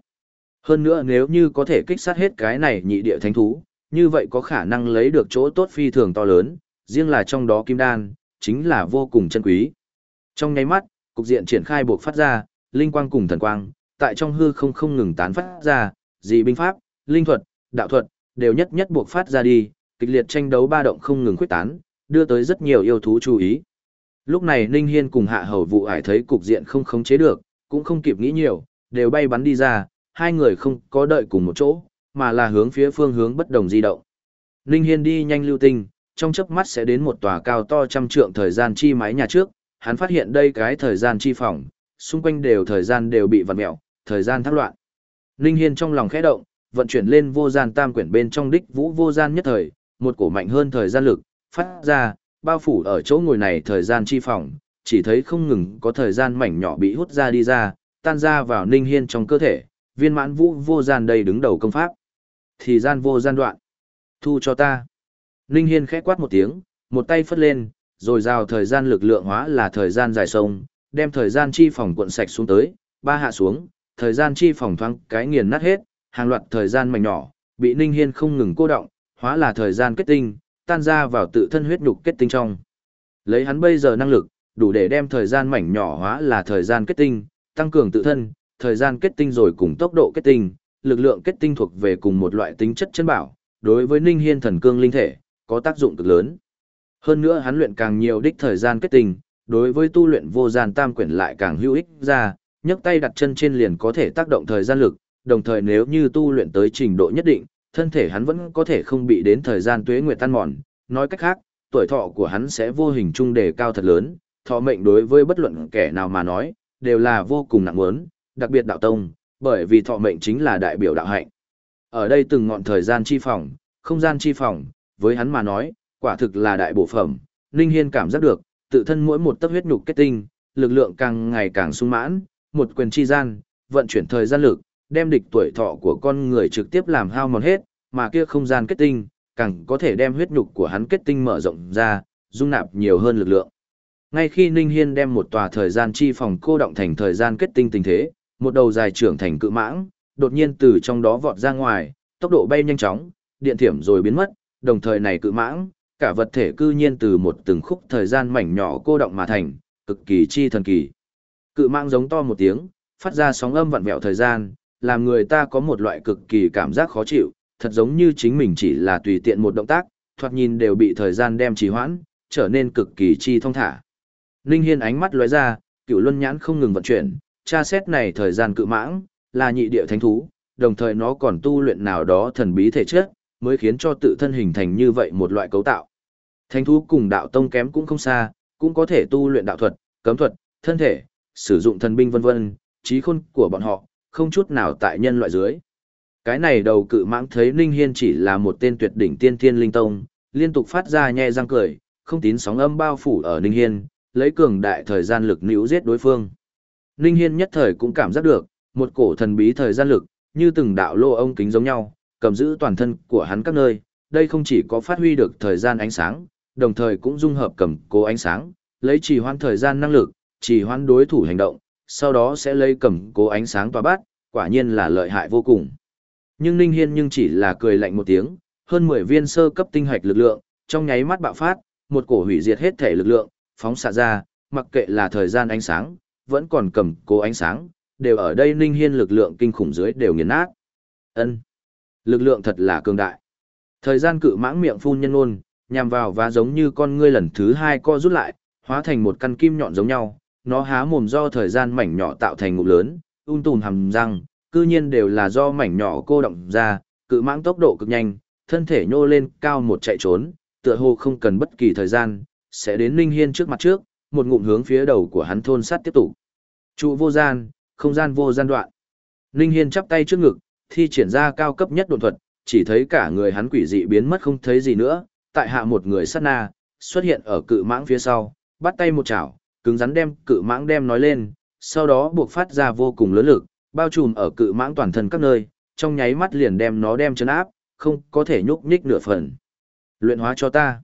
Hơn nữa nếu như có thể kích sát hết cái này nhị địa thánh thú, như vậy có khả năng lấy được chỗ tốt phi thường to lớn, riêng là trong đó kim đan, chính là vô cùng chân quý. Trong nháy mắt, cục diện triển khai buộc phát ra, linh quang cùng thần quang, tại trong hư không không ngừng tán phát ra, dị binh pháp, linh thuật, đạo thuật, đều nhất nhất buộc phát ra đi, kịch liệt tranh đấu ba động không ngừng khuyết tán, đưa tới rất nhiều yêu thú chú ý. Lúc này Ninh Hiên cùng hạ hầu vụ ải thấy cục diện không khống chế được, cũng không kịp nghĩ nhiều, đều bay bắn đi ra, hai người không có đợi cùng một chỗ, mà là hướng phía phương hướng bất đồng di động. Ninh Hiên đi nhanh lưu tinh, trong chớp mắt sẽ đến một tòa cao to trăm trượng thời gian chi mái nhà trước, hắn phát hiện đây cái thời gian chi phòng, xung quanh đều thời gian đều bị vặn mèo, thời gian thắc loạn. Ninh Hiên trong lòng khẽ động, vận chuyển lên vô gian tam quyển bên trong đích vũ vô gian nhất thời, một cổ mạnh hơn thời gian lực, phát ra, bao phủ ở chỗ ngồi này thời gian chi phòng, chỉ thấy không ngừng có thời gian mảnh nhỏ bị hút ra đi ra, tan ra vào Ninh Hiên trong cơ thể, viên mãn vũ vô gian đây đứng đầu công pháp. Thì gian vô gian đoạn. Thu cho ta. Ninh Hiên khẽ quát một tiếng, một tay phất lên, rồi rào thời gian lực lượng hóa là thời gian dài sông, đem thời gian chi phòng cuộn sạch xuống tới, ba hạ xuống, thời gian chi phòng thoáng cái nghiền nát hết, hàng loạt thời gian mảnh nhỏ, bị Ninh Hiên không ngừng cô động, hóa là thời gian kết tinh, tan ra vào tự thân huyết nhục kết tinh trong. Lấy hắn bây giờ năng lực, đủ để đem thời gian mảnh nhỏ hóa là thời gian kết tinh, tăng cường tự thân, thời gian kết tinh rồi cùng tốc độ kết tinh, lực lượng kết tinh thuộc về cùng một loại tính chất chân bảo, đối với Ninh Hiên thần cương linh thể, có tác dụng cực lớn. Hơn nữa hắn luyện càng nhiều đích thời gian kết tinh, đối với tu luyện vô gian tam quyển lại càng hữu ích ra, nhấc tay đặt chân trên liền có thể tác động thời gian lực, đồng thời nếu như tu luyện tới trình độ nhất định, thân thể hắn vẫn có thể không bị đến thời gian tuế nguyệt tan mòn, nói cách khác, tuổi thọ của hắn sẽ vô hình trung đề cao thật lớn, thọ mệnh đối với bất luận kẻ nào mà nói, đều là vô cùng nặng muốn, đặc biệt đạo tông, bởi vì thọ mệnh chính là đại biểu đạo hạnh. Ở đây từng ngọn thời gian chi phòng, không gian chi phòng, với hắn mà nói, quả thực là đại bổ phẩm, Ninh Hiên cảm giác được, tự thân mỗi một tấc huyết nhục kết tinh, lực lượng càng ngày càng sung mãn, một quyền chi gian, vận chuyển thời gian lực, đem địch tuổi thọ của con người trực tiếp làm hao mòn hết, mà kia không gian kết tinh, càng có thể đem huyết nhục của hắn kết tinh mở rộng ra, dung nạp nhiều hơn lực lượng. Ngay khi Ninh Hiên đem một tòa thời gian chi phòng cô động thành thời gian kết tinh tình thế, một đầu dài trưởng thành cự mãng, đột nhiên từ trong đó vọt ra ngoài, tốc độ bay nhanh chóng, điện thiểm rồi biến mất, đồng thời này cự mãng, cả vật thể cư nhiên từ một từng khúc thời gian mảnh nhỏ cô động mà thành, cực kỳ chi thần kỳ. Cự mãng giống to một tiếng, phát ra sóng âm vặn vẹo thời gian, làm người ta có một loại cực kỳ cảm giác khó chịu, thật giống như chính mình chỉ là tùy tiện một động tác, thoạt nhìn đều bị thời gian đem trì hoãn, trở nên cực kỳ chi thông thả. Ninh Hiên ánh mắt lóe ra, cựu luân nhãn không ngừng vận chuyển, tra xét này thời gian cự mãng, là nhị địa thánh thú, đồng thời nó còn tu luyện nào đó thần bí thể chất, mới khiến cho tự thân hình thành như vậy một loại cấu tạo. Thánh thú cùng đạo tông kém cũng không xa, cũng có thể tu luyện đạo thuật, cấm thuật, thân thể, sử dụng thần binh vân vân, trí khôn của bọn họ, không chút nào tại nhân loại dưới. Cái này đầu cự mãng thấy Ninh Hiên chỉ là một tên tuyệt đỉnh tiên thiên linh tông, liên tục phát ra nhe răng cười, không tín sóng âm bao phủ ở Ninh Hiên, lấy cường đại thời gian lực níu giết đối phương. Ninh Hiên nhất thời cũng cảm giác được, một cổ thần bí thời gian lực, như từng đạo lô ông kính giống nhau, cầm giữ toàn thân của hắn các nơi, đây không chỉ có phát huy được thời gian ánh sáng, đồng thời cũng dung hợp cầm cố ánh sáng, lấy trì hoãn thời gian năng lực, trì hoãn đối thủ hành động, sau đó sẽ lấy cầm cố ánh sáng tỏa bát, quả nhiên là lợi hại vô cùng. Nhưng Ninh Hiên nhưng chỉ là cười lạnh một tiếng, hơn 10 viên sơ cấp tinh hạch lực lượng, trong nháy mắt bạo phát, một cổ hủy diệt hết thể lực lượng, phóng xạ ra, mặc kệ là thời gian ánh sáng, vẫn còn cầm cố ánh sáng, đều ở đây Ninh Hiên lực lượng kinh khủng dưới đều nghiền nát. Ân, Lực lượng thật là cường đại. Thời gian cự mãng miệng phun nhân ôn, nhằm vào và giống như con ngươi lần thứ hai co rút lại, hóa thành một căn kim nhọn giống nhau, nó há mồm do thời gian mảnh nhỏ tạo thành ngụm lớn, ung tùm hầm răng, cư nhiên đều là do mảnh nhỏ cô động ra, cự mãng tốc độ cực nhanh, thân thể nhô lên cao một chạy trốn, tựa hồ không cần bất kỳ thời gian, sẽ đến Ninh Hiên trước mặt trước, một ngụm hướng phía đầu của hắn thôn sát tiếp tục. Trụ vô gian, không gian vô gian đoạn. Ninh Hiên chắp tay trước ngực, thi triển ra cao cấp nhất độn thuật, chỉ thấy cả người hắn quỷ dị biến mất không thấy gì nữa, tại hạ một người sát na, xuất hiện ở cự mãng phía sau, bắt tay một chảo, cứng rắn đem cự mãng đem nói lên, sau đó buộc phát ra vô cùng lớn lực, bao trùm ở cự mãng toàn thân các nơi, trong nháy mắt liền đem nó đem chấn áp, không có thể nhúc nhích nửa phần. Luyện hóa cho ta.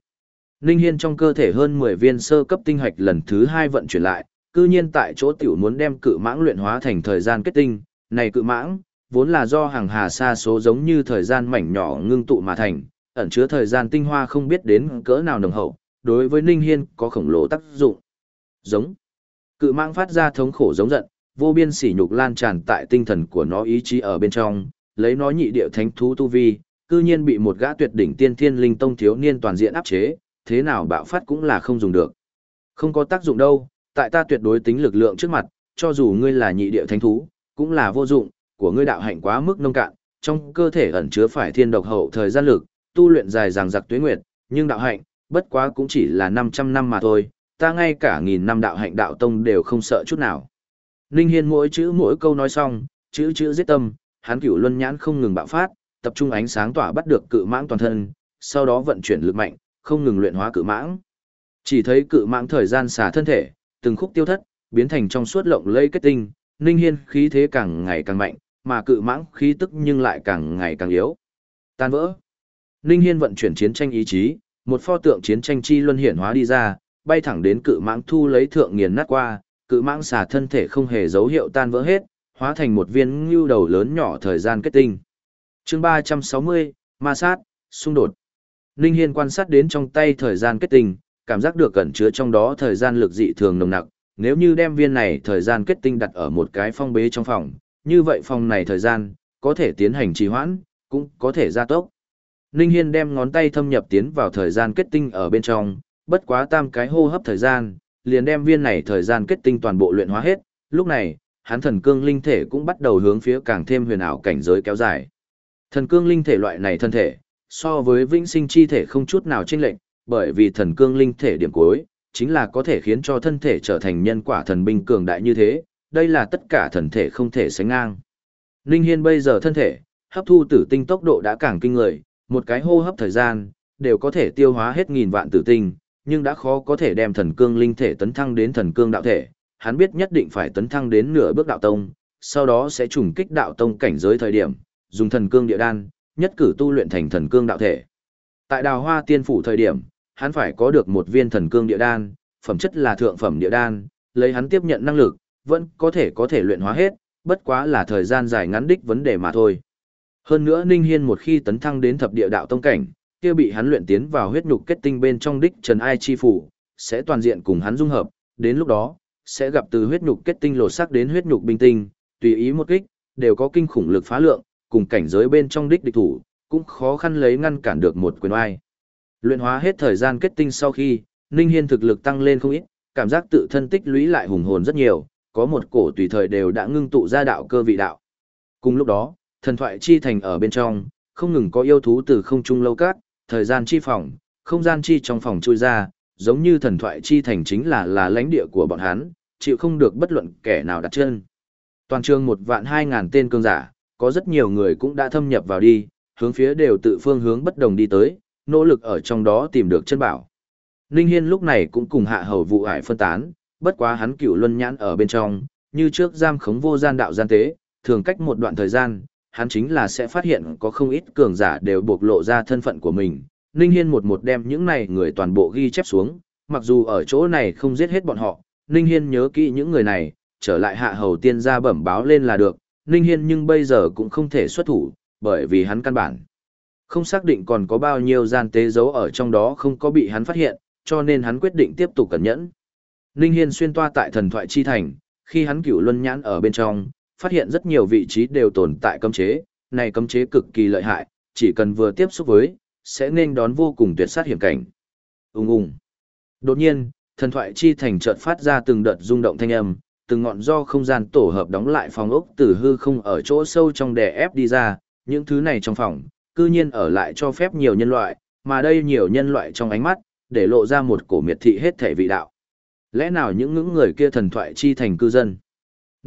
Ninh Hiên trong cơ thể hơn 10 viên sơ cấp tinh hạch lần thứ hai vận chuyển lại, cư nhiên tại chỗ tiểu muốn đem cự mãng luyện hóa thành thời gian kết tinh, này cự mãng, vốn là do hàng hà xa số giống như thời gian mảnh nhỏ ngưng tụ mà thành, ẩn chứa thời gian tinh hoa không biết đến cỡ nào nồng hậu, đối với Ninh Hiên có khổng lồ tác dụng. Giống. Cự mãng phát ra thống khổ giống giận, vô biên sỉ nhục lan tràn tại tinh thần của nó ý chí ở bên trong, lấy nó nhị điệu thánh thú tu vi, cư nhiên bị một gã tuyệt đỉnh tiên thiên linh tông thiếu niên toàn diện áp chế, thế nào bạo phát cũng là không dùng được. Không có tác dụng đâu, tại ta tuyệt đối tính lực lượng trước mặt, cho dù ngươi là nhị điệu thánh thú, cũng là vô dụng, của ngươi đạo hạnh quá mức nông cạn, trong cơ thể ẩn chứa phải thiên độc hậu thời gian lực, tu luyện dài dằng dặc tuế nguyệt, nhưng đạo hạnh, bất quá cũng chỉ là 500 năm mà thôi, ta ngay cả nghìn năm đạo hạnh đạo tông đều không sợ chút nào. Ninh Hiên mỗi chữ mỗi câu nói xong, chữ chữ giết tâm, hắn cửu luân nhãn không ngừng bạo phát, tập trung ánh sáng tỏa bắt được cự mãng toàn thân, sau đó vận chuyển lực mạnh, không ngừng luyện hóa cự mãng. Chỉ thấy cự mãng thời gian xả thân thể, từng khúc tiêu thất, biến thành trong suốt lộng lây kết tinh, Ninh Hiên khí thế càng ngày càng mạnh, mà cự mãng khí tức nhưng lại càng ngày càng yếu. Tan vỡ. Ninh Hiên vận chuyển chiến tranh ý chí, một pho tượng chiến tranh chi luân hiển hóa đi ra, bay thẳng đến cự mãng thu lấy thượng nghiền nát qua, cự mãng xà thân thể không hề dấu hiệu tan vỡ hết, hóa thành một viên ngưu đầu lớn nhỏ thời gian kết tinh. Chương 360, ma sát, xung đột. Ninh Hiên quan sát đến trong tay thời gian kết tinh, cảm giác được cẩn chứa trong đó thời gian lực dị thường nồng nặc, nếu như đem viên này thời gian kết tinh đặt ở một cái phong bế trong phòng, như vậy phòng này thời gian, có thể tiến hành trì hoãn, cũng có thể gia tốc. Ninh Hiên đem ngón tay thâm nhập tiến vào thời gian kết tinh ở bên trong, bất quá tam cái hô hấp thời gian, liền đem viên này thời gian kết tinh toàn bộ luyện hóa hết, lúc này, hắn thần cương linh thể cũng bắt đầu hướng phía càng thêm huyền ảo cảnh giới kéo dài. Thần cương linh thể loại này thân thể, so với vĩnh sinh chi thể không chút nào chênh lệch, bởi vì thần cương linh thể điểm cuối, chính là có thể khiến cho thân thể trở thành nhân quả thần binh cường đại như thế, đây là tất cả thần thể không thể sánh ngang. Linh Hiên bây giờ thân thể, hấp thu tử tinh tốc độ đã càng kinh người, một cái hô hấp thời gian, đều có thể tiêu hóa hết nghìn vạn tử tinh, nhưng đã khó có thể đem thần cương linh thể tấn thăng đến thần cương đạo thể, hắn biết nhất định phải tấn thăng đến nửa bước đạo tông, sau đó sẽ trùng kích đạo tông cảnh giới thời điểm, dùng thần cương địa đan, nhất cử tu luyện thành thần cương đạo thể. Tại đào hoa tiên phủ thời điểm, hắn phải có được một viên thần cương địa đan, phẩm chất là thượng phẩm địa đan, lấy hắn tiếp nhận năng lực, vẫn có thể có thể luyện hóa hết, bất quá là thời gian dài ngắn đích vấn đề mà thôi. Hơn nữa Ninh Hiên một khi tấn thăng đến thập địa đạo tông cảnh, kia bị hắn luyện tiến vào huyết nhục kết tinh bên trong đích Trần Ai chi phủ, sẽ toàn diện cùng hắn dung hợp, đến lúc đó, sẽ gặp từ huyết nhục kết tinh lột sắc đến huyết nhục bình tinh, tùy ý một kích, đều có kinh khủng lực phá lượng, cùng cảnh giới bên trong đích địch thủ, cũng khó khăn lấy ngăn cản được một quyền oai. Luyện hóa hết thời gian kết tinh sau khi, Ninh Hiên thực lực tăng lên không ít, cảm giác tự thân tích lũy lại hùng hồn rất nhiều, có một cổ tùy thời đều đã ngưng tụ ra đạo cơ vị đạo. Cùng lúc đó, thần thoại chi thành ở bên trong, không ngừng có yêu thú từ không trung lâu cát, thời gian chi phòng, không gian chi trong phòng chui ra, giống như thần thoại chi thành chính là là lãnh địa của bọn hắn, chịu không được bất luận kẻ nào đặt chân. Toàn trường một vạn hai ngàn tên cương giả, có rất nhiều người cũng đã thâm nhập vào đi, hướng phía đều tự phương hướng bất đồng đi tới, nỗ lực ở trong đó tìm được chân bảo. Ninh Hiên lúc này cũng cùng hạ hầu vụ ải phân tán, bất quá hắn cửu luân nhãn ở bên trong, như trước giam khống vô gian đạo gian tế, thường cách một đoạn thời gian, hắn chính là sẽ phát hiện có không ít cường giả đều bộc lộ ra thân phận của mình. Ninh Hiên một một đem những này người toàn bộ ghi chép xuống, mặc dù ở chỗ này không giết hết bọn họ, Ninh Hiên nhớ kỹ những người này, trở lại hạ hầu tiên gia bẩm báo lên là được, Ninh Hiên nhưng bây giờ cũng không thể xuất thủ, bởi vì hắn căn bản không xác định còn có bao nhiêu gian tế giấu ở trong đó không có bị hắn phát hiện, cho nên hắn quyết định tiếp tục cẩn nhẫn. Ninh Hiên xuyên toa tại thần thoại chi thành, khi hắn cửu luân nhãn ở bên trong, phát hiện rất nhiều vị trí đều tồn tại cấm chế, này cấm chế cực kỳ lợi hại, chỉ cần vừa tiếp xúc với, sẽ nên đón vô cùng tuyệt sát hiểm cảnh. Ung ung. Đột nhiên, thần thoại chi thành chợt phát ra từng đợt rung động thanh âm, từng ngọn do không gian tổ hợp đóng lại phòng ốc từ hư không ở chỗ sâu trong đè ép đi ra, những thứ này trong phòng, cư nhiên ở lại cho phép nhiều nhân loại, mà đây nhiều nhân loại trong ánh mắt, để lộ ra một cổ miệt thị hết thể vị đạo. Lẽ nào những ngưỡng người kia thần thoại chi thành cư dân?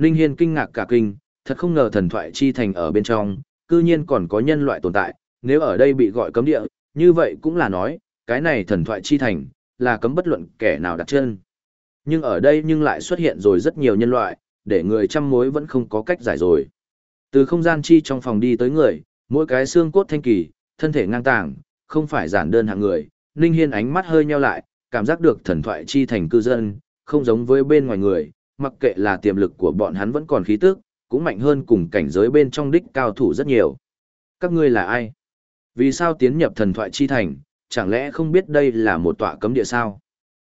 Ninh Hiên kinh ngạc cả kinh, thật không ngờ thần thoại chi thành ở bên trong, cư nhiên còn có nhân loại tồn tại, nếu ở đây bị gọi cấm địa, như vậy cũng là nói, cái này thần thoại chi thành, là cấm bất luận kẻ nào đặt chân. Nhưng ở đây nhưng lại xuất hiện rồi rất nhiều nhân loại, để người chăm mối vẫn không có cách giải rồi. Từ không gian chi trong phòng đi tới người, mỗi cái xương cốt thanh kỳ, thân thể ngang tàng, không phải giản đơn hạng người, Ninh Hiên ánh mắt hơi nheo lại, cảm giác được thần thoại chi thành cư dân, không giống với bên ngoài người, mặc kệ là tiềm lực của bọn hắn vẫn còn khí tức, cũng mạnh hơn cùng cảnh giới bên trong đích cao thủ rất nhiều. Các ngươi là ai? Vì sao tiến nhập thần thoại chi thành, chẳng lẽ không biết đây là một tọa cấm địa sao?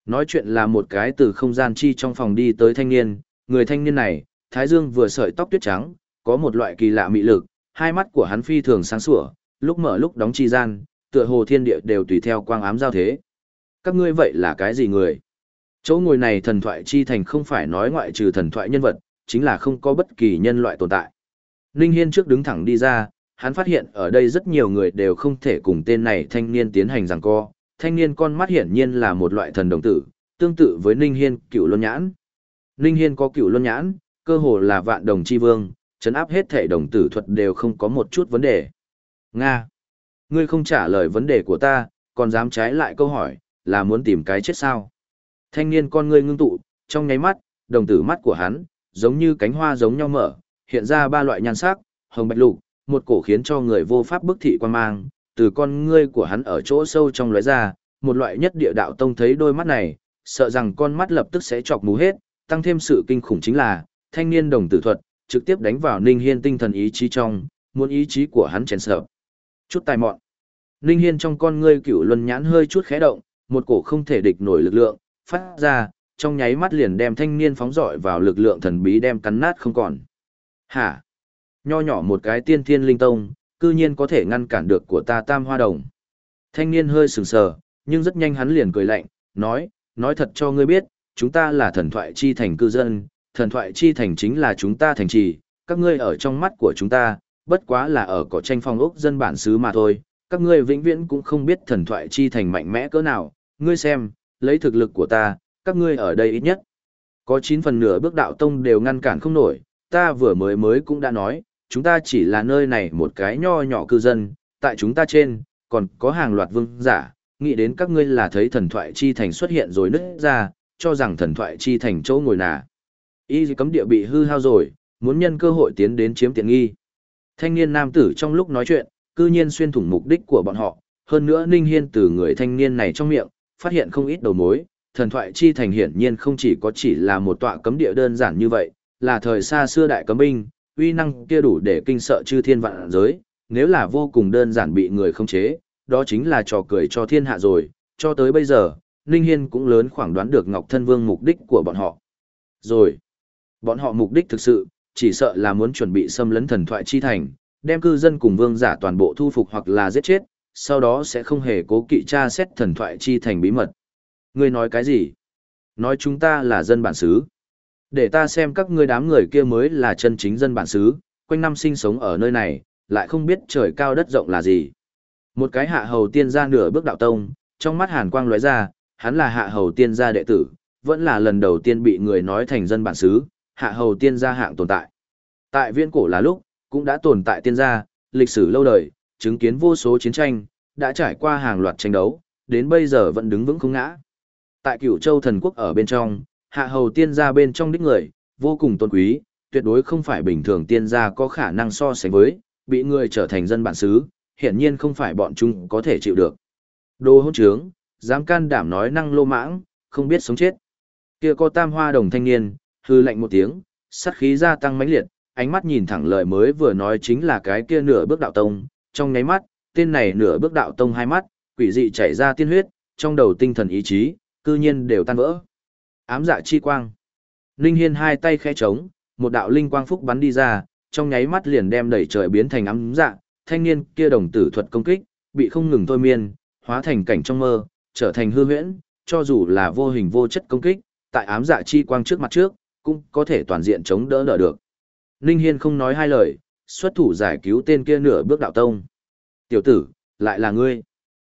Nói chuyện là một cái từ không gian chi trong phòng đi tới thanh niên, người thanh niên này, thái dương vừa sợi tóc tuyết trắng, có một loại kỳ lạ mị lực, hai mắt của hắn phi thường sáng sủa, lúc mở lúc đóng chi gian, tựa hồ thiên địa đều tùy theo quang ám giao thế. Các ngươi vậy là cái gì người? Chỗ ngồi này thần thoại chi thành không phải nói ngoại trừ thần thoại nhân vật, chính là không có bất kỳ nhân loại tồn tại. Ninh Hiên trước đứng thẳng đi ra, hắn phát hiện ở đây rất nhiều người đều không thể cùng tên này thanh niên tiến hành giằng co. Thanh niên con mắt hiển nhiên là một loại thần đồng tử, tương tự với Ninh Hiên cựu luân nhãn. Ninh Hiên có cựu luân nhãn, cơ hồ là vạn đồng chi vương, chấn áp hết thể đồng tử thuật đều không có một chút vấn đề. Nga! Ngươi không trả lời vấn đề của ta, còn dám trái lại câu hỏi, là muốn tìm cái chết sao? Thanh niên con ngươi ngưng tụ, trong nháy mắt, đồng tử mắt của hắn, giống như cánh hoa giống nhau mở, hiện ra ba loại nhan sắc, hồng bạch lục, một cổ khiến cho người vô pháp bức thị quan mang, từ con ngươi của hắn ở chỗ sâu trong lóe ra, một loại nhất địa đạo tông thấy đôi mắt này, sợ rằng con mắt lập tức sẽ chọc mù hết, tăng thêm sự kinh khủng chính là, thanh niên đồng tử thuật, trực tiếp đánh vào Ninh Hiên tinh thần ý chí trong, muốn ý chí của hắn chèn sợ. Chút tài mọn. Ninh Hiên trong con ngươi cửu luân nhãn hơi chút khẽ động, một cổ không thể địch nổi lực lượng, phát ra, trong nháy mắt liền đem thanh niên phóng dọi vào lực lượng thần bí đem cắn nát không còn. Hả? Nho nhỏ một cái tiên thiên linh tông, cư nhiên có thể ngăn cản được của ta tam hoa đồng. Thanh niên hơi sừng sờ, nhưng rất nhanh hắn liền cười lạnh, nói, nói thật cho ngươi biết, chúng ta là thần thoại chi thành cư dân, thần thoại chi thành chính là chúng ta thành trì, các ngươi ở trong mắt của chúng ta, bất quá là ở cỏ tranh phong ốc dân bản xứ mà thôi, các ngươi vĩnh viễn cũng không biết thần thoại chi thành mạnh mẽ cỡ nào, ngươi xem, lấy thực lực của ta, các ngươi ở đây ít nhất. Có 9 phần nửa bước đạo tông đều ngăn cản không nổi, ta vừa mới mới cũng đã nói, chúng ta chỉ là nơi này một cái nho nhỏ cư dân, tại chúng ta trên, còn có hàng loạt vương giả, nghĩ đến các ngươi là thấy thần thoại chi thành xuất hiện rồi nứt ra, cho rằng thần thoại chi thành chỗ ngồi nà. Y cấm địa bị hư hao rồi, muốn nhân cơ hội tiến đến chiếm tiện nghi. Thanh niên nam tử trong lúc nói chuyện, cư nhiên xuyên thủng mục đích của bọn họ, hơn nữa Ninh Hiên từ người thanh niên này trong miệng, phát hiện không ít đầu mối, thần thoại chi thành hiển nhiên không chỉ có chỉ là một tọa cấm địa đơn giản như vậy, là thời xa xưa đại cấm binh, uy năng kia đủ để kinh sợ chư thiên vạn giới, nếu là vô cùng đơn giản bị người không chế, đó chính là trò cười cho thiên hạ rồi, cho tới bây giờ, Ninh Hiên cũng lớn khoảng đoán được Ngọc Thân Vương mục đích của bọn họ. Rồi, bọn họ mục đích thực sự, chỉ sợ là muốn chuẩn bị xâm lấn thần thoại chi thành, đem cư dân cùng vương giả toàn bộ thu phục hoặc là giết chết, sau đó sẽ không hề cố kỵ tra xét thần thoại chi thành bí mật. Ngươi nói cái gì? Nói chúng ta là dân bản xứ. Để ta xem các ngươi đám người kia mới là chân chính dân bản xứ, quanh năm sinh sống ở nơi này, lại không biết trời cao đất rộng là gì. Một cái hạ hầu tiên gia nửa bước đạo tông, trong mắt hàn quang lóe ra, hắn là hạ hầu tiên gia đệ tử, vẫn là lần đầu tiên bị người nói thành dân bản xứ, hạ hầu tiên gia hạng tồn tại. Tại viễn cổ là lúc, cũng đã tồn tại tiên gia, lịch sử lâu đời, chứng kiến vô số chiến tranh, đã trải qua hàng loạt tranh đấu, đến bây giờ vẫn đứng vững không ngã. Tại cửu châu thần quốc ở bên trong, hạ hầu tiên gia bên trong đích người, vô cùng tôn quý, tuyệt đối không phải bình thường tiên gia có khả năng so sánh với, bị người trở thành dân bản xứ, hiển nhiên không phải bọn chúng có thể chịu được. Đồ hôn trướng, dám can đảm nói năng lô mãng, không biết sống chết. Kia có tam hoa đồng thanh niên, hư lạnh một tiếng, sát khí gia tăng mãnh liệt, ánh mắt nhìn thẳng lời mới vừa nói chính là cái kia nửa bước đạo tông, trong nháy mắt, tên này nửa bước đạo tông hai mắt, quỷ dị chảy ra tiên huyết, trong đầu tinh thần ý chí, cư nhiên đều tan vỡ. Ám dạ chi quang. linh Hiên hai tay khẽ trống, một đạo linh quang phúc bắn đi ra, trong nháy mắt liền đem đẩy trời biến thành ám dạ, thanh niên kia đồng tử thuật công kích, bị không ngừng thôi miên, hóa thành cảnh trong mơ, trở thành hư huyễn, cho dù là vô hình vô chất công kích, tại ám dạ chi quang trước mặt trước, cũng có thể toàn diện chống đỡ đỡ được. linh Hiên không nói hai lời, xuất thủ giải cứu tên kia nửa bước đạo tông. Tiểu tử, lại là ngươi.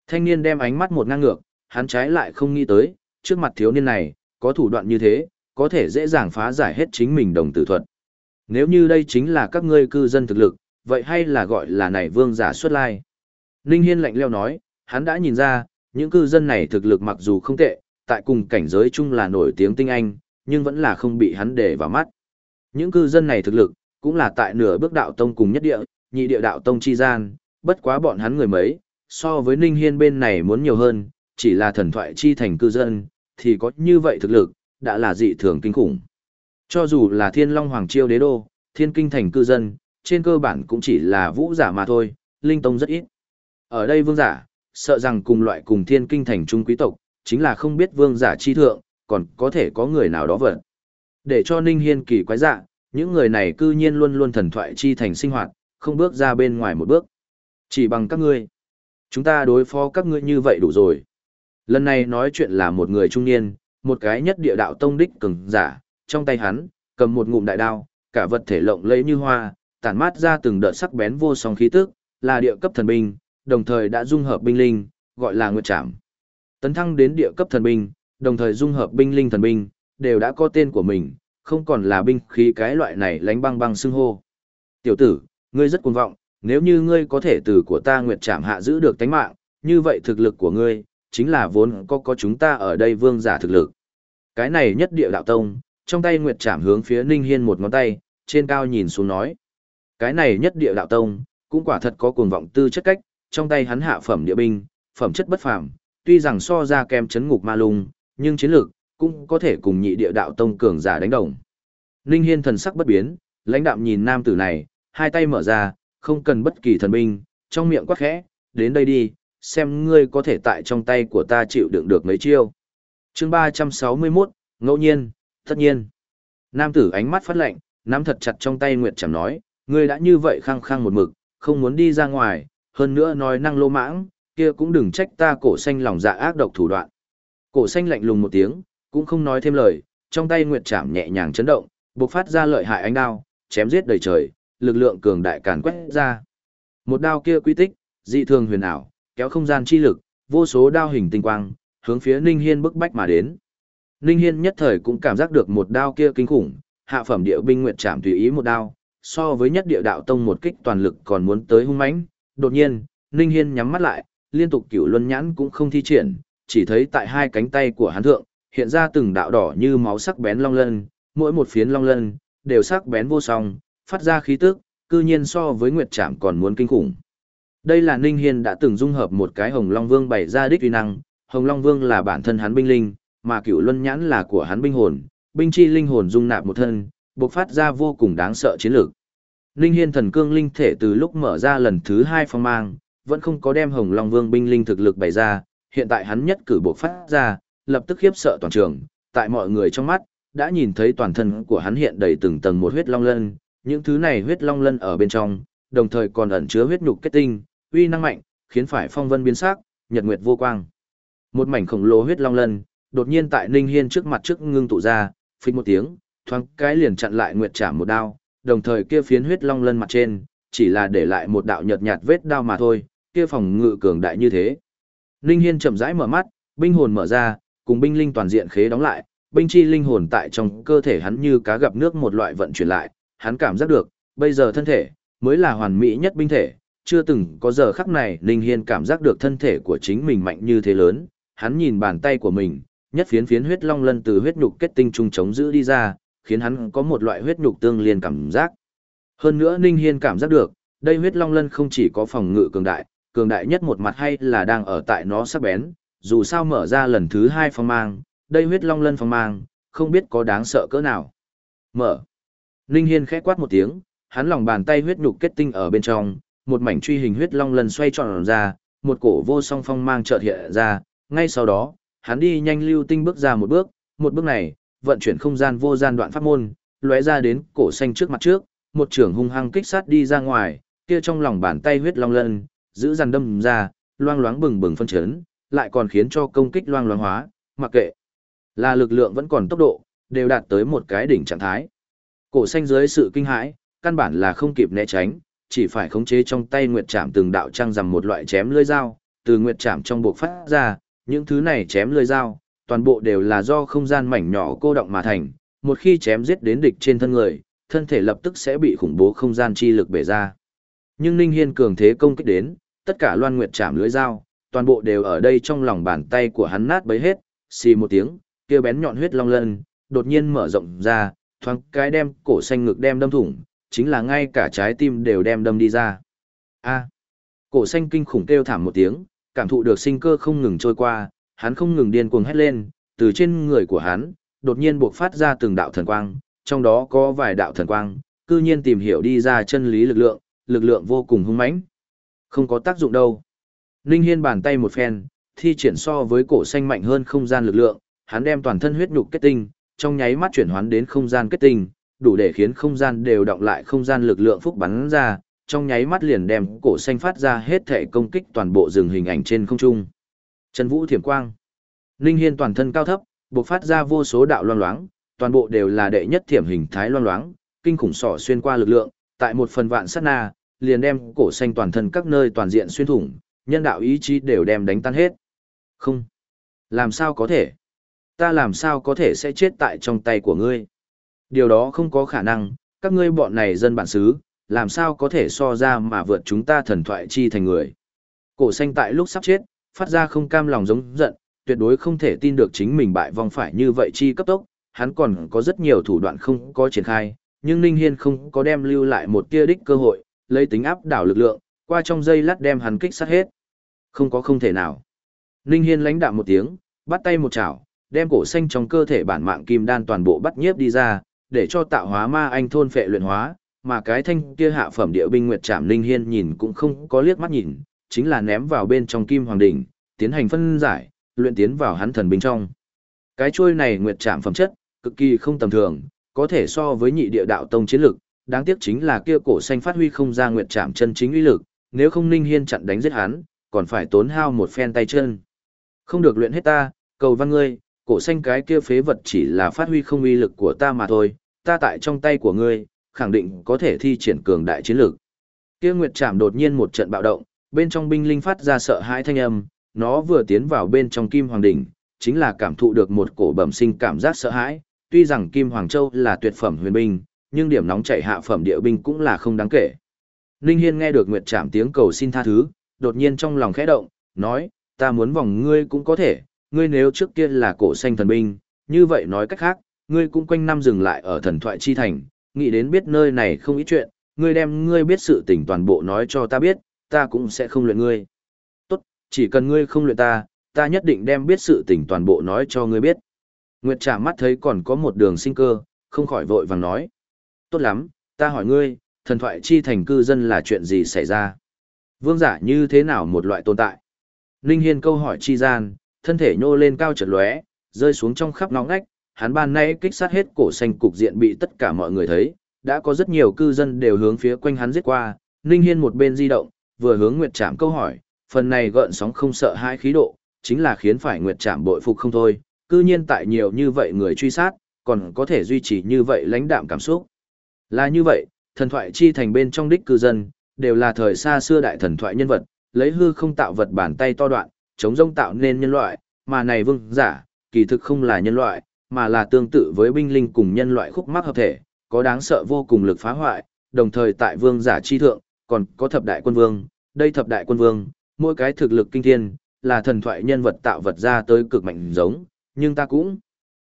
Thanh niên đem ánh mắt một ngang ngược, hắn trái lại không nghĩ tới, trước mặt thiếu niên này, có thủ đoạn như thế, có thể dễ dàng phá giải hết chính mình đồng tử thuật. Nếu như đây chính là các ngươi cư dân thực lực, vậy hay là gọi là này vương giả xuất lai. Ninh Hiên lạnh leo nói, hắn đã nhìn ra, những cư dân này thực lực mặc dù không tệ, tại cùng cảnh giới chung là nổi tiếng tinh anh, nhưng vẫn là không bị hắn để vào mắt. Những cư dân này thực lực, cũng là tại nửa bước đạo tông cùng nhất địa, nhị địa đạo tông chi gian, bất quá bọn hắn người mấy, so với Ninh Hiên bên này muốn nhiều hơn, chỉ là thần thoại chi thành cư dân, thì có như vậy thực lực, đã là dị thường kinh khủng. Cho dù là thiên long hoàng chiêu đế đô, thiên kinh thành cư dân, trên cơ bản cũng chỉ là vũ giả mà thôi, linh tông rất ít. Ở đây vương giả, sợ rằng cùng loại cùng thiên kinh thành trung quý tộc, chính là không biết vương giả chi thượng, còn có thể có người nào đó vật. Để cho Ninh Hiên kỳ quái dạ, những người này cư nhiên luôn luôn thần thoại chi thành sinh hoạt, không bước ra bên ngoài một bước. Chỉ bằng các ngươi. Chúng ta đối phó các ngươi như vậy đủ rồi. Lần này nói chuyện là một người trung niên, một cái nhất địa đạo tông đích cường giả, trong tay hắn, cầm một ngụm đại đao, cả vật thể lộng lẫy như hoa, tản mát ra từng đợt sắc bén vô song khí tức, là địa cấp thần binh, đồng thời đã dung hợp binh linh, gọi là nguyệt trảm. Tấn thăng đến địa cấp thần binh, đồng thời dung hợp binh linh thần binh, đều đã có tên của mình, không còn là binh khí cái loại này lánh băng băng xưng hô. Tiểu tử, ngươi rất cuồng vọng, nếu như ngươi có thể từ của ta nguyệt trảm hạ giữ được tánh mạng, như vậy thực lực của ngươi, chính là vốn có có chúng ta ở đây vương giả thực lực. Cái này nhất địa đạo tông, trong tay nguyệt trảm hướng phía Ninh Hiên một ngón tay, trên cao nhìn xuống nói. Cái này nhất địa đạo tông, cũng quả thật có cuồng vọng tư chất cách, trong tay hắn hạ phẩm địa binh, phẩm chất bất phàm, tuy rằng so ra kem chấn ngục ma lung, nhưng chiến lược cũng có thể cùng nhị địa đạo tông cường giả đánh đồng. Ninh Hiên thần sắc bất biến, lãnh đạm nhìn nam tử này, hai tay mở ra, không cần bất kỳ thần binh, trong miệng quát khẽ, đến đây đi, xem ngươi có thể tại trong tay của ta chịu đựng được mấy chiêu. Chương 361, ngẫu nhiên, tất nhiên. Nam tử ánh mắt phát lạnh, nắm thật chặt trong tay Nguyệt Trảm nói, ngươi đã như vậy khăng khăng một mực, không muốn đi ra ngoài, hơn nữa nói năng lô mãng, kia cũng đừng trách ta cổ xanh lòng dạ ác độc thủ đoạn. Cổ xanh lạnh lùng một tiếng, cũng không nói thêm lời, trong tay Nguyệt Trảm nhẹ nhàng chấn động, bộc phát ra lợi hại ánh đao, chém giết đầy trời, lực lượng cường đại càn quét ra. Một đao kia quy tích, dị thường huyền ảo, kéo không gian chi lực, vô số đao hình tinh quang, hướng phía Ninh Hiên bức bách mà đến. Ninh Hiên nhất thời cũng cảm giác được một đao kia kinh khủng, hạ phẩm địa binh nguyệt chạm tùy ý một đao, so với nhất địa đạo tông một kích toàn lực còn muốn tới hung mãnh. Đột nhiên, Ninh Hiên nhắm mắt lại, liên tục cửu luân nhãn cũng không thi triển, chỉ thấy tại hai cánh tay của hắn thượng, hiện ra từng đạo đỏ như máu sắc bén long lân, mỗi một phiến long lân đều sắc bén vô song, phát ra khí tức, cư nhiên so với nguyệt trảm còn muốn kinh khủng. Đây là Ninh Hiên đã từng dung hợp một cái Hồng Long Vương bày ra đích uy năng, Hồng Long Vương là bản thân hắn binh linh, mà Cửu Luân Nhãn là của hắn binh hồn, binh chi linh hồn dung nạp một thân, bộc phát ra vô cùng đáng sợ chiến lược. Ninh Hiên thần cương linh thể từ lúc mở ra lần thứ hai phong mang, vẫn không có đem Hồng Long Vương binh linh thực lực bày ra, hiện tại hắn nhất cử bộc phát ra, lập tức khiếp sợ toàn trường, tại mọi người trong mắt, đã nhìn thấy toàn thân của hắn hiện đầy từng tầng một huyết long lân, những thứ này huyết long lân ở bên trong, đồng thời còn ẩn chứa huyết nhục kết tinh, uy năng mạnh, khiến phải phong vân biến sắc, nhật nguyệt vô quang. Một mảnh khổng lồ huyết long lân, đột nhiên tại Ninh Hiên trước mặt trước ngưng tụ ra, phịch một tiếng, thoáng cái liền chặn lại nguyệt trảm một đao, đồng thời kia phiến huyết long lân mặt trên, chỉ là để lại một đạo nhợt nhạt vết đao mà thôi, kia phòng ngự cường đại như thế. Ninh Hiên chậm rãi mở mắt, binh hồn mở ra, cùng binh linh toàn diện khế đóng lại, binh chi linh hồn tại trong cơ thể hắn như cá gặp nước một loại vận chuyển lại, hắn cảm giác được, bây giờ thân thể mới là hoàn mỹ nhất binh thể, chưa từng có giờ khắc này Ninh Hiên cảm giác được thân thể của chính mình mạnh như thế lớn, hắn nhìn bàn tay của mình, nhất phiến phiến huyết long lân từ huyết nhục kết tinh trung chống giữ đi ra, khiến hắn có một loại huyết nhục tương liên cảm giác. Hơn nữa Ninh Hiên cảm giác được, đây huyết long lân không chỉ có phòng ngự cường đại, cường đại nhất một mặt hay là đang ở tại nó sắc bén, dù sao mở ra lần thứ hai phong mang, đây huyết long lân phong mang, không biết có đáng sợ cỡ nào. Mở. Ninh Hiên khẽ quát một tiếng, hắn lòng bàn tay huyết nhục kết tinh ở bên trong, một mảnh truy hình huyết long lân xoay tròn ra, một cổ vô song phong mang chợt hiện ra, ngay sau đó, hắn đi nhanh lưu tinh bước ra một bước, một bước này, vận chuyển không gian vô gian đoạn pháp môn, lóe ra đến cổ xanh trước mặt trước, một trường hung hăng kích sát đi ra ngoài, kia trong lòng bàn tay huyết long lân, giữ dần đâm ra, loang loáng bừng bừng phân chấn, lại còn khiến cho công kích loang loáng hóa, mặc kệ là lực lượng vẫn còn tốc độ, đều đạt tới một cái đỉnh trạng thái. Cổ xanh dưới sự kinh hãi, căn bản là không kịp né tránh, chỉ phải khống chế trong tay nguyệt trảm từng đạo trang rằm một loại chém lưỡi dao, từ nguyệt trảm trong buộc phát ra, những thứ này chém lưỡi dao, toàn bộ đều là do không gian mảnh nhỏ cô động mà thành, một khi chém giết đến địch trên thân người, thân thể lập tức sẽ bị khủng bố không gian chi lực bể ra. Nhưng Ninh Hiên cường thế công kích đến, tất cả loan nguyệt trảm lưỡi dao, toàn bộ đều ở đây trong lòng bàn tay của hắn nát bấy hết, xì một tiếng, kia bén nhọn huyết long lân, đột nhiên mở rộng ra, thoáng cái đem cổ xanh ngực đem đâm thủng, chính là ngay cả trái tim đều đem đâm đi ra. A. cổ xanh kinh khủng kêu thảm một tiếng, cảm thụ được sinh cơ không ngừng trôi qua, hắn không ngừng điên cuồng hét lên, từ trên người của hắn, đột nhiên buộc phát ra từng đạo thần quang, trong đó có vài đạo thần quang, cư nhiên tìm hiểu đi ra chân lý lực lượng, lực lượng vô cùng hung mãnh. Không có tác dụng đâu. Ninh Hiên bàn tay một phen, thi triển so với cổ xanh mạnh hơn không gian lực lượng, hắn đem toàn thân huyết nhục kết tinh, trong nháy mắt chuyển hoán đến không gian kết tinh, đủ để khiến không gian đều động lại không gian lực lượng phúc bắn ra, trong nháy mắt liền đem cổ xanh phát ra hết thể công kích toàn bộ rừng hình ảnh trên không trung. Trần Vũ thiểm quang. Ninh Hiên toàn thân cao thấp, bộc phát ra vô số đạo loang loáng, toàn bộ đều là đệ nhất thiểm hình thái loang loáng, kinh khủng sỏ xuyên qua lực lượng, tại một phần vạn sát na, liền đem cổ xanh toàn thân các nơi toàn diện xuyên thủng, nhân đạo ý chí đều đem đánh tan hết. Không. Làm sao có thể? Ta làm sao có thể sẽ chết tại trong tay của ngươi? Điều đó không có khả năng, các ngươi bọn này dân bản xứ, làm sao có thể so ra mà vượt chúng ta thần thoại chi thành người. Cổ xanh tại lúc sắp chết, phát ra không cam lòng giống giận, tuyệt đối không thể tin được chính mình bại vong phải như vậy chi cấp tốc, hắn còn có rất nhiều thủ đoạn không có triển khai, nhưng Ninh Hiên không có đem lưu lại một tia đích cơ hội, lấy tính áp đảo lực lượng, qua trong dây lát đem hắn kích sát hết. Không có không thể nào. Ninh Hiên lãnh đạm một tiếng, bắt tay một chảo, đem cổ xanh trong cơ thể bản mạng kim đan toàn bộ bắt nhiếp đi ra, để cho tạo hóa ma anh thôn phệ luyện hóa, mà cái thanh kia hạ phẩm địa binh nguyệt trảm Ninh Hiên nhìn cũng không có liếc mắt nhìn, chính là ném vào bên trong kim hoàng đỉnh, tiến hành phân giải, luyện tiến vào hắn thần binh trong. Cái chuôi này nguyệt trảm phẩm chất, cực kỳ không tầm thường, có thể so với nhị địa đạo tông chiến lực, đáng tiếc chính là kia cổ xanh phát huy không ra nguyệt trảm chân chính uy lực, nếu không Ninh Hiên chặn đánh giết hắn, còn phải tốn hao một phen tay chân. Không được luyện hết ta, cầu văn ngươi, cổ xanh cái kia phế vật chỉ là phát huy không uy lực của ta mà thôi, ta tại trong tay của ngươi, khẳng định có thể thi triển cường đại chiến lực. Kia Nguyệt Trảm đột nhiên một trận bạo động, bên trong binh linh phát ra sợ hãi thanh âm, nó vừa tiến vào bên trong Kim Hoàng đỉnh, chính là cảm thụ được một cổ bẩm sinh cảm giác sợ hãi, tuy rằng Kim Hoàng Châu là tuyệt phẩm huyền binh, nhưng điểm nóng chảy hạ phẩm địa binh cũng là không đáng kể. Ninh Hiên nghe được Nguyệt Trảm tiếng cầu xin tha thứ, đột nhiên trong lòng khẽ động, nói, ta muốn vòng ngươi cũng có thể, ngươi nếu trước kia là cổ xanh thần binh, như vậy nói cách khác, ngươi cũng quanh năm dừng lại ở thần thoại chi thành, nghĩ đến biết nơi này không ít chuyện, ngươi đem ngươi biết sự tình toàn bộ nói cho ta biết, ta cũng sẽ không luyện ngươi. Tốt, chỉ cần ngươi không luyện ta, ta nhất định đem biết sự tình toàn bộ nói cho ngươi biết. Nguyệt trả mắt thấy còn có một đường sinh cơ, không khỏi vội vàng nói. Tốt lắm, ta hỏi ngươi, thần thoại chi thành cư dân là chuyện gì xảy ra? Vương giả như thế nào một loại tồn tại? Ninh Hiên câu hỏi chi gian, thân thể nhô lên cao chợt lóe, rơi xuống trong khắp nóng ngách, hắn ban nay kích sát hết cổ xanh cục diện bị tất cả mọi người thấy, đã có rất nhiều cư dân đều hướng phía quanh hắn giết qua, Ninh Hiên một bên di động, vừa hướng Nguyệt Trạm câu hỏi, phần này gợn sóng không sợ hai khí độ, chính là khiến phải Nguyệt Trạm bội phục không thôi, cư nhiên tại nhiều như vậy người truy sát, còn có thể duy trì như vậy lãnh đạm cảm xúc. Là như vậy, thần thoại chi thành bên trong đích cư dân, đều là thời xa xưa đại thần thoại nhân vật, lấy hư không tạo vật bản tay to đoạn, chống rông tạo nên nhân loại, mà này vương giả, kỳ thực không là nhân loại, mà là tương tự với binh linh cùng nhân loại khúc mắc hợp thể, có đáng sợ vô cùng lực phá hoại, đồng thời tại vương giả chi thượng, còn có thập đại quân vương, đây thập đại quân vương, mỗi cái thực lực kinh thiên, là thần thoại nhân vật tạo vật ra tới cực mạnh giống, nhưng ta cũng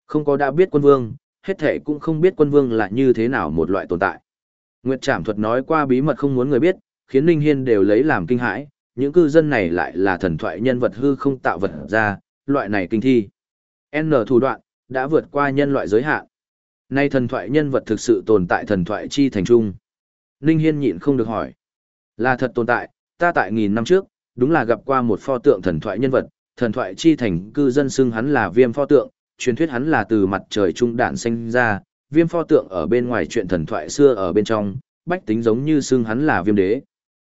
không có đã biết quân vương, hết thể cũng không biết quân vương là như thế nào một loại tồn tại. Nguyệt Trảm thuật nói qua bí mật không muốn người biết, khiến Ninh Hiên đều lấy làm kinh hãi, những cư dân này lại là thần thoại nhân vật hư không tạo vật ra, loại này kinh thi. N thủ đoạn, đã vượt qua nhân loại giới hạn. Nay thần thoại nhân vật thực sự tồn tại thần thoại chi thành trung. Ninh Hiên nhịn không được hỏi. Là thật tồn tại, ta tại nghìn năm trước, đúng là gặp qua một pho tượng thần thoại nhân vật, thần thoại chi thành cư dân xưng hắn là viêm pho tượng, truyền thuyết hắn là từ mặt trời trung đạn sinh ra, viêm pho tượng ở bên ngoài chuyện thần thoại xưa ở bên trong, bách tính giống như xưng hắn là viêm đế.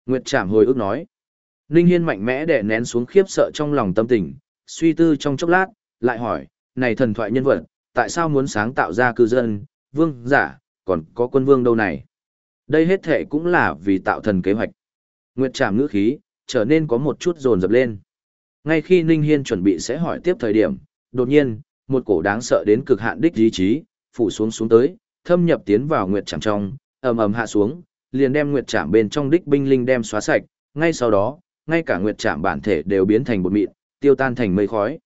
Nguyệt Trạm hồi ức nói. Ninh Hiên mạnh mẽ đè nén xuống khiếp sợ trong lòng tâm tình, suy tư trong chốc lát, lại hỏi, này thần thoại nhân vật, tại sao muốn sáng tạo ra cư dân, vương, giả, còn có quân vương đâu này? Đây hết thể cũng là vì tạo thần kế hoạch. Nguyệt Trạm ngữ khí, trở nên có một chút rồn dập lên. Ngay khi Ninh Hiên chuẩn bị sẽ hỏi tiếp thời điểm, đột nhiên, một cổ đáng sợ đến cực hạn đích ý chí, phủ xuống xuống tới, thâm nhập tiến vào Nguyệt trạm trong, ầm ầm hạ xuống, liền đem Nguyệt trạm bên trong đích binh linh đem xóa sạch, ngay sau đó, ngay cả Nguyệt trạm bản thể đều biến thành bột mịn, tiêu tan thành mây khói.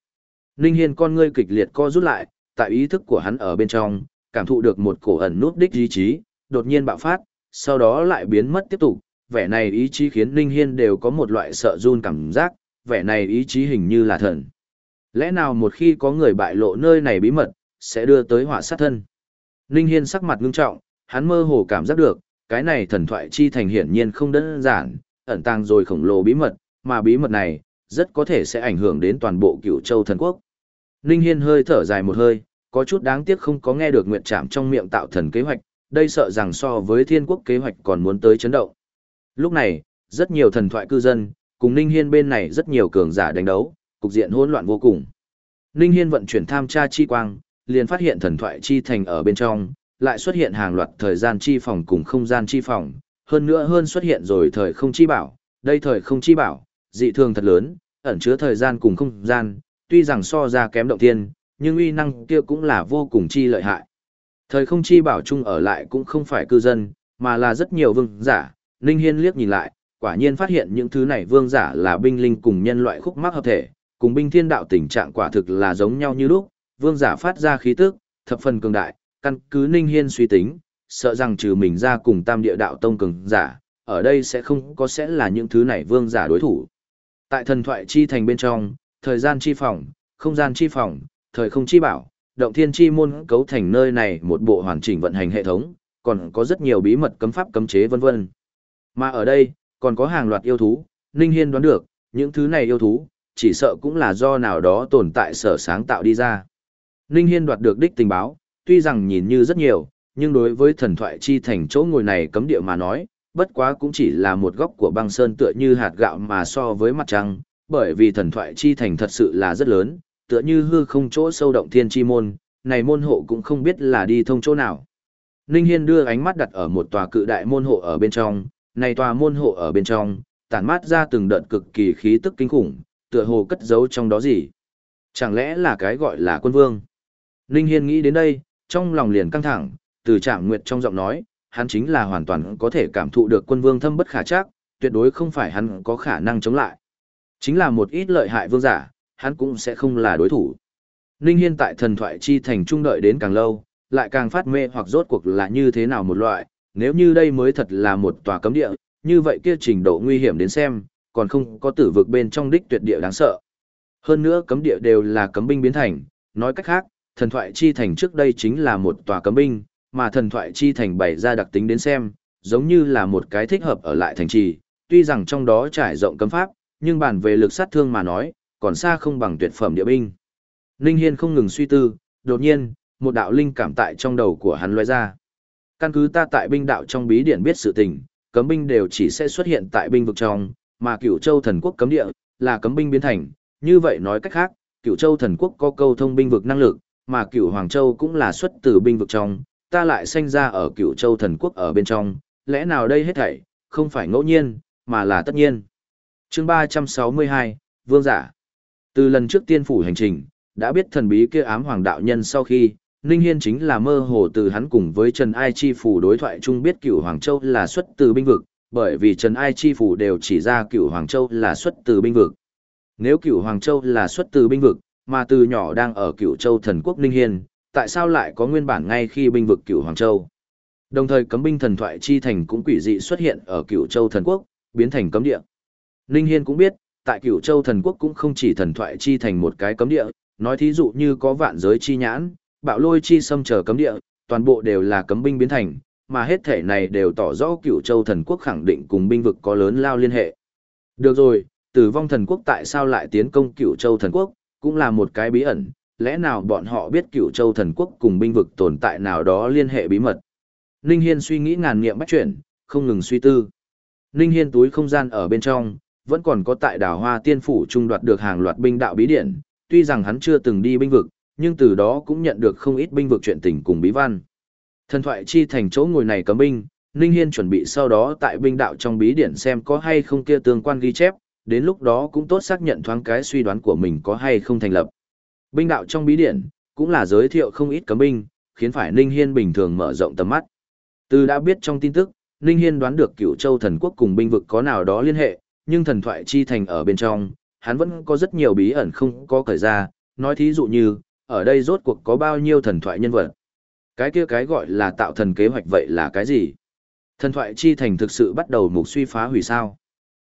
Linh Hiên con ngươi kịch liệt co rút lại, tại ý thức của hắn ở bên trong, cảm thụ được một cổ ẩn nút đích ý chí, đột nhiên bạo phát, sau đó lại biến mất tiếp tục, vẻ này ý chí khiến Linh Hiên đều có một loại sợ run cảm giác, vẻ này ý chí hình như là thần. Lẽ nào một khi có người bại lộ nơi này bí mật, sẽ đưa tới họa sát thân? Ninh Hiên sắc mặt ngưng trọng, hắn mơ hồ cảm giác được, cái này thần thoại chi thành hiển nhiên không đơn giản, ẩn tàng rồi khổng lồ bí mật, mà bí mật này, rất có thể sẽ ảnh hưởng đến toàn bộ cửu châu thần quốc. Ninh Hiên hơi thở dài một hơi, có chút đáng tiếc không có nghe được nguyện trạm trong miệng tạo thần kế hoạch, đây sợ rằng so với thiên quốc kế hoạch còn muốn tới chấn động. Lúc này, rất nhiều thần thoại cư dân, cùng Ninh Hiên bên này rất nhiều cường giả đánh đấu, cục diện hỗn loạn vô cùng. Ninh Hiên vận chuyển tham tra chi quang, liền phát hiện thần thoại chi thành ở bên trong, lại xuất hiện hàng loạt thời gian chi phòng cùng không gian chi phòng, hơn nữa hơn xuất hiện rồi thời không chi bảo, đây thời không chi bảo, dị thường thật lớn, ẩn chứa thời gian cùng không gian, tuy rằng so ra kém động thiên, nhưng uy năng kia cũng là vô cùng chi lợi hại. Thời không chi bảo chung ở lại cũng không phải cư dân, mà là rất nhiều vương giả, Ninh Hiên liếc nhìn lại, quả nhiên phát hiện những thứ này vương giả là binh linh cùng nhân loại khúc mắc hợp thể, cùng binh thiên đạo tình trạng quả thực là giống nhau như lúc, vương giả phát ra khí tức, thập phần cường đại, căn cứ Ninh Hiên suy tính, sợ rằng trừ mình ra cùng tam địa đạo tông cường giả, ở đây sẽ không có sẽ là những thứ này vương giả đối thủ. Tại thần thoại chi thành bên trong, thời gian chi phòng, không gian chi phòng, thời không chi bảo, động thiên chi môn cấu thành nơi này một bộ hoàn chỉnh vận hành hệ thống, còn có rất nhiều bí mật cấm pháp cấm chế vân vân. Mà ở đây, còn có hàng loạt yêu thú, Ninh Hiên đoán được, những thứ này yêu thú, chỉ sợ cũng là do nào đó tồn tại sở sáng tạo đi ra. Ninh Hiên đoạt được đích tình báo, tuy rằng nhìn như rất nhiều, nhưng đối với thần thoại chi thành chỗ ngồi này cấm địa mà nói, bất quá cũng chỉ là một góc của băng sơn tựa như hạt gạo mà so với mặt trăng, bởi vì thần thoại chi thành thật sự là rất lớn, tựa như hư không chỗ sâu động thiên chi môn, này môn hộ cũng không biết là đi thông chỗ nào. Ninh Hiên đưa ánh mắt đặt ở một tòa cự đại môn hộ ở bên trong, này tòa môn hộ ở bên trong, tản mát ra từng đợt cực kỳ khí tức kinh khủng, tựa hồ cất giấu trong đó gì. Chẳng lẽ là cái gọi là quân vương? Ninh Hiên nghĩ đến đây, trong lòng liền căng thẳng, từ trạm nguyệt trong giọng nói, hắn chính là hoàn toàn có thể cảm thụ được quân vương thâm bất khả chắc, tuyệt đối không phải hắn có khả năng chống lại. Chính là một ít lợi hại vương giả, hắn cũng sẽ không là đối thủ. Ninh Hiên tại thần thoại chi thành trung đợi đến càng lâu, lại càng phát mê hoặc rốt cuộc là như thế nào một loại, nếu như đây mới thật là một tòa cấm địa, như vậy kia trình độ nguy hiểm đến xem, còn không có tử vực bên trong đích tuyệt địa đáng sợ. Hơn nữa cấm địa đều là cấm binh biến thành, nói cách khác, thần thoại chi thành trước đây chính là một tòa cấm binh, mà thần thoại chi thành bày ra đặc tính đến xem, giống như là một cái thích hợp ở lại thành trì, tuy rằng trong đó trải rộng cấm pháp, nhưng bản về lực sát thương mà nói, còn xa không bằng tuyệt phẩm địa binh. Ninh Hiên không ngừng suy tư, đột nhiên, một đạo linh cảm tại trong đầu của hắn lóe ra. Căn cứ ta tại binh đạo trong bí điển biết sự tình, cấm binh đều chỉ sẽ xuất hiện tại binh vực trong, mà cửu châu thần quốc cấm địa, là cấm binh biến thành. Như vậy nói cách khác, cửu châu thần quốc có câu thông binh vực năng lực, mà cửu hoàng châu cũng là xuất từ binh vực trong, ta lại sinh ra ở cửu châu thần quốc ở bên trong, lẽ nào đây hết thảy, không phải ngẫu nhiên, mà là tất nhiên. chương 362, Vương giả. Từ lần trước tiên phủ hành trình, đã biết thần bí kia ám hoàng đạo nhân sau khi, Ninh Hiên chính là mơ hồ từ hắn cùng với Trần Ai Chi Phủ đối thoại chung biết cửu Hoàng Châu là xuất từ binh vực, bởi vì Trần Ai Chi Phủ đều chỉ ra cửu Hoàng Châu là xuất từ binh vực. Nếu cửu Hoàng Châu là xuất từ binh vực, mà từ nhỏ đang ở cửu Châu thần quốc Ninh Hiên, tại sao lại có nguyên bản ngay khi binh vực cửu Hoàng Châu? Đồng thời cấm binh thần thoại chi thành cũng quỷ dị xuất hiện ở cửu Châu thần quốc, biến thành cấm địa. Ninh Hiên cũng biết, tại cửu Châu thần quốc cũng không chỉ thần thoại chi thành một cái cấm địa, nói thí dụ như có vạn giới chi nhãn, bạo lôi chi xâm chờ cấm địa, toàn bộ đều là cấm binh biến thành, mà hết thể này đều tỏ rõ Cửu châu thần quốc khẳng định cùng binh vực có lớn lao liên hệ. Được rồi, tử vong thần quốc tại sao lại tiến công Cửu châu thần quốc, cũng là một cái bí ẩn, lẽ nào bọn họ biết cửu châu thần quốc cùng binh vực tồn tại nào đó liên hệ bí mật. Ninh Hiên suy nghĩ ngàn nghiệm bách chuyển, không ngừng suy tư. Ninh Hiên túi không gian ở bên trong, vẫn còn có tại đảo hoa tiên phủ trung đoạt được hàng loạt binh đạo bí điển, tuy rằng hắn chưa từng đi binh vực, nhưng từ đó cũng nhận được không ít binh vực chuyện tình cùng bí văn. Thần thoại chi thành chỗ ngồi này cấm binh, Ninh Hiên chuẩn bị sau đó tại binh đạo trong bí điển xem có hay không kia tương quan ghi chép, đến lúc đó cũng tốt xác nhận thoáng cái suy đoán của mình có hay không thành lập. Binh đạo trong bí điển, cũng là giới thiệu không ít cấm binh, khiến phải Ninh Hiên bình thường mở rộng tầm mắt. Từ đã biết trong tin tức, Ninh Hiên đoán được cựu châu thần quốc cùng binh vực có nào đó liên hệ, nhưng thần thoại chi thành ở bên trong, hắn vẫn có rất nhiều bí ẩn không có cởi ra, nói thí dụ như, ở đây rốt cuộc có bao nhiêu thần thoại nhân vật. Cái kia cái gọi là tạo thần kế hoạch vậy là cái gì? Thần thoại chi thành thực sự bắt đầu mục suy phá hủy sao?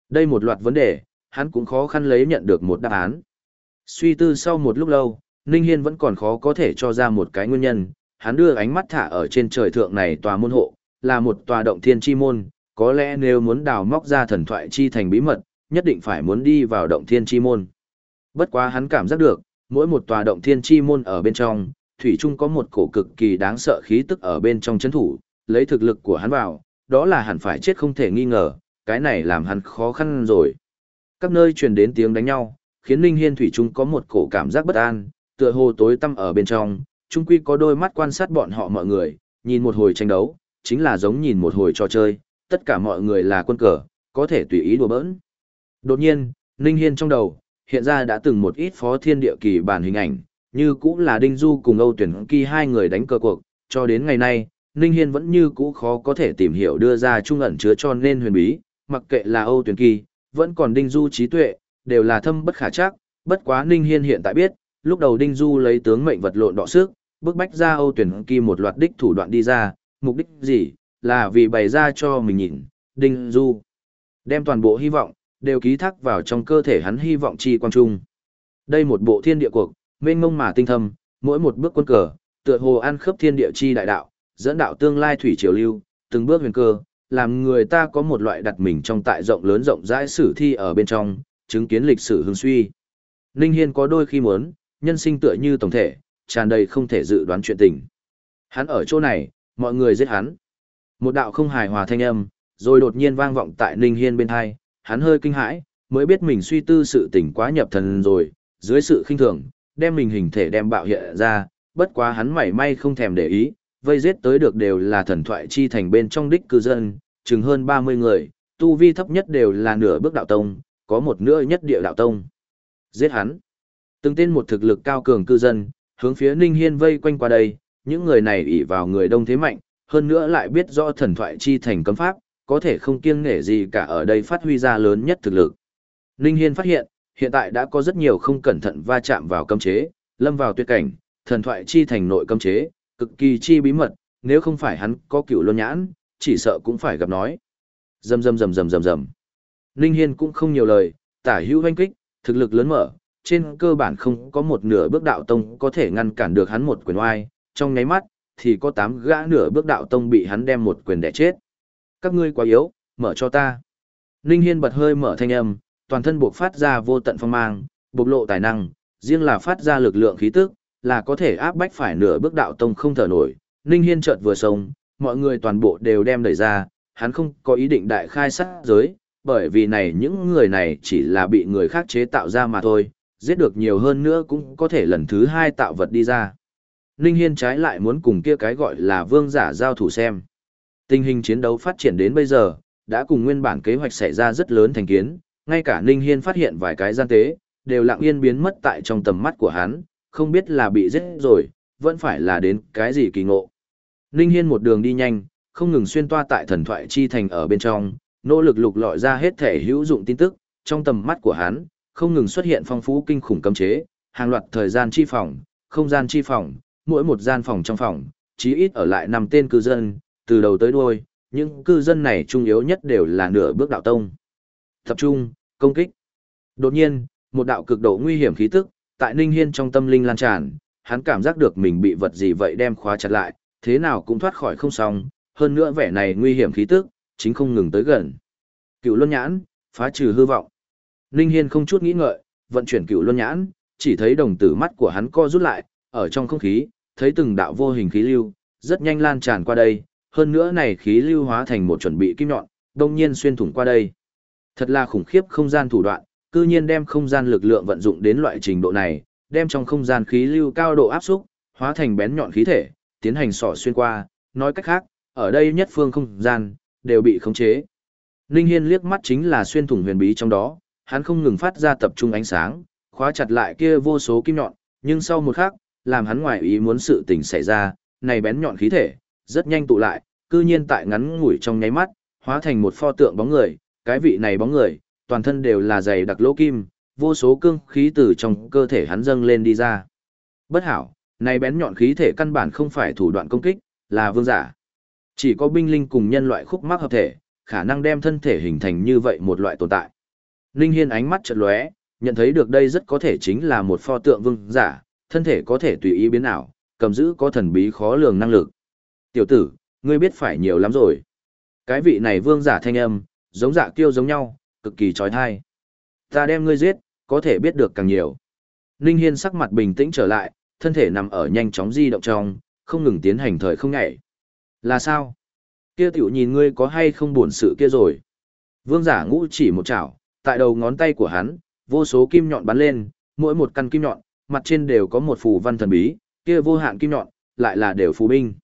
Đây một loạt vấn đề, hắn cũng khó khăn lấy nhận được một đáp án. Suy tư sau một lúc lâu, Ninh Hiên vẫn còn khó có thể cho ra một cái nguyên nhân, hắn đưa ánh mắt thả ở trên trời thượng này tòa môn hộ, là một tòa động thiên chi môn, có lẽ nếu muốn đào móc ra thần thoại chi thành bí mật, nhất định phải muốn đi vào động thiên chi môn. Bất quá hắn cảm giác được, mỗi một tòa động thiên chi môn ở bên trong, thủy chung có một cổ cực kỳ đáng sợ khí tức ở bên trong chấn thủ, lấy thực lực của hắn vào, đó là hẳn phải chết không thể nghi ngờ, cái này làm hắn khó khăn rồi. Các nơi truyền đến tiếng đánh nhau, khiến Ninh Hiên thủy Trung có một cổ cảm giác bất an, tựa hồ tối tăm ở bên trong, Trung quy có đôi mắt quan sát bọn họ mọi người, nhìn một hồi tranh đấu, chính là giống nhìn một hồi trò chơi, tất cả mọi người là quân cờ, có thể tùy ý đùa bỡn. Đột nhiên, Ninh Hiên trong đầu, hiện ra đã từng một ít phó thiên địa kỳ bản hình ảnh, như cũng là Đinh Du cùng Âu Tuyển Kỳ hai người đánh cờ cuộc, cho đến ngày nay, Ninh Hiên vẫn như cũ khó có thể tìm hiểu đưa ra trung ẩn chứa cho nên huyền bí, mặc kệ là Âu Tuyền Kỳ, vẫn còn Đinh Du trí tuệ, đều là thâm bất khả chắc, bất quá Ninh Hiên hiện tại biết, lúc đầu Đinh Du lấy tướng mệnh vật lộn đọ sức, bức bách ra Âu Tuyền Kỳ một loạt đích thủ đoạn đi ra, mục đích gì, là vì bày ra cho mình nhìn, Đinh Du đem toàn bộ hy vọng đều ký thác vào trong cơ thể hắn hy vọng chi quang trung. Đây một bộ thiên địa cuộc, mênh mông mà tinh thâm, mỗi một bước quân cờ, tựa hồ ăn khớp thiên địa chi đại đạo, dẫn đạo tương lai thủy triều lưu, từng bước huyền cơ, làm người ta có một loại đặt mình trong tại rộng lớn rộng rãi sử thi ở bên trong, chứng kiến lịch sử hưng suy. Ninh Hiên có đôi khi muốn, nhân sinh tựa như tổng thể, tràn đầy không thể dự đoán chuyện tình. Hắn ở chỗ này, mọi người giết hắn. Một đạo không hài hòa thanh âm, rồi đột nhiên vang vọng tại Ninh Hiên bên hai, hắn hơi kinh hãi, mới biết mình suy tư sự tình quá nhập thần rồi, dưới sự khinh thường, đem mình hình thể đem bạo hiện ra, bất quá hắn mảy may không thèm để ý, vây giết tới được đều là thần thoại chi thành bên trong đích cư dân, chừng hơn 30 người, tu vi thấp nhất đều là nửa bước đạo tông, có một nửa nhất địa đạo tông. Giết hắn. Từng tên một thực lực cao cường cư dân, hướng phía Ninh Hiên vây quanh qua đây, những người này ỷ vào người đông thế mạnh, hơn nữa lại biết rõ thần thoại chi thành cấm pháp, có thể không kiêng nể gì cả ở đây phát huy ra lớn nhất thực lực. Ninh Hiên phát hiện, hiện tại đã có rất nhiều không cẩn thận va chạm vào cấm chế, lâm vào tuyệt cảnh, thần thoại chi thành nội cấm chế, cực kỳ chi bí mật, nếu không phải hắn có cựu luân nhãn, chỉ sợ cũng phải gặp nói. Rầm rầm rầm rầm rầm rầm. linh Hiên cũng không nhiều lời, tả hữu hoanh kích, thực lực lớn mở, trên cơ bản không có một nửa bước đạo tông có thể ngăn cản được hắn một quyền oai, trong nháy mắt, thì có tám gã nửa bước đạo tông bị hắn đem một quyền đè chết. Các ngươi quá yếu, mở cho ta. linh Hiên bật hơi mở thanh âm, toàn thân buộc phát ra vô tận phong mang, bộc lộ tài năng, riêng là phát ra lực lượng khí tức, là có thể áp bách phải nửa bước đạo tông không thở nổi. Ninh Hiên chợt vừa sống, mọi người toàn bộ đều đem đẩy ra, hắn không có ý định đại khai sát giới, bởi vì này những người này chỉ là bị người khác chế tạo ra mà thôi, giết được nhiều hơn nữa cũng có thể lần thứ hai tạo vật đi ra. Ninh Hiên trái lại muốn cùng kia cái gọi là vương giả giao thủ xem. Tình hình chiến đấu phát triển đến bây giờ, đã cùng nguyên bản kế hoạch xảy ra rất lớn thành kiến, ngay cả Ninh Hiên phát hiện vài cái gian tế, đều lặng yên biến mất tại trong tầm mắt của hắn, không biết là bị giết rồi, vẫn phải là đến cái gì kỳ ngộ. Ninh Hiên một đường đi nhanh, không ngừng xuyên toa tại thần thoại chi thành ở bên trong, nỗ lực lục lọi ra hết thể hữu dụng tin tức, trong tầm mắt của hắn, không ngừng xuất hiện phong phú kinh khủng cấm chế, hàng loạt thời gian chi phòng, không gian chi phòng, mỗi một gian phòng trong phòng, chí ít ở lại năm tên cư dân, từ đầu tới đuôi, những cư dân này trung yếu nhất đều là nửa bước đạo tông. Tập trung, công kích. Đột nhiên, một đạo cực độ nguy hiểm khí tức, tại Ninh Hiên trong tâm linh lan tràn, hắn cảm giác được mình bị vật gì vậy đem khóa chặt lại, thế nào cũng thoát khỏi không xong, hơn nữa vẻ này nguy hiểm khí tức, chính không ngừng tới gần. Cựu Luân Nhãn, phá trừ hư vọng. Ninh Hiên không chút nghĩ ngợi, vận chuyển Cựu Luân Nhãn, chỉ thấy đồng tử mắt của hắn co rút lại, ở trong không khí, thấy từng đạo vô hình khí lưu, rất nhanh lan tràn qua đây, hơn nữa này khí lưu hóa thành một chuẩn bị kim nhọn, đồng nhiên xuyên thủng qua đây. Thật là khủng khiếp không gian thủ đoạn, cư nhiên đem không gian lực lượng vận dụng đến loại trình độ này, đem trong không gian khí lưu cao độ áp xúc, hóa thành bén nhọn khí thể, tiến hành sỏ xuyên qua, nói cách khác, ở đây nhất phương không gian, đều bị khống chế. Ninh Hiên liếc mắt chính là xuyên thủng huyền bí trong đó, hắn không ngừng phát ra tập trung ánh sáng, khóa chặt lại kia vô số kim nhọn, nhưng sau một khắc, làm hắn ngoài ý muốn sự tình xảy ra, này bén nhọn khí thể, rất nhanh tụ lại, cư nhiên tại ngắn ngủi trong nháy mắt, hóa thành một pho tượng bóng người, cái vị này bóng người, toàn thân đều là dày đặc lỗ kim, vô số cương khí từ trong cơ thể hắn dâng lên đi ra. Bất hảo, này bén nhọn khí thể căn bản không phải thủ đoạn công kích, là vương giả. Chỉ có binh linh cùng nhân loại khúc mắc hợp thể, khả năng đem thân thể hình thành như vậy một loại tồn tại. Linh Hiên ánh mắt chợt lóe, nhận thấy được đây rất có thể chính là một pho tượng vương giả, thân thể có thể tùy ý biến ảo, cầm giữ có thần bí khó lường năng lực. Tiểu tử, ngươi biết phải nhiều lắm rồi. Cái vị này vương giả thanh âm, giống dạ kiêu giống nhau, cực kỳ trói thai. Ta đem ngươi giết, có thể biết được càng nhiều. Ninh Hiên sắc mặt bình tĩnh trở lại, thân thể nằm ở nhanh chóng di động trong, không ngừng tiến hành thời không nhảy. Là sao? Kia tiểu nhìn ngươi có hay không buồn sự kia rồi. Vương giả ngũ chỉ một chảo, tại đầu ngón tay của hắn, vô số kim nhọn bắn lên, mỗi một căn kim nhọn, mặt trên đều có một phù văn thần bí, kia vô hạn kim nhọn, lại là đều phù binh.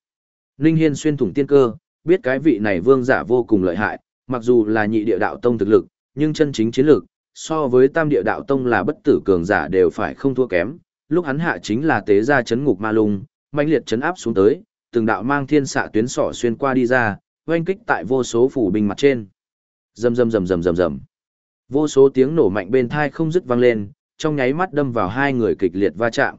Ninh Hiên xuyên thủng tiên cơ, biết cái vị này vương giả vô cùng lợi hại, mặc dù là nhị địa đạo tông thực lực, nhưng chân chính chiến lược, so với tam địa đạo tông là bất tử cường giả đều phải không thua kém. Lúc hắn hạ chính là tế ra chấn ngục ma lung, mãnh liệt chấn áp xuống tới, từng đạo mang thiên xạ tuyến sỏ xuyên qua đi ra, oanh kích tại vô số phủ binh mặt trên. Rầm rầm rầm rầm rầm rầm. Vô số tiếng nổ mạnh bên thai không dứt vang lên, trong nháy mắt đâm vào hai người kịch liệt va chạm.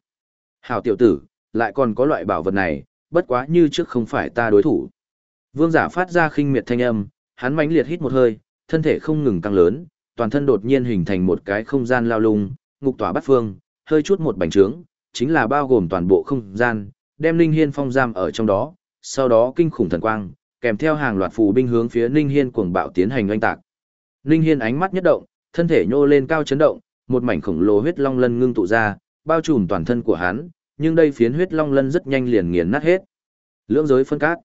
Hảo tiểu tử, lại còn có loại bảo vật này, bất quá như trước không phải ta đối thủ. Vương giả phát ra khinh miệt thanh âm, hắn mãnh liệt hít một hơi, thân thể không ngừng tăng lớn, toàn thân đột nhiên hình thành một cái không gian lao lung, ngục tỏa bắt phương, hơi chút một bành trướng, chính là bao gồm toàn bộ không gian, đem Ninh Hiên phong giam ở trong đó, sau đó kinh khủng thần quang, kèm theo hàng loạt phù binh hướng phía Ninh Hiên cuồng bạo tiến hành oanh tạc. Ninh Hiên ánh mắt nhất động, thân thể nhô lên cao chấn động, một mảnh khổng lồ huyết long lân ngưng tụ ra, bao trùm toàn thân của hắn, nhưng đây phiến huyết long lân rất nhanh liền nghiền nát hết. Lưỡng giới phân cát.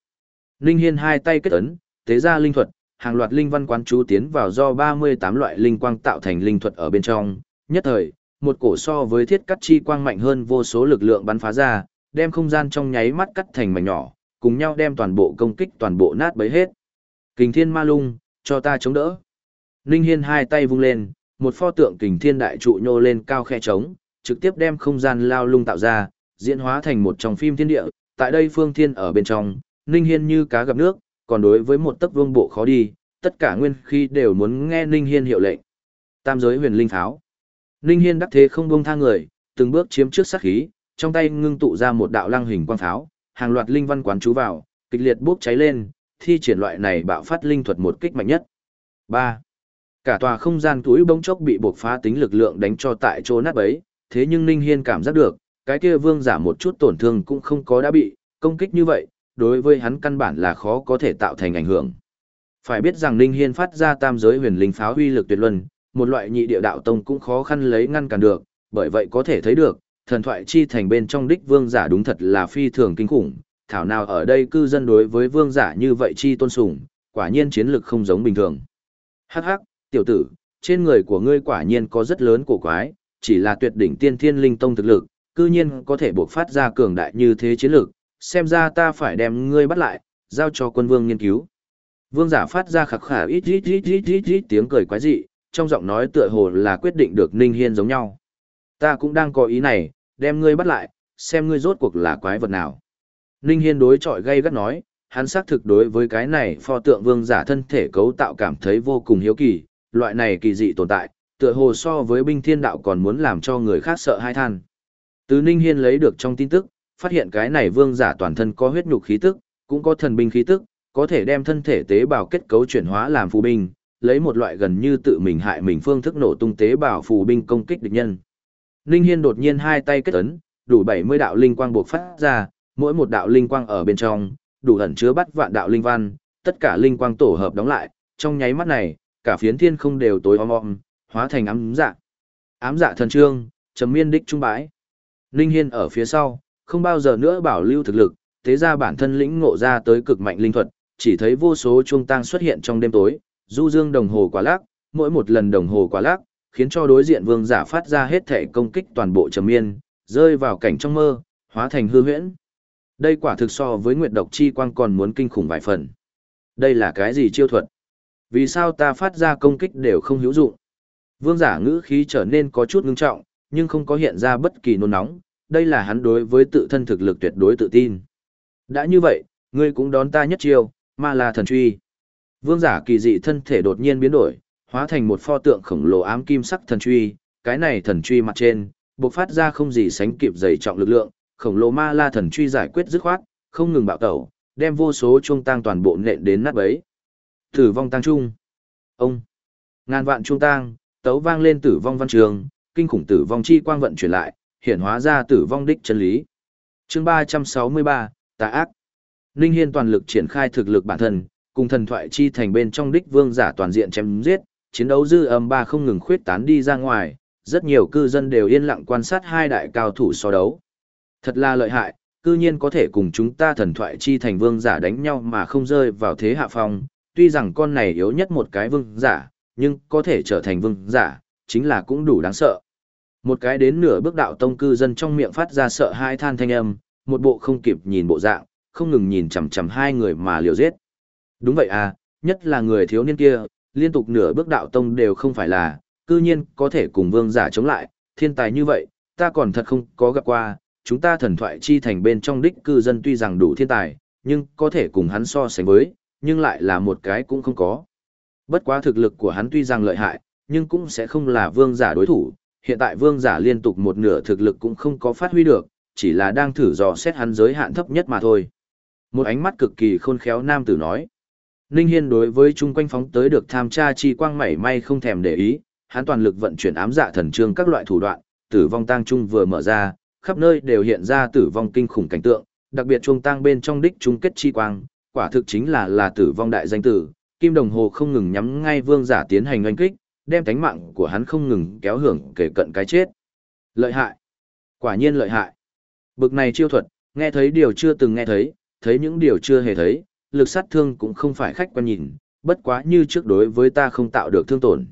Ninh Hiên hai tay kết ấn, tế ra linh thuật, hàng loạt linh văn quán chú tiến vào do 38 loại linh quang tạo thành linh thuật ở bên trong. Nhất thời, một cổ so với thiết cắt chi quang mạnh hơn vô số lực lượng bắn phá ra, đem không gian trong nháy mắt cắt thành mảnh nhỏ, cùng nhau đem toàn bộ công kích toàn bộ nát bấy hết. Kình thiên ma lung, cho ta chống đỡ. Ninh Hiên hai tay vung lên, một pho tượng kình thiên đại trụ nhô lên cao khe trống, trực tiếp đem không gian lao lung tạo ra, diễn hóa thành một trong phim thiên địa. Tại đây phương thiên ở bên trong, Ninh Hiên như cá gặp nước, còn đối với một tấc vương bộ khó đi, tất cả nguyên khi đều muốn nghe Ninh Hiên hiệu lệnh. Tam giới huyền linh pháo. Ninh Hiên đắc thế không buông tha người, từng bước chiếm trước sát khí, trong tay ngưng tụ ra một đạo lăng hình quang pháo, hàng loạt linh văn quán chú vào, kịch liệt bốc cháy lên, thi triển loại này bạo phát linh thuật một kích mạnh nhất. 3. Cả tòa không gian túi bỗng chốc bị buộc phá tính lực lượng đánh cho tại chỗ nát bấy, thế nhưng Ninh Hiên cảm giác được, cái kia vương giả một chút tổn thương cũng không có đã bị, công kích như vậy, đối với hắn căn bản là khó có thể tạo thành ảnh hưởng. Phải biết rằng Ninh Hiên phát ra tam giới huyền linh pháo huy lực tuyệt luân, một loại nhị địa đạo tông cũng khó khăn lấy ngăn cản được, bởi vậy có thể thấy được, thần thoại chi thành bên trong đích vương giả đúng thật là phi thường kinh khủng, thảo nào ở đây cư dân đối với vương giả như vậy chi tôn sùng, quả nhiên chiến lực không giống bình thường. Hắc hắc, tiểu tử, trên người của ngươi quả nhiên có rất lớn cổ quái, chỉ là tuyệt đỉnh tiên thiên linh tông thực lực, cư nhiên có thể bộc phát ra cường đại như thế chiến lực, xem ra ta phải đem ngươi bắt lại, giao cho quân vương nghiên cứu. Vương giả phát ra khắc khả ít ít ít ít ít ít tiếng cười quái dị, trong giọng nói tựa hồ là quyết định được Ninh Hiên giống nhau. Ta cũng đang có ý này, đem ngươi bắt lại, xem ngươi rốt cuộc là quái vật nào. Ninh Hiên đối chọi gay gắt nói, hắn xác thực đối với cái này pho tượng vương giả thân thể cấu tạo cảm thấy vô cùng hiếu kỳ, loại này kỳ dị tồn tại, tựa hồ so với binh thiên đạo còn muốn làm cho người khác sợ hai than. Từ Ninh Hiên lấy được trong tin tức, phát hiện cái này vương giả toàn thân có huyết nhục khí tức, cũng có thần binh khí tức, có thể đem thân thể tế bào kết cấu chuyển hóa làm phù binh, lấy một loại gần như tự mình hại mình phương thức nổ tung tế bào phù binh công kích địch nhân. linh Hiên đột nhiên hai tay kết ấn, đủ 70 đạo linh quang buộc phát ra, mỗi một đạo linh quang ở bên trong, đủ ẩn chứa bắt vạn đạo linh văn, tất cả linh quang tổ hợp đóng lại, trong nháy mắt này, cả phiến thiên không đều tối om om, hóa thành ám dạ. Ám dạ thần trương, trầm miên đích trung bãi. linh Hiên ở phía sau, không bao giờ nữa bảo lưu thực lực, thế ra bản thân lĩnh ngộ ra tới cực mạnh linh thuật, chỉ thấy vô số chuông tang xuất hiện trong đêm tối, du dương đồng hồ quả lắc, mỗi một lần đồng hồ quả lắc, khiến cho đối diện vương giả phát ra hết thể công kích toàn bộ trầm miên, rơi vào cảnh trong mơ, hóa thành hư huyễn. Đây quả thực so với nguyệt độc chi quang còn muốn kinh khủng vài phần. Đây là cái gì chiêu thuật? Vì sao ta phát ra công kích đều không hữu dụng? Vương giả ngữ khí trở nên có chút ngưng trọng, nhưng không có hiện ra bất kỳ nôn nóng, đây là hắn đối với tự thân thực lực tuyệt đối tự tin. Đã như vậy, ngươi cũng đón ta nhất chiêu, mà là thần truy. Vương giả kỳ dị thân thể đột nhiên biến đổi, hóa thành một pho tượng khổng lồ ám kim sắc thần truy, cái này thần truy mặt trên, bộc phát ra không gì sánh kịp dày trọng lực lượng, khổng lồ ma la thần truy giải quyết dứt khoát, không ngừng bạo tẩu, đem vô số trung tang toàn bộ nện đến nát bấy. Tử vong tăng trung. Ông. Ngàn vạn trung tang, tấu vang lên tử vong văn trường, kinh khủng tử vong chi quang vận chuyển lại, hiện hóa ra tử vong đích chân lý. Chương 363, tà ác. Ninh Hiên toàn lực triển khai thực lực bản thân, cùng thần thoại chi thành bên trong đích vương giả toàn diện chém giết, chiến đấu dư âm ba không ngừng khuyết tán đi ra ngoài, rất nhiều cư dân đều yên lặng quan sát hai đại cao thủ so đấu. Thật là lợi hại, cư nhiên có thể cùng chúng ta thần thoại chi thành vương giả đánh nhau mà không rơi vào thế hạ phong, tuy rằng con này yếu nhất một cái vương giả, nhưng có thể trở thành vương giả, chính là cũng đủ đáng sợ. Một cái đến nửa bước đạo tông cư dân trong miệng phát ra sợ hai than thanh âm, một bộ không kịp nhìn bộ dạng, không ngừng nhìn chằm chằm hai người mà liều giết. Đúng vậy à, nhất là người thiếu niên kia, liên tục nửa bước đạo tông đều không phải là, cư nhiên có thể cùng vương giả chống lại, thiên tài như vậy, ta còn thật không có gặp qua, chúng ta thần thoại chi thành bên trong đích cư dân tuy rằng đủ thiên tài, nhưng có thể cùng hắn so sánh với, nhưng lại là một cái cũng không có. Bất quá thực lực của hắn tuy rằng lợi hại, nhưng cũng sẽ không là vương giả đối thủ, hiện tại vương giả liên tục một nửa thực lực cũng không có phát huy được, chỉ là đang thử dò xét hắn giới hạn thấp nhất mà thôi. Một ánh mắt cực kỳ khôn khéo nam tử nói. Ninh Hiên đối với chung quanh phóng tới được tham tra chi quang mảy may không thèm để ý, hắn toàn lực vận chuyển ám dạ thần trương các loại thủ đoạn, tử vong tang trung vừa mở ra, khắp nơi đều hiện ra tử vong kinh khủng cảnh tượng, đặc biệt trung tang bên trong đích chung kết chi quang, quả thực chính là là tử vong đại danh tử, kim đồng hồ không ngừng nhắm ngay vương giả tiến hành oanh kích, đem tánh mạng của hắn không ngừng kéo hưởng kể cận cái chết. Lợi hại. Quả nhiên lợi hại. Bực này chiêu thuật, nghe thấy điều chưa từng nghe thấy, thấy những điều chưa hề thấy, lực sát thương cũng không phải khách quan nhìn, bất quá như trước đối với ta không tạo được thương tổn.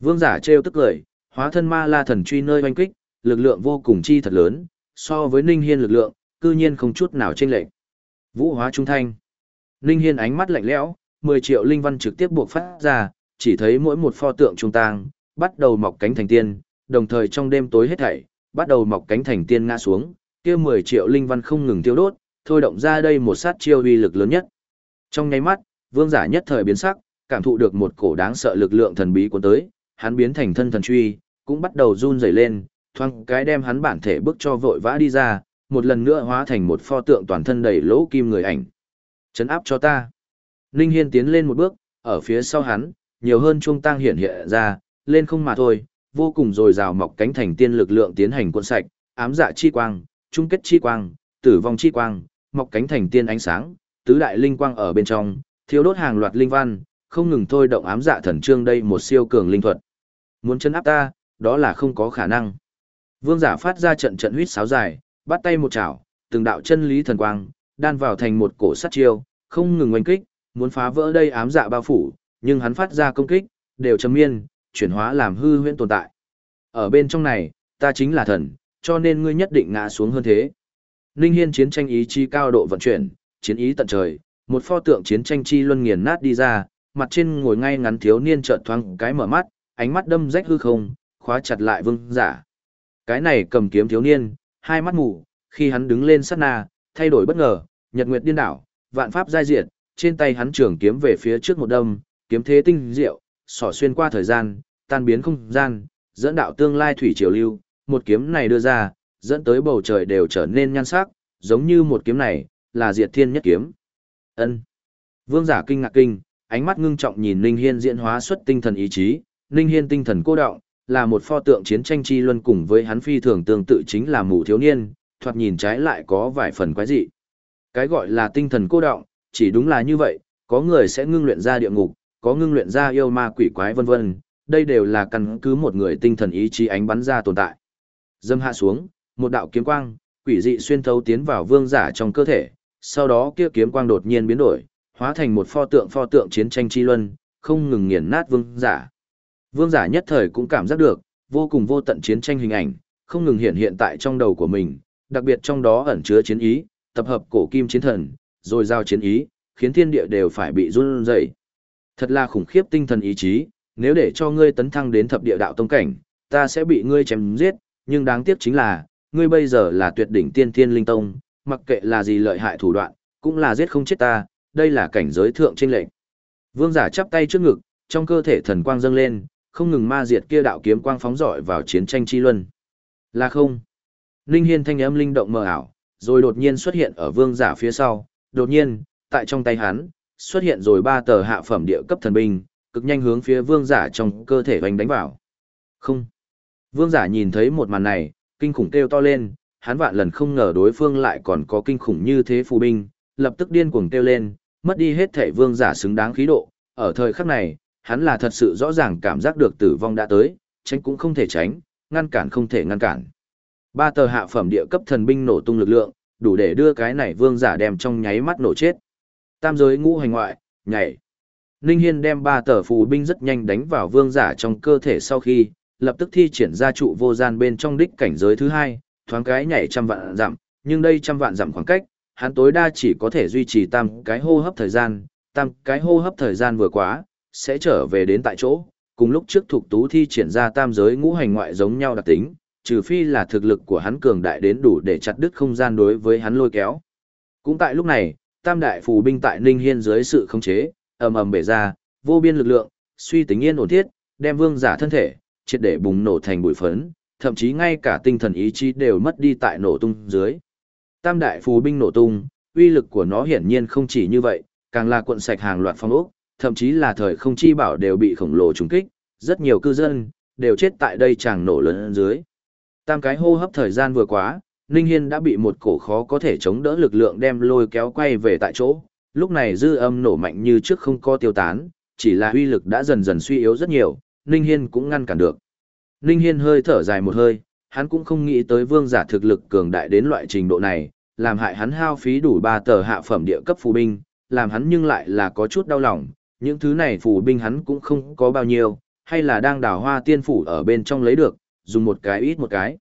Vương giả trêu tức cười, hóa thân ma la thần truy nơi oanh kích, lực lượng vô cùng chi thật lớn, so với Ninh Hiên lực lượng, cư nhiên không chút nào chênh lệch. Vũ hóa trung thanh. Ninh Hiên ánh mắt lạnh lẽo, 10 triệu linh văn trực tiếp buộc phát ra, chỉ thấy mỗi một pho tượng trung tang, bắt đầu mọc cánh thành tiên, đồng thời trong đêm tối hết thảy, bắt đầu mọc cánh thành tiên ngã xuống, kia 10 triệu linh văn không ngừng tiêu đốt, thôi động ra đây một sát chiêu uy lực lớn nhất. Trong nháy mắt, vương giả nhất thời biến sắc, cảm thụ được một cổ đáng sợ lực lượng thần bí cuốn tới, hắn biến thành thân thần truy, cũng bắt đầu run rẩy lên, thoáng cái đem hắn bản thể bước cho vội vã đi ra, một lần nữa hóa thành một pho tượng toàn thân đầy lỗ kim người ảnh. Chấn áp cho ta. Ninh Hiên tiến lên một bước, ở phía sau hắn, nhiều hơn trung tăng hiện hiện ra, lên không mà thôi, vô cùng dồi dào mọc cánh thành tiên lực lượng tiến hành cuộn sạch, ám dạ chi quang, trung kết chi quang, tử vong chi quang, mọc cánh thành tiên ánh sáng, tứ đại linh quang ở bên trong, thiếu đốt hàng loạt linh văn, không ngừng thôi động ám dạ thần trương đây một siêu cường linh thuật. Muốn chân áp ta, đó là không có khả năng. Vương giả phát ra trận trận huyết sáo dài, bắt tay một chảo, từng đạo chân lý thần quang, đan vào thành một cổ sát chiêu, không ngừng oanh kích, muốn phá vỡ đây ám dạ bao phủ, nhưng hắn phát ra công kích, đều chấm miên, chuyển hóa làm hư huyễn tồn tại. Ở bên trong này, ta chính là thần, cho nên ngươi nhất định ngã xuống hơn thế. Ninh Hiên chiến tranh ý chí cao độ vận chuyển, chiến ý tận trời, một pho tượng chiến tranh chi luân nghiền nát đi ra, mặt trên ngồi ngay ngắn thiếu niên chợt thoáng cái mở mắt, ánh mắt đâm rách hư không, khóa chặt lại vương giả. Cái này cầm kiếm thiếu niên, hai mắt mù, khi hắn đứng lên sát na, thay đổi bất ngờ, nhật nguyệt điên đảo, vạn pháp giai diệt, trên tay hắn trường kiếm về phía trước một đâm, kiếm thế tinh diệu, xỏ xuyên qua thời gian, tan biến không gian, dẫn đạo tương lai thủy triều lưu, một kiếm này đưa ra, dẫn tới bầu trời đều trở nên nhan sắc, giống như một kiếm này, là diệt thiên nhất kiếm. Ân. Vương giả kinh ngạc kinh, ánh mắt ngưng trọng nhìn Ninh Hiên diễn hóa xuất tinh thần ý chí, Ninh Hiên tinh thần cô động, là một pho tượng chiến tranh chi luân cùng với hắn phi thường tương tự chính là mù thiếu niên, thoạt nhìn trái lại có vài phần quái dị. Cái gọi là tinh thần cô động, chỉ đúng là như vậy, có người sẽ ngưng luyện ra địa ngục, có ngưng luyện ra yêu ma quỷ quái vân vân, đây đều là căn cứ một người tinh thần ý chí ánh bắn ra tồn tại. Dâm hạ xuống, một đạo kiếm quang, quỷ dị xuyên thấu tiến vào vương giả trong cơ thể, sau đó kia kiếm quang đột nhiên biến đổi, hóa thành một pho tượng pho tượng chiến tranh chi luân, không ngừng nghiền nát vương giả. Vương giả nhất thời cũng cảm giác được, vô cùng vô tận chiến tranh hình ảnh, không ngừng hiện hiện tại trong đầu của mình, đặc biệt trong đó ẩn chứa chiến ý, tập hợp cổ kim chiến thần, rồi giao chiến ý, khiến thiên địa đều phải bị run rẩy. Thật là khủng khiếp tinh thần ý chí, nếu để cho ngươi tấn thăng đến thập địa đạo tông cảnh, ta sẽ bị ngươi chém giết, nhưng đáng tiếc chính là, ngươi bây giờ là tuyệt đỉnh tiên thiên linh tông, mặc kệ là gì lợi hại thủ đoạn, cũng là giết không chết ta, đây là cảnh giới thượng trên lệnh. Vương giả chắp tay trước ngực, trong cơ thể thần quang dâng lên, không ngừng ma diệt kia đạo kiếm quang phóng rọi vào chiến tranh chi luân. Là không? Linh Hiên thanh âm linh động mờ ảo, rồi đột nhiên xuất hiện ở vương giả phía sau, đột nhiên, tại trong tay hắn, xuất hiện rồi ba tờ hạ phẩm địa cấp thần binh, cực nhanh hướng phía vương giả trong cơ thể hoành đánh vào. Không. Vương giả nhìn thấy một màn này, kinh khủng kêu to lên, hắn vạn lần không ngờ đối phương lại còn có kinh khủng như thế phù binh, lập tức điên cuồng kêu lên, mất đi hết thể vương giả xứng đáng khí độ, ở thời khắc này, hắn là thật sự rõ ràng cảm giác được tử vong đã tới, tránh cũng không thể tránh, ngăn cản không thể ngăn cản. Ba tờ hạ phẩm địa cấp thần binh nổ tung lực lượng, đủ để đưa cái này vương giả đem trong nháy mắt nổ chết. Tam giới ngũ hành ngoại, nhảy. Ninh Hiên đem ba tờ phù binh rất nhanh đánh vào vương giả trong cơ thể sau khi, lập tức thi triển ra trụ vô gian bên trong đích cảnh giới thứ hai, thoáng cái nhảy trăm vạn dặm, nhưng đây trăm vạn dặm khoảng cách, hắn tối đa chỉ có thể duy trì tam cái hô hấp thời gian, tam cái hô hấp thời gian vừa quá, sẽ trở về đến tại chỗ, cùng lúc trước thuộc tú thi triển ra tam giới ngũ hành ngoại giống nhau đặc tính, trừ phi là thực lực của hắn cường đại đến đủ để chặt đứt không gian đối với hắn lôi kéo. Cũng tại lúc này, tam đại phù binh tại Ninh Hiên dưới sự khống chế, ầm ầm bể ra, vô biên lực lượng, suy tính yên ổn thiết, đem vương giả thân thể, triệt để bùng nổ thành bụi phấn, thậm chí ngay cả tinh thần ý chí đều mất đi tại nổ tung dưới. Tam đại phù binh nổ tung, uy lực của nó hiển nhiên không chỉ như vậy, càng là cuộn sạch hàng loạt phong ốc, thậm chí là thời không chi bảo đều bị khổng lồ trùng kích, rất nhiều cư dân đều chết tại đây chàng nổ lớn dưới. Tam cái hô hấp thời gian vừa quá, Ninh Hiên đã bị một cổ khó có thể chống đỡ lực lượng đem lôi kéo quay về tại chỗ. Lúc này dư âm nổ mạnh như trước không có tiêu tán, chỉ là uy lực đã dần dần suy yếu rất nhiều, Ninh Hiên cũng ngăn cản được. Ninh Hiên hơi thở dài một hơi, hắn cũng không nghĩ tới vương giả thực lực cường đại đến loại trình độ này, làm hại hắn hao phí đủ ba tờ hạ phẩm địa cấp phù binh, làm hắn nhưng lại là có chút đau lòng, những thứ này phù binh hắn cũng không có bao nhiêu, hay là đang đào hoa tiên phủ ở bên trong lấy được, dùng một cái ít một cái.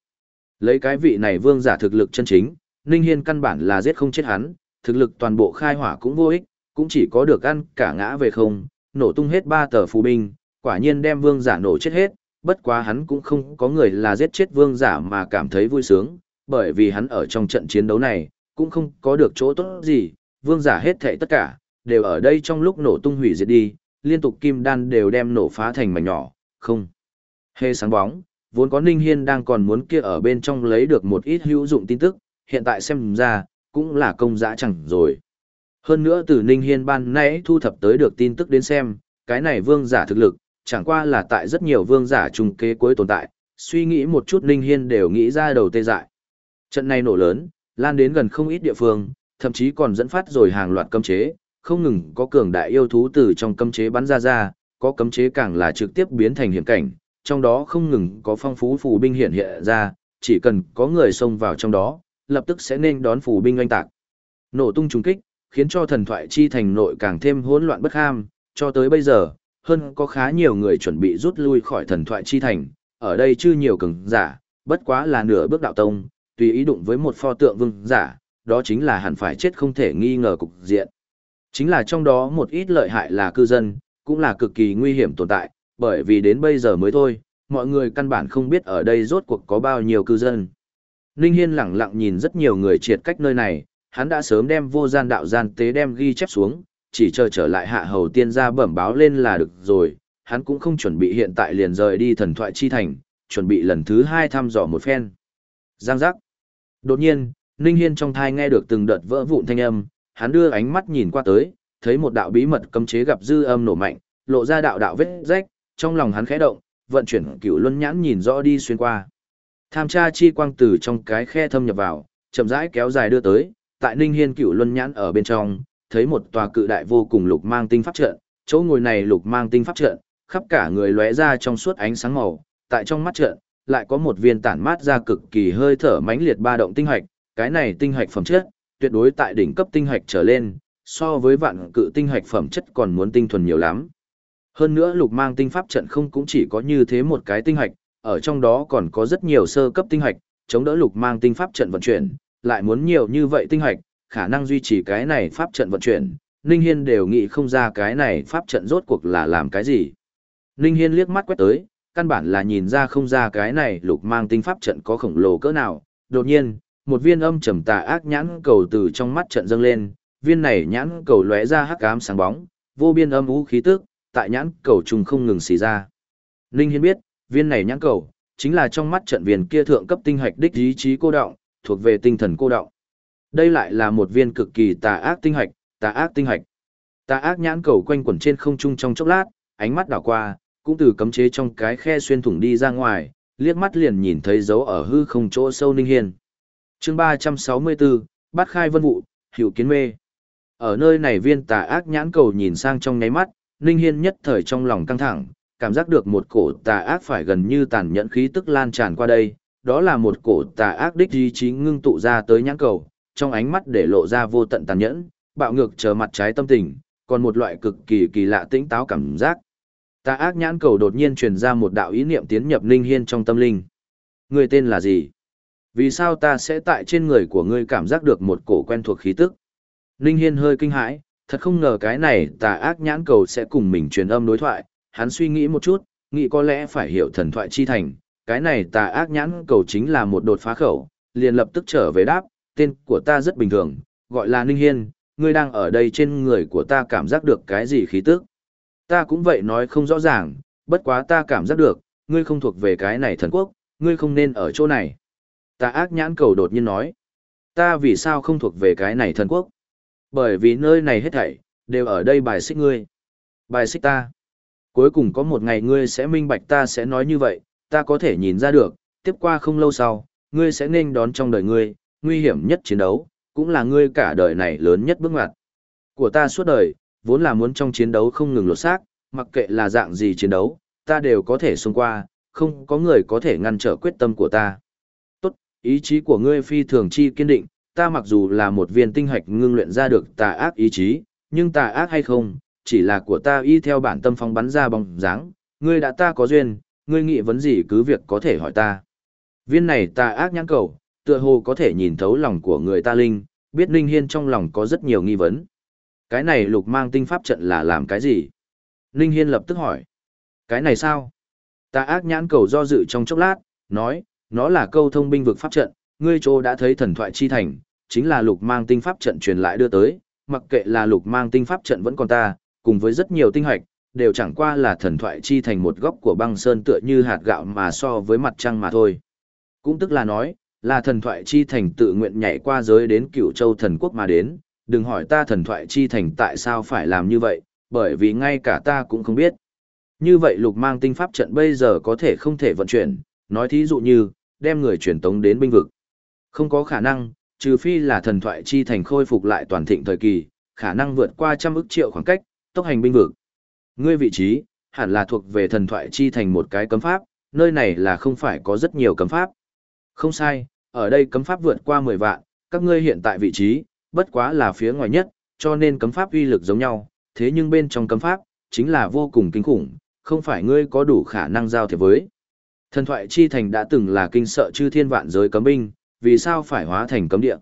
Lấy cái vị này vương giả thực lực chân chính, Ninh Hiên căn bản là giết không chết hắn, thực lực toàn bộ khai hỏa cũng vô ích, cũng chỉ có được ăn cả ngã về không, nổ tung hết ba tờ phù binh, quả nhiên đem vương giả nổ chết hết, bất quá hắn cũng không có người là giết chết vương giả mà cảm thấy vui sướng, bởi vì hắn ở trong trận chiến đấu này, cũng không có được chỗ tốt gì, vương giả hết thảy tất cả, đều ở đây trong lúc nổ tung hủy diệt đi, liên tục kim đan đều đem nổ phá thành mảnh nhỏ, không. Hê sáng bóng, vốn có Ninh Hiên đang còn muốn kia ở bên trong lấy được một ít hữu dụng tin tức, hiện tại xem ra, cũng là công dã chẳng rồi. Hơn nữa từ Ninh Hiên ban nãy thu thập tới được tin tức đến xem, cái này vương giả thực lực, chẳng qua là tại rất nhiều vương giả trùng kế cuối tồn tại, suy nghĩ một chút Ninh Hiên đều nghĩ ra đầu tê dại. Trận này nổ lớn, lan đến gần không ít địa phương, thậm chí còn dẫn phát rồi hàng loạt cấm chế, không ngừng có cường đại yêu thú từ trong cấm chế bắn ra ra, có cấm chế càng là trực tiếp biến thành hiểm cảnh, trong đó không ngừng có phong phú phù binh hiện hiện ra, chỉ cần có người xông vào trong đó, lập tức sẽ nên đón phù binh oanh tạc. Nổ tung trùng kích, khiến cho thần thoại chi thành nội càng thêm hỗn loạn bất ham, cho tới bây giờ, hơn có khá nhiều người chuẩn bị rút lui khỏi thần thoại chi thành, ở đây chưa nhiều cường giả, bất quá là nửa bước đạo tông, tùy ý đụng với một pho tượng vương giả, đó chính là hẳn phải chết không thể nghi ngờ cục diện. Chính là trong đó một ít lợi hại là cư dân, cũng là cực kỳ nguy hiểm tồn tại, bởi vì đến bây giờ mới thôi, mọi người căn bản không biết ở đây rốt cuộc có bao nhiêu cư dân. Ninh Hiên lặng lặng nhìn rất nhiều người triệt cách nơi này, hắn đã sớm đem vô gian đạo gian tế đem ghi chép xuống, chỉ chờ trở lại hạ hầu tiên gia bẩm báo lên là được rồi, hắn cũng không chuẩn bị hiện tại liền rời đi thần thoại chi thành, chuẩn bị lần thứ hai thăm dò một phen. Giang giác. Đột nhiên, Ninh Hiên trong thai nghe được từng đợt vỡ vụn thanh âm, hắn đưa ánh mắt nhìn qua tới, thấy một đạo bí mật cấm chế gặp dư âm nổ mạnh, lộ ra đạo đạo vết rách, trong lòng hắn khẽ động, vận chuyển cửu luân nhãn nhìn rõ đi xuyên qua. Tham tra chi quang từ trong cái khe thâm nhập vào, chậm rãi kéo dài đưa tới, tại Ninh Hiên cửu luân nhãn ở bên trong, thấy một tòa cự đại vô cùng lục mang tinh pháp trận, chỗ ngồi này lục mang tinh pháp trận, khắp cả người lóe ra trong suốt ánh sáng màu, tại trong mắt trận, lại có một viên tản mát ra cực kỳ hơi thở mãnh liệt ba động tinh hạch, cái này tinh hạch phẩm chất, tuyệt đối tại đỉnh cấp tinh hạch trở lên, so với vạn cự tinh hạch phẩm chất còn muốn tinh thuần nhiều lắm. Hơn nữa lục mang tinh pháp trận không cũng chỉ có như thế một cái tinh hạch, ở trong đó còn có rất nhiều sơ cấp tinh hạch, chống đỡ lục mang tinh pháp trận vận chuyển, lại muốn nhiều như vậy tinh hạch, khả năng duy trì cái này pháp trận vận chuyển, Ninh Hiên đều nghĩ không ra cái này pháp trận rốt cuộc là làm cái gì. Ninh Hiên liếc mắt quét tới, căn bản là nhìn ra không ra cái này lục mang tinh pháp trận có khổng lồ cỡ nào. Đột nhiên, một viên âm trầm tà ác nhãn cầu từ trong mắt trận dâng lên, viên này nhãn cầu lóe ra hắc ám sáng bóng, vô biên âm u khí tức, tại nhãn cầu trùng không ngừng xì ra. Ninh Hiên biết, viên này nhãn cầu, chính là trong mắt trận viên kia thượng cấp tinh hạch đích ý chí cô động, thuộc về tinh thần cô động. Đây lại là một viên cực kỳ tà ác tinh hạch, tà ác tinh hạch. Tà ác nhãn cầu quanh quẩn trên không trung trong chốc lát, ánh mắt đảo qua, cũng từ cấm chế trong cái khe xuyên thủng đi ra ngoài, liếc mắt liền nhìn thấy dấu ở hư không chỗ sâu Ninh Hiên. Chương 364, Bát Khai Vân Vụ, Hiểu Kiến Mê. Ở nơi này viên tà ác nhãn cầu nhìn sang trong nháy mắt, Ninh Hiên nhất thời trong lòng căng thẳng, cảm giác được một cổ tà ác phải gần như tàn nhẫn khí tức lan tràn qua đây, đó là một cổ tà ác đích ý chí ngưng tụ ra tới nhãn cầu, trong ánh mắt để lộ ra vô tận tàn nhẫn, bạo ngược chờ mặt trái tâm tình, còn một loại cực kỳ kỳ lạ tĩnh táo cảm giác. Tà ác nhãn cầu đột nhiên truyền ra một đạo ý niệm tiến nhập Ninh Hiên trong tâm linh. Người tên là gì? Vì sao ta sẽ tại trên người của ngươi cảm giác được một cổ quen thuộc khí tức? Ninh Hiên hơi kinh hãi, thật không ngờ cái này tà ác nhãn cầu sẽ cùng mình truyền âm đối thoại, hắn suy nghĩ một chút, nghĩ có lẽ phải hiểu thần thoại chi thành, cái này tà ác nhãn cầu chính là một đột phá khẩu, liền lập tức trở về đáp, tên của ta rất bình thường, gọi là Ninh Hiên, ngươi đang ở đây trên người của ta cảm giác được cái gì khí tức. Ta cũng vậy nói không rõ ràng, bất quá ta cảm giác được, ngươi không thuộc về cái này thần quốc, ngươi không nên ở chỗ này. Tà ác nhãn cầu đột nhiên nói, ta vì sao không thuộc về cái này thần quốc? Bởi vì nơi này hết thảy, đều ở đây bài xích ngươi. Bài xích ta. Cuối cùng có một ngày ngươi sẽ minh bạch ta sẽ nói như vậy, ta có thể nhìn ra được, tiếp qua không lâu sau, ngươi sẽ nên đón trong đời ngươi, nguy hiểm nhất chiến đấu, cũng là ngươi cả đời này lớn nhất bước ngoặt. Của ta suốt đời, vốn là muốn trong chiến đấu không ngừng lột xác, mặc kệ là dạng gì chiến đấu, ta đều có thể xông qua, không có người có thể ngăn trở quyết tâm của ta. Tốt, ý chí của ngươi phi thường chi kiên định, ta mặc dù là một viên tinh hạch ngưng luyện ra được tà ác ý chí, nhưng tà ác hay không, chỉ là của ta y theo bản tâm phong bắn ra bóng dáng, ngươi đã ta có duyên, ngươi nghĩ vấn gì cứ việc có thể hỏi ta. Viên này tà ác nhãn cầu, tựa hồ có thể nhìn thấu lòng của người ta linh, biết Ninh Hiên trong lòng có rất nhiều nghi vấn. Cái này lục mang tinh pháp trận là làm cái gì? Ninh Hiên lập tức hỏi. Cái này sao? Tà ác nhãn cầu do dự trong chốc lát, nói, nó là câu thông binh vực pháp trận, ngươi chỗ đã thấy thần thoại chi thành, chính là lục mang tinh pháp trận truyền lại đưa tới, mặc kệ là lục mang tinh pháp trận vẫn còn ta, cùng với rất nhiều tinh hoạch, đều chẳng qua là thần thoại chi thành một góc của băng sơn tựa như hạt gạo mà so với mặt trăng mà thôi. Cũng tức là nói, là thần thoại chi thành tự nguyện nhảy qua giới đến cựu châu thần quốc mà đến, đừng hỏi ta thần thoại chi thành tại sao phải làm như vậy, bởi vì ngay cả ta cũng không biết. Như vậy lục mang tinh pháp trận bây giờ có thể không thể vận chuyển, nói thí dụ như, đem người truyền tống đến binh vực. Không có khả năng, trừ phi là thần thoại chi thành khôi phục lại toàn thịnh thời kỳ, khả năng vượt qua trăm ức triệu khoảng cách, tốc hành binh vực. Ngươi vị trí, hẳn là thuộc về thần thoại chi thành một cái cấm pháp, nơi này là không phải có rất nhiều cấm pháp. Không sai, ở đây cấm pháp vượt qua 10 vạn, các ngươi hiện tại vị trí, bất quá là phía ngoài nhất, cho nên cấm pháp uy lực giống nhau, thế nhưng bên trong cấm pháp, chính là vô cùng kinh khủng, không phải ngươi có đủ khả năng giao thiệp với. Thần thoại chi thành đã từng là kinh sợ chư thiên vạn giới cấm binh, vì sao phải hóa thành cấm địa?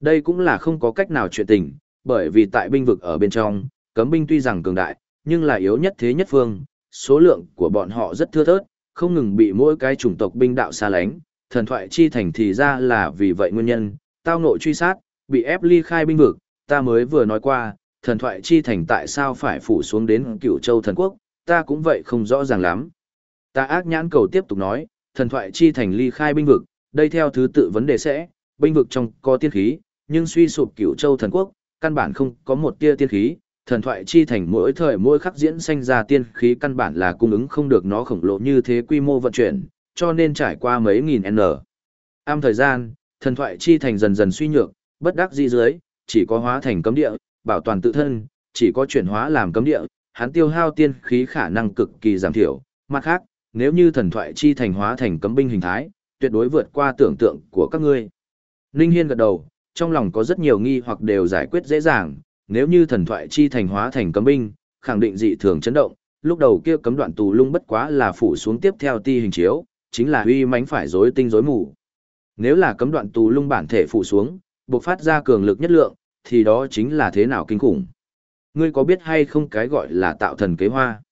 Đây cũng là không có cách nào chuyện tình, bởi vì tại binh vực ở bên trong, cấm binh tuy rằng cường đại, nhưng là yếu nhất thế nhất phương, số lượng của bọn họ rất thưa thớt, không ngừng bị mỗi cái chủng tộc binh đạo xa lánh, thần thoại chi thành thì ra là vì vậy nguyên nhân, tao nội truy sát, bị ép ly khai binh vực, ta mới vừa nói qua, thần thoại chi thành tại sao phải phủ xuống đến cửu châu thần quốc, ta cũng vậy không rõ ràng lắm. Ta ác nhãn cầu tiếp tục nói, thần thoại chi thành ly khai binh vực, đây theo thứ tự vấn đề sẽ, binh vực trong có tiên khí, nhưng suy sụp cửu châu thần quốc, căn bản không có một tia tiên khí, Thần thoại chi thành mỗi thời mỗi khắc diễn sinh ra tiên khí căn bản là cung ứng không được nó khổng lồ như thế quy mô vận chuyển, cho nên trải qua mấy nghìn N. Am thời gian, thần thoại chi thành dần dần suy nhược, bất đắc dĩ dưới, chỉ có hóa thành cấm địa, bảo toàn tự thân, chỉ có chuyển hóa làm cấm địa, hắn tiêu hao tiên khí khả năng cực kỳ giảm thiểu. Mặt khác, nếu như thần thoại chi thành hóa thành cấm binh hình thái, tuyệt đối vượt qua tưởng tượng của các ngươi. Ninh Hiên gật đầu, trong lòng có rất nhiều nghi hoặc đều giải quyết dễ dàng, nếu như thần thoại chi thành hóa thành cấm binh, khẳng định dị thường chấn động, lúc đầu kia cấm đoạn tù lung bất quá là phủ xuống tiếp theo ti hình chiếu, chính là uy mãnh phải rối tinh rối mù. Nếu là cấm đoạn tù lung bản thể phủ xuống, bộc phát ra cường lực nhất lượng, thì đó chính là thế nào kinh khủng. Ngươi có biết hay không cái gọi là tạo thần kế hoa?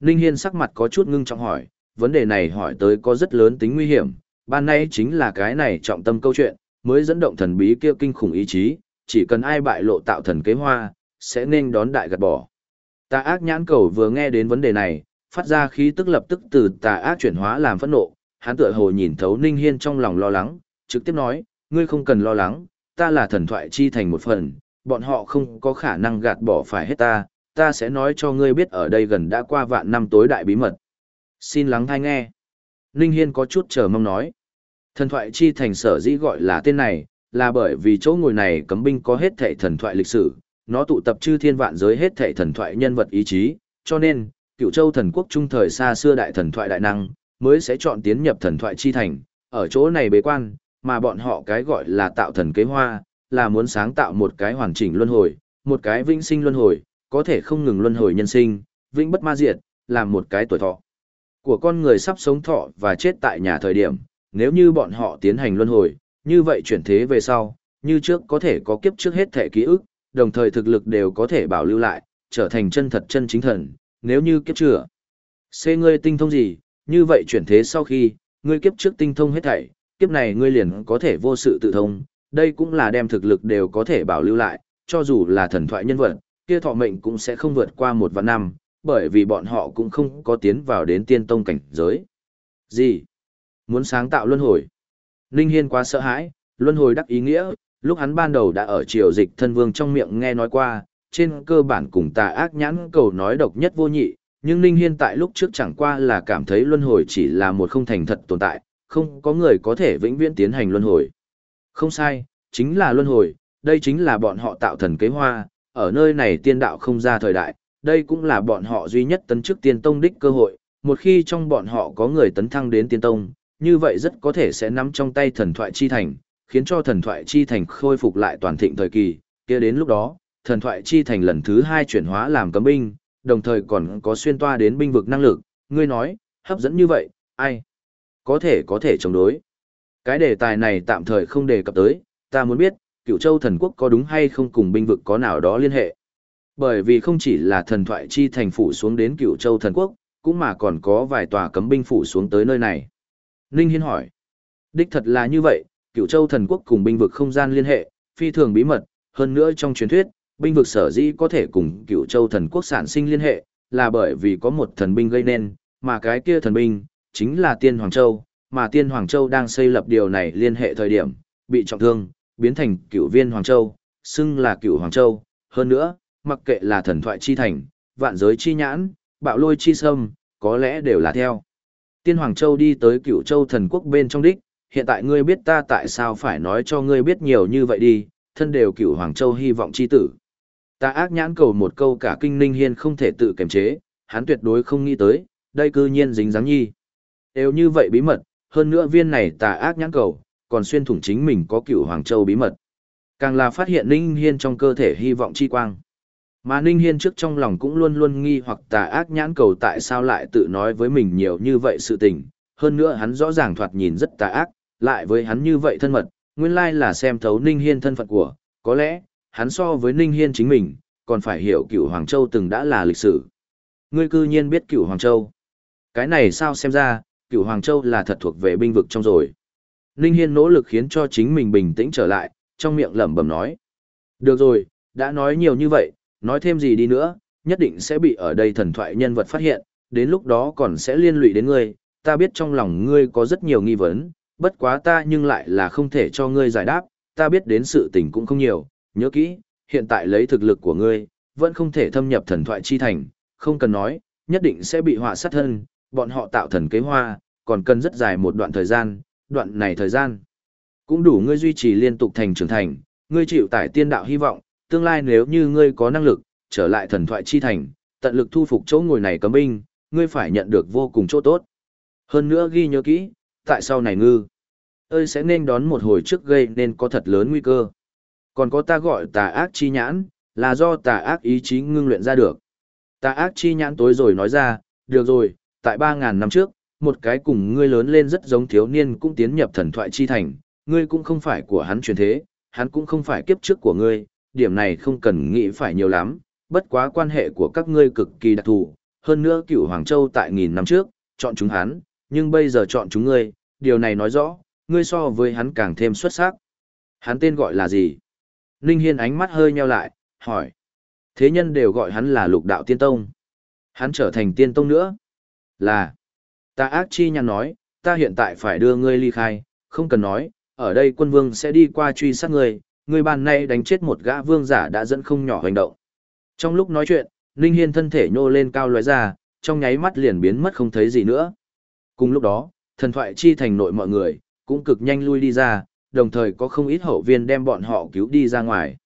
Ninh Hiên sắc mặt có chút ngưng trọng hỏi, vấn đề này hỏi tới có rất lớn tính nguy hiểm, ban nay chính là cái này trọng tâm câu chuyện, mới dẫn động thần bí kia kinh khủng ý chí, chỉ cần ai bại lộ tạo thần kế hoa, sẽ nên đón đại gạt bỏ. Tà ác nhãn cầu vừa nghe đến vấn đề này, phát ra khí tức lập tức từ tà ác chuyển hóa làm phẫn nộ, hắn tựa hồ nhìn thấu Ninh Hiên trong lòng lo lắng, trực tiếp nói, ngươi không cần lo lắng, ta là thần thoại chi thành một phần, bọn họ không có khả năng gạt bỏ phải hết ta, ta sẽ nói cho ngươi biết ở đây gần đã qua vạn năm tối đại bí mật. Xin lắng thai nghe. Ninh Hiên có chút chờ mong nói. Thần thoại chi thành sở dĩ gọi là tên này, là bởi vì chỗ ngồi này cấm binh có hết thảy thần thoại lịch sử, nó tụ tập chư thiên vạn giới hết thảy thần thoại nhân vật ý chí, cho nên, cựu châu thần quốc trung thời xa xưa đại thần thoại đại năng, mới sẽ chọn tiến nhập thần thoại chi thành, ở chỗ này bế quan, mà bọn họ cái gọi là tạo thần kế hoa, là muốn sáng tạo một cái hoàn chỉnh luân hồi, một cái vĩnh sinh luân hồi, có thể không ngừng luân hồi nhân sinh, vĩnh bất ma diệt, làm một cái tuổi thọ của con người sắp sống thọ và chết tại nhà thời điểm, nếu như bọn họ tiến hành luân hồi, như vậy chuyển thế về sau, như trước có thể có kiếp trước hết thể ký ức, đồng thời thực lực đều có thể bảo lưu lại, trở thành chân thật chân chính thần, nếu như kiếp chưa. Xê ngươi tinh thông gì, như vậy chuyển thế sau khi, ngươi kiếp trước tinh thông hết thảy, kiếp này ngươi liền có thể vô sự tự thông, đây cũng là đem thực lực đều có thể bảo lưu lại, cho dù là thần thoại nhân vật, kia thọ mệnh cũng sẽ không vượt qua một vạn năm, bởi vì bọn họ cũng không có tiến vào đến tiên tông cảnh giới. Gì? Muốn sáng tạo luân hồi? Ninh Hiên quá sợ hãi, luân hồi đắc ý nghĩa, lúc hắn ban đầu đã ở triều dịch thân vương trong miệng nghe nói qua, trên cơ bản cùng tà ác nhãn cầu nói độc nhất vô nhị, nhưng Ninh Hiên tại lúc trước chẳng qua là cảm thấy luân hồi chỉ là một không thành thật tồn tại, không có người có thể vĩnh viễn tiến hành luân hồi. Không sai, chính là luân hồi, đây chính là bọn họ tạo thần kế hoa, ở nơi này tiên đạo không ra thời đại, đây cũng là bọn họ duy nhất tấn chức tiên tông đích cơ hội, một khi trong bọn họ có người tấn thăng đến tiên tông, như vậy rất có thể sẽ nắm trong tay thần thoại chi thành, khiến cho thần thoại chi thành khôi phục lại toàn thịnh thời kỳ, kia đến lúc đó, thần thoại chi thành lần thứ hai chuyển hóa làm cấm binh, đồng thời còn có xuyên toa đến binh vực năng lực, ngươi nói, hấp dẫn như vậy, ai có thể có thể chống đối. Cái đề tài này tạm thời không đề cập tới, ta muốn biết, cựu châu thần quốc có đúng hay không cùng binh vực có nào đó liên hệ. Bởi vì không chỉ là thần thoại chi thành phủ xuống đến cựu châu thần quốc, cũng mà còn có vài tòa cấm binh phủ xuống tới nơi này. Ninh Hiên hỏi, đích thật là như vậy, Cửu châu thần quốc cùng binh vực không gian liên hệ, phi thường bí mật, hơn nữa trong truyền thuyết, binh vực sở dĩ có thể cùng Cửu châu thần quốc sản sinh liên hệ, là bởi vì có một thần binh gây nên, mà cái kia thần binh, chính là Tiên Hoàng Châu, mà Tiên Hoàng Châu đang xây lập điều này liên hệ thời điểm, bị trọng thương, biến thành cựu viên Hoàng Châu, xưng là cựu Hoàng Châu, hơn nữa, mặc kệ là thần thoại chi thành, vạn giới chi nhãn, bạo lôi chi sâm, có lẽ đều là theo. Tiên Hoàng Châu đi tới cựu châu thần quốc bên trong đích, hiện tại ngươi biết ta tại sao phải nói cho ngươi biết nhiều như vậy đi, thân đều cựu Hoàng Châu hy vọng chi tử. Ta ác nhãn cầu một câu cả kinh ninh hiên không thể tự kiềm chế, hắn tuyệt đối không nghĩ tới, đây cư nhiên dính dáng nhi. Đều như vậy bí mật, hơn nữa viên này tà ác nhãn cầu, còn xuyên thủng chính mình có cựu Hoàng Châu bí mật. Càng là phát hiện Ninh Hiên trong cơ thể hy vọng chi quang. Mà Ninh Hiên trước trong lòng cũng luôn luôn nghi hoặc tà ác nhãn cầu tại sao lại tự nói với mình nhiều như vậy sự tình, hơn nữa hắn rõ ràng thoạt nhìn rất tà ác, lại với hắn như vậy thân mật, nguyên lai là xem thấu Ninh Hiên thân phận của, có lẽ, hắn so với Ninh Hiên chính mình, còn phải hiểu cửu Hoàng Châu từng đã là lịch sử. Ngươi cư nhiên biết cửu Hoàng Châu. Cái này sao xem ra, cửu Hoàng Châu là thật thuộc về binh vực trong rồi. Ninh Hiên nỗ lực khiến cho chính mình bình tĩnh trở lại, trong miệng lẩm bẩm nói. Được rồi, đã nói nhiều như vậy, nói thêm gì đi nữa, nhất định sẽ bị ở đây thần thoại nhân vật phát hiện, đến lúc đó còn sẽ liên lụy đến ngươi, ta biết trong lòng ngươi có rất nhiều nghi vấn, bất quá ta nhưng lại là không thể cho ngươi giải đáp, ta biết đến sự tình cũng không nhiều, nhớ kỹ, hiện tại lấy thực lực của ngươi, vẫn không thể thâm nhập thần thoại chi thành, không cần nói, nhất định sẽ bị họa sát thân, bọn họ tạo thần kế hoa, còn cần rất dài một đoạn thời gian, đoạn này thời gian. Cũng đủ ngươi duy trì liên tục thành trưởng thành, ngươi chịu tải tiên đạo hy vọng, tương lai nếu như ngươi có năng lực, trở lại thần thoại chi thành, tận lực thu phục chỗ ngồi này cấm binh, ngươi phải nhận được vô cùng chỗ tốt. Hơn nữa ghi nhớ kỹ, tại sau này ngư, ơi sẽ nên đón một hồi trước gây nên có thật lớn nguy cơ. Còn có ta gọi tà ác chi nhãn, là do tà ác ý chí ngưng luyện ra được. Tà ác chi nhãn tối rồi nói ra, được rồi, tại 3.000 năm trước, một cái cùng ngươi lớn lên rất giống thiếu niên cũng tiến nhập thần thoại chi thành, ngươi cũng không phải của hắn truyền thế, hắn cũng không phải kiếp trước của ngươi, điểm này không cần nghĩ phải nhiều lắm, bất quá quan hệ của các ngươi cực kỳ đặc thù, hơn nữa cửu Hoàng Châu tại nghìn năm trước, chọn chúng hắn, nhưng bây giờ chọn chúng ngươi, điều này nói rõ, ngươi so với hắn càng thêm xuất sắc. Hắn tên gọi là gì? Ninh Hiên ánh mắt hơi nheo lại, hỏi. Thế nhân đều gọi hắn là lục đạo tiên tông. Hắn trở thành tiên tông nữa. Là. Ta ác chi nhăn nói, ta hiện tại phải đưa ngươi ly khai, không cần nói, ở đây quân vương sẽ đi qua truy sát ngươi, Người bàn nay đánh chết một gã vương giả đã dẫn không nhỏ hành động. Trong lúc nói chuyện, Ninh Hiên thân thể nhô lên cao lóe ra, trong nháy mắt liền biến mất không thấy gì nữa. Cùng lúc đó, thần thoại chi thành nội mọi người, cũng cực nhanh lui đi ra, đồng thời có không ít hậu viên đem bọn họ cứu đi ra ngoài.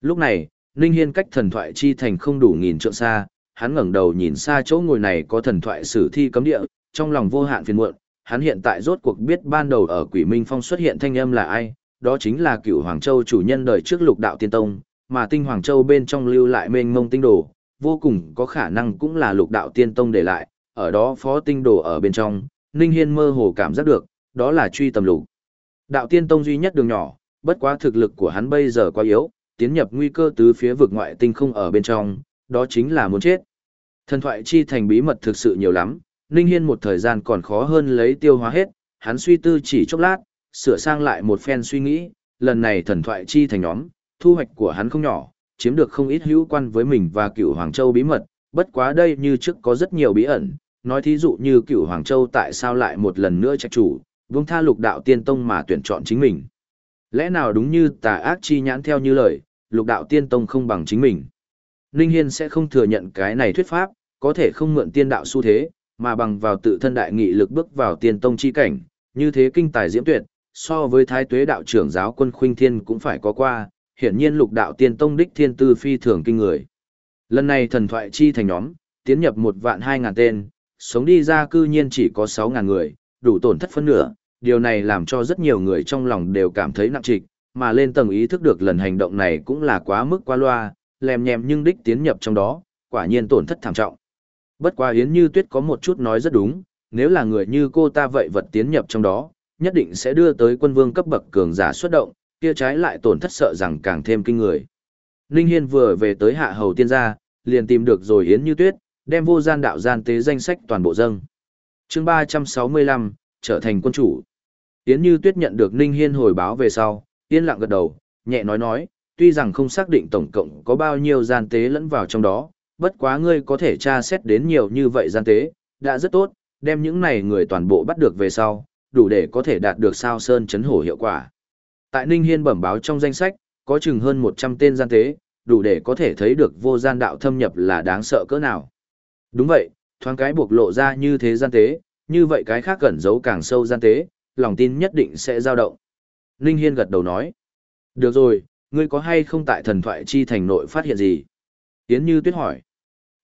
Lúc này, Ninh Hiên cách thần thoại chi thành không đủ nghìn trượng xa, hắn ngẩng đầu nhìn xa chỗ ngồi này có thần thoại sử thi cấm địa, trong lòng vô hạn phiền muộn, hắn hiện tại rốt cuộc biết ban đầu ở Quỷ Minh Phong xuất hiện thanh âm là ai, đó chính là cựu Hoàng Châu chủ nhân đời trước lục đạo tiên tông, mà tinh Hoàng Châu bên trong lưu lại mênh mông tinh đồ, vô cùng có khả năng cũng là lục đạo tiên tông để lại, ở đó phó tinh đồ ở bên trong, Ninh Hiên mơ hồ cảm giác được, đó là truy tầm lục. Đạo tiên tông duy nhất đường nhỏ, bất quá thực lực của hắn bây giờ quá yếu, tiến nhập nguy cơ tứ phía vực ngoại tinh không ở bên trong, đó chính là muốn chết. Thần thoại chi thành bí mật thực sự nhiều lắm, Ninh Hiên một thời gian còn khó hơn lấy tiêu hóa hết, hắn suy tư chỉ chốc lát, sửa sang lại một phen suy nghĩ, lần này thần thoại chi thành nhóm, thu hoạch của hắn không nhỏ, chiếm được không ít hữu quan với mình và cựu Hoàng Châu bí mật, bất quá đây như trước có rất nhiều bí ẩn, nói thí dụ như cựu Hoàng Châu tại sao lại một lần nữa trạch chủ, vương tha lục đạo tiên tông mà tuyển chọn chính mình. Lẽ nào đúng như tà ác chi nhãn theo như lời, lục đạo tiên tông không bằng chính mình. Ninh Hiên sẽ không thừa nhận cái này thuyết pháp, có thể không mượn tiên đạo xu thế, mà bằng vào tự thân đại nghị lực bước vào tiên tông chi cảnh, như thế kinh tài diễm tuyệt, so với thái tuế đạo trưởng giáo quân khuynh thiên cũng phải có qua, hiển nhiên lục đạo tiên tông đích thiên tư phi thường kinh người. Lần này thần thoại chi thành nhóm, tiến nhập một vạn hai ngàn tên, sống đi ra cư nhiên chỉ có sáu ngàn người, đủ tổn thất phân nửa, điều này làm cho rất nhiều người trong lòng đều cảm thấy nặng trịch, mà lên tầng ý thức được lần hành động này cũng là quá mức quá loa, lèm nhèm nhưng đích tiến nhập trong đó, quả nhiên tổn thất thảm trọng. Bất quá Yến Như Tuyết có một chút nói rất đúng, nếu là người như cô ta vậy vật tiến nhập trong đó, nhất định sẽ đưa tới quân vương cấp bậc cường giả xuất động, kia trái lại tổn thất sợ rằng càng thêm kinh người. Ninh Hiên vừa về tới hạ hầu tiên gia, liền tìm được rồi Yến Như Tuyết, đem vô gian đạo gian tế danh sách toàn bộ dâng. Chương 365, trở thành quân chủ. Yến Như Tuyết nhận được Ninh Hiên hồi báo về sau, yên lặng gật đầu, nhẹ nói nói, tuy rằng không xác định tổng cộng có bao nhiêu gian tế lẫn vào trong đó, bất quá ngươi có thể tra xét đến nhiều như vậy gian tế, đã rất tốt, đem những này người toàn bộ bắt được về sau, đủ để có thể đạt được sao sơn chấn hổ hiệu quả. Tại Ninh Hiên bẩm báo trong danh sách, có chừng hơn 100 tên gian tế, đủ để có thể thấy được vô gian đạo thâm nhập là đáng sợ cỡ nào. Đúng vậy, thoáng cái buộc lộ ra như thế gian tế, như vậy cái khác cẩn giấu càng sâu gian tế, lòng tin nhất định sẽ dao động. Ninh Hiên gật đầu nói. Được rồi, ngươi có hay không tại thần thoại chi thành nội phát hiện gì? Yến Như Tuyết hỏi.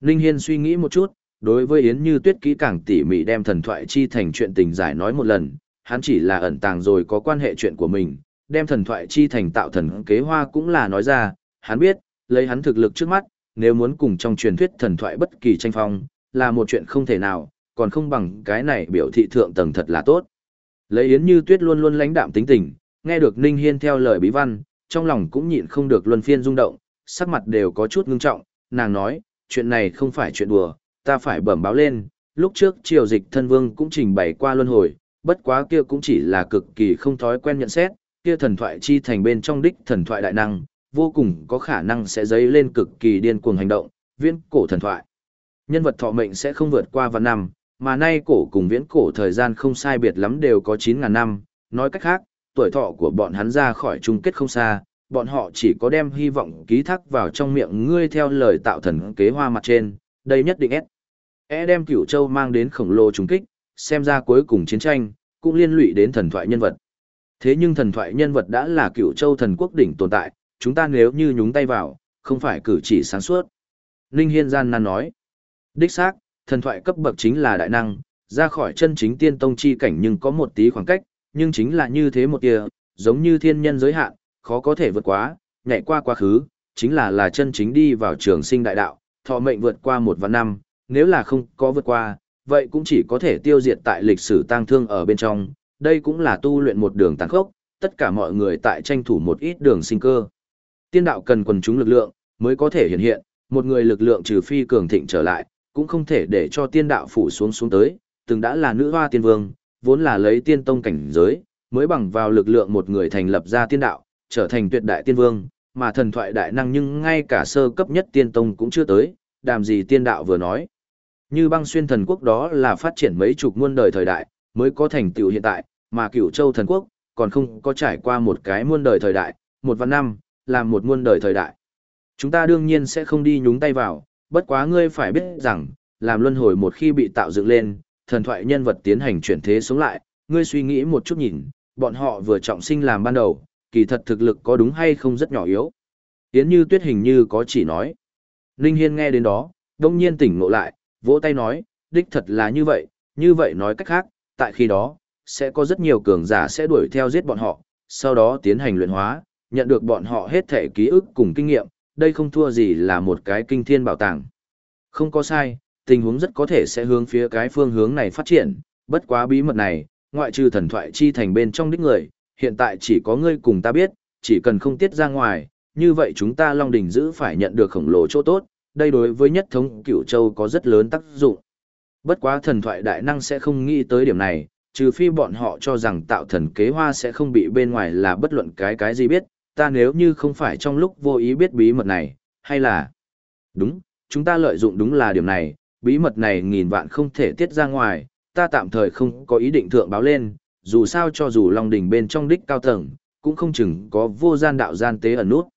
Ninh Hiên suy nghĩ một chút, đối với Yến Như Tuyết kỹ càng tỉ mỉ đem thần thoại chi thành chuyện tình giải nói một lần, hắn chỉ là ẩn tàng rồi có quan hệ chuyện của mình, đem thần thoại chi thành tạo thần kế hoa cũng là nói ra, hắn biết, lấy hắn thực lực trước mắt, nếu muốn cùng trong truyền thuyết thần thoại bất kỳ tranh phong, là một chuyện không thể nào, còn không bằng cái này biểu thị thượng tầng thật là tốt. Lấy Yến Như Tuyết luôn luôn lãnh đạm tính tình, nghe được Ninh Hiên theo lời bí văn, trong lòng cũng nhịn không được luân phiên rung động, sắc mặt đều có chút ngưng trọng, nàng nói, chuyện này không phải chuyện đùa, ta phải bẩm báo lên, lúc trước triều dịch thân vương cũng trình bày qua luân hồi, bất quá kia cũng chỉ là cực kỳ không thói quen nhận xét, kia thần thoại chi thành bên trong đích thần thoại đại năng, vô cùng có khả năng sẽ dấy lên cực kỳ điên cuồng hành động, viễn cổ thần thoại. Nhân vật thọ mệnh sẽ không vượt qua vạn năm, mà nay cổ cùng viễn cổ thời gian không sai biệt lắm đều có 9.000 năm, nói cách khác, tuổi thọ của bọn hắn ra khỏi chung kết không xa, bọn họ chỉ có đem hy vọng ký thác vào trong miệng ngươi theo lời tạo thần kế hoa mặt trên, đây nhất định ép. E đem cửu châu mang đến khổng lồ trùng kích, xem ra cuối cùng chiến tranh, cũng liên lụy đến thần thoại nhân vật. Thế nhưng thần thoại nhân vật đã là cửu châu thần quốc đỉnh tồn tại, chúng ta nếu như nhúng tay vào, không phải cử chỉ sáng suốt. Ninh Hiên gian nan nói. Đích xác, thần thoại cấp bậc chính là đại năng, ra khỏi chân chính tiên tông chi cảnh nhưng có một tí khoảng cách, nhưng chính là như thế một kia, giống như thiên nhân giới hạn, khó có thể vượt quá, nhảy qua quá khứ, chính là là chân chính đi vào trường sinh đại đạo, thọ mệnh vượt qua một vạn năm, nếu là không có vượt qua, vậy cũng chỉ có thể tiêu diệt tại lịch sử tang thương ở bên trong, đây cũng là tu luyện một đường tàn khốc, tất cả mọi người tại tranh thủ một ít đường sinh cơ. Tiên đạo cần quần chúng lực lượng, mới có thể hiện hiện, một người lực lượng trừ phi cường thịnh trở lại, cũng không thể để cho tiên đạo phủ xuống xuống tới, từng đã là nữ hoa tiên vương, vốn là lấy tiên tông cảnh giới, mới bằng vào lực lượng một người thành lập ra tiên đạo, trở thành tuyệt đại tiên vương, mà thần thoại đại năng nhưng ngay cả sơ cấp nhất tiên tông cũng chưa tới, đàm gì tiên đạo vừa nói. Như băng xuyên thần quốc đó là phát triển mấy chục muôn đời thời đại, mới có thành tựu hiện tại, mà cửu châu thần quốc, còn không có trải qua một cái muôn đời thời đại, một vạn năm, làm một muôn đời thời đại. Chúng ta đương nhiên sẽ không đi nhúng tay vào, bất quá ngươi phải biết rằng, làm luân hồi một khi bị tạo dựng lên, thần thoại nhân vật tiến hành chuyển thế sống lại, ngươi suy nghĩ một chút nhìn, bọn họ vừa trọng sinh làm ban đầu, kỳ thật thực lực có đúng hay không rất nhỏ yếu. Yến như tuyết hình như có chỉ nói. Linh Hiên nghe đến đó, đông nhiên tỉnh ngộ lại, vỗ tay nói, đích thật là như vậy, như vậy nói cách khác, tại khi đó, sẽ có rất nhiều cường giả sẽ đuổi theo giết bọn họ, sau đó tiến hành luyện hóa, nhận được bọn họ hết thể ký ức cùng kinh nghiệm, đây không thua gì là một cái kinh thiên bảo tàng. Không có sai, tình huống rất có thể sẽ hướng phía cái phương hướng này phát triển, bất quá bí mật này, ngoại trừ thần thoại chi thành bên trong đích người, hiện tại chỉ có ngươi cùng ta biết, chỉ cần không tiết ra ngoài, như vậy chúng ta Long Đỉnh giữ phải nhận được khổng lồ chỗ tốt, đây đối với nhất thống cửu châu có rất lớn tác dụng. Bất quá thần thoại đại năng sẽ không nghĩ tới điểm này, trừ phi bọn họ cho rằng tạo thần kế hoa sẽ không bị bên ngoài là bất luận cái cái gì biết, ta nếu như không phải trong lúc vô ý biết bí mật này, hay là... Đúng, chúng ta lợi dụng đúng là điểm này, bí mật này nghìn vạn không thể tiết ra ngoài, ta tạm thời không có ý định thượng báo lên, dù sao cho dù Long Đỉnh bên trong đích cao tầng, cũng không chừng có vô gian đạo gian tế ẩn nút.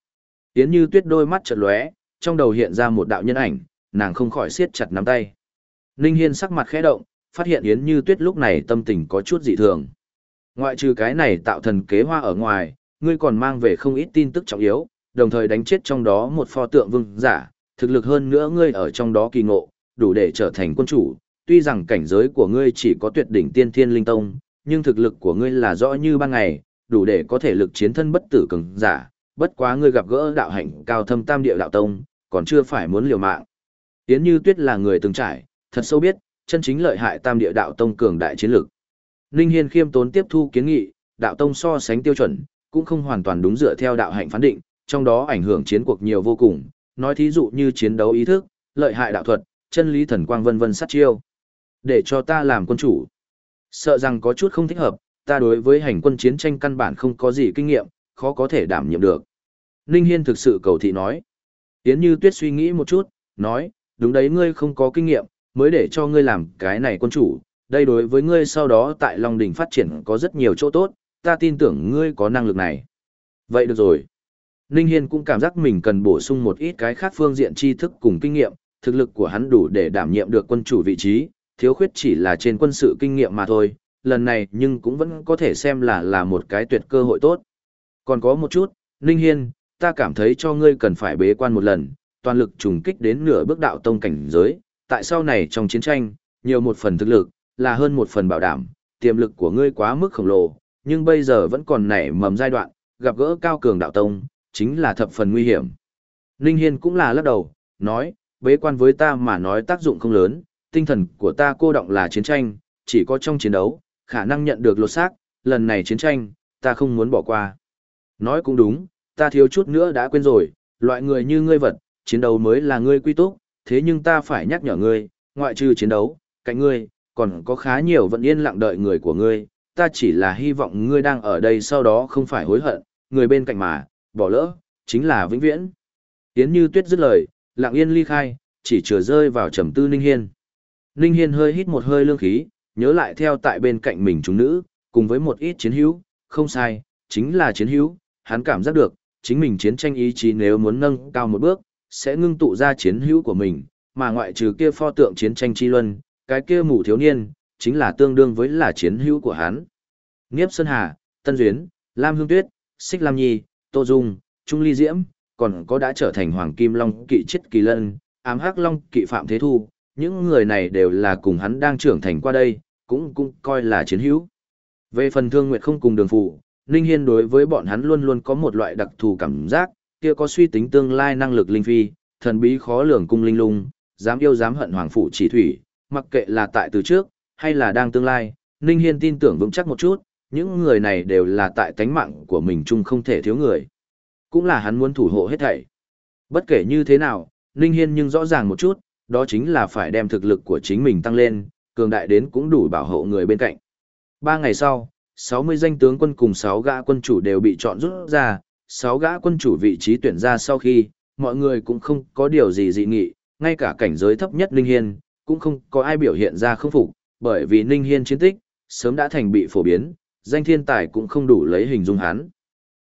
Yến Như Tuyết đôi mắt chợt lóe, trong đầu hiện ra một đạo nhân ảnh, nàng không khỏi siết chặt nắm tay. Ninh Hiên sắc mặt khẽ động, phát hiện Yến Như Tuyết lúc này tâm tình có chút dị thường. Ngoại trừ cái này tạo thần kế hoa ở ngoài, ngươi còn mang về không ít tin tức trọng yếu, đồng thời đánh chết trong đó một pho tượng vương giả, thực lực hơn nữa ngươi ở trong đó kỳ ngộ, đủ để trở thành quân chủ, tuy rằng cảnh giới của ngươi chỉ có tuyệt đỉnh tiên thiên linh tông, nhưng thực lực của ngươi là rõ như ban ngày, đủ để có thể lực chiến thân bất tử cường giả, bất quá ngươi gặp gỡ đạo hạnh cao thâm tam địa đạo tông, còn chưa phải muốn liều mạng. Yến Như Tuyết là người từng trải, thật sâu biết, chân chính lợi hại tam địa đạo tông cường đại chiến lực. Ninh Hiên khiêm tốn tiếp thu kiến nghị, đạo tông so sánh tiêu chuẩn, cũng không hoàn toàn đúng dựa theo đạo hạnh phán định, trong đó ảnh hưởng chiến cuộc nhiều vô cùng, nói thí dụ như chiến đấu ý thức, lợi hại đạo thuật, chân lý thần quang vân vân sát chiêu. Để cho ta làm quân chủ. Sợ rằng có chút không thích hợp, ta đối với hành quân chiến tranh căn bản không có gì kinh nghiệm, khó có thể đảm nhiệm được. Ninh Hiên thực sự cầu thị nói. Yến Như Tuyết suy nghĩ một chút, nói, đúng đấy ngươi không có kinh nghiệm, mới để cho ngươi làm cái này quân chủ, đây đối với ngươi sau đó tại Long Đỉnh phát triển có rất nhiều chỗ tốt, ta tin tưởng ngươi có năng lực này. Vậy được rồi. Ninh Hiên cũng cảm giác mình cần bổ sung một ít cái khác phương diện tri thức cùng kinh nghiệm, thực lực của hắn đủ để đảm nhiệm được quân chủ vị trí, thiếu khuyết chỉ là trên quân sự kinh nghiệm mà thôi, lần này nhưng cũng vẫn có thể xem là là một cái tuyệt cơ hội tốt. Còn có một chút, Ninh Hiên, ta cảm thấy cho ngươi cần phải bế quan một lần, toàn lực trùng kích đến nửa bước đạo tông cảnh giới, tại sau này trong chiến tranh, nhiều một phần thực lực, là hơn một phần bảo đảm, tiềm lực của ngươi quá mức khổng lồ, nhưng bây giờ vẫn còn nảy mầm giai đoạn, gặp gỡ cao cường đạo tông, chính là thập phần nguy hiểm. Ninh Hiên cũng là lắc đầu, nói, bế quan với ta mà nói tác dụng không lớn, tinh thần của ta cô động là chiến tranh, chỉ có trong chiến đấu, khả năng nhận được lột xác, lần này chiến tranh, ta không muốn bỏ qua. Nói cũng đúng, ta thiếu chút nữa đã quên rồi, loại người như ngươi vật, chiến đấu mới là ngươi quy túc, thế nhưng ta phải nhắc nhở ngươi, ngoại trừ chiến đấu, cạnh ngươi, còn có khá nhiều vẫn yên lặng đợi người của ngươi, ta chỉ là hy vọng ngươi đang ở đây sau đó không phải hối hận, người bên cạnh mà, bỏ lỡ, chính là vĩnh viễn. Yến như tuyết dứt lời, lặng yên ly khai, chỉ chừa rơi vào trầm tư Ninh Hiên. Ninh Hiên hơi hít một hơi lương khí, nhớ lại theo tại bên cạnh mình chúng nữ, cùng với một ít chiến hữu, không sai, chính là chiến hữu, hắn cảm giác được, chính mình chiến tranh ý chí nếu muốn nâng cao một bước, sẽ ngưng tụ ra chiến hữu của mình, mà ngoại trừ kia pho tượng chiến tranh chi luân, cái kia mù thiếu niên, chính là tương đương với là chiến hữu của hắn. Niếp Sơn Hà, Tân Duyến, Lam Hương Tuyết, Xích Lam Nhi, Tô Dung, Trung Ly Diễm, còn có đã trở thành Hoàng Kim Long kỵ chết kỳ lân, ám hắc Long kỵ Phạm Thế Thu, những người này đều là cùng hắn đang trưởng thành qua đây, cũng cũng coi là chiến hữu. Về phần thương nguyệt không cùng đường phụ, Ninh Hiên đối với bọn hắn luôn luôn có một loại đặc thù cảm giác, kia có suy tính tương lai năng lực linh phi, thần bí khó lường cung linh lung, dám yêu dám hận hoàng phủ chỉ thủy, mặc kệ là tại từ trước, hay là đang tương lai, Ninh Hiên tin tưởng vững chắc một chút, những người này đều là tại tánh mạng của mình chung không thể thiếu người. Cũng là hắn muốn thủ hộ hết thảy. Bất kể như thế nào, Ninh Hiên nhưng rõ ràng một chút, đó chính là phải đem thực lực của chính mình tăng lên, cường đại đến cũng đủ bảo hộ người bên cạnh. Ba ngày sau, 60 danh tướng quân cùng 6 gã quân chủ đều bị chọn rút ra, 6 gã quân chủ vị trí tuyển ra sau khi, mọi người cũng không có điều gì dị nghị, ngay cả cảnh giới thấp nhất Ninh Hiên, cũng không có ai biểu hiện ra không phục, bởi vì Ninh Hiên chiến tích, sớm đã thành bị phổ biến, danh thiên tài cũng không đủ lấy hình dung hắn.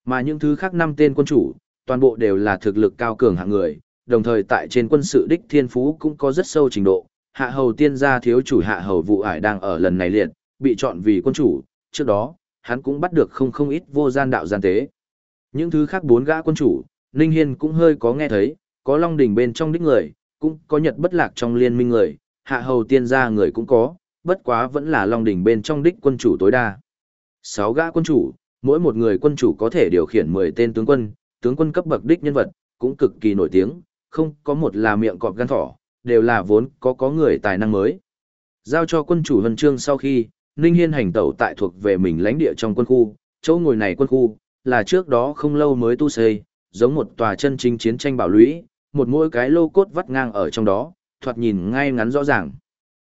Mà những thứ khác năm tên quân chủ, toàn bộ đều là thực lực cao cường hạng người, đồng thời tại trên quân sự đích thiên phú cũng có rất sâu trình độ. Hạ hầu tiên gia thiếu chủ hạ hầu vụ ải đang ở lần này liệt, bị chọn vì quân chủ, trước đó, hắn cũng bắt được không không ít vô gian đạo gian tế. Những thứ khác bốn gã quân chủ, Ninh Hiên cũng hơi có nghe thấy, có Long Đỉnh bên trong đích người, cũng có Nhật bất lạc trong liên minh người, hạ hầu tiên gia người cũng có, bất quá vẫn là Long Đỉnh bên trong đích quân chủ tối đa. Sáu gã quân chủ, mỗi một người quân chủ có thể điều khiển 10 tên tướng quân, tướng quân cấp bậc đích nhân vật, cũng cực kỳ nổi tiếng, không có một là miệng cọp gan thỏ, đều là vốn có có người tài năng mới. Giao cho quân chủ huân chương sau khi, Ninh Hiên hành tẩu tại thuộc về mình lãnh địa trong quân khu, chỗ ngồi này quân khu, là trước đó không lâu mới tu xây, giống một tòa chân chính chiến tranh bảo lũy, một mỗi cái lô cốt vắt ngang ở trong đó, thoạt nhìn ngay ngắn rõ ràng.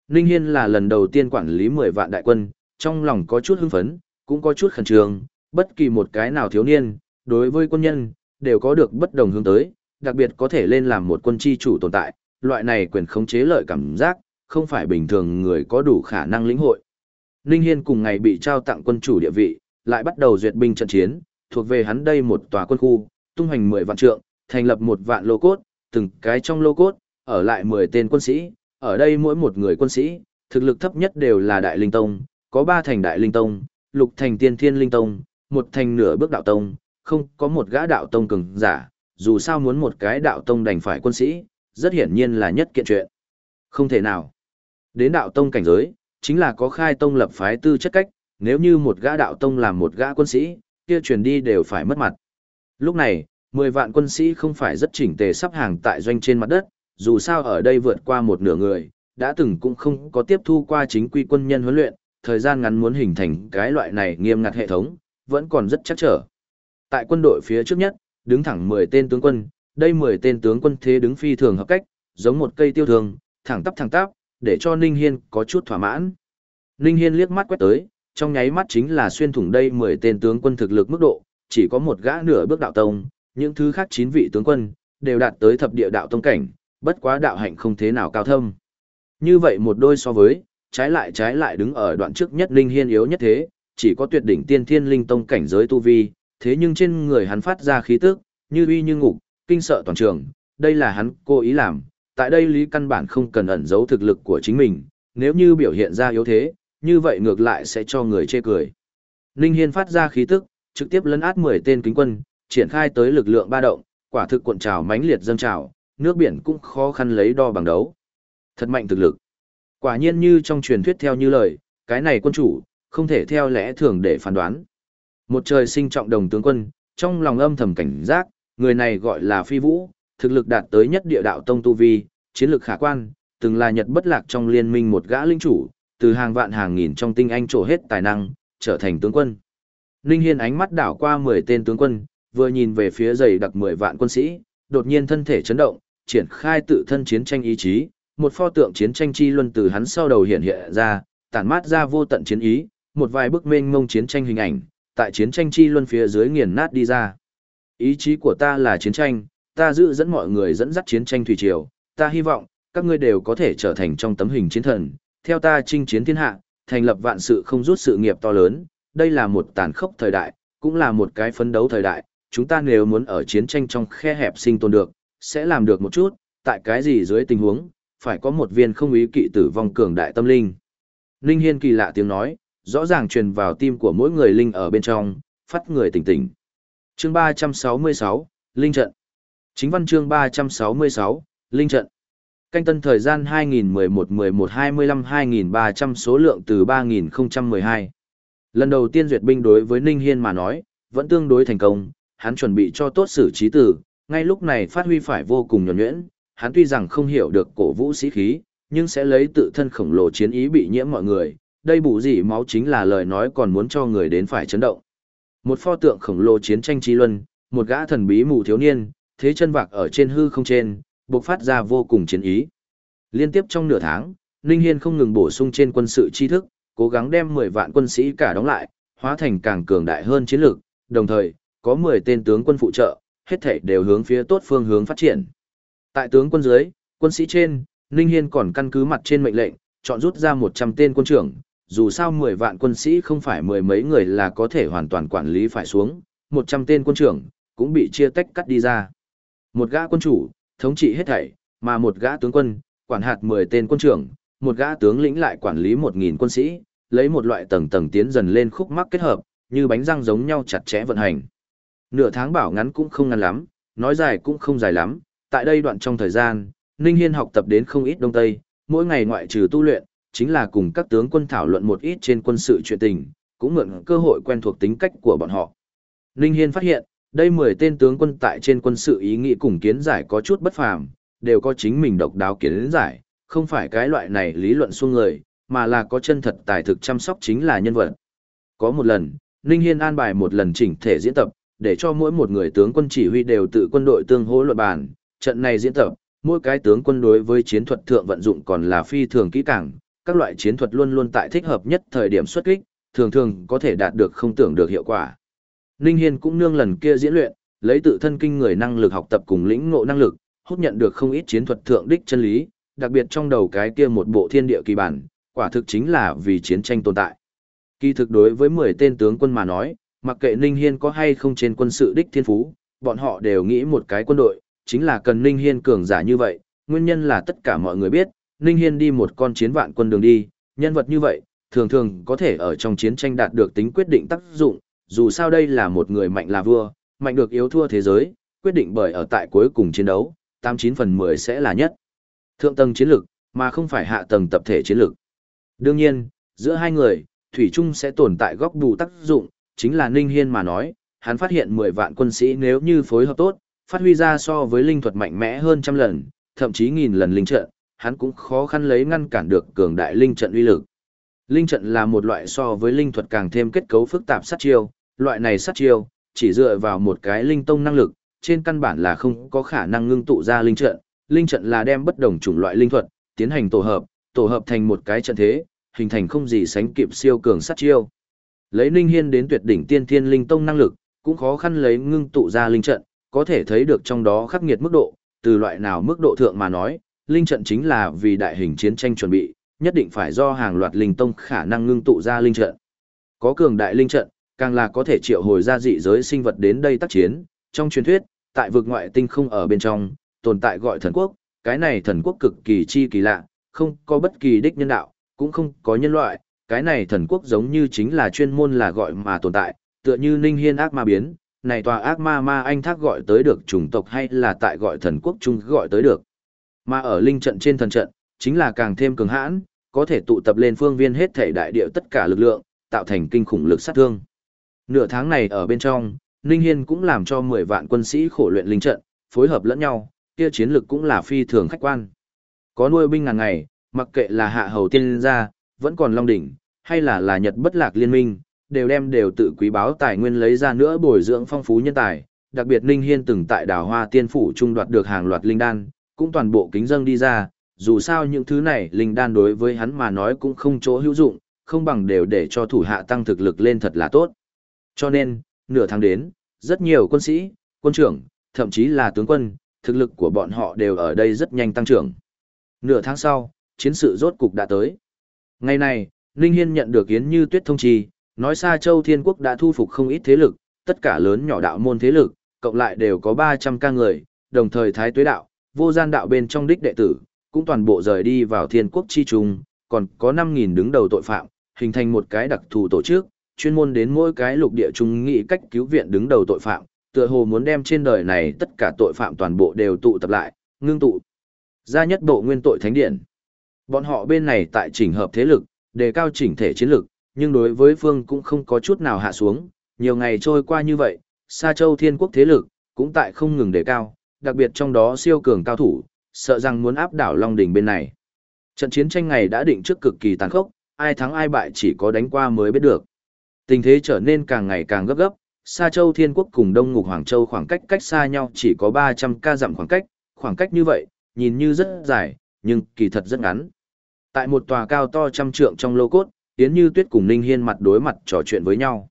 Ninh Hiên là lần đầu tiên quản lý 10 vạn đại quân, trong lòng có chút hưng phấn, cũng có chút khẩn trương, bất kỳ một cái nào thiếu niên, đối với quân nhân, đều có được bất đồng hướng tới, đặc biệt có thể lên làm một quân chi chủ tồn tại, loại này quyền khống chế lợi cảm giác, không phải bình thường người có đủ khả năng lĩnh hội. Ninh Hiên cùng ngày bị trao tặng quân chủ địa vị, lại bắt đầu duyệt binh trận chiến, thuộc về hắn đây một tòa quân khu, tung hành 10 vạn trượng, thành lập một vạn lô cốt, từng cái trong lô cốt, ở lại 10 tên quân sĩ, ở đây mỗi một người quân sĩ, thực lực thấp nhất đều là đại linh tông, có 3 thành đại linh tông, lục thành tiên thiên linh tông, một thành nửa bước đạo tông, không có một gã đạo tông cường giả, dù sao muốn một cái đạo tông đành phải quân sĩ, rất hiển nhiên là nhất kiện chuyện. Không thể nào. Đến đạo tông cảnh giới, chính là có khai tông lập phái tư chất cách, nếu như một gã đạo tông làm một gã quân sĩ, kia truyền đi đều phải mất mặt. Lúc này, 10 vạn quân sĩ không phải rất chỉnh tề sắp hàng tại doanh trên mặt đất, dù sao ở đây vượt qua một nửa người, đã từng cũng không có tiếp thu qua chính quy quân nhân huấn luyện, thời gian ngắn muốn hình thành cái loại này nghiêm ngặt hệ thống, vẫn còn rất chắc trở. Tại quân đội phía trước nhất, đứng thẳng 10 tên tướng quân, đây 10 tên tướng quân thế đứng phi thường hợp cách, giống một cây tiêu thường, thẳng tắp thẳng tắp, để cho Ninh Hiên có chút thỏa mãn. Ninh Hiên liếc mắt quét tới, trong nháy mắt chính là xuyên thủng đây 10 tên tướng quân thực lực mức độ, chỉ có một gã nửa bước đạo tông, những thứ khác 9 vị tướng quân, đều đạt tới thập địa đạo tông cảnh, bất quá đạo hạnh không thế nào cao thâm. Như vậy một đôi so với, trái lại trái lại đứng ở đoạn trước nhất Ninh Hiên yếu nhất thế, chỉ có tuyệt đỉnh tiên thiên linh tông cảnh giới tu vi, thế nhưng trên người hắn phát ra khí tức, như uy như ngục, kinh sợ toàn trường, đây là hắn cố ý làm, tại đây lý căn bản không cần ẩn giấu thực lực của chính mình, nếu như biểu hiện ra yếu thế, như vậy ngược lại sẽ cho người chê cười. Ninh Hiên phát ra khí tức, trực tiếp lấn át 10 tên kính quân, triển khai tới lực lượng ba động, quả thực cuộn trào mãnh liệt dâng trào, nước biển cũng khó khăn lấy đo bằng đấu. Thật mạnh thực lực. Quả nhiên như trong truyền thuyết theo như lời, cái này quân chủ, không thể theo lẽ thường để phán đoán. Một trời sinh trọng đồng tướng quân, trong lòng âm thầm cảnh giác, người này gọi là phi vũ, thực lực đạt tới nhất địa đạo tông tu vi, chiến lược khả quan, từng là nhật bất lạc trong liên minh một gã linh chủ, từ hàng vạn hàng nghìn trong tinh anh trổ hết tài năng, trở thành tướng quân. Ninh Hiên ánh mắt đảo qua 10 tên tướng quân, vừa nhìn về phía dày đặc 10 vạn quân sĩ, đột nhiên thân thể chấn động, triển khai tự thân chiến tranh ý chí, một pho tượng chiến tranh chi luân từ hắn sau đầu hiện hiện ra, tản mát ra vô tận chiến ý, một vài bức mênh mông chiến tranh hình ảnh, tại chiến tranh chi luân phía dưới nghiền nát đi ra. Ý chí của ta là chiến tranh, ta giữ dẫn mọi người dẫn dắt chiến tranh thủy triều, ta hy vọng, các ngươi đều có thể trở thành trong tấm hình chiến thần, theo ta chinh chiến thiên hạ, thành lập vạn sự không rút sự nghiệp to lớn, đây là một tàn khốc thời đại, cũng là một cái phấn đấu thời đại, chúng ta nếu muốn ở chiến tranh trong khe hẹp sinh tồn được, sẽ làm được một chút, tại cái gì dưới tình huống, phải có một viên không ý kỵ tử vong cường đại tâm linh. Linh Hiên kỳ lạ tiếng nói, rõ ràng truyền vào tim của mỗi người linh ở bên trong, phát người tỉnh tỉnh. Chương 366, Linh trận. Chính văn chương 366, Linh trận. Canh tân thời gian 2011-11-25-2300 số lượng từ 3012. Lần đầu tiên duyệt binh đối với Ninh Hiên mà nói, vẫn tương đối thành công, hắn chuẩn bị cho tốt xử trí tử, ngay lúc này phát huy phải vô cùng nhuẩn nhuyễn, hắn tuy rằng không hiểu được cổ vũ sĩ khí, nhưng sẽ lấy tự thân khổng lồ chiến ý bị nhiễm mọi người, đây bù gì máu chính là lời nói còn muốn cho người đến phải chấn động. Một pho tượng khổng lồ chiến tranh chi luân, một gã thần bí mù thiếu niên, thế chân vạc ở trên hư không trên, bộc phát ra vô cùng chiến ý. Liên tiếp trong nửa tháng, Ninh Hiên không ngừng bổ sung trên quân sự tri thức, cố gắng đem 10 vạn quân sĩ cả đóng lại, hóa thành càng cường đại hơn chiến lược, đồng thời, có 10 tên tướng quân phụ trợ, hết thảy đều hướng phía tốt phương hướng phát triển. Tại tướng quân dưới, quân sĩ trên, Ninh Hiên còn căn cứ mặt trên mệnh lệnh, chọn rút ra 100 tên quân trưởng, dù sao 10 vạn quân sĩ không phải mười mấy người là có thể hoàn toàn quản lý phải xuống, 100 tên quân trưởng, cũng bị chia tách cắt đi ra. Một gã quân chủ, thống trị hết thảy, mà một gã tướng quân, quản hạt 10 tên quân trưởng, một gã tướng lĩnh lại quản lý 1.000 quân sĩ, lấy một loại tầng tầng tiến dần lên khúc mắc kết hợp, như bánh răng giống nhau chặt chẽ vận hành. Nửa tháng bảo ngắn cũng không ngắn lắm, nói dài cũng không dài lắm, tại đây đoạn trong thời gian, Ninh Hiên học tập đến không ít Đông Tây, mỗi ngày ngoại trừ tu luyện, chính là cùng các tướng quân thảo luận một ít trên quân sự chuyện tình, cũng mượn cơ hội quen thuộc tính cách của bọn họ. Ninh Hiên phát hiện, đây 10 tên tướng quân tại trên quân sự ý nghĩ cùng kiến giải có chút bất phàm, đều có chính mình độc đáo kiến giải, không phải cái loại này lý luận xuông người, mà là có chân thật tài thực chăm sóc chính là nhân vật. Có một lần, Ninh Hiên an bài một lần chỉnh thể diễn tập, để cho mỗi một người tướng quân chỉ huy đều tự quân đội tương hỗ luận bàn, trận này diễn tập, mỗi cái tướng quân đối với chiến thuật thượng vận dụng còn là phi thường kỹ càng, các loại chiến thuật luôn luôn tại thích hợp nhất thời điểm xuất kích, thường thường có thể đạt được không tưởng được hiệu quả. Ninh Hiên cũng nương lần kia diễn luyện, lấy tự thân kinh người năng lực học tập cùng lĩnh ngộ năng lực, hút nhận được không ít chiến thuật thượng đích chân lý, đặc biệt trong đầu cái kia một bộ thiên địa kỳ bản, quả thực chính là vì chiến tranh tồn tại. Kỳ thực đối với 10 tên tướng quân mà nói, mặc kệ Ninh Hiên có hay không trên quân sự đích thiên phú, bọn họ đều nghĩ một cái quân đội, chính là cần Ninh Hiên cường giả như vậy, nguyên nhân là tất cả mọi người biết, Ninh Hiên đi một con chiến vạn quân đường đi, nhân vật như vậy, thường thường có thể ở trong chiến tranh đạt được tính quyết định tác dụng, dù sao đây là một người mạnh là vua, mạnh được yếu thua thế giới, quyết định bởi ở tại cuối cùng chiến đấu, 89 phần 10 sẽ là nhất. Thượng tầng chiến lược, mà không phải hạ tầng tập thể chiến lược. Đương nhiên, giữa hai người, Thủy Trung sẽ tồn tại góc đủ tác dụng, chính là Ninh Hiên mà nói, hắn phát hiện 10 vạn quân sĩ nếu như phối hợp tốt, phát huy ra so với linh thuật mạnh mẽ hơn trăm lần, thậm chí nghìn lần linh trận, hắn cũng khó khăn lấy ngăn cản được cường đại linh trận uy lực. Linh trận là một loại so với linh thuật càng thêm kết cấu phức tạp sát chiêu, loại này sát chiêu, chỉ dựa vào một cái linh tông năng lực, trên căn bản là không có khả năng ngưng tụ ra linh trận. Linh trận là đem bất đồng chủng loại linh thuật, tiến hành tổ hợp, tổ hợp thành một cái trận thế, hình thành không gì sánh kịp siêu cường sát chiêu. Lấy Ninh Hiên đến tuyệt đỉnh tiên thiên linh tông năng lực, cũng khó khăn lấy ngưng tụ ra linh trận, có thể thấy được trong đó khắc nghiệt mức độ, từ loại nào mức độ thượng mà nói, linh trận chính là vì đại hình chiến tranh chuẩn bị, nhất định phải do hàng loạt linh tông khả năng ngưng tụ ra linh trận. Có cường đại linh trận, càng là có thể triệu hồi ra dị giới sinh vật đến đây tác chiến. Trong truyền thuyết, tại vực ngoại tinh không ở bên trong, tồn tại gọi thần quốc, cái này thần quốc cực kỳ chi kỳ lạ, không có bất kỳ đích nhân đạo, cũng không có nhân loại, cái này thần quốc giống như chính là chuyên môn là gọi mà tồn tại, tựa như Ninh Hiên ác ma biến, này tòa ác ma ma anh thác gọi tới được chủng tộc hay là tại gọi thần quốc chung gọi tới được. Mà ở linh trận trên thần trận, chính là càng thêm cường hãn, có thể tụ tập lên phương viên hết thể đại địa tất cả lực lượng, tạo thành kinh khủng lực sát thương. Nửa tháng này ở bên trong, Ninh Hiên cũng làm cho 10 vạn quân sĩ khổ luyện linh trận, phối hợp lẫn nhau, kia chiến lực cũng là phi thường khách quan. Có nuôi binh ngàn ngày, mặc kệ là hạ hầu tiên gia, vẫn còn long đỉnh, hay là là Nhật bất lạc liên minh, đều đem đều tự quý báo tài nguyên lấy ra nữa bồi dưỡng phong phú nhân tài. Đặc biệt Ninh Hiên từng tại đào hoa tiên phủ trung đoạt được hàng loạt linh đan, cũng toàn bộ kính dâng đi ra, dù sao những thứ này linh đan đối với hắn mà nói cũng không chỗ hữu dụng, không bằng đều để cho thủ hạ tăng thực lực lên thật là tốt. Cho nên, nửa tháng đến, rất nhiều quân sĩ, quân trưởng, thậm chí là tướng quân, thực lực của bọn họ đều ở đây rất nhanh tăng trưởng. Nửa tháng sau, chiến sự rốt cục đã tới. Ngày này, Ninh Hiên nhận được Yến Như Tuyết thông trì, nói xa Châu Thiên Quốc đã thu phục không ít thế lực, tất cả lớn nhỏ đạo môn thế lực, cộng lại đều có 300 ca người, đồng thời thái tuế đạo, vô gian đạo bên trong đích đệ tử, cũng toàn bộ rời đi vào thiên quốc chi trung, còn có 5.000 đứng đầu tội phạm, hình thành một cái đặc thù tổ chức, chuyên môn đến mỗi cái lục địa trung nghị cách cứu viện đứng đầu tội phạm, tựa hồ muốn đem trên đời này tất cả tội phạm toàn bộ đều tụ tập lại, ngưng tụ. Ra nhất bộ nguyên tội thánh điện. Bọn họ bên này tại chỉnh hợp thế lực, đề cao chỉnh thể chiến lực, nhưng đối với phương cũng không có chút nào hạ xuống, nhiều ngày trôi qua như vậy, Sa Châu Thiên Quốc thế lực cũng tại không ngừng đề cao, đặc biệt trong đó siêu cường cao thủ, sợ rằng muốn áp đảo Long Đỉnh bên này. Trận chiến tranh ngày đã định trước cực kỳ tàn khốc, ai thắng ai bại chỉ có đánh qua mới biết được. Tình thế trở nên càng ngày càng gấp gấp, Sa Châu Thiên Quốc cùng Đông Ngục Hoàng Châu khoảng cách cách xa nhau chỉ có 300 ca dặm khoảng cách, khoảng cách như vậy, nhìn như rất dài, nhưng kỳ thật rất ngắn. Tại một tòa cao to trăm trượng trong lô cốt, Yến Như Tuyết cùng Ninh Hiên mặt đối mặt trò chuyện với nhau.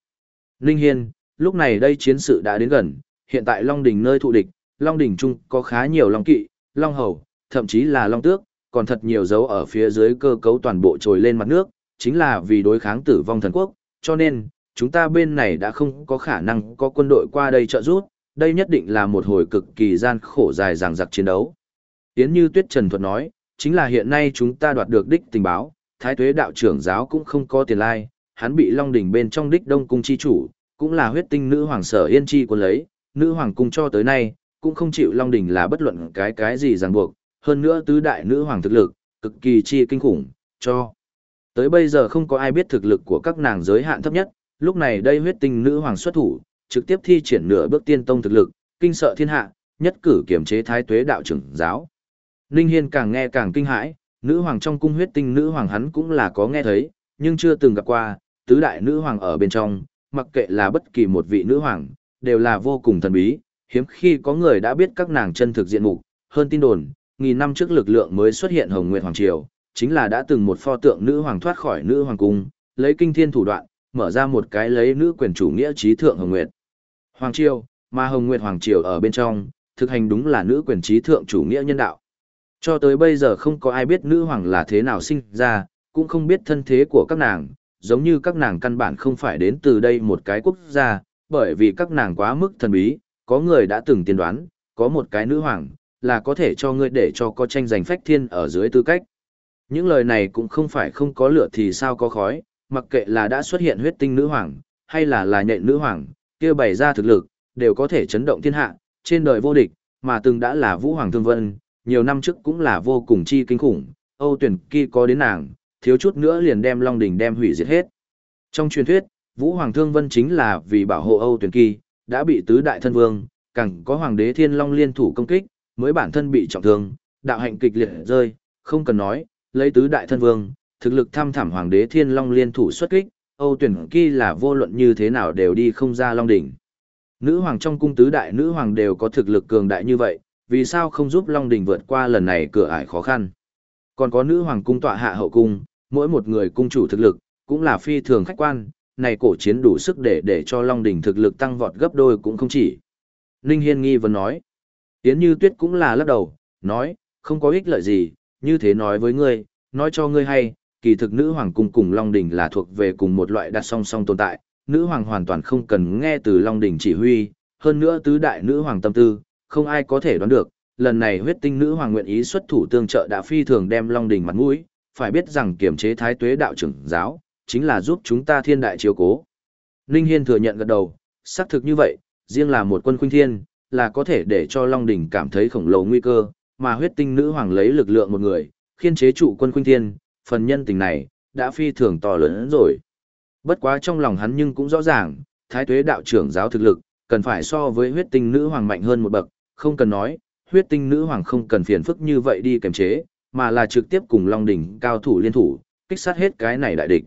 Ninh Hiên, lúc này đây chiến sự đã đến gần, hiện tại Long Đỉnh nơi thụ địch, Long Đỉnh Trung có khá nhiều Long Kỵ, Long Hầu, thậm chí là Long Tước, còn thật nhiều dấu ở phía dưới cơ cấu toàn bộ trồi lên mặt nước, chính là vì đối kháng tử vong thần quốc, cho nên, chúng ta bên này đã không có khả năng có quân đội qua đây trợ giúp, đây nhất định là một hồi cực kỳ gian khổ dài dằng dặc chiến đấu. Yến Như Tuyết Trần Thuật nói, chính là hiện nay chúng ta đoạt được đích tình báo, Thái Tuế đạo trưởng giáo cũng không có tiền lai, hắn bị Long đỉnh bên trong đích Đông cung chi chủ, cũng là huyết tinh nữ hoàng sở yên chi của lấy, nữ hoàng cung cho tới nay, cũng không chịu Long đỉnh là bất luận cái cái gì ràng buộc, hơn nữa tứ đại nữ hoàng thực lực, cực kỳ chi kinh khủng, cho. Tới bây giờ không có ai biết thực lực của các nàng giới hạn thấp nhất, lúc này đây huyết tinh nữ hoàng xuất thủ, trực tiếp thi triển nửa bước tiên tông thực lực, kinh sợ thiên hạ, nhất cử kiểm chế thái tuế đạo trưởng giáo. Ninh Hiên càng nghe càng kinh hãi, nữ hoàng trong cung huyết tinh nữ hoàng hắn cũng là có nghe thấy, nhưng chưa từng gặp qua, tứ đại nữ hoàng ở bên trong, mặc kệ là bất kỳ một vị nữ hoàng, đều là vô cùng thần bí, hiếm khi có người đã biết các nàng chân thực diện mục, hơn tin đồn, nghìn năm trước lực lượng mới xuất hiện Hồng Nguyệt Hoàng Triều, chính là đã từng một pho tượng nữ hoàng thoát khỏi nữ hoàng cung, lấy kinh thiên thủ đoạn, mở ra một cái lấy nữ quyền chủ nghĩa trí thượng Hồng Nguyệt. Hoàng Triều, mà Hồng Nguyệt Hoàng Triều ở bên trong, thực hành đúng là nữ quyền trí thượng chủ nghĩa nhân đạo. Cho tới bây giờ không có ai biết nữ hoàng là thế nào sinh ra, cũng không biết thân thế của các nàng, giống như các nàng căn bản không phải đến từ đây một cái quốc gia, bởi vì các nàng quá mức thần bí, có người đã từng tiên đoán, có một cái nữ hoàng, là có thể cho ngươi để cho có tranh giành phách thiên ở dưới tư cách. Những lời này cũng không phải không có lửa thì sao có khói, mặc kệ là đã xuất hiện huyết tinh nữ hoàng, hay là là nhện nữ hoàng, kia bày ra thực lực, đều có thể chấn động thiên hạ, trên đời vô địch, mà từng đã là vũ hoàng thương vân, nhiều năm trước cũng là vô cùng chi kinh khủng, Âu tuyển kỳ có đến nàng, thiếu chút nữa liền đem Long Đỉnh đem hủy diệt hết. Trong truyền thuyết, Vũ Hoàng Thương Vân chính là vì bảo hộ Âu tuyển kỳ, đã bị tứ đại thân vương, càng có Hoàng đế Thiên Long liên thủ công kích, mới bản thân bị trọng thương, đạo hạnh kịch liệt rơi, không cần nói, lấy tứ đại thân vương, thực lực thăm thẳm Hoàng đế Thiên Long liên thủ xuất kích, Âu tuyển kỳ là vô luận như thế nào đều đi không ra Long Đỉnh. Nữ hoàng trong cung tứ đại nữ hoàng đều có thực lực cường đại như vậy, vì sao không giúp Long Đình vượt qua lần này cửa ải khó khăn. Còn có nữ hoàng cung tọa hạ hậu cung, mỗi một người cung chủ thực lực, cũng là phi thường khách quan, này cổ chiến đủ sức để để cho Long Đình thực lực tăng vọt gấp đôi cũng không chỉ. Ninh Hiên nghi vấn nói. Yến Như Tuyết cũng là lắc đầu, nói, không có ích lợi gì, như thế nói với ngươi, nói cho ngươi hay, kỳ thực nữ hoàng cung cùng Long Đình là thuộc về cùng một loại đặt song song tồn tại, nữ hoàng hoàn toàn không cần nghe từ Long Đình chỉ huy, hơn nữa tứ đại nữ hoàng tâm tư, không ai có thể đoán được, lần này huyết tinh nữ hoàng nguyện ý xuất thủ tương trợ đã phi thường đem Long Đình mặt mũi, phải biết rằng kiểm chế thái tuế đạo trưởng giáo, chính là giúp chúng ta thiên đại chiếu cố. Ninh Hiên thừa nhận gật đầu, xác thực như vậy, riêng là một quân khuynh thiên, là có thể để cho Long Đình cảm thấy khổng lồ nguy cơ, mà huyết tinh nữ hoàng lấy lực lượng một người, khiên chế trụ quân khuynh thiên, phần nhân tình này, đã phi thường to lớn rồi. Bất quá trong lòng hắn nhưng cũng rõ ràng, thái tuế đạo trưởng giáo thực lực, cần phải so với huyết tinh nữ hoàng mạnh hơn một bậc, không cần nói, huyết tinh nữ hoàng không cần phiền phức như vậy đi kiềm chế, mà là trực tiếp cùng Long Đỉnh cao thủ liên thủ, kích sát hết cái này đại địch.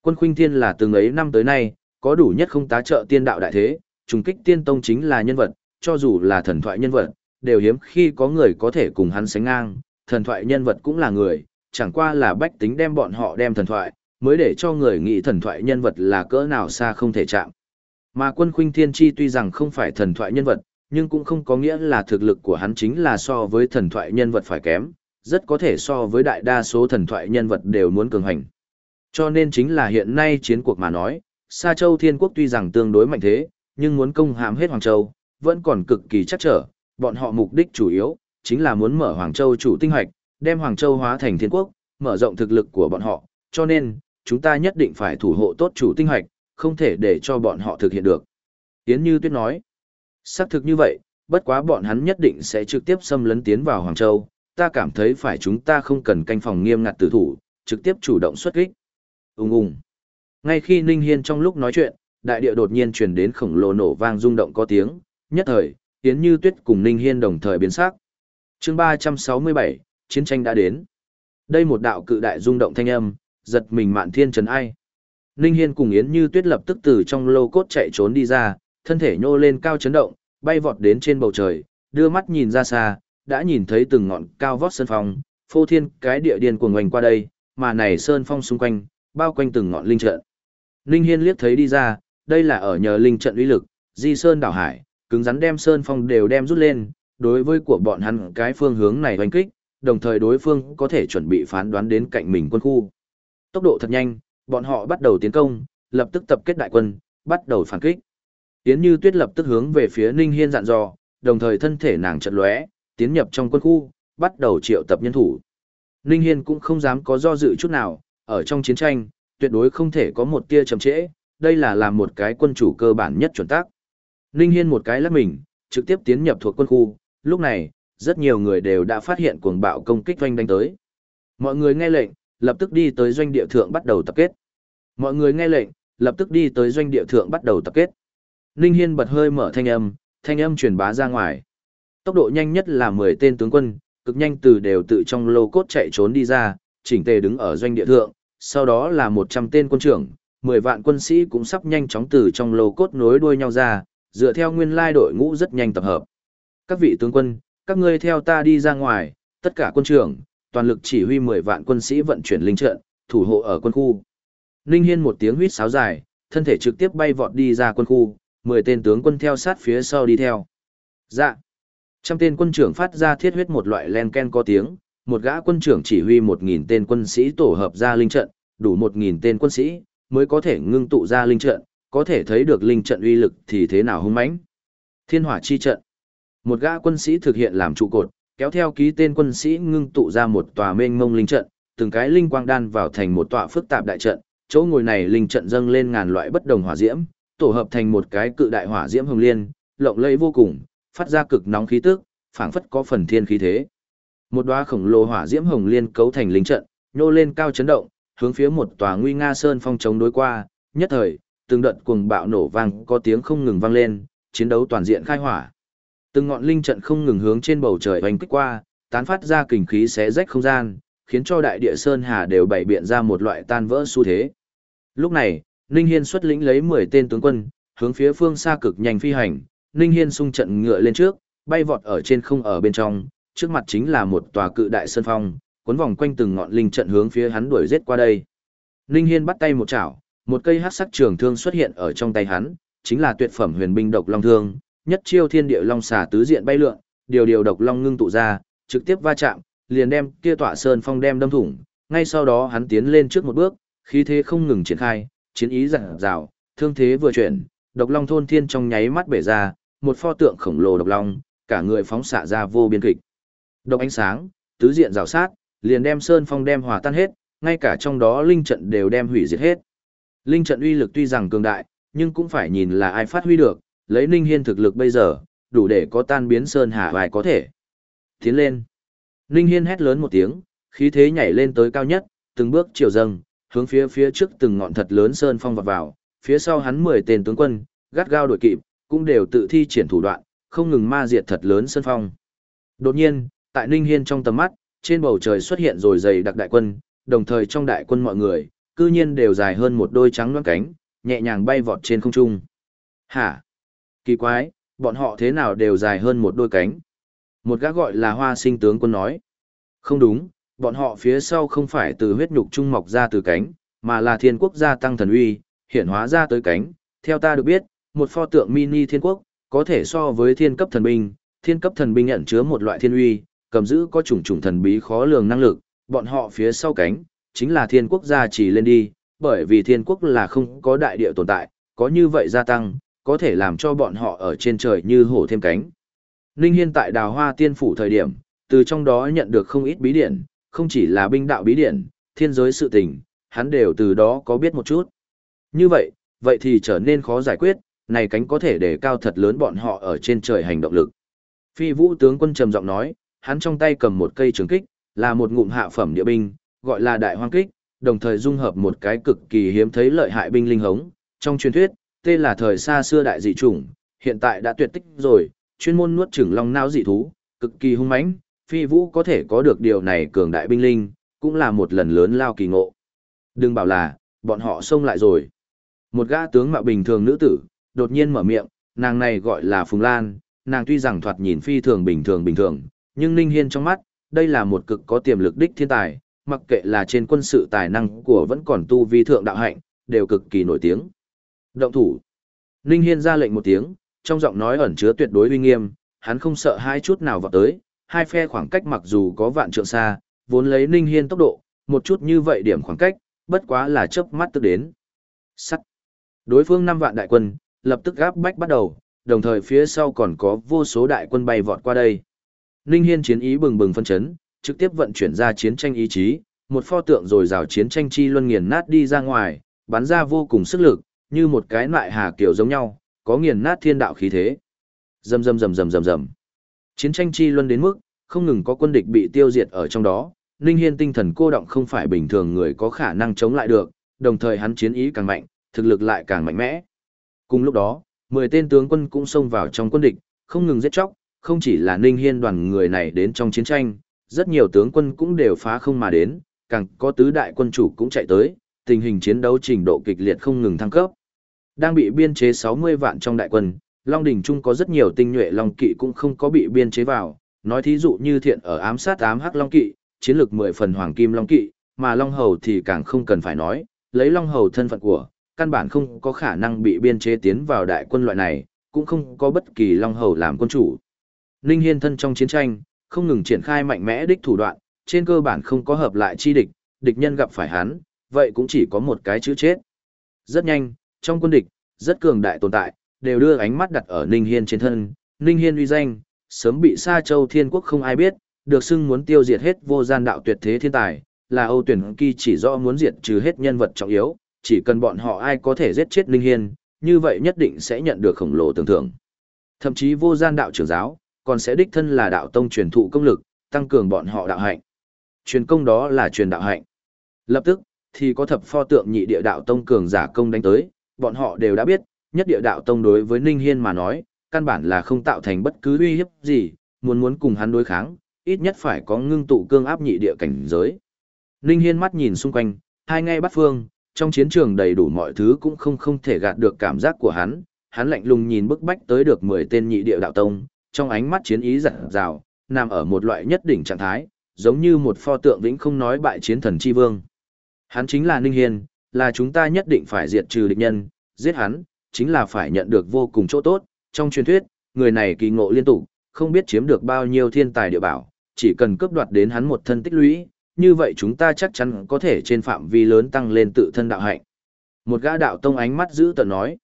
Quân Khuynh Thiên là từng ấy năm tới nay, có đủ nhất không tá trợ tiên đạo đại thế, trùng kích tiên tông chính là nhân vật, cho dù là thần thoại nhân vật, đều hiếm khi có người có thể cùng hắn sánh ngang, thần thoại nhân vật cũng là người, chẳng qua là bách tính đem bọn họ đem thần thoại, mới để cho người nghĩ thần thoại nhân vật là cỡ nào xa không thể chạm. Mà quân khuynh thiên chi tuy rằng không phải thần thoại nhân vật, nhưng cũng không có nghĩa là thực lực của hắn chính là so với thần thoại nhân vật phải kém, rất có thể so với đại đa số thần thoại nhân vật đều muốn cường hành. Cho nên chính là hiện nay chiến cuộc mà nói, Sa Châu Thiên Quốc tuy rằng tương đối mạnh thế, nhưng muốn công hãm hết Hoàng Châu, vẫn còn cực kỳ chắc trở, bọn họ mục đích chủ yếu, chính là muốn mở Hoàng Châu chủ tinh hoạch, đem Hoàng Châu hóa thành thiên quốc, mở rộng thực lực của bọn họ, cho nên, chúng ta nhất định phải thủ hộ tốt chủ tinh hoạch, không thể để cho bọn họ thực hiện được. Yến Như Tuyết nói, xác thực như vậy, bất quá bọn hắn nhất định sẽ trực tiếp xâm lấn tiến vào Hoàng Châu, ta cảm thấy phải chúng ta không cần canh phòng nghiêm ngặt tử thủ, trực tiếp chủ động xuất kích. Ung ung. Ngay khi Ninh Hiên trong lúc nói chuyện, đại địa đột nhiên truyền đến khổng lồ nổ vang rung động có tiếng, nhất thời, Yến Như Tuyết cùng Ninh Hiên đồng thời biến sắc. Chương 367, chiến tranh đã đến. Đây một đạo cự đại rung động thanh âm, giật mình mạn thiên trần ai. Ninh Hiên cùng Yến Như Tuyết lập tức từ trong lô cốt chạy trốn đi ra, thân thể nhô lên cao chấn động, bay vọt đến trên bầu trời, đưa mắt nhìn ra xa, đã nhìn thấy từng ngọn cao vót sơn phong, phô thiên cái địa điên cuồng ngoành qua đây, mà này sơn phong xung quanh, bao quanh từng ngọn linh trận. Ninh Hiên liếc thấy đi ra, đây là ở nhờ linh trận uy lực, di sơn đảo hải, cứng rắn đem sơn phong đều đem rút lên, đối với của bọn hắn cái phương hướng này hoành kích, đồng thời đối phương có thể chuẩn bị phán đoán đến cạnh mình quân khu. Tốc độ thật nhanh, bọn họ bắt đầu tiến công, lập tức tập kết đại quân, bắt đầu phản kích. Tiến Như Tuyết lập tức hướng về phía Ninh Hiên dặn dò, đồng thời thân thể nàng chợt lóe, tiến nhập trong quân khu, bắt đầu triệu tập nhân thủ. Ninh Hiên cũng không dám có do dự chút nào, ở trong chiến tranh, tuyệt đối không thể có một tia chậm trễ, đây là làm một cái quân chủ cơ bản nhất chuẩn tắc. Ninh Hiên một cái lắc mình, trực tiếp tiến nhập thuộc quân khu, lúc này, rất nhiều người đều đã phát hiện cuồng bạo công kích doanh đánh tới. Mọi người nghe lệnh, lập tức đi tới doanh địa thượng bắt đầu tập kết. Mọi người nghe lệnh, lập tức đi tới doanh địa thượng bắt đầu tập kết. Ninh Hiên bật hơi mở thanh âm, thanh âm truyền bá ra ngoài. Tốc độ nhanh nhất là 10 tên tướng quân, cực nhanh từ đều tự trong lô cốt chạy trốn đi ra, chỉnh tề đứng ở doanh địa thượng, sau đó là 100 tên quân trưởng, 10 vạn quân sĩ cũng sắp nhanh chóng từ trong lô cốt nối đuôi nhau ra, dựa theo nguyên lai đội ngũ rất nhanh tập hợp. Các vị tướng quân, các ngươi theo ta đi ra ngoài, tất cả quân trưởng, toàn lực chỉ huy 10 vạn quân sĩ vận chuyển linh trận, thủ hộ ở quân khu. Ninh Hiên một tiếng huýt sáo dài, thân thể trực tiếp bay vọt đi ra quân khu, 10 tên tướng quân theo sát phía sau đi theo. Dạ. Trăm tên quân trưởng phát ra thiết huyết một loại len ken có tiếng, một gã quân trưởng chỉ huy 1.000 tên quân sĩ tổ hợp ra linh trận, đủ 1.000 tên quân sĩ, mới có thể ngưng tụ ra linh trận, có thể thấy được linh trận uy lực thì thế nào hung mãnh. Thiên hỏa chi trận. Một gã quân sĩ thực hiện làm trụ cột, kéo theo ký tên quân sĩ ngưng tụ ra một tòa mênh mông linh trận, từng cái linh quang đan vào thành một tòa phức tạp đại trận, chỗ ngồi này linh trận dâng lên ngàn loại bất đồng hỏa diễm, tổ hợp thành một cái cự đại hỏa diễm hồng liên, lộng lẫy vô cùng, phát ra cực nóng khí tức, phảng phất có phần thiên khí thế. Một đóa khổng lồ hỏa diễm hồng liên cấu thành linh trận, nhô lên cao chấn động, hướng phía một tòa nguy nga sơn phong chống đối qua, nhất thời, từng đợt cuồng bạo nổ vang có tiếng không ngừng vang lên, chiến đấu toàn diện khai hỏa. Từng ngọn linh trận không ngừng hướng trên bầu trời hoành kích qua, tán phát ra kình khí xé rách không gian, khiến cho đại địa sơn hà đều bày biện ra một loại tan vỡ xu thế. Lúc này, Ninh Hiên xuất lĩnh lấy 10 tên tướng quân, hướng phía phương xa cực nhanh phi hành, Ninh Hiên xung trận ngựa lên trước, bay vọt ở trên không ở bên trong, trước mặt chính là một tòa cự đại sơn phong, cuốn vòng quanh từng ngọn linh trận hướng phía hắn đuổi giết qua đây. Ninh Hiên bắt tay một chảo, một cây hắc sắc trường thương xuất hiện ở trong tay hắn, chính là tuyệt phẩm huyền binh độc long thương, nhất chiêu thiên địa long xà tứ diện bay lượn, điều điều độc long ngưng tụ ra, trực tiếp va chạm, liền đem kia tọa sơn phong đem đâm thủng, ngay sau đó hắn tiến lên trước một bước, khí thế không ngừng triển khai, chiến ý dặn dào, thương thế vừa chuyển, độc long thôn thiên trong nháy mắt bể ra, một pho tượng khổng lồ độc long, cả người phóng xạ ra vô biên kịch. Độc ánh sáng, tứ diện rào sát, liền đem sơn phong đem hòa tan hết, ngay cả trong đó linh trận đều đem hủy diệt hết. Linh trận uy lực tuy rằng cường đại, nhưng cũng phải nhìn là ai phát huy được, lấy Ninh Hiên thực lực bây giờ, đủ để có tan biến sơn hà vài có thể. Tiến lên. Ninh Hiên hét lớn một tiếng, khí thế nhảy lên tới cao nhất, từng bước chiều dâng, hướng phía phía trước từng ngọn thật lớn sơn phong vọt vào, phía sau hắn 10 tên tướng quân, gắt gao đuổi kịp, cũng đều tự thi triển thủ đoạn, không ngừng ma diệt thật lớn sơn phong. Đột nhiên, tại Ninh Hiên trong tầm mắt, trên bầu trời xuất hiện rồi dày đặc đại quân, đồng thời trong đại quân mọi người, cư nhiên đều dài hơn một đôi trắng loãng cánh, nhẹ nhàng bay vọt trên không trung. Hả? Kỳ quái, bọn họ thế nào đều dài hơn một đôi cánh? Một gã gọi là hoa sinh tướng quân nói. Không đúng, bọn họ phía sau không phải từ huyết nhục trung mọc ra từ cánh, mà là thiên quốc gia tăng thần uy, hiện hóa ra tới cánh. Theo ta được biết, một pho tượng mini thiên quốc, có thể so với thiên cấp thần binh, thiên cấp thần binh nhận chứa một loại thiên uy, cầm giữ có chủng chủng thần bí khó lường năng lực, bọn họ phía sau cánh, chính là thiên quốc gia chỉ lên đi, bởi vì thiên quốc là không có đại địa tồn tại, có như vậy gia tăng, có thể làm cho bọn họ ở trên trời như hổ thêm cánh. Ninh Hiên tại đào hoa tiên phủ thời điểm, từ trong đó nhận được không ít bí điển, không chỉ là binh đạo bí điển, thiên giới sự tình, hắn đều từ đó có biết một chút. Như vậy, vậy thì trở nên khó giải quyết, này cánh có thể để cao thật lớn bọn họ ở trên trời hành động lực. Phi vũ tướng quân trầm giọng nói, hắn trong tay cầm một cây trường kích, là một ngụm hạ phẩm địa binh, gọi là đại hoang kích, đồng thời dung hợp một cái cực kỳ hiếm thấy lợi hại binh linh hống. Trong truyền thuyết, tên là thời xa xưa đại dị chủng, hiện tại đã tuyệt tích rồi, chuyên môn nuốt chửng long não dị thú, cực kỳ hung mãnh, phi vũ có thể có được điều này cường đại binh linh, cũng là một lần lớn lao kỳ ngộ. Đừng bảo là, bọn họ xông lại rồi. Một gã tướng mạo bình thường nữ tử, đột nhiên mở miệng, nàng này gọi là Phùng Lan, nàng tuy rằng thoạt nhìn phi thường bình thường bình thường, nhưng Ninh Hiên trong mắt, đây là một cực có tiềm lực đích thiên tài, mặc kệ là trên quân sự tài năng của vẫn còn tu vi thượng đạo hạnh, đều cực kỳ nổi tiếng. Động thủ. Ninh Hiên ra lệnh một tiếng, trong giọng nói ẩn chứa tuyệt đối uy nghiêm, hắn không sợ hai chút nào vào tới, hai phe khoảng cách mặc dù có vạn trượng xa, vốn lấy Ninh Hiên tốc độ, một chút như vậy điểm khoảng cách, bất quá là chớp mắt tức đến. Sắt. Đối phương năm vạn đại quân, lập tức gáp bách bắt đầu, đồng thời phía sau còn có vô số đại quân bay vọt qua đây. Ninh Hiên chiến ý bừng bừng phân chấn, trực tiếp vận chuyển ra chiến tranh ý chí, một pho tượng rồi rào chiến tranh chi luân nghiền nát đi ra ngoài, bắn ra vô cùng sức lực, như một cái loại hà kiểu giống nhau, có nghiền nát thiên đạo khí thế. Rầm rầm rầm rầm rầm rầm. Chiến tranh chi luân đến mức, không ngừng có quân địch bị tiêu diệt ở trong đó, Ninh Hiên tinh thần cô động không phải bình thường người có khả năng chống lại được, đồng thời hắn chiến ý càng mạnh, thực lực lại càng mạnh mẽ. Cùng lúc đó, 10 tên tướng quân cũng xông vào trong quân địch, không ngừng giết chóc, không chỉ là Ninh Hiên đoàn người này đến trong chiến tranh, rất nhiều tướng quân cũng đều phá không mà đến, càng có tứ đại quân chủ cũng chạy tới, tình hình chiến đấu trình độ kịch liệt không ngừng thăng cấp. Đang bị biên chế 60 vạn trong đại quân, Long Đỉnh Trung có rất nhiều tinh nhuệ Long Kỵ cũng không có bị biên chế vào, nói thí dụ như thiện ở ám sát ám hắc Long Kỵ, chiến lược 10 phần Hoàng Kim Long Kỵ, mà Long Hầu thì càng không cần phải nói, lấy Long Hầu thân phận của, căn bản không có khả năng bị biên chế tiến vào đại quân loại này, cũng không có bất kỳ Long Hầu làm quân chủ. Ninh Hiên thân trong chiến tranh, không ngừng triển khai mạnh mẽ đích thủ đoạn, trên cơ bản không có hợp lại chi địch, địch nhân gặp phải hắn, vậy cũng chỉ có một cái chữ chết. Rất nhanh, trong quân địch, rất cường đại tồn tại, đều đưa ánh mắt đặt ở Ninh Hiên trên thân, Ninh Hiên uy danh, sớm bị Sa Châu Thiên Quốc không ai biết, được xưng muốn tiêu diệt hết vô gian đạo tuyệt thế thiên tài, là Âu Tuyển Kỳ chỉ rõ muốn diệt trừ hết nhân vật trọng yếu, chỉ cần bọn họ ai có thể giết chết Ninh Hiên, như vậy nhất định sẽ nhận được khổng lồ tưởng thưởng. Thậm chí vô gian đạo trưởng giáo, còn sẽ đích thân là đạo tông truyền thụ công lực, tăng cường bọn họ đạo hạnh. Truyền công đó là truyền đạo hạnh. Lập tức, thì có thập pho tượng nhị địa đạo tông cường giả công đánh tới, bọn họ đều đã biết, nhất địa đạo tông đối với Ninh Hiên mà nói, căn bản là không tạo thành bất cứ uy hiếp gì, muốn muốn cùng hắn đối kháng, ít nhất phải có ngưng tụ cương áp nhị địa cảnh giới. Ninh Hiên mắt nhìn xung quanh, hai ngay bắt phương, trong chiến trường đầy đủ mọi thứ cũng không không thể gạt được cảm giác của hắn, hắn lạnh lùng nhìn bức bách tới được 10 tên nhị địa đạo tông, trong ánh mắt chiến ý dặn rào, nằm ở một loại nhất đỉnh trạng thái, giống như một pho tượng vĩnh không nói bại chiến thần chi vương. Hắn chính là Ninh Hiên, là chúng ta nhất định phải diệt trừ địch nhân, giết hắn, chính là phải nhận được vô cùng chỗ tốt. Trong truyền thuyết, người này kỳ ngộ liên tục, không biết chiếm được bao nhiêu thiên tài địa bảo, chỉ cần cướp đoạt đến hắn một thân tích lũy, như vậy chúng ta chắc chắn có thể trên phạm vi lớn tăng lên tự thân đạo hạnh. Một gã đạo tông ánh mắt giữ tợn nói.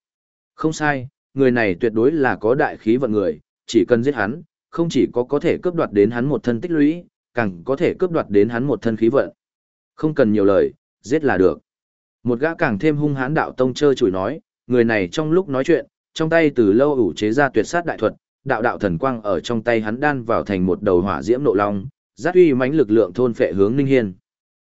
Không sai, người này tuyệt đối là có đại khí vận người, chỉ cần giết hắn, không chỉ có có thể cướp đoạt đến hắn một thân tích lũy, càng có thể cướp đoạt đến hắn một thân khí vận. Không cần nhiều lời, giết là được. Một gã càng thêm hung hãn đạo tông chơi chửi nói, người này trong lúc nói chuyện, trong tay từ lâu ủ chế ra tuyệt sát đại thuật, đạo đạo thần quang ở trong tay hắn đan vào thành một đầu hỏa diễm nộ long, giác uy mãnh lực lượng thôn phệ hướng Ninh Hiên.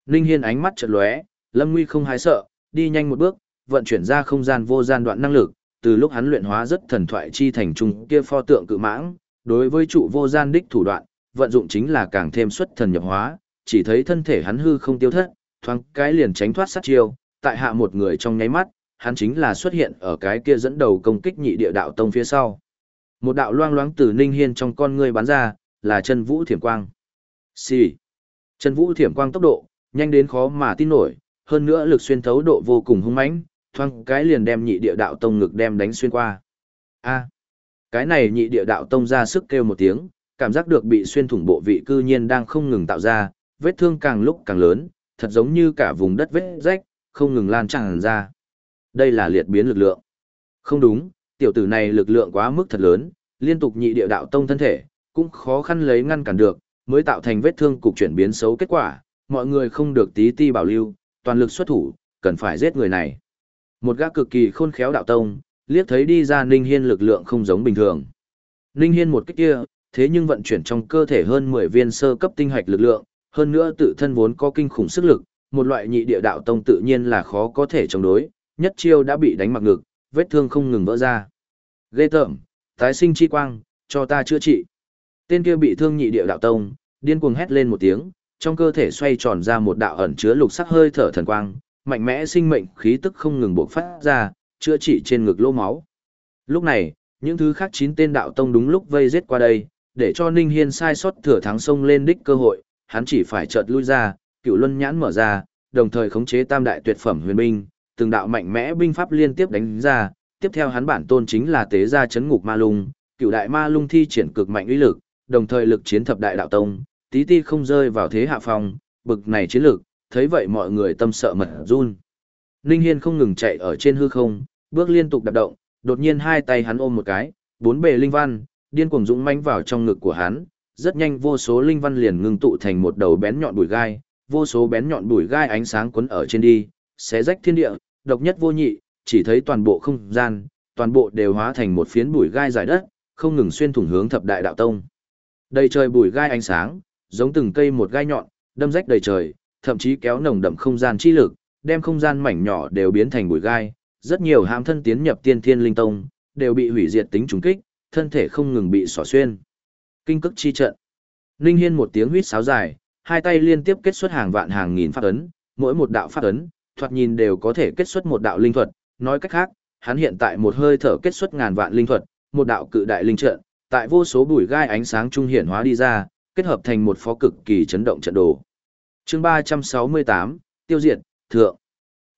Ninh Hiên ánh mắt chợt lóe, Lâm Nguy không hái sợ, đi nhanh một bước, vận chuyển ra không gian vô gian đoạn năng lực, từ lúc hắn luyện hóa rất thần thoại chi thành trung kia pho tượng cự mãng, đối với trụ vô gian đích thủ đoạn, vận dụng chính là càng thêm xuất thần nhập hóa, chỉ thấy thân thể hắn hư không tiêu thất, thoáng cái liền tránh thoát sát chiêu, tại hạ một người trong nháy mắt, hắn chính là xuất hiện ở cái kia dẫn đầu công kích nhị địa đạo tông phía sau. Một đạo loang loáng từ Ninh Hiên trong con ngươi bắn ra, là chân vũ thiểm quang. Xì. Chân vũ thiểm quang tốc độ, nhanh đến khó mà tin nổi, hơn nữa lực xuyên thấu độ vô cùng hung mãnh, thoang cái liền đem nhị địa đạo tông ngực đem đánh xuyên qua. A. Cái này nhị địa đạo tông ra sức kêu một tiếng, cảm giác được bị xuyên thủng bộ vị cư nhiên đang không ngừng tạo ra, vết thương càng lúc càng lớn, thật giống như cả vùng đất vết rách, không ngừng lan tràn ra. Đây là liệt biến lực lượng. Không đúng, tiểu tử này lực lượng quá mức thật lớn, liên tục nhị địa đạo tông thân thể, cũng khó khăn lấy ngăn cản được, mới tạo thành vết thương cục chuyển biến xấu kết quả, mọi người không được tí ti bảo lưu, toàn lực xuất thủ, cần phải giết người này. Một gã cực kỳ khôn khéo đạo tông, liếc thấy đi ra Ninh Hiên lực lượng không giống bình thường. Ninh Hiên một cách kia, thế nhưng vận chuyển trong cơ thể hơn 10 viên sơ cấp tinh hạch lực lượng, hơn nữa tự thân vốn có kinh khủng sức lực, một loại nhị địa đạo tông tự nhiên là khó có thể chống đối, nhất chiêu đã bị đánh mặc ngực, vết thương không ngừng vỡ ra. Ghê tởm, tái sinh chi quang, cho ta chữa trị. Tên kia bị thương nhị địa đạo tông, điên cuồng hét lên một tiếng, trong cơ thể xoay tròn ra một đạo ẩn chứa lục sắc hơi thở thần quang, mạnh mẽ sinh mệnh khí tức không ngừng bộc phát ra, chữa trị trên ngực lỗ máu. Lúc này, những thứ khác chín tên đạo tông đúng lúc vây giết qua đây, để cho Ninh Hiên sai sót thừa thắng sông lên đích cơ hội, hắn chỉ phải chợt lui ra, cựu luân nhãn mở ra, đồng thời khống chế tam đại tuyệt phẩm huyền binh, từng đạo mạnh mẽ binh pháp liên tiếp đánh ra, tiếp theo hắn bản tôn chính là tế gia chấn ngục ma lung, cựu đại ma lung thi triển cực mạnh uy lực, đồng thời lực chiến thập đại đạo tông, tí ti không rơi vào thế hạ phong, bực này chiến lực, thấy vậy mọi người tâm sợ mật run. Ninh Hiên không ngừng chạy ở trên hư không, bước liên tục đạp động, đột nhiên hai tay hắn ôm một cái, bốn bề linh văn, điên cuồng dũng mãnh vào trong ngực của hắn, rất nhanh vô số linh văn liền ngưng tụ thành một đầu bén nhọn bùi gai, vô số bén nhọn bùi gai ánh sáng cuốn ở trên đi, xé rách thiên địa, độc nhất vô nhị, chỉ thấy toàn bộ không gian, toàn bộ đều hóa thành một phiến bùi gai dài đất, không ngừng xuyên thủng hướng thập đại đạo tông. Đầy trời bùi gai ánh sáng, giống từng cây một gai nhọn, đâm rách đầy trời, thậm chí kéo nồng đậm không gian chi lực, đem không gian mảnh nhỏ đều biến thành bụi gai, rất nhiều hàm thân tiến nhập tiên thiên linh tông, đều bị hủy diệt tính trùng kích, thân thể không ngừng bị xỏ xuyên. Kinh cức chi trận. Linh Hiên một tiếng huýt sáo dài, hai tay liên tiếp kết xuất hàng vạn hàng nghìn pháp ấn, mỗi một đạo pháp ấn, thoạt nhìn đều có thể kết xuất một đạo linh thuật, nói cách khác, hắn hiện tại một hơi thở kết xuất ngàn vạn linh thuật, một đạo cự đại linh trận, tại vô số bụi gai ánh sáng trung hiển hóa đi ra, kết hợp thành một phó cực kỳ chấn động trận đồ. Chương 368, tiêu diệt, thượng.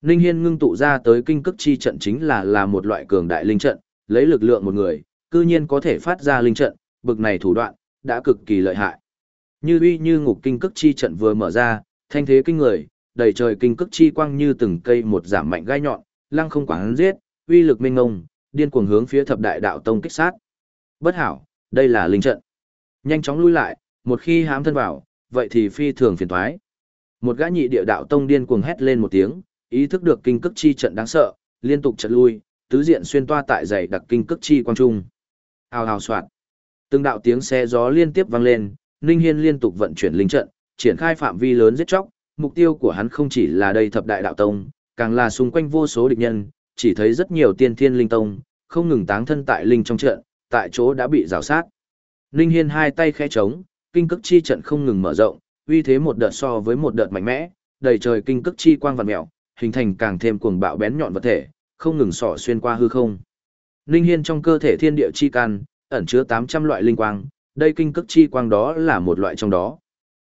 Ninh Hiên ngưng tụ ra tới kinh cức chi trận chính là là một loại cường đại linh trận, lấy lực lượng một người, cư nhiên có thể phát ra linh trận, bực này thủ đoạn, đã cực kỳ lợi hại. Như uy như ngục kinh cức chi trận vừa mở ra, thanh thế kinh người, đầy trời kinh cức chi quang như từng cây một giảm mạnh gai nhọn, lăng không quảng giết, uy lực minh ngông, điên cuồng hướng phía thập đại đạo tông kích sát. Bất hảo, đây là linh trận. Nhanh chóng lui lại, một khi hám thân vào, vậy thì phi thường phiền toái. Một gã nhị địa đạo tông điên cuồng hét lên một tiếng, ý thức được kinh cức chi trận đáng sợ, liên tục chật lui, tứ diện xuyên toa tại dày đặc kinh cức chi quang trung. Hào hào soạt. Từng đạo tiếng xe gió liên tiếp vang lên, Ninh Hiên liên tục vận chuyển linh trận, triển khai phạm vi lớn giết chóc, mục tiêu của hắn không chỉ là đây thập đại đạo tông, càng là xung quanh vô số địch nhân, chỉ thấy rất nhiều tiên thiên linh tông, không ngừng táng thân tại linh trong trận, tại chỗ đã bị rào sát. Ninh Hiên hai tay khẽ trống, kinh cức chi trận không ngừng mở rộng, uy thế một đợt so với một đợt mạnh mẽ, đầy trời kinh cức chi quang vằn mèo, hình thành càng thêm cuồng bạo bén nhọn vật thể, không ngừng xỏ xuyên qua hư không. Linh Hiên trong cơ thể thiên địa chi can, ẩn chứa 800 loại linh quang, đây kinh cức chi quang đó là một loại trong đó.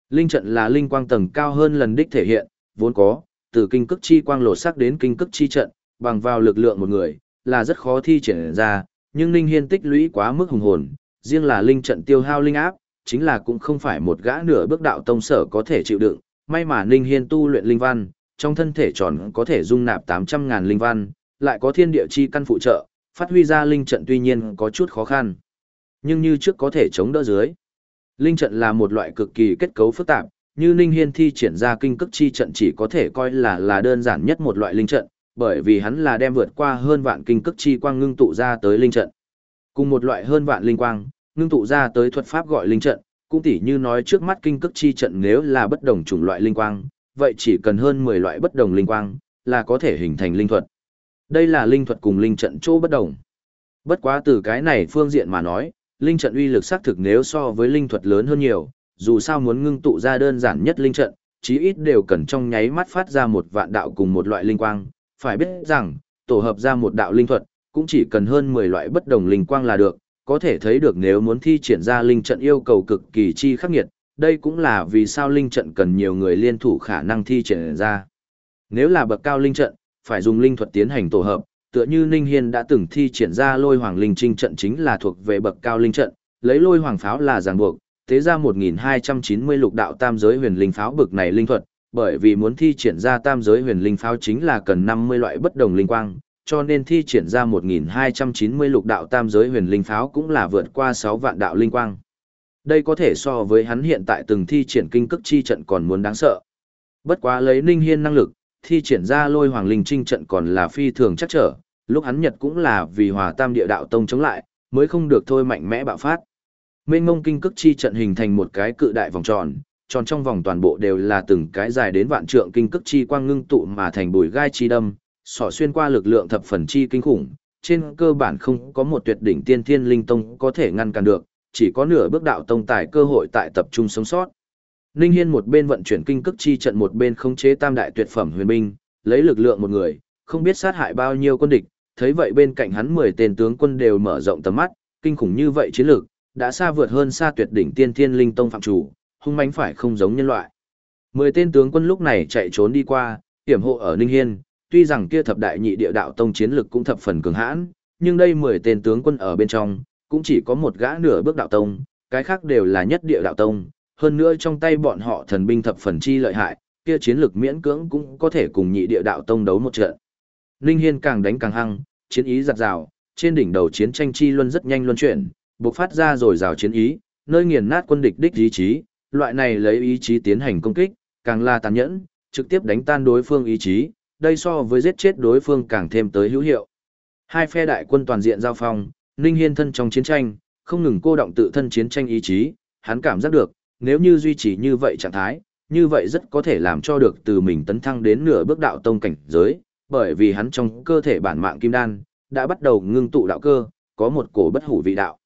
Linh trận là linh quang tầng cao hơn lần đích thể hiện, vốn có, từ kinh cức chi quang lột sắc đến kinh cức chi trận, bằng vào lực lượng một người, là rất khó thi triển ra, nhưng Linh Hiên tích lũy quá mức hùng hồn, riêng là linh trận tiêu hao linh áp, chính là cũng không phải một gã nửa bước đạo tông sở có thể chịu đựng, may mà Ninh Hiên tu luyện linh văn, trong thân thể tròn có thể dung nạp 800.000 linh văn, lại có thiên địa chi căn phụ trợ, phát huy ra linh trận tuy nhiên có chút khó khăn, nhưng như trước có thể chống đỡ dưới. Linh trận là một loại cực kỳ kết cấu phức tạp, như Ninh Hiên thi triển ra kinh cức chi trận chỉ có thể coi là là đơn giản nhất một loại linh trận, bởi vì hắn là đem vượt qua hơn vạn kinh cức chi quang ngưng tụ ra tới linh trận. Cùng một loại hơn vạn linh quang, ngưng tụ ra tới thuật pháp gọi linh trận, cũng tỉ như nói trước mắt kinh cức chi trận nếu là bất đồng chủng loại linh quang, vậy chỉ cần hơn 10 loại bất đồng linh quang, là có thể hình thành linh thuật. Đây là linh thuật cùng linh trận chỗ bất đồng. Bất quá từ cái này phương diện mà nói, linh trận uy lực xác thực nếu so với linh thuật lớn hơn nhiều, dù sao muốn ngưng tụ ra đơn giản nhất linh trận, chí ít đều cần trong nháy mắt phát ra một vạn đạo cùng một loại linh quang, phải biết rằng, tổ hợp ra một đạo linh thuật, cũng chỉ cần hơn 10 loại bất đồng linh quang là được, có thể thấy được nếu muốn thi triển ra linh trận yêu cầu cực kỳ chi khắc nghiệt, đây cũng là vì sao linh trận cần nhiều người liên thủ khả năng thi triển ra. Nếu là bậc cao linh trận, phải dùng linh thuật tiến hành tổ hợp, tựa như Ninh Hiên đã từng thi triển ra lôi hoàng linh trinh trận chính là thuộc về bậc cao linh trận, lấy lôi hoàng pháo là ràng buộc, thế ra 1290 lục đạo tam giới huyền linh pháo bậc này linh thuật, bởi vì muốn thi triển ra tam giới huyền linh pháo chính là cần 50 loại bất đồng linh quang, cho nên thi triển ra 1290 lục đạo tam giới huyền linh pháo cũng là vượt qua 6 vạn đạo linh quang. Đây có thể so với hắn hiện tại từng thi triển kinh cức chi trận còn muốn đáng sợ. Bất quá lấy Ninh Hiên năng lực, thi triển ra lôi hoàng linh trinh trận còn là phi thường chắc trở, lúc hắn nhật cũng là vì hòa tam địa đạo tông chống lại, mới không được thôi mạnh mẽ bạo phát. Mênh mông kinh cức chi trận hình thành một cái cự đại vòng tròn, tròn trong vòng toàn bộ đều là từng cái dài đến vạn trượng kinh cức chi quang ngưng tụ mà thành bùi gai chi đâm, sỏ xuyên qua lực lượng thập phần chi kinh khủng, trên cơ bản không có một tuyệt đỉnh tiên thiên linh tông có thể ngăn cản được, chỉ có nửa bước đạo tông tài cơ hội tại tập trung sống sót. Ninh Hiên một bên vận chuyển kinh cức chi trận một bên khống chế tam đại tuyệt phẩm huyền binh, lấy lực lượng một người, không biết sát hại bao nhiêu quân địch, thấy vậy bên cạnh hắn 10 tên tướng quân đều mở rộng tầm mắt, kinh khủng như vậy chiến lược, đã xa vượt hơn xa tuyệt đỉnh tiên thiên linh tông phạm chủ, hung mãnh phải không giống nhân loại. 10 tên tướng quân lúc này chạy trốn đi qua, hiểm hộ ở Ninh Hiên, tuy rằng kia thập đại nhị địa đạo tông chiến lực cũng thập phần cường hãn, nhưng đây 10 tên tướng quân ở bên trong, cũng chỉ có một gã nửa bước đạo tông, cái khác đều là nhất địa đạo tông, hơn nữa trong tay bọn họ thần binh thập phần chi lợi hại, kia chiến lực miễn cưỡng cũng có thể cùng nhị địa đạo tông đấu một trận. Linh Hiên càng đánh càng hăng, chiến ý giật rào, trên đỉnh đầu chiến tranh chi luân rất nhanh luân chuyển, bộc phát ra rồi rào chiến ý, nơi nghiền nát quân địch đích ý chí, loại này lấy ý chí tiến hành công kích, càng là tàn nhẫn, trực tiếp đánh tan đối phương ý chí, đây so với giết chết đối phương càng thêm tới hữu hiệu. Hai phe đại quân toàn diện giao phong, Ninh Hiên thân trong chiến tranh, không ngừng cô động tự thân chiến tranh ý chí, hắn cảm giác được, nếu như duy trì như vậy trạng thái, như vậy rất có thể làm cho được từ mình tấn thăng đến nửa bước đạo tông cảnh giới, bởi vì hắn trong cơ thể bản mạng kim đan, đã bắt đầu ngưng tụ đạo cơ, có một cổ bất hủ vị đạo.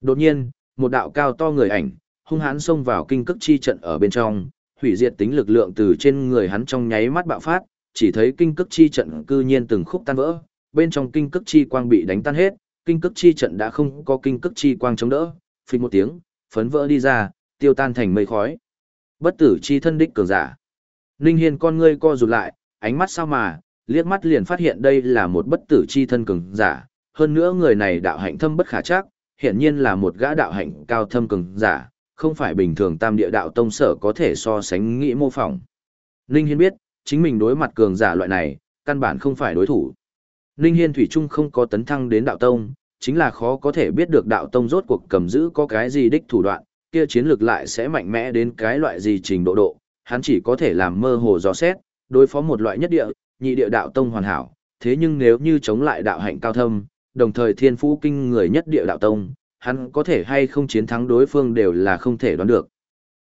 Đột nhiên, một đạo cao to người ảnh, hung hãn xông vào kinh cức chi trận ở bên trong, hủy diệt tính lực lượng từ trên người hắn trong nháy mắt bạo phát, chỉ thấy kinh cức chi trận cư nhiên từng khúc tan vỡ, bên trong kinh cức chi quang bị đánh tan hết, kinh cức chi trận đã không có kinh cức chi quang chống đỡ, phình một tiếng, phấn vỡ đi ra, tiêu tan thành mây khói. Bất tử chi thân đích cường giả. Ninh Hiên con ngươi co rụt lại, ánh mắt sao mà, liếc mắt liền phát hiện đây là một bất tử chi thân cường giả, hơn nữa người này đạo hạnh thâm bất khả chắc, hiện nhiên là một gã đạo hạnh cao thâm cường giả, không phải bình thường tam địa đạo tông sở có thể so sánh nghĩ mô phỏng. Ninh Hiên biết, chính mình đối mặt cường giả loại này, căn bản không phải đối thủ. Ninh Hiên Thủy Trung không có tấn thăng đến đạo tông, chính là khó có thể biết được đạo tông rốt cuộc cầm giữ có cái gì đích thủ đoạn, kia chiến lược lại sẽ mạnh mẽ đến cái loại gì trình độ độ, hắn chỉ có thể làm mơ hồ dò xét, đối phó một loại nhất địa, nhị địa đạo tông hoàn hảo, thế nhưng nếu như chống lại đạo hạnh cao thâm, đồng thời thiên phú kinh người nhất địa đạo tông, hắn có thể hay không chiến thắng đối phương đều là không thể đoán được.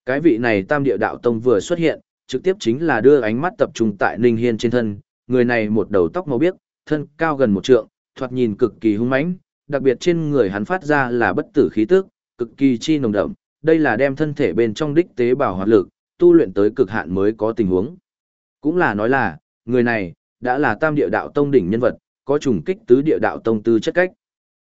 Cái vị này tam địa đạo tông vừa xuất hiện, trực tiếp chính là đưa ánh mắt tập trung tại Ninh Hiên trên thân, người này một đầu tóc màu biếc, thân cao gần một trượng, thoạt nhìn cực kỳ hung mãnh, đặc biệt trên người hắn phát ra là bất tử khí tức, cực kỳ chi nồng đậm, đây là đem thân thể bên trong đích tế bào hoạt lực, tu luyện tới cực hạn mới có tình huống. Cũng là nói là, người này, đã là tam địa đạo tông đỉnh nhân vật, có trùng kích tứ địa đạo tông tư chất cách.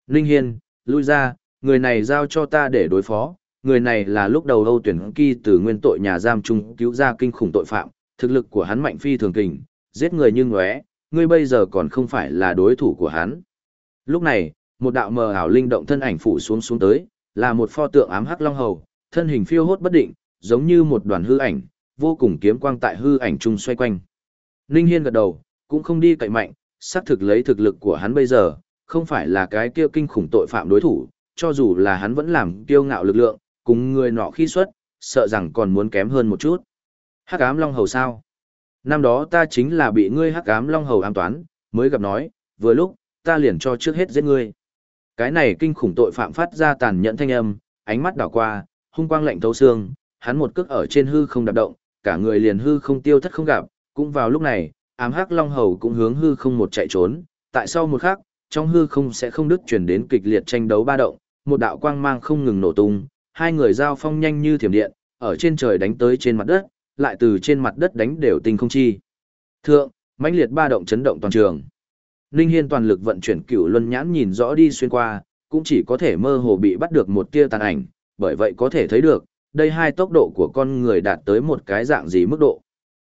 Ninh Hiên, lui ra, người này giao cho ta để đối phó, người này là lúc đầu Âu tuyển kỳ từ nguyên tội nhà giam trung cứu ra kinh khủng tội phạm, thực lực của hắn mạnh phi thường kình, giết người như ngóe, ngươi bây giờ còn không phải là đối thủ của hắn. Lúc này, một đạo mờ ảo linh động thân ảnh phủ xuống xuống tới, là một pho tượng ám hắc long hầu, thân hình phiêu hốt bất định, giống như một đoàn hư ảnh, vô cùng kiếm quang tại hư ảnh trung xoay quanh. Ninh Hiên gật đầu, cũng không đi cậy mạnh, xác thực lấy thực lực của hắn bây giờ, không phải là cái kia kinh khủng tội phạm đối thủ, cho dù là hắn vẫn làm kiêu ngạo lực lượng, cùng người nọ khi xuất, sợ rằng còn muốn kém hơn một chút. Hắc ám long hầu sao? Năm đó ta chính là bị ngươi hắc ám long hầu ám toán, mới gặp nói, vừa lúc, ta liền cho trước hết giết ngươi. Cái này kinh khủng tội phạm phát ra tàn nhẫn thanh âm, ánh mắt đảo qua, hung quang lạnh thấu xương, hắn một cước ở trên hư không đạp động, cả người liền hư không tiêu thất không gặp, cũng vào lúc này, ám hắc long hầu cũng hướng hư không một chạy trốn, tại sau một khắc, trong hư không sẽ không đứt chuyển đến kịch liệt tranh đấu ba động, một đạo quang mang không ngừng nổ tung, hai người giao phong nhanh như thiểm điện, ở trên trời đánh tới trên mặt đất, lại từ trên mặt đất đánh đều tinh không chi. Thượng, mãnh liệt ba động chấn động toàn trường. Ninh Hiên toàn lực vận chuyển cửu luân nhãn nhìn rõ đi xuyên qua, cũng chỉ có thể mơ hồ bị bắt được một tia tàn ảnh, bởi vậy có thể thấy được, đây hai tốc độ của con người đạt tới một cái dạng gì mức độ.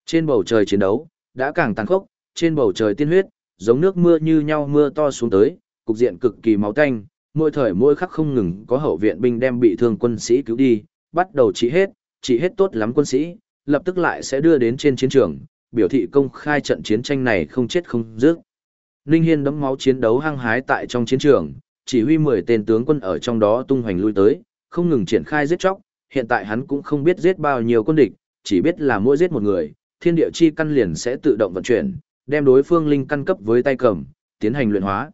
Trên bầu trời chiến đấu, đã càng tàn khốc, trên bầu trời tiên huyết, giống nước mưa như nhau mưa to xuống tới, cục diện cực kỳ máu tanh, mỗi thời mỗi khắc không ngừng có hậu viện binh đem bị thương quân sĩ cứu đi, bắt đầu trị hết, trị hết tốt lắm quân sĩ, lập tức lại sẽ đưa đến trên chiến trường, biểu thị công khai trận chiến tranh này không chết không dứt. Ninh Hiên đấm máu chiến đấu hăng hái tại trong chiến trường, chỉ huy 10 tên tướng quân ở trong đó tung hoành lui tới, không ngừng triển khai giết chóc, hiện tại hắn cũng không biết giết bao nhiêu quân địch, chỉ biết là mỗi giết một người, thiên địa chi căn liền sẽ tự động vận chuyển, đem đối phương linh căn cấp với tay cầm, tiến hành luyện hóa.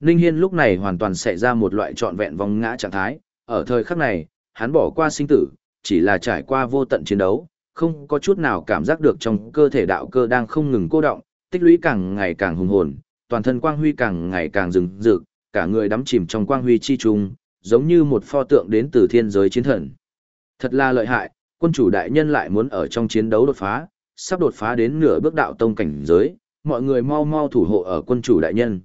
Ninh Hiên lúc này hoàn toàn xảy ra một loại trọn vẹn vòng ngã trạng thái, ở thời khắc này, hắn bỏ qua sinh tử, chỉ là trải qua vô tận chiến đấu, không có chút nào cảm giác được trong cơ thể đạo cơ đang không ngừng cô động, tích lũy càng ngày càng hùng hồn, toàn thân quang huy càng ngày càng rừng rực, cả người đắm chìm trong quang huy chi trung, giống như một pho tượng đến từ thiên giới chiến thần. Thật là lợi hại, quân chủ đại nhân lại muốn ở trong chiến đấu đột phá, sắp đột phá đến nửa bước đạo tông cảnh giới, mọi người mau mau thủ hộ ở quân chủ đại nhân.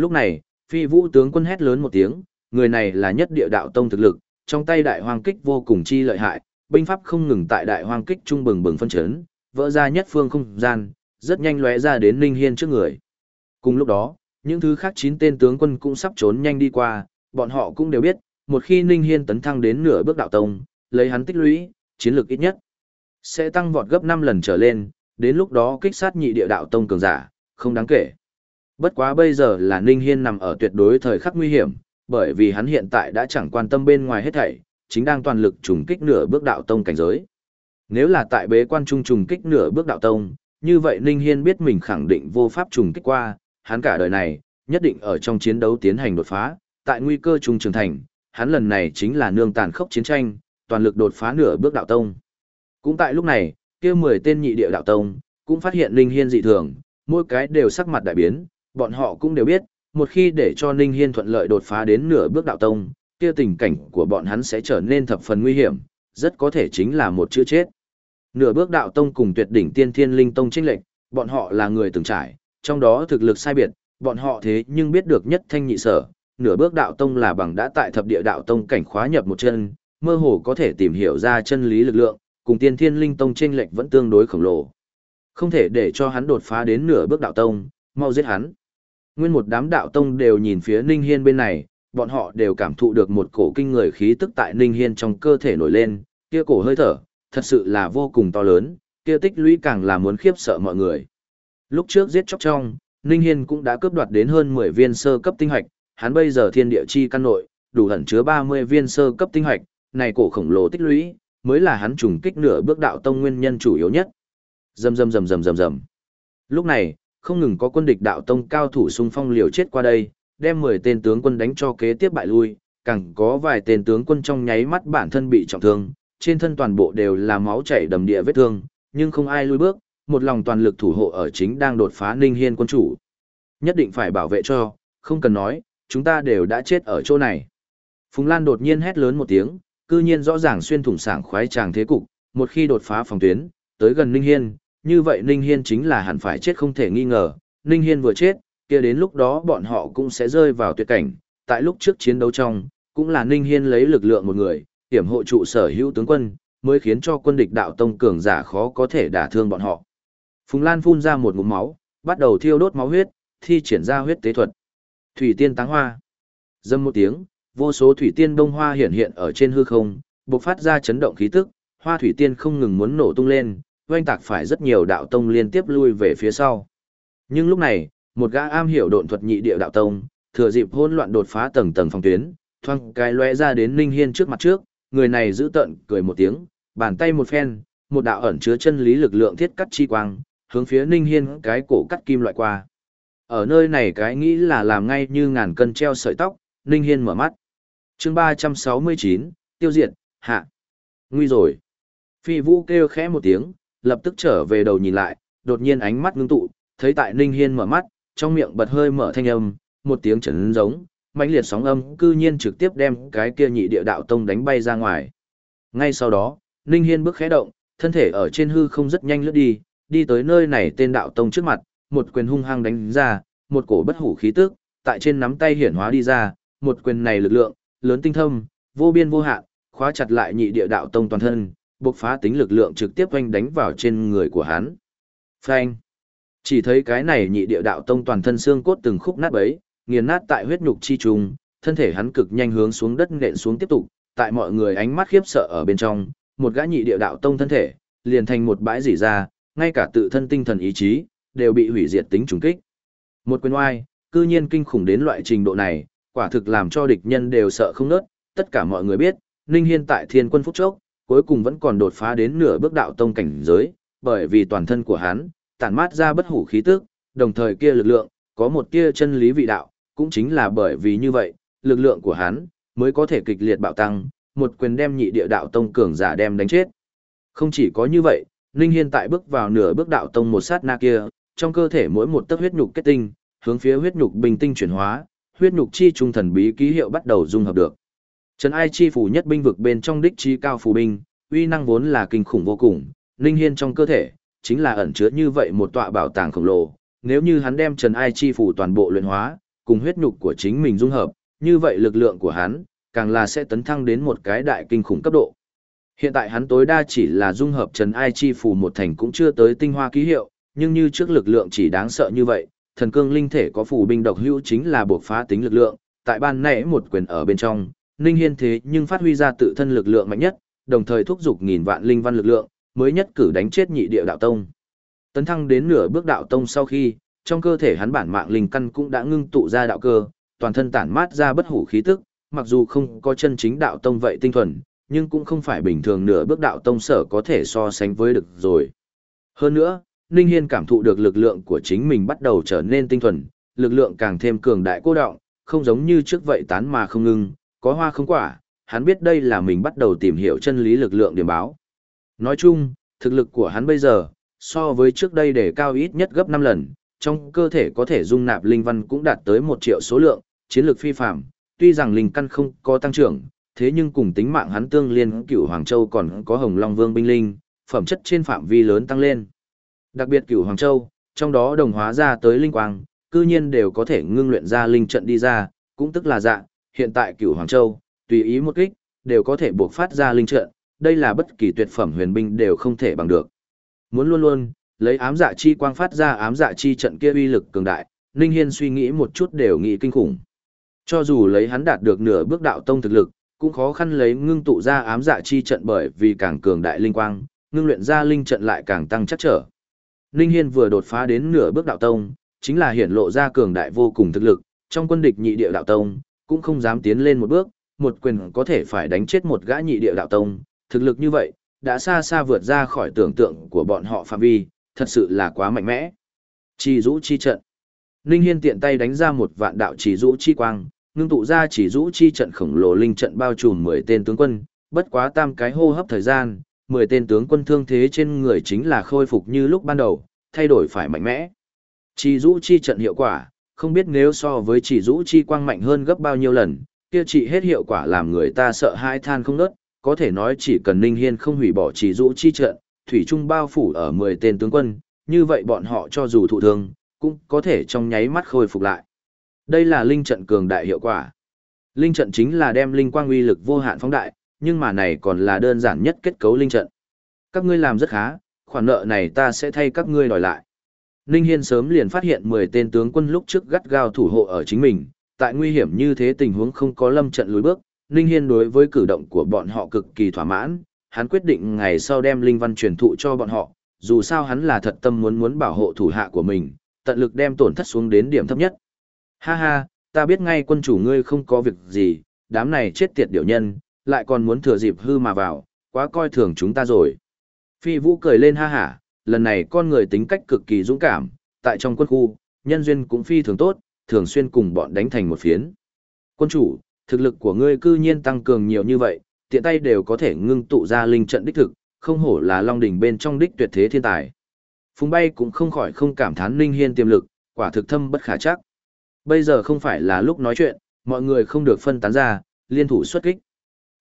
Lúc này, phi vũ tướng quân hét lớn một tiếng, người này là nhất địa đạo tông thực lực, trong tay đại hoang kích vô cùng chi lợi hại, binh pháp không ngừng tại đại hoang kích trung bừng bừng phân chấn, vỡ ra nhất phương không gian, rất nhanh lóe ra đến Ninh Hiên trước người. Cùng lúc đó, những thứ khác chín tên tướng quân cũng sắp trốn nhanh đi qua, bọn họ cũng đều biết, một khi Ninh Hiên tấn thăng đến nửa bước đạo tông, lấy hắn tích lũy, chiến lược ít nhất sẽ tăng vọt gấp 5 lần trở lên, đến lúc đó kích sát nhị địa đạo tông cường giả, không đáng kể. Bất quá bây giờ là Ninh Hiên nằm ở tuyệt đối thời khắc nguy hiểm, bởi vì hắn hiện tại đã chẳng quan tâm bên ngoài hết thảy, chính đang toàn lực trùng kích nửa bước đạo tông cảnh giới. Nếu là tại bế quan trung trùng kích nửa bước đạo tông, như vậy Ninh Hiên biết mình khẳng định vô pháp trùng kích qua, hắn cả đời này, nhất định ở trong chiến đấu tiến hành đột phá, tại nguy cơ trung trưởng thành, hắn lần này chính là nương tàn khốc chiến tranh, toàn lực đột phá nửa bước đạo tông. Cũng tại lúc này, kia 10 tên nhị địa đạo tông, cũng phát hiện Ninh Hiên dị thường, mỗi cái đều sắc mặt đại biến, bọn họ cũng đều biết, một khi để cho Ninh Hiên thuận lợi đột phá đến nửa bước đạo tông, kia tình cảnh của bọn hắn sẽ trở nên thập phần nguy hiểm, rất có thể chính là một chữ chết. Nửa bước đạo tông cùng tuyệt đỉnh tiên thiên linh tông chênh lệch, bọn họ là người từng trải, trong đó thực lực sai biệt, bọn họ thế nhưng biết được nhất thanh nhị sở, nửa bước đạo tông là bằng đã tại thập địa đạo tông cảnh khóa nhập một chân, mơ hồ có thể tìm hiểu ra chân lý lực lượng, cùng tiên thiên linh tông chênh lệch vẫn tương đối khổng lồ. Không thể để cho hắn đột phá đến nửa bước đạo tông, mau giết hắn. Nguyên một đám đạo tông đều nhìn phía Ninh Hiên bên này, bọn họ đều cảm thụ được một cổ kinh người khí tức tại Ninh Hiên trong cơ thể nổi lên, kia cổ hơi thở, thật sự là vô cùng to lớn, kia tích lũy càng là muốn khiếp sợ mọi người. Lúc trước giết chóc trong, Ninh Hiên cũng đã cướp đoạt đến hơn 10 viên sơ cấp tinh hạch, hắn bây giờ thiên địa chi căn nội, đủ ẩn chứa 30 viên sơ cấp tinh hạch, này cổ khổng lồ tích lũy, mới là hắn trùng kích nửa bước đạo tông nguyên nhân chủ yếu nhất. Rầm rầm rầm rầm rầm rầm. Lúc này, không ngừng có quân địch đạo tông cao thủ xung phong liều chết qua đây, đem 10 tên tướng quân đánh cho kế tiếp bại lui, càng có vài tên tướng quân trong nháy mắt bản thân bị trọng thương, trên thân toàn bộ đều là máu chảy đầm địa vết thương, nhưng không ai lui bước, một lòng toàn lực thủ hộ ở chính đang đột phá Ninh Hiên quân chủ. Nhất định phải bảo vệ cho, không cần nói, chúng ta đều đã chết ở chỗ này. Phùng Lan đột nhiên hét lớn một tiếng, cư nhiên rõ ràng xuyên thủng sảng khoái tràng thế cục, một khi đột phá phòng tuyến, tới gần Ninh Hiên, như vậy Ninh Hiên chính là hẳn phải chết không thể nghi ngờ, Ninh Hiên vừa chết, kia đến lúc đó bọn họ cũng sẽ rơi vào tuyệt cảnh, tại lúc trước chiến đấu trong, cũng là Ninh Hiên lấy lực lượng một người, hiểm hộ trụ sở hữu tướng quân, mới khiến cho quân địch đạo tông cường giả khó có thể đả thương bọn họ. Phùng Lan phun ra một ngụm máu, bắt đầu thiêu đốt máu huyết, thi triển ra huyết tế thuật. Thủy tiên táng hoa. Dâm một tiếng, vô số thủy tiên đông hoa hiện hiện ở trên hư không, bộc phát ra chấn động khí tức, hoa thủy tiên không ngừng muốn nổ tung lên, oanh tạc phải rất nhiều đạo tông liên tiếp lui về phía sau. Nhưng lúc này, một gã am hiểu độn thuật nhị địa đạo tông, thừa dịp hỗn loạn đột phá tầng tầng phòng tuyến, thoang cái lóe ra đến Ninh Hiên trước mặt trước, người này giữ tận cười một tiếng, bàn tay một phen, một đạo ẩn chứa chân lý lực lượng thiết cắt chi quang, hướng phía Ninh Hiên cái cổ cắt kim loại qua. Ở nơi này cái nghĩ là làm ngay như ngàn cân treo sợi tóc, Ninh Hiên mở mắt. Chương 369, tiêu diệt, hạ. Nguy rồi. Phi Vũ kêu khẽ một tiếng, lập tức trở về đầu nhìn lại, đột nhiên ánh mắt ngưng tụ, thấy tại Ninh Hiên mở mắt, trong miệng bật hơi mở thanh âm, một tiếng chấn giống, mãnh liệt sóng âm cư nhiên trực tiếp đem cái kia nhị địa đạo tông đánh bay ra ngoài. Ngay sau đó, Ninh Hiên bước khẽ động, thân thể ở trên hư không rất nhanh lướt đi, đi tới nơi này tên đạo tông trước mặt, một quyền hung hăng đánh ra, một cổ bất hủ khí tức, tại trên nắm tay hiển hóa đi ra, một quyền này lực lượng, lớn tinh thâm, vô biên vô hạn, khóa chặt lại nhị địa đạo tông toàn thân, bộc phá tính lực lượng trực tiếp oanh đánh vào trên người của hắn. Phanh! Chỉ thấy cái này nhị địa đạo tông toàn thân xương cốt từng khúc nát bấy, nghiền nát tại huyết nhục chi trùng, thân thể hắn cực nhanh hướng xuống đất nện xuống tiếp tục, tại mọi người ánh mắt khiếp sợ ở bên trong, một gã nhị địa đạo tông thân thể, liền thành một bãi rỉ ra, ngay cả tự thân tinh thần ý chí, đều bị hủy diệt tính trùng kích. Một quyền oai, cư nhiên kinh khủng đến loại trình độ này, quả thực làm cho địch nhân đều sợ không nớt, tất cả mọi người biết, Ninh Hiên tại thiên quân phúc chốc, cuối cùng vẫn còn đột phá đến nửa bước đạo tông cảnh giới, bởi vì toàn thân của hắn, tản mát ra bất hủ khí tức, đồng thời kia lực lượng, có một tia chân lý vị đạo, cũng chính là bởi vì như vậy, lực lượng của hắn, mới có thể kịch liệt bạo tăng, một quyền đem nhị địa đạo tông cường giả đem đánh chết. Không chỉ có như vậy, Ninh Hiên tại bước vào nửa bước đạo tông một sát na kia, trong cơ thể mỗi một tấc huyết nhục kết tinh, hướng phía huyết nhục bình tinh chuyển hóa, huyết nhục chi trung thần bí ký hiệu bắt đầu dung hợp được. Trấn Ai chi phủ nhất binh vực bên trong đích trí cao phù binh, uy năng vốn là kinh khủng vô cùng, Ninh Hiên trong cơ thể chính là ẩn chứa như vậy một tọa bảo tàng khổng lồ, nếu như hắn đem Trần Ai chi phủ toàn bộ luyện hóa, cùng huyết nhục của chính mình dung hợp, như vậy lực lượng của hắn càng là sẽ tấn thăng đến một cái đại kinh khủng cấp độ. Hiện tại hắn tối đa chỉ là dung hợp Trần Ai chi phủ một thành cũng chưa tới tinh hoa ký hiệu, nhưng như trước lực lượng chỉ đáng sợ như vậy, thần cương linh thể có phù binh độc hữu chính là buộc phá tính lực lượng, tại ban nãy một quyền ở bên trong, Ninh Hiên thế nhưng phát huy ra tự thân lực lượng mạnh nhất, đồng thời thúc giục nghìn vạn linh văn lực lượng, mới nhất cử đánh chết nhị địa đạo tông. Tấn thăng đến nửa bước đạo tông sau khi, trong cơ thể hắn bản mạng linh căn cũng đã ngưng tụ ra đạo cơ, toàn thân tản mát ra bất hủ khí tức, mặc dù không có chân chính đạo tông vậy tinh thuần, nhưng cũng không phải bình thường nửa bước đạo tông sở có thể so sánh với được rồi. Hơn nữa, Ninh Hiên cảm thụ được lực lượng của chính mình bắt đầu trở nên tinh thuần, lực lượng càng thêm cường đại cô động, không giống như trước vậy tán mà không ngưng, có hoa không quả, hắn biết đây là mình bắt đầu tìm hiểu chân lý lực lượng điểm báo. Nói chung, thực lực của hắn bây giờ, so với trước đây để cao ít nhất gấp 5 lần, trong cơ thể có thể dung nạp linh văn cũng đạt tới 1 triệu số lượng, chiến lược phi phạm, tuy rằng linh căn không có tăng trưởng, thế nhưng cùng tính mạng hắn tương liên cửu Hoàng Châu còn có Hồng Long Vương binh linh, phẩm chất trên phạm vi lớn tăng lên. Đặc biệt cửu Hoàng Châu, trong đó đồng hóa ra tới linh quang, cư nhiên đều có thể ngưng luyện ra linh trận đi ra, cũng tức là dạng, hiện tại cửu Hoàng Châu, tùy ý một kích, đều có thể buộc phát ra linh trận, đây là bất kỳ tuyệt phẩm huyền binh đều không thể bằng được. Muốn luôn luôn, lấy ám dạ chi quang phát ra ám dạ chi trận kia uy lực cường đại, Ninh Hiên suy nghĩ một chút đều nghĩ kinh khủng. Cho dù lấy hắn đạt được nửa bước đạo tông thực lực, cũng khó khăn lấy ngưng tụ ra ám dạ chi trận bởi vì càng cường đại linh quang, ngưng luyện ra linh trận lại càng tăng chắc trở. Ninh Hiên vừa đột phá đến nửa bước đạo tông, chính là hiển lộ ra cường đại vô cùng thực lực, trong quân địch nhị địa đạo tông, cũng không dám tiến lên một bước, một quyền có thể phải đánh chết một gã nhị địa đạo tông, thực lực như vậy, đã xa xa vượt ra khỏi tưởng tượng của bọn họ phạm vi, thật sự là quá mạnh mẽ. Chỉ rũ chi trận. Ninh Hiên tiện tay đánh ra một vạn đạo chỉ rũ chi quang, ngưng tụ ra chỉ rũ chi trận khổng lồ linh trận bao trùm 10 tên tướng quân, bất quá tam cái hô hấp thời gian, 10 tên tướng quân thương thế trên người chính là khôi phục như lúc ban đầu, thay đổi phải mạnh mẽ. Chỉ rũ chi trận hiệu quả, không biết nếu so với chỉ rũ chi quang mạnh hơn gấp bao nhiêu lần, kia chỉ hết hiệu quả làm người ta sợ hãi than không nớt, có thể nói chỉ cần Ninh Hiên không hủy bỏ chỉ rũ chi trận, thủy trung bao phủ ở 10 tên tướng quân, như vậy bọn họ cho dù thụ thương, cũng có thể trong nháy mắt khôi phục lại. Đây là linh trận cường đại hiệu quả. Linh trận chính là đem linh quang uy lực vô hạn phóng đại, nhưng mà này còn là đơn giản nhất kết cấu linh trận. Các ngươi làm rất khá, khoản nợ này ta sẽ thay các ngươi đòi lại. Ninh Hiên sớm liền phát hiện 10 tên tướng quân lúc trước gắt gao thủ hộ ở chính mình, tại nguy hiểm như thế tình huống không có lâm trận lùi bước, Ninh Hiên đối với cử động của bọn họ cực kỳ thỏa mãn, hắn quyết định ngày sau đem linh văn truyền thụ cho bọn họ, dù sao hắn là thật tâm muốn muốn bảo hộ thủ hạ của mình, tận lực đem tổn thất xuống đến điểm thấp nhất. Ha ha, ta biết ngay quân chủ ngươi không có việc gì, đám này chết tiệt điểu nhân, lại còn muốn thừa dịp hư mà vào, quá coi thường chúng ta rồi. Phi Vũ cười lên ha ha, lần này con người tính cách cực kỳ dũng cảm, tại trong quân khu, nhân duyên cũng phi thường tốt, thường xuyên cùng bọn đánh thành một phiến. Quân chủ, thực lực của ngươi cư nhiên tăng cường nhiều như vậy, tiện tay đều có thể ngưng tụ ra linh trận đích thực, không hổ là Long đỉnh bên trong đích tuyệt thế thiên tài. Phùng bay cũng không khỏi không cảm thán Ninh Hiên tiềm lực, quả thực thâm bất khả chắc. Bây giờ không phải là lúc nói chuyện, mọi người không được phân tán ra, liên thủ xuất kích.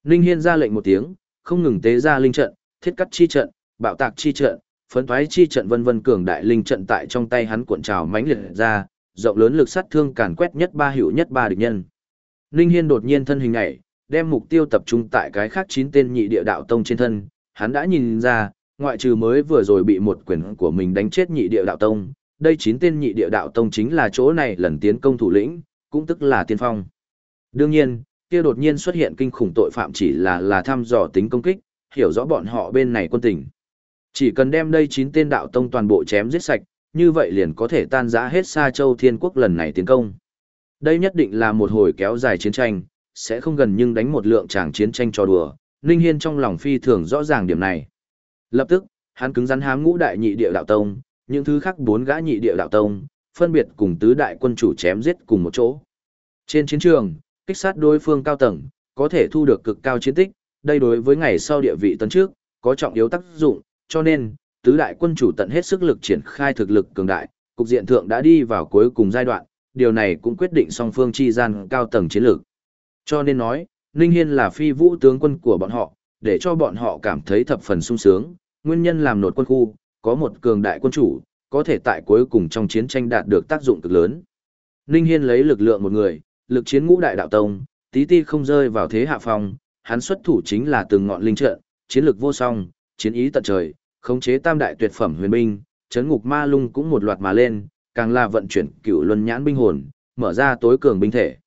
Ninh Hiên ra lệnh một tiếng, không ngừng tế ra linh trận, thiết cắt chi trận, bạo tạc chi trận, phấn thoái chi trận vân vân cường đại linh trận tại trong tay hắn cuộn trào mãnh liệt ra, rộng lớn lực sát thương càn quét nhất ba hiệu nhất ba địch nhân. Ninh Hiên đột nhiên thân hình nhảy, đem mục tiêu tập trung tại cái khác chín tên nhị địa đạo tông trên thân, hắn đã nhìn ra, ngoại trừ mới vừa rồi bị một quyền của mình đánh chết nhị địa đạo tông, đây chín tên nhị địa đạo tông chính là chỗ này lần tiến công thủ lĩnh, cũng tức là tiên phong. Đương nhiên, kia đột nhiên xuất hiện kinh khủng tội phạm chỉ là là thăm dò tính công kích, hiểu rõ bọn họ bên này quân tình. Chỉ cần đem đây chín tên đạo tông toàn bộ chém giết sạch, như vậy liền có thể tan rã hết Sa Châu Thiên Quốc lần này tiến công. Đây nhất định là một hồi kéo dài chiến tranh, sẽ không gần nhưng đánh một lượng tràng chiến tranh cho đùa, Ninh Hiên trong lòng phi thường rõ ràng điểm này. Lập tức, hắn cứng rắn hám ngũ đại nhị địa đạo tông, những thứ khác bốn gã nhị địa đạo tông, phân biệt cùng tứ đại quân chủ chém giết cùng một chỗ. Trên chiến trường, kích sát đối phương cao tầng, có thể thu được cực cao chiến tích, đây đối với ngày sau địa vị tấn trước, có trọng yếu tác dụng, cho nên, tứ đại quân chủ tận hết sức lực triển khai thực lực cường đại, cục diện thượng đã đi vào cuối cùng giai đoạn, điều này cũng quyết định song phương chi gian cao tầng chiến lược. Cho nên nói, Ninh Hiên là phi vũ tướng quân của bọn họ, để cho bọn họ cảm thấy thập phần sung sướng, nguyên nhân làm nột quân khu, có một cường đại quân chủ, có thể tại cuối cùng trong chiến tranh đạt được tác dụng cực lớn. Ninh Hiên lấy lực lượng một người, lực chiến ngũ đại đạo tông, tí ti không rơi vào thế hạ phong, hắn xuất thủ chính là từng ngọn linh trận, chiến lực vô song, chiến ý tận trời, khống chế tam đại tuyệt phẩm huyền binh, chấn ngục ma lung cũng một loạt mà lên, càng là vận chuyển cựu luân nhãn binh hồn, mở ra tối cường binh thể.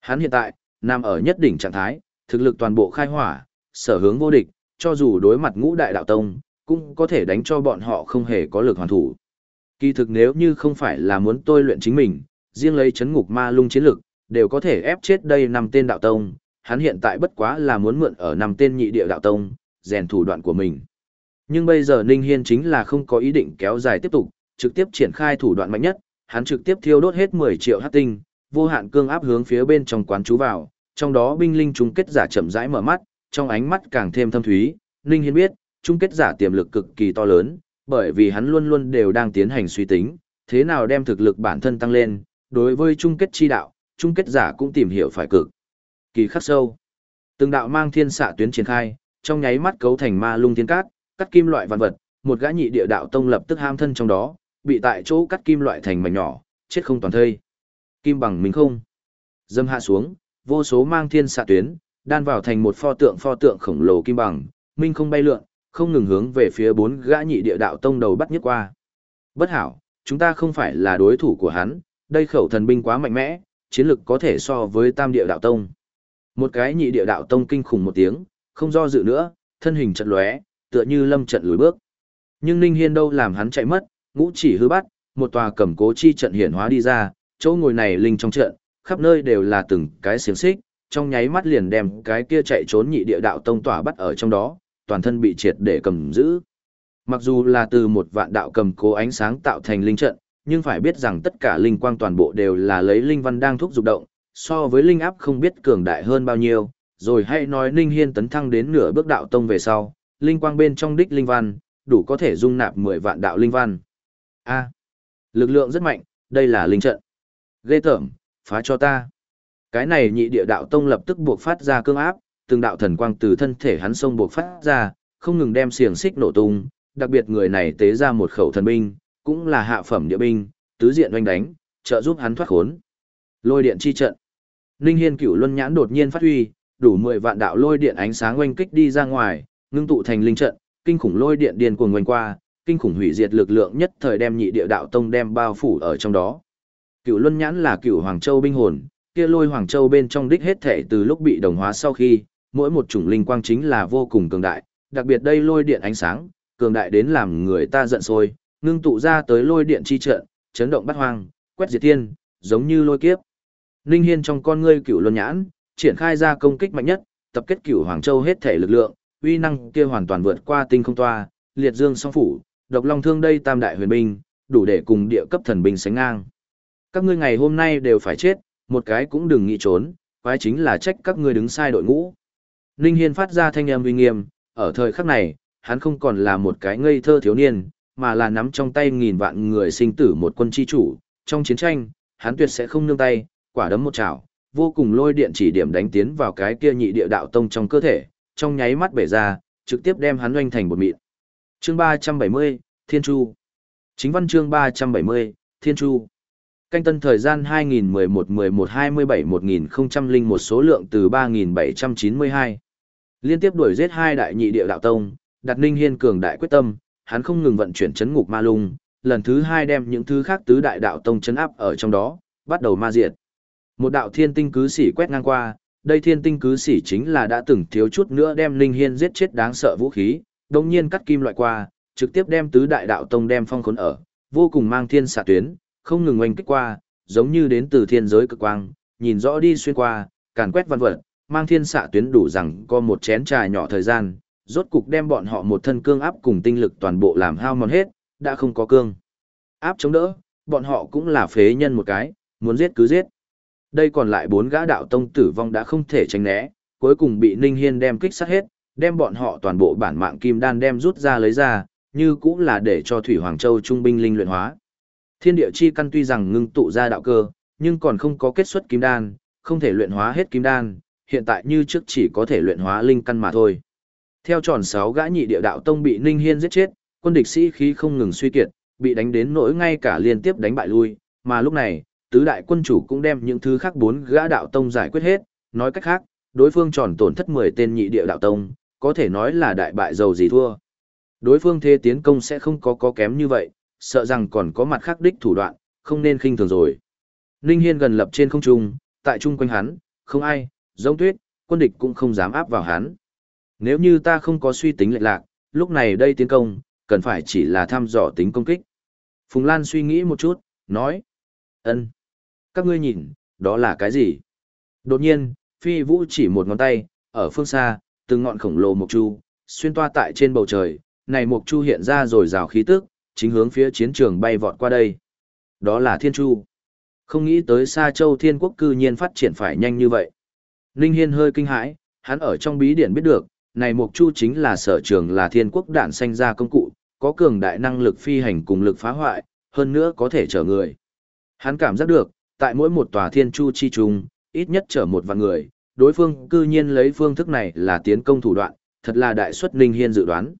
Hắn hiện tại, nằm ở nhất đỉnh trạng thái, thực lực toàn bộ khai hỏa, sở hướng vô địch, cho dù đối mặt ngũ đại đạo tông, cũng có thể đánh cho bọn họ không hề có lực hoàn thủ. Kỳ thực nếu như không phải là muốn tôi luyện chính mình, riêng lấy chấn ngục ma lung chiến lực, đều có thể ép chết đây năm tên đạo tông, hắn hiện tại bất quá là muốn mượn ở năm tên nhị địa đạo tông, rèn thủ đoạn của mình. Nhưng bây giờ Ninh Hiên chính là không có ý định kéo dài tiếp tục, trực tiếp triển khai thủ đoạn mạnh nhất, hắn trực tiếp thiêu đốt hết 10 triệu hắc tinh, vô hạn cương áp hướng phía bên trong quán chú vào, trong đó binh linh chung kết giả chậm rãi mở mắt, trong ánh mắt càng thêm thâm thúy, Ninh Hiên biết, chung kết giả tiềm lực cực kỳ to lớn, bởi vì hắn luôn luôn đều đang tiến hành suy tính, thế nào đem thực lực bản thân tăng lên, đối với chung kết chi đạo, chung kết giả cũng tìm hiểu phải cực kỳ khắc sâu. Từng đạo mang thiên xạ tuyến triển khai, trong nháy mắt cấu thành ma lung thiên cát, cắt kim loại văn vật, một gã nhị địa đạo tông lập tức ham thân trong đó, bị tại chỗ cắt kim loại thành mảnh nhỏ, chết không toàn thây. Kim bằng mình không. Dâm hạ xuống, vô số mang thiên xạ tuyến, đan vào thành một pho tượng pho tượng khổng lồ kim bằng, minh không bay lượn, không ngừng hướng về phía bốn gã nhị địa đạo tông đầu bắt nhất qua. Bất hảo, chúng ta không phải là đối thủ của hắn, đây khẩu thần binh quá mạnh mẽ, chiến lực có thể so với tam địa đạo tông. Một cái nhị địa đạo tông kinh khủng một tiếng, không do dự nữa, thân hình chật lóe, tựa như lâm trận lùi bước. Nhưng Ninh Hiên đâu làm hắn chạy mất, ngũ chỉ hư bắt, một tòa cẩm cố chi trận hiển hóa đi ra, chỗ ngồi này linh trong trận, khắp nơi đều là từng cái xiềng xích, trong nháy mắt liền đem cái kia chạy trốn nhị địa đạo tông tỏa bắt ở trong đó, toàn thân bị triệt để cầm giữ. Mặc dù là từ một vạn đạo cầm cố ánh sáng tạo thành linh trận, nhưng phải biết rằng tất cả linh quang toàn bộ đều là lấy linh văn đang thúc dục động, so với linh áp không biết cường đại hơn bao nhiêu, rồi hãy nói Ninh Hiên tấn thăng đến nửa bước đạo tông về sau, linh quang bên trong đích linh văn, đủ có thể dung nạp 10 vạn đạo linh văn. A, lực lượng rất mạnh, đây là linh trận. Ghê tởm, phá cho ta. Cái này nhị địa đạo tông lập tức buộc phát ra cương áp, từng đạo thần quang từ thân thể hắn sông buộc phát ra, không ngừng đem xiềng xích nổ tung, đặc biệt người này tế ra một khẩu thần binh, cũng là hạ phẩm địa binh, tứ diện oanh đánh, trợ giúp hắn thoát khốn. Lôi điện chi trận. Ninh Hiên Cửu Luân nhãn đột nhiên phát huy, đủ 10 vạn đạo lôi điện ánh sáng oanh kích đi ra ngoài, ngưng tụ thành linh trận, kinh khủng lôi điện điên cuồng quanh qua, kinh khủng hủy diệt lực lượng nhất thời đem nhị địa đạo tông đem bao phủ ở trong đó. Cửu Luân nhãn là Cửu Hoàng Châu binh hồn, kia lôi Hoàng Châu bên trong đích hết thể từ lúc bị đồng hóa sau khi, mỗi một chủng linh quang chính là vô cùng cường đại, đặc biệt đây lôi điện ánh sáng, cường đại đến làm người ta giận sôi, ngưng tụ ra tới lôi điện chi trận, chấn động bát hoang, quét diệt thiên, giống như lôi kiếp. linh Hiên trong con ngươi cửu luân nhãn, triển khai ra công kích mạnh nhất, tập kết cửu Hoàng Châu hết thể lực lượng, uy năng kia hoàn toàn vượt qua tinh không toa, liệt dương song phủ, độc long thương đây tam đại huyền binh, đủ để cùng địa cấp thần binh sánh ngang. Các ngươi ngày hôm nay đều phải chết, một cái cũng đừng nghĩ trốn, quái chính là trách các ngươi đứng sai đội ngũ. Ninh Hiên phát ra thanh âm uy nghiêm, ở thời khắc này, hắn không còn là một cái ngây thơ thiếu niên, mà là nắm trong tay nghìn vạn người sinh tử một quân chi chủ, trong chiến tranh, hắn tuyệt sẽ không nương tay, quả đấm một chảo, vô cùng lôi điện chỉ điểm đánh tiến vào cái kia nhị địa đạo tông trong cơ thể, trong nháy mắt bể ra, trực tiếp đem hắn oanh thành một mịn. Chương 370, Thiên Chu. Chính văn chương 370, Thiên Chu. Canh tân thời gian 2011-11-27-1001 số lượng từ 3792. Liên tiếp đuổi giết hai đại nhị địa đạo tông, đặt Ninh Hiên cường đại quyết tâm, hắn không ngừng vận chuyển chấn ngục ma lung, lần thứ hai đem những thứ khác tứ đại đạo tông chấn áp ở trong đó, bắt đầu ma diệt. Một đạo thiên tinh cứ xỉ quét ngang qua, đây thiên tinh cứ xỉ chính là đã từng thiếu chút nữa đem linh Hiên giết chết đáng sợ vũ khí, đồng nhiên cắt kim loại qua, trực tiếp đem tứ đại đạo tông đem phong khốn ở, vô cùng mang thiên xạ tuyến, không ngừng oanh kích qua, giống như đến từ thiên giới cực quang, nhìn rõ đi xuyên qua, càn quét văn vật, mang thiên xạ tuyến đủ rằng có một chén trà nhỏ thời gian, rốt cục đem bọn họ một thân cương áp cùng tinh lực toàn bộ làm hao mòn hết, đã không có cương. Áp chống đỡ, bọn họ cũng là phế nhân một cái, muốn giết cứ giết. Đây còn lại bốn gã đạo tông tử vong đã không thể tránh né, cuối cùng bị Ninh Hiên đem kích sát hết, đem bọn họ toàn bộ bản mạng kim đan đem rút ra lấy ra, như cũng là để cho Thủy Hoàng Châu trung binh linh luyện hóa. Thiên địa chi căn tuy rằng ngưng tụ ra đạo cơ, nhưng còn không có kết xuất kim đan, không thể luyện hóa hết kim đan, hiện tại như trước chỉ có thể luyện hóa linh căn mà thôi. Theo tròn 6 gã nhị địa đạo tông bị Ninh Hiên giết chết, quân địch sĩ khí không ngừng suy kiệt, bị đánh đến nỗi ngay cả liên tiếp đánh bại lui, mà lúc này, tứ đại quân chủ cũng đem những thứ khác bốn gã đạo tông giải quyết hết, nói cách khác, đối phương tròn tổn thất 10 tên nhị địa đạo tông, có thể nói là đại bại dầu gì thua. Đối phương thế tiến công sẽ không có có kém như vậy, sợ rằng còn có mặt khác đích thủ đoạn, không nên khinh thường rồi. Ninh Hiên gần lập trên không trung, tại trung quanh hắn, không ai, giống tuyết, quân địch cũng không dám áp vào hắn. Nếu như ta không có suy tính lệch lạc, lúc này đây tiến công, cần phải chỉ là thăm dò tính công kích. Phùng Lan suy nghĩ một chút, nói. ân, các ngươi nhìn, đó là cái gì? Đột nhiên, phi vũ chỉ một ngón tay, ở phương xa, từng ngọn khổng lồ mộc chu, xuyên toa tại trên bầu trời, này mộc chu hiện ra rồi rào khí tức, chính hướng phía chiến trường bay vọt qua đây. Đó là thiên chu. Không nghĩ tới xa Châu Thiên Quốc cư nhiên phát triển phải nhanh như vậy. Ninh Hiên hơi kinh hãi, hắn ở trong bí điển biết được, này Mộc Chu chính là sở trường là Thiên Quốc đạn sanh ra công cụ, có cường đại năng lực phi hành cùng lực phá hoại, hơn nữa có thể chở người. Hắn cảm giác được, tại mỗi một tòa Thiên Chu chi trùng, ít nhất chở một vạn người, đối phương cư nhiên lấy phương thức này là tiến công thủ đoạn, thật là đại suất Ninh Hiên dự đoán.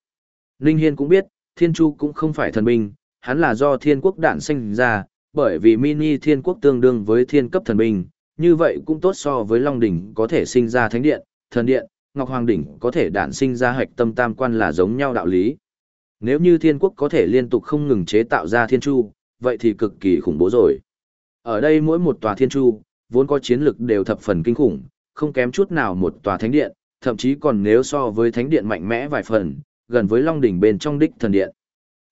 Ninh Hiên cũng biết, Thiên Chu cũng không phải thần binh, hắn là do Thiên Quốc đạn sinh ra, bởi vì mini Thiên Quốc tương đương với thiên cấp thần binh, như vậy cũng tốt so với Long Đỉnh có thể sinh ra thánh điện, thần điện, Ngọc Hoàng Đỉnh có thể đạn sinh ra hạch tâm tam quan là giống nhau đạo lý. Nếu như Thiên Quốc có thể liên tục không ngừng chế tạo ra Thiên Chu, vậy thì cực kỳ khủng bố rồi. Ở đây mỗi một tòa Thiên Chu, vốn có chiến lực đều thập phần kinh khủng, không kém chút nào một tòa thánh điện, thậm chí còn nếu so với thánh điện mạnh mẽ vài phần, gần với Long đỉnh bên trong đích thần điện.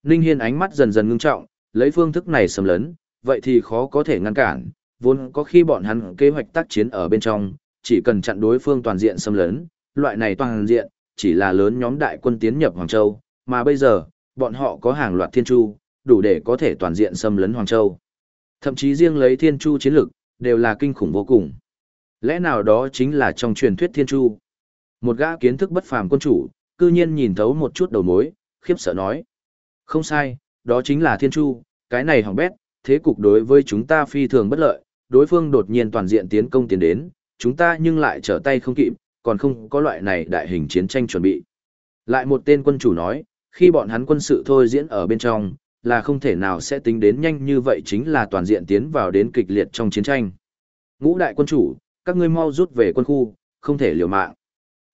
Ninh Hiên ánh mắt dần dần ngưng trọng, lấy phương thức này xâm lấn, vậy thì khó có thể ngăn cản, vốn có khi bọn hắn kế hoạch tác chiến ở bên trong, chỉ cần chặn đối phương toàn diện xâm lấn, loại này toàn diện, chỉ là lớn nhóm đại quân tiến nhập Hoàng Châu, mà bây giờ, bọn họ có hàng loạt thiên chu, đủ để có thể toàn diện xâm lấn Hoàng Châu. Thậm chí riêng lấy thiên chu chiến lực, đều là kinh khủng vô cùng. Lẽ nào đó chính là trong truyền thuyết thiên chu. Một gã kiến thức bất phàm quân chủ, cư nhiên nhìn thấu một chút đầu mối, khiếp sợ nói. Không sai, đó chính là thiên chu, cái này hỏng bét, thế cục đối với chúng ta phi thường bất lợi, đối phương đột nhiên toàn diện tiến công tiến đến, chúng ta nhưng lại trở tay không kịp, còn không có loại này đại hình chiến tranh chuẩn bị. Lại một tên quân chủ nói, khi bọn hắn quân sự thôi diễn ở bên trong, là không thể nào sẽ tính đến nhanh như vậy chính là toàn diện tiến vào đến kịch liệt trong chiến tranh. Ngũ đại quân chủ, các ngươi mau rút về quân khu, không thể liều mạng.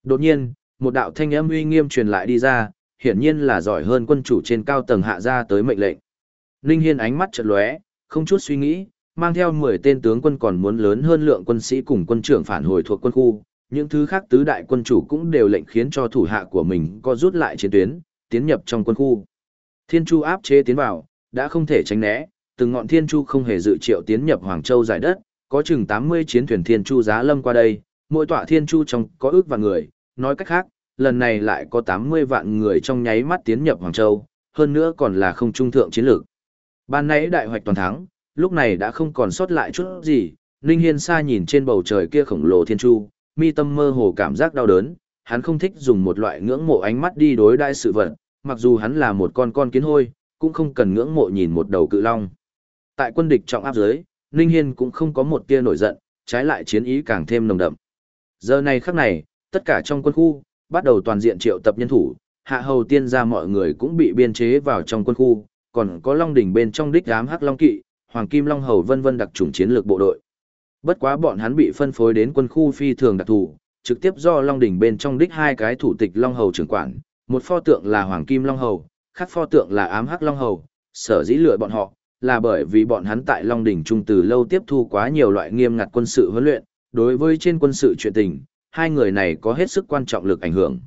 Đột nhiên, một đạo thanh âm uy nghiêm truyền lại đi ra, hiển nhiên là giỏi hơn quân chủ trên cao tầng hạ ra tới mệnh lệnh. Linh Hiên ánh mắt chợt lóe, không chút suy nghĩ, mang theo 10 tên tướng quân còn muốn lớn hơn lượng quân sĩ cùng quân trưởng phản hồi thuộc quân khu, những thứ khác tứ đại quân chủ cũng đều lệnh khiến cho thủ hạ của mình có rút lại chiến tuyến, tiến nhập trong quân khu. Thiên Chu áp chế tiến vào, đã không thể tránh né, từng ngọn Thiên Chu không hề dự triệu tiến nhập Hoàng Châu giải đất, có chừng 80 chiến thuyền Thiên Chu giá lâm qua đây, mỗi tọa Thiên Chu trong có ước và người, nói cách khác, lần này lại có 80 vạn người trong nháy mắt tiến nhập Hoàng Châu, hơn nữa còn là không trung thượng chiến lược. Ban nãy đại hoạch toàn thắng, lúc này đã không còn sót lại chút gì, Ninh Hiên xa nhìn trên bầu trời kia khổng lồ thiên chu, mi tâm mơ hồ cảm giác đau đớn, hắn không thích dùng một loại ngưỡng mộ ánh mắt đi đối đãi sự vật, mặc dù hắn là một con con kiến hôi, cũng không cần ngưỡng mộ nhìn một đầu cự long. Tại quân địch trọng áp dưới, Ninh Hiên cũng không có một tia nổi giận, trái lại chiến ý càng thêm nồng đậm. Giờ này khắc này, tất cả trong quân khu, bắt đầu toàn diện triệu tập nhân thủ, hạ hầu tiên gia mọi người cũng bị biên chế vào trong quân khu, còn có Long đỉnh bên trong đích ám hắc Long kỵ, Hoàng Kim Long hầu vân vân đặc chủng chiến lược bộ đội. Bất quá bọn hắn bị phân phối đến quân khu phi thường đặc thù, trực tiếp do Long đỉnh bên trong đích hai cái thủ tịch Long hầu trưởng quản, một pho tượng là Hoàng Kim Long hầu, khác pho tượng là ám hắc Long hầu, sở dĩ lựa bọn họ là bởi vì bọn hắn tại Long đỉnh trung từ lâu tiếp thu quá nhiều loại nghiêm ngặt quân sự huấn luyện, đối với trên quân sự chuyện tình, hai người này có hết sức quan trọng lực ảnh hưởng.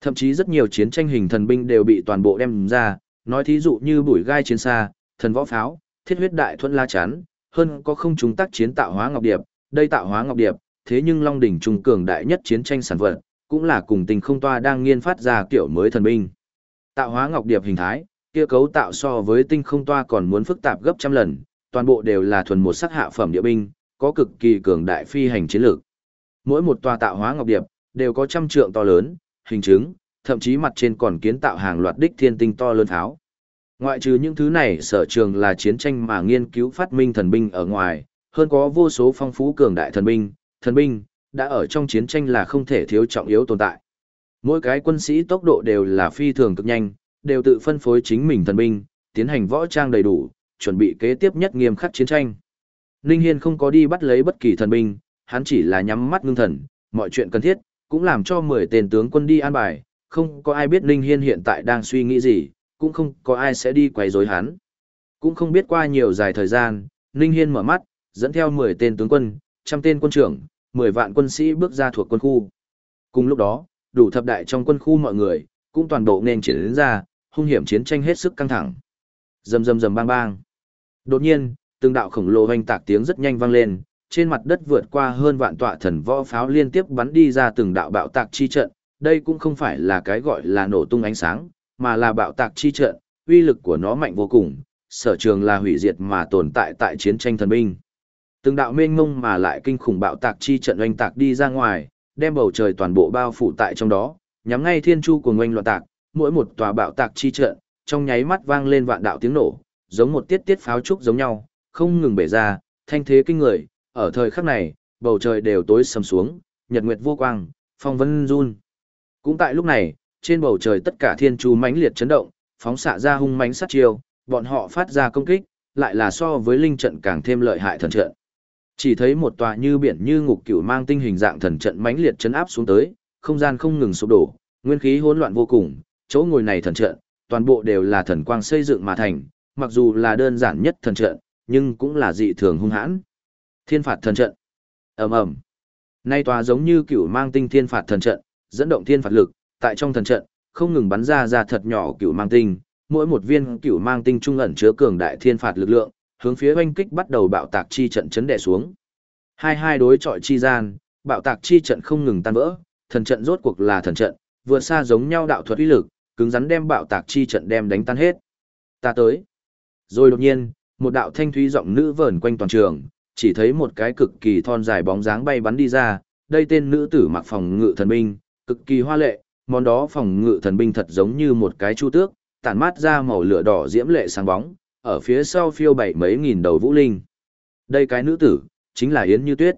Thậm chí rất nhiều chiến tranh hình thần binh đều bị toàn bộ đem ra, nói thí dụ như bụi gai chiến xa, thần võ pháo, thiết huyết đại thuẫn la chắn, hơn có không chúng tác chiến tạo hóa ngọc điệp, đây tạo hóa ngọc điệp, thế nhưng Long đỉnh trung cường đại nhất chiến tranh sản vật, cũng là cùng tình không toa đang nghiên phát ra kiểu mới thần binh. Tạo hóa ngọc điệp hình thái, kia cấu tạo so với tinh không toa còn muốn phức tạp gấp trăm lần, toàn bộ đều là thuần một sắc hạ phẩm địa binh, có cực kỳ cường đại phi hành chiến lược. Mỗi một tòa tạo hóa ngọc điệp đều có trăm trượng to lớn, hình chứng, thậm chí mặt trên còn kiến tạo hàng loạt đích thiên tinh to lớn tháo. Ngoại trừ những thứ này sở trường là chiến tranh mà nghiên cứu phát minh thần binh ở ngoài, hơn có vô số phong phú cường đại thần binh, thần binh, đã ở trong chiến tranh là không thể thiếu trọng yếu tồn tại. Mỗi cái quân sĩ tốc độ đều là phi thường cực nhanh, đều tự phân phối chính mình thần binh, tiến hành võ trang đầy đủ, chuẩn bị kế tiếp nhất nghiêm khắc chiến tranh. Ninh Hiên không có đi bắt lấy bất kỳ thần binh, hắn chỉ là nhắm mắt ngưng thần, mọi chuyện cần thiết, cũng làm cho 10 tên tướng quân đi an bài, không có ai biết Ninh Hiên hiện tại đang suy nghĩ gì, cũng không có ai sẽ đi quấy rối hắn. Cũng không biết qua nhiều dài thời gian, Ninh Hiên mở mắt, dẫn theo 10 tên tướng quân, trăm tên quân trưởng, 10 vạn quân sĩ bước ra thuộc quân khu. Cùng lúc đó, đủ thập đại trong quân khu mọi người, cũng toàn bộ nên triển đến ra, hung hiểm chiến tranh hết sức căng thẳng. Rầm rầm rầm bang bang. Đột nhiên, từng đạo khổng lồ hoành tạc tiếng rất nhanh vang lên, trên mặt đất vượt qua hơn vạn tọa thần võ pháo liên tiếp bắn đi ra từng đạo bạo tạc chi trận, đây cũng không phải là cái gọi là nổ tung ánh sáng, mà là bạo tạc chi trận, uy lực của nó mạnh vô cùng, sở trường là hủy diệt mà tồn tại tại chiến tranh thần binh. Từng đạo mênh mông mà lại kinh khủng bạo tạc chi trận oanh tạc đi ra ngoài, đem bầu trời toàn bộ bao phủ tại trong đó, nhắm ngay thiên chu của ngoanh loạn tạc, mỗi một tòa bạo tạc chi trận, trong nháy mắt vang lên vạn đạo tiếng nổ, giống một tiết tiết pháo trúc giống nhau, không ngừng bể ra, thanh thế kinh người, ở thời khắc này, bầu trời đều tối sầm xuống, nhật nguyệt vô quang, phong vân run. Cũng tại lúc này, trên bầu trời tất cả thiên chu mãnh liệt chấn động, phóng xạ ra hung mãnh sát chiêu, bọn họ phát ra công kích, lại là so với linh trận càng thêm lợi hại thần trận. Chỉ thấy một tòa như biển như ngục cửu mang tinh hình dạng thần trận mãnh liệt chấn áp xuống tới, không gian không ngừng sụp đổ, nguyên khí hỗn loạn vô cùng, chỗ ngồi này thần trận, toàn bộ đều là thần quang xây dựng mà thành, mặc dù là đơn giản nhất thần trận, nhưng cũng là dị thường hung hãn. Thiên phạt thần trận. Ầm ầm. Nay tòa giống như cửu mang tinh thiên phạt thần trận, dẫn động thiên phạt lực, tại trong thần trận, không ngừng bắn ra ra thật nhỏ cửu mang tinh, mỗi một viên cửu mang tinh trung ẩn chứa cường đại thiên phạt lực lượng, hướng phía oanh kích bắt đầu bạo tạc chi trận chấn đè xuống. Hai hai đối chọi chi gian, bạo tạc chi trận không ngừng tan vỡ, thần trận rốt cuộc là thần trận, vừa xa giống nhau đạo thuật uy lực, cứng rắn đem bạo tạc chi trận đem đánh tan hết. Ta tới. Rồi đột nhiên, một đạo thanh thúy giọng nữ vờn quanh toàn trường, chỉ thấy một cái cực kỳ thon dài bóng dáng bay bắn đi ra, đây tên nữ tử mặc phòng ngự thần binh, cực kỳ hoa lệ, món đó phòng ngự thần binh thật giống như một cái chu tước, tản mát ra màu lửa đỏ diễm lệ sáng bóng, ở phía sau phiêu bảy mấy nghìn đầu vũ linh. Đây cái nữ tử, chính là Yến Như Tuyết.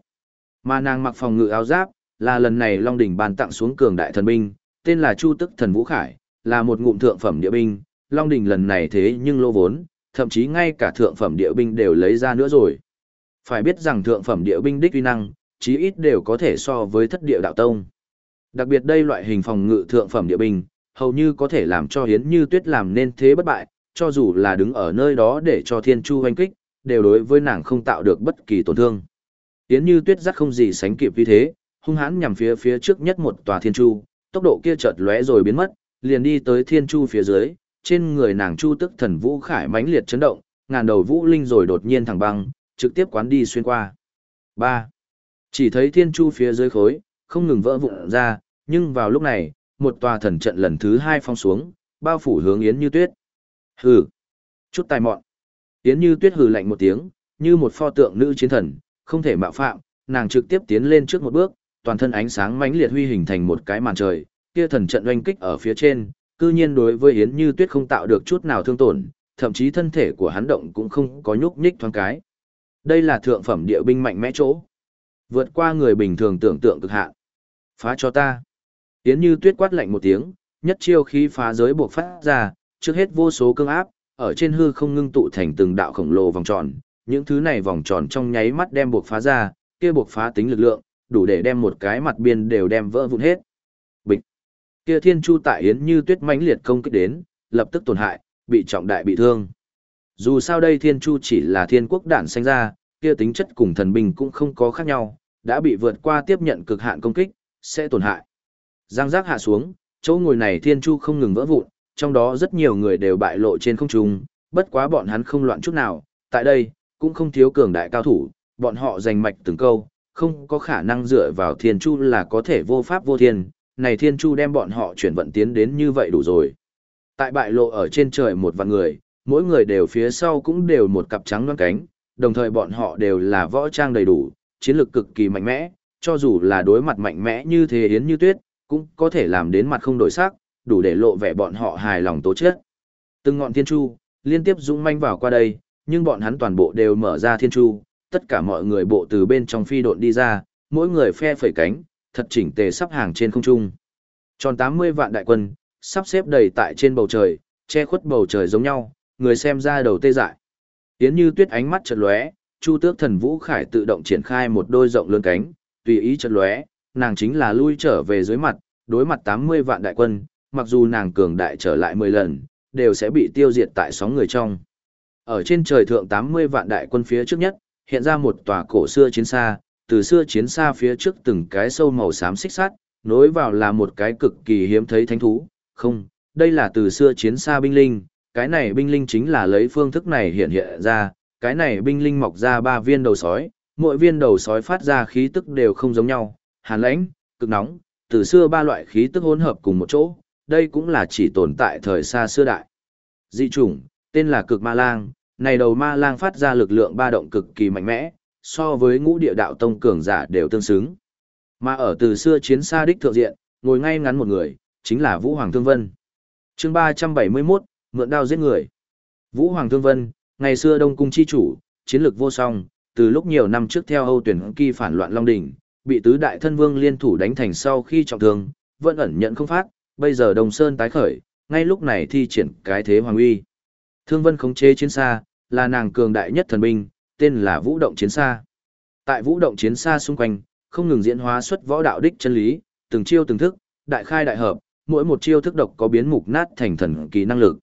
Mà nàng mặc phòng ngự áo giáp, là lần này Long Đỉnh bàn tặng xuống cường đại thần binh, tên là Chu Tức Thần Vũ Khải, là một ngụm thượng phẩm địa binh, Long Đỉnh lần này thế nhưng lô vốn, thậm chí ngay cả thượng phẩm địa binh đều lấy ra nữa rồi. Phải biết rằng thượng phẩm địa binh đích uy năng, chí ít đều có thể so với thất địa đạo tông. Đặc biệt đây loại hình phòng ngự thượng phẩm địa binh, hầu như có thể làm cho Hiến Như Tuyết làm nên thế bất bại, cho dù là đứng ở nơi đó để cho Thiên Chu hoanh kích, đều đối với nàng không tạo được bất kỳ tổn thương. Yến Như Tuyết giác không gì sánh kịp vì thế, hung hãn nhằm phía phía trước nhất một tòa Thiên Chu, tốc độ kia chợt lóe rồi biến mất, liền đi tới Thiên Chu phía dưới, trên người nàng Chu Tức Thần Vũ Khải mãnh liệt chấn động, ngàn đầu vũ linh rồi đột nhiên thẳng băng, trực tiếp quán đi xuyên qua. 3. Chỉ thấy Thiên Chu phía dưới khối, không ngừng vỡ vụn ra, nhưng vào lúc này, một tòa thần trận lần thứ hai phong xuống, bao phủ hướng Yến Như Tuyết. Hừ, chút tài mọn. Yến Như Tuyết hừ lạnh một tiếng, như một pho tượng nữ chiến thần, không thể mạo phạm, nàng trực tiếp tiến lên trước một bước, toàn thân ánh sáng mãnh liệt huy hình thành một cái màn trời, kia thần trận oanh kích ở phía trên, cư nhiên đối với Yến Như Tuyết không tạo được chút nào thương tổn, thậm chí thân thể của hắn động cũng không có nhúc nhích thoáng cái. Đây là thượng phẩm địa binh mạnh mẽ chỗ. Vượt qua người bình thường tưởng tượng cực hạn. Phá cho ta. Yến Như Tuyết quát lạnh một tiếng, nhất chiêu khí phá giới buộc phát ra, trước hết vô số cương áp, ở trên hư không ngưng tụ thành từng đạo khổng lồ vòng tròn, những thứ này vòng tròn trong nháy mắt đem buộc phá ra, kia buộc phá tính lực lượng, đủ để đem một cái mặt biên đều đem vỡ vụn hết. Bịch. Kia Thiên Chu tại Yến Như Tuyết mãnh liệt công kích đến, lập tức tổn hại, bị trọng đại bị thương. Dù sao đây Thiên Chu chỉ là thiên quốc đản sinh ra, kia tính chất cùng thần binh cũng không có khác nhau, đã bị vượt qua tiếp nhận cực hạn công kích, sẽ tổn hại. Giang giác hạ xuống, chỗ ngồi này thiên chu không ngừng vỡ vụn, trong đó rất nhiều người đều bại lộ trên không trung, bất quá bọn hắn không loạn chút nào, tại đây, cũng không thiếu cường đại cao thủ, bọn họ giành mạch từng câu, không có khả năng dựa vào thiên chu là có thể vô pháp vô thiên, này thiên chu đem bọn họ chuyển vận tiến đến như vậy đủ rồi. Tại bại lộ ở trên trời một vạn người, mỗi người đều phía sau cũng đều một cặp trắng loan cánh, đồng thời bọn họ đều là võ trang đầy đủ, chiến lược cực kỳ mạnh mẽ, cho dù là đối mặt mạnh mẽ như thế yến như tuyết, cũng có thể làm đến mặt không đổi sắc, đủ để lộ vẻ bọn họ hài lòng tố chất. Từng ngọn thiên chu, liên tiếp dũng manh vào qua đây, nhưng bọn hắn toàn bộ đều mở ra thiên chu, tất cả mọi người bộ từ bên trong phi độn đi ra, mỗi người phe phẩy cánh, thật chỉnh tề sắp hàng trên không trung. Tròn 80 vạn đại quân, sắp xếp đầy tại trên bầu trời, che khuất bầu trời giống nhau, người xem ra đầu tê dại. Yến Như Tuyết ánh mắt chợt lóe, Chu Tước Thần Vũ Khải tự động triển khai một đôi rộng lớn cánh, tùy ý chợt lóe, nàng chính là lui trở về dưới mặt, đối mặt 80 vạn đại quân, mặc dù nàng cường đại trở lại 10 lần, đều sẽ bị tiêu diệt tại sóng người trong. Ở trên trời thượng 80 vạn đại quân phía trước nhất, hiện ra một tòa cổ xưa chiến xa, từ xưa chiến xa phía trước từng cái sâu màu xám xích sắt, nối vào là một cái cực kỳ hiếm thấy thánh thú. Không, đây là từ xưa chiến xa binh linh, cái này binh linh chính là lấy phương thức này hiện hiện ra, cái này binh linh mọc ra ba viên đầu sói, mỗi viên đầu sói phát ra khí tức đều không giống nhau, hàn lãnh, cực nóng, từ xưa ba loại khí tức hỗn hợp cùng một chỗ, đây cũng là chỉ tồn tại thời xa xưa đại. Dị chủng, tên là cực ma lang, này đầu ma lang phát ra lực lượng ba động cực kỳ mạnh mẽ, so với ngũ địa đạo tông cường giả đều tương xứng. Mà ở từ xưa chiến xa đích thượng diện, ngồi ngay ngắn một người, chính là Vũ Hoàng Thương Vân. chương 371, mượn đao giết người. Vũ Hoàng Thương Vân, ngày xưa Đông Cung chi chủ, chiến lược vô song, từ lúc nhiều năm trước theo Âu tuyển kỳ phản loạn Long Đỉnh, bị tứ đại thân vương liên thủ đánh thành sau khi trọng thương, vẫn ẩn nhận không phát, bây giờ Đông Sơn tái khởi, ngay lúc này thi triển cái thế hoàng uy. Thương Vân khống chế chiến xa, là nàng cường đại nhất thần binh, tên là Vũ động chiến xa. Tại Vũ động chiến xa xung quanh, không ngừng diễn hóa xuất võ đạo đích chân lý, từng chiêu từng thức, đại khai đại hợp, mỗi một chiêu thức độc có biến mục nát thành thần kỳ năng lực.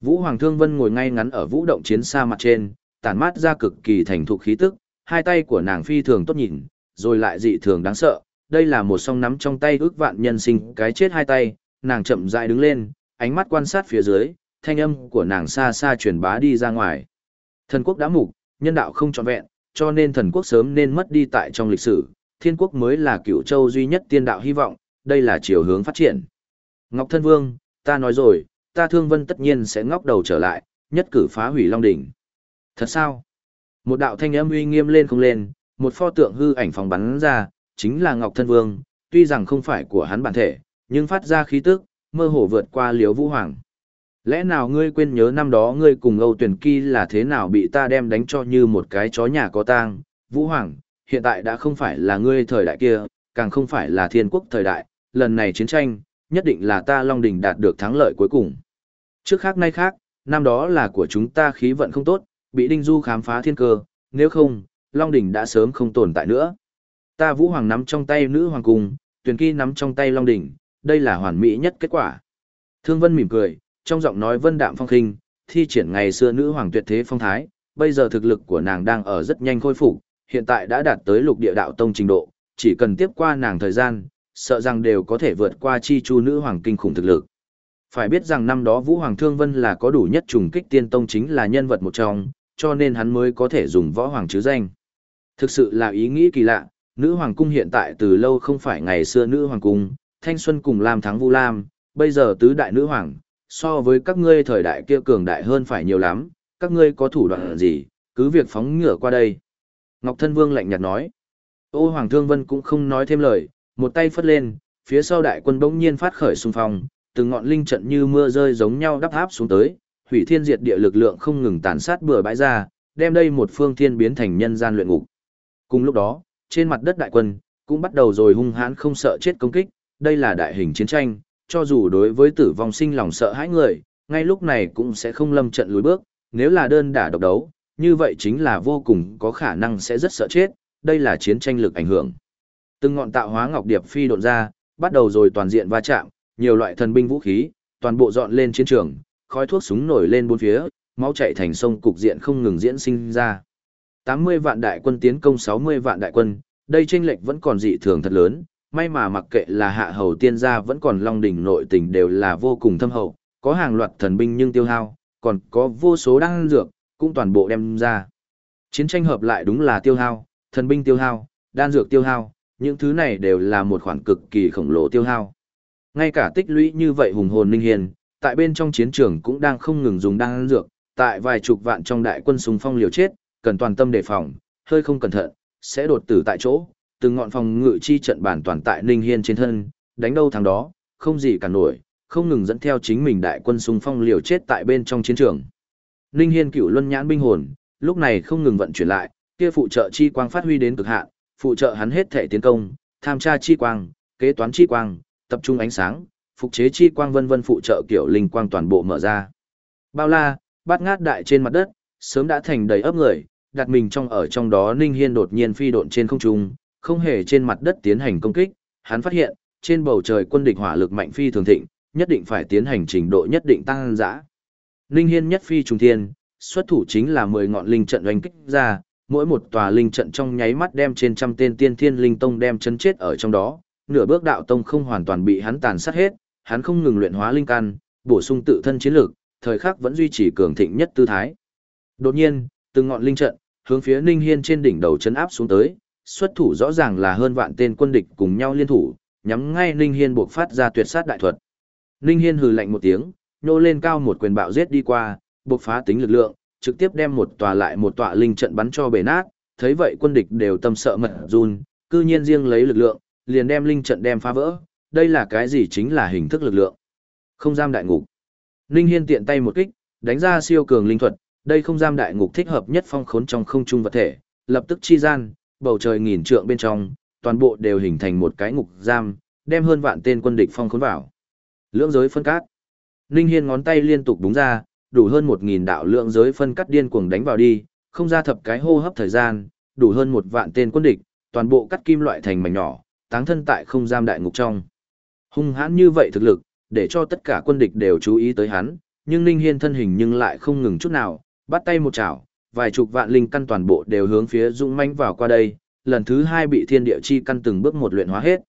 Vũ Hoàng Thương Vân ngồi ngay ngắn ở vũ động chiến xa mặt trên, tản mát ra cực kỳ thành thục khí tức, hai tay của nàng phi thường tốt nhìn, rồi lại dị thường đáng sợ. Đây là một song nắm trong tay ước vạn nhân sinh cái chết hai tay, nàng chậm rãi đứng lên, ánh mắt quan sát phía dưới, thanh âm của nàng xa xa truyền bá đi ra ngoài. Thần quốc đã mục, nhân đạo không trọn vẹn, cho nên thần quốc sớm nên mất đi tại trong lịch sử, thiên quốc mới là cựu châu duy nhất tiên đạo hy vọng, đây là chiều hướng phát triển. Ngọc Thân Vương, ta nói rồi, ta thương vân tất nhiên sẽ ngóc đầu trở lại, nhất cử phá hủy Long Đỉnh. Thật sao? Một đạo thanh âm uy nghiêm lên không lên, một pho tượng hư ảnh phòng bắn ra, chính là Ngọc Thân Vương, tuy rằng không phải của hắn bản thể, nhưng phát ra khí tức, mơ hồ vượt qua liếu vũ hoàng. Lẽ nào ngươi quên nhớ năm đó ngươi cùng Âu Tuyển Kỳ là thế nào bị ta đem đánh cho như một cái chó nhà có tang, Vũ Hoàng, hiện tại đã không phải là ngươi thời đại kia, càng không phải là thiên quốc thời đại, lần này chiến tranh, nhất định là ta Long Đình đạt được thắng lợi cuối cùng. Trước khác nay khác, năm đó là của chúng ta khí vận không tốt, bị Đinh Du khám phá thiên cơ, nếu không, Long Đình đã sớm không tồn tại nữa. Ta Vũ Hoàng nắm trong tay nữ hoàng cung, Tuyền Kỳ nắm trong tay Long Đình, đây là hoàn mỹ nhất kết quả. Thương Vân mỉm cười, trong giọng nói vân đạm phong khinh, thi triển ngày xưa nữ hoàng tuyệt thế phong thái, bây giờ thực lực của nàng đang ở rất nhanh khôi phục, hiện tại đã đạt tới lục địa đạo tông trình độ, chỉ cần tiếp qua nàng thời gian, sợ rằng đều có thể vượt qua chi chu nữ hoàng kinh khủng thực lực. Phải biết rằng năm đó Vũ Hoàng Thương Vân là có đủ nhất trùng kích tiên tông chính là nhân vật một trong, cho nên hắn mới có thể dùng võ hoàng chứ danh. Thực sự là ý nghĩ kỳ lạ, nữ hoàng cung hiện tại từ lâu không phải ngày xưa nữ hoàng cung, thanh xuân cùng Lam thắng Vu Lam, bây giờ tứ đại nữ hoàng, so với các ngươi thời đại kia cường đại hơn phải nhiều lắm, các ngươi có thủ đoạn gì, cứ việc phóng ngựa qua đây. Ngọc Thân Vương lạnh nhạt nói. Ô Hoàng Thương Vân cũng không nói thêm lời, một tay phất lên, phía sau đại quân bỗng nhiên phát khởi xung phong, từng ngọn linh trận như mưa rơi giống nhau đắp áp xuống tới, hủy thiên diệt địa lực lượng không ngừng tàn sát bừa bãi ra, đem đây một phương thiên biến thành nhân gian luyện ngục. Cùng lúc đó, trên mặt đất đại quân cũng bắt đầu rồi hung hãn không sợ chết công kích, đây là đại hình chiến tranh, cho dù đối với tử vong sinh lòng sợ hãi người, ngay lúc này cũng sẽ không lâm trận lùi bước, nếu là đơn đả độc đấu, như vậy chính là vô cùng có khả năng sẽ rất sợ chết, đây là chiến tranh lực ảnh hưởng. Từng ngọn tạo hóa ngọc điệp phi độn ra, bắt đầu rồi toàn diện va chạm, nhiều loại thần binh vũ khí, toàn bộ dọn lên chiến trường, khói thuốc súng nổi lên bốn phía, máu chảy thành sông cục diện không ngừng diễn sinh ra. 80 vạn đại quân tiến công 60 vạn đại quân, đây chênh lệch vẫn còn dị thường thật lớn, may mà mặc kệ là hạ hầu tiên gia vẫn còn long đỉnh nội tình đều là vô cùng thâm hậu, có hàng loạt thần binh nhưng tiêu hao, còn có vô số đan dược, cũng toàn bộ đem ra. Chiến tranh hợp lại đúng là tiêu hao, thần binh tiêu hao, đan dược tiêu hao, những thứ này đều là một khoản cực kỳ khổng lồ tiêu hao. Ngay cả tích lũy như vậy hùng hồn linh hiền, tại bên trong chiến trường cũng đang không ngừng dùng đan dược, tại vài chục vạn trong đại quân súng phong liều chết, cần toàn tâm đề phòng, hơi không cẩn thận, sẽ đột tử tại chỗ, từng ngọn phòng ngự chi trận bản toàn tại Ninh Hiên trên thân, đánh đâu thằng đó, không gì cả nổi, không ngừng dẫn theo chính mình đại quân xung phong liều chết tại bên trong chiến trường. Ninh Hiên cựu luân nhãn binh hồn, lúc này không ngừng vận chuyển lại, kia phụ trợ chi quang phát huy đến cực hạn, phụ trợ hắn hết thể tiến công, tham tra chi quang, kế toán chi quang, tập trung ánh sáng, phục chế chi quang vân vân phụ trợ kiểu linh quang toàn bộ mở ra. Bao la, bát ngát đại trên mặt đất, sớm đã thành đầy ấp người, đặt mình trong ở trong đó Ninh Hiên đột nhiên phi độn trên không trung, không hề trên mặt đất tiến hành công kích, hắn phát hiện, trên bầu trời quân địch hỏa lực mạnh phi thường thịnh, nhất định phải tiến hành trình độ nhất định tăng dã. Linh Hiên nhất phi trùng thiên, xuất thủ chính là 10 ngọn linh trận oanh kích ra, mỗi một tòa linh trận trong nháy mắt đem trên trăm tên tiên thiên linh tông đem chấn chết ở trong đó, nửa bước đạo tông không hoàn toàn bị hắn tàn sát hết, hắn không ngừng luyện hóa linh căn, bổ sung tự thân chiến lực, thời khắc vẫn duy trì cường thịnh nhất tư thái. Đột nhiên, từng ngọn linh trận hướng phía Ninh Hiên trên đỉnh đầu chấn áp xuống tới, xuất thủ rõ ràng là hơn vạn tên quân địch cùng nhau liên thủ, nhắm ngay Ninh Hiên buộc phát ra tuyệt sát đại thuật. Ninh Hiên hừ lạnh một tiếng, nô lên cao một quyền bạo giết đi qua, buộc phá tính lực lượng, trực tiếp đem một tòa lại một tòa linh trận bắn cho bể nát, thấy vậy quân địch đều tâm sợ mật run, cư nhiên riêng lấy lực lượng, liền đem linh trận đem phá vỡ, đây là cái gì chính là hình thức lực lượng. Không giam đại ngục. Ninh Hiên tiện tay một kích, đánh ra siêu cường linh thuật, đây không giam đại ngục thích hợp nhất phong khốn trong không trung vật thể, lập tức chi gian, bầu trời nghìn trượng bên trong, toàn bộ đều hình thành một cái ngục giam, đem hơn vạn tên quân địch phong khốn vào. Lưỡng giới phân cát. Ninh Hiên ngón tay liên tục đúng ra, đủ hơn một nghìn đạo lượng giới phân cắt điên cuồng đánh vào đi, không ra thập cái hô hấp thời gian, đủ hơn một vạn tên quân địch, toàn bộ cắt kim loại thành mảnh nhỏ, táng thân tại không giam đại ngục trong. Hung hãn như vậy thực lực, để cho tất cả quân địch đều chú ý tới hắn, nhưng Ninh Hiên thân hình nhưng lại không ngừng chút nào, bắt tay một chảo, vài chục vạn linh căn toàn bộ đều hướng phía dũng mãnh vào qua đây, lần thứ hai bị thiên địa chi căn từng bước một luyện hóa hết.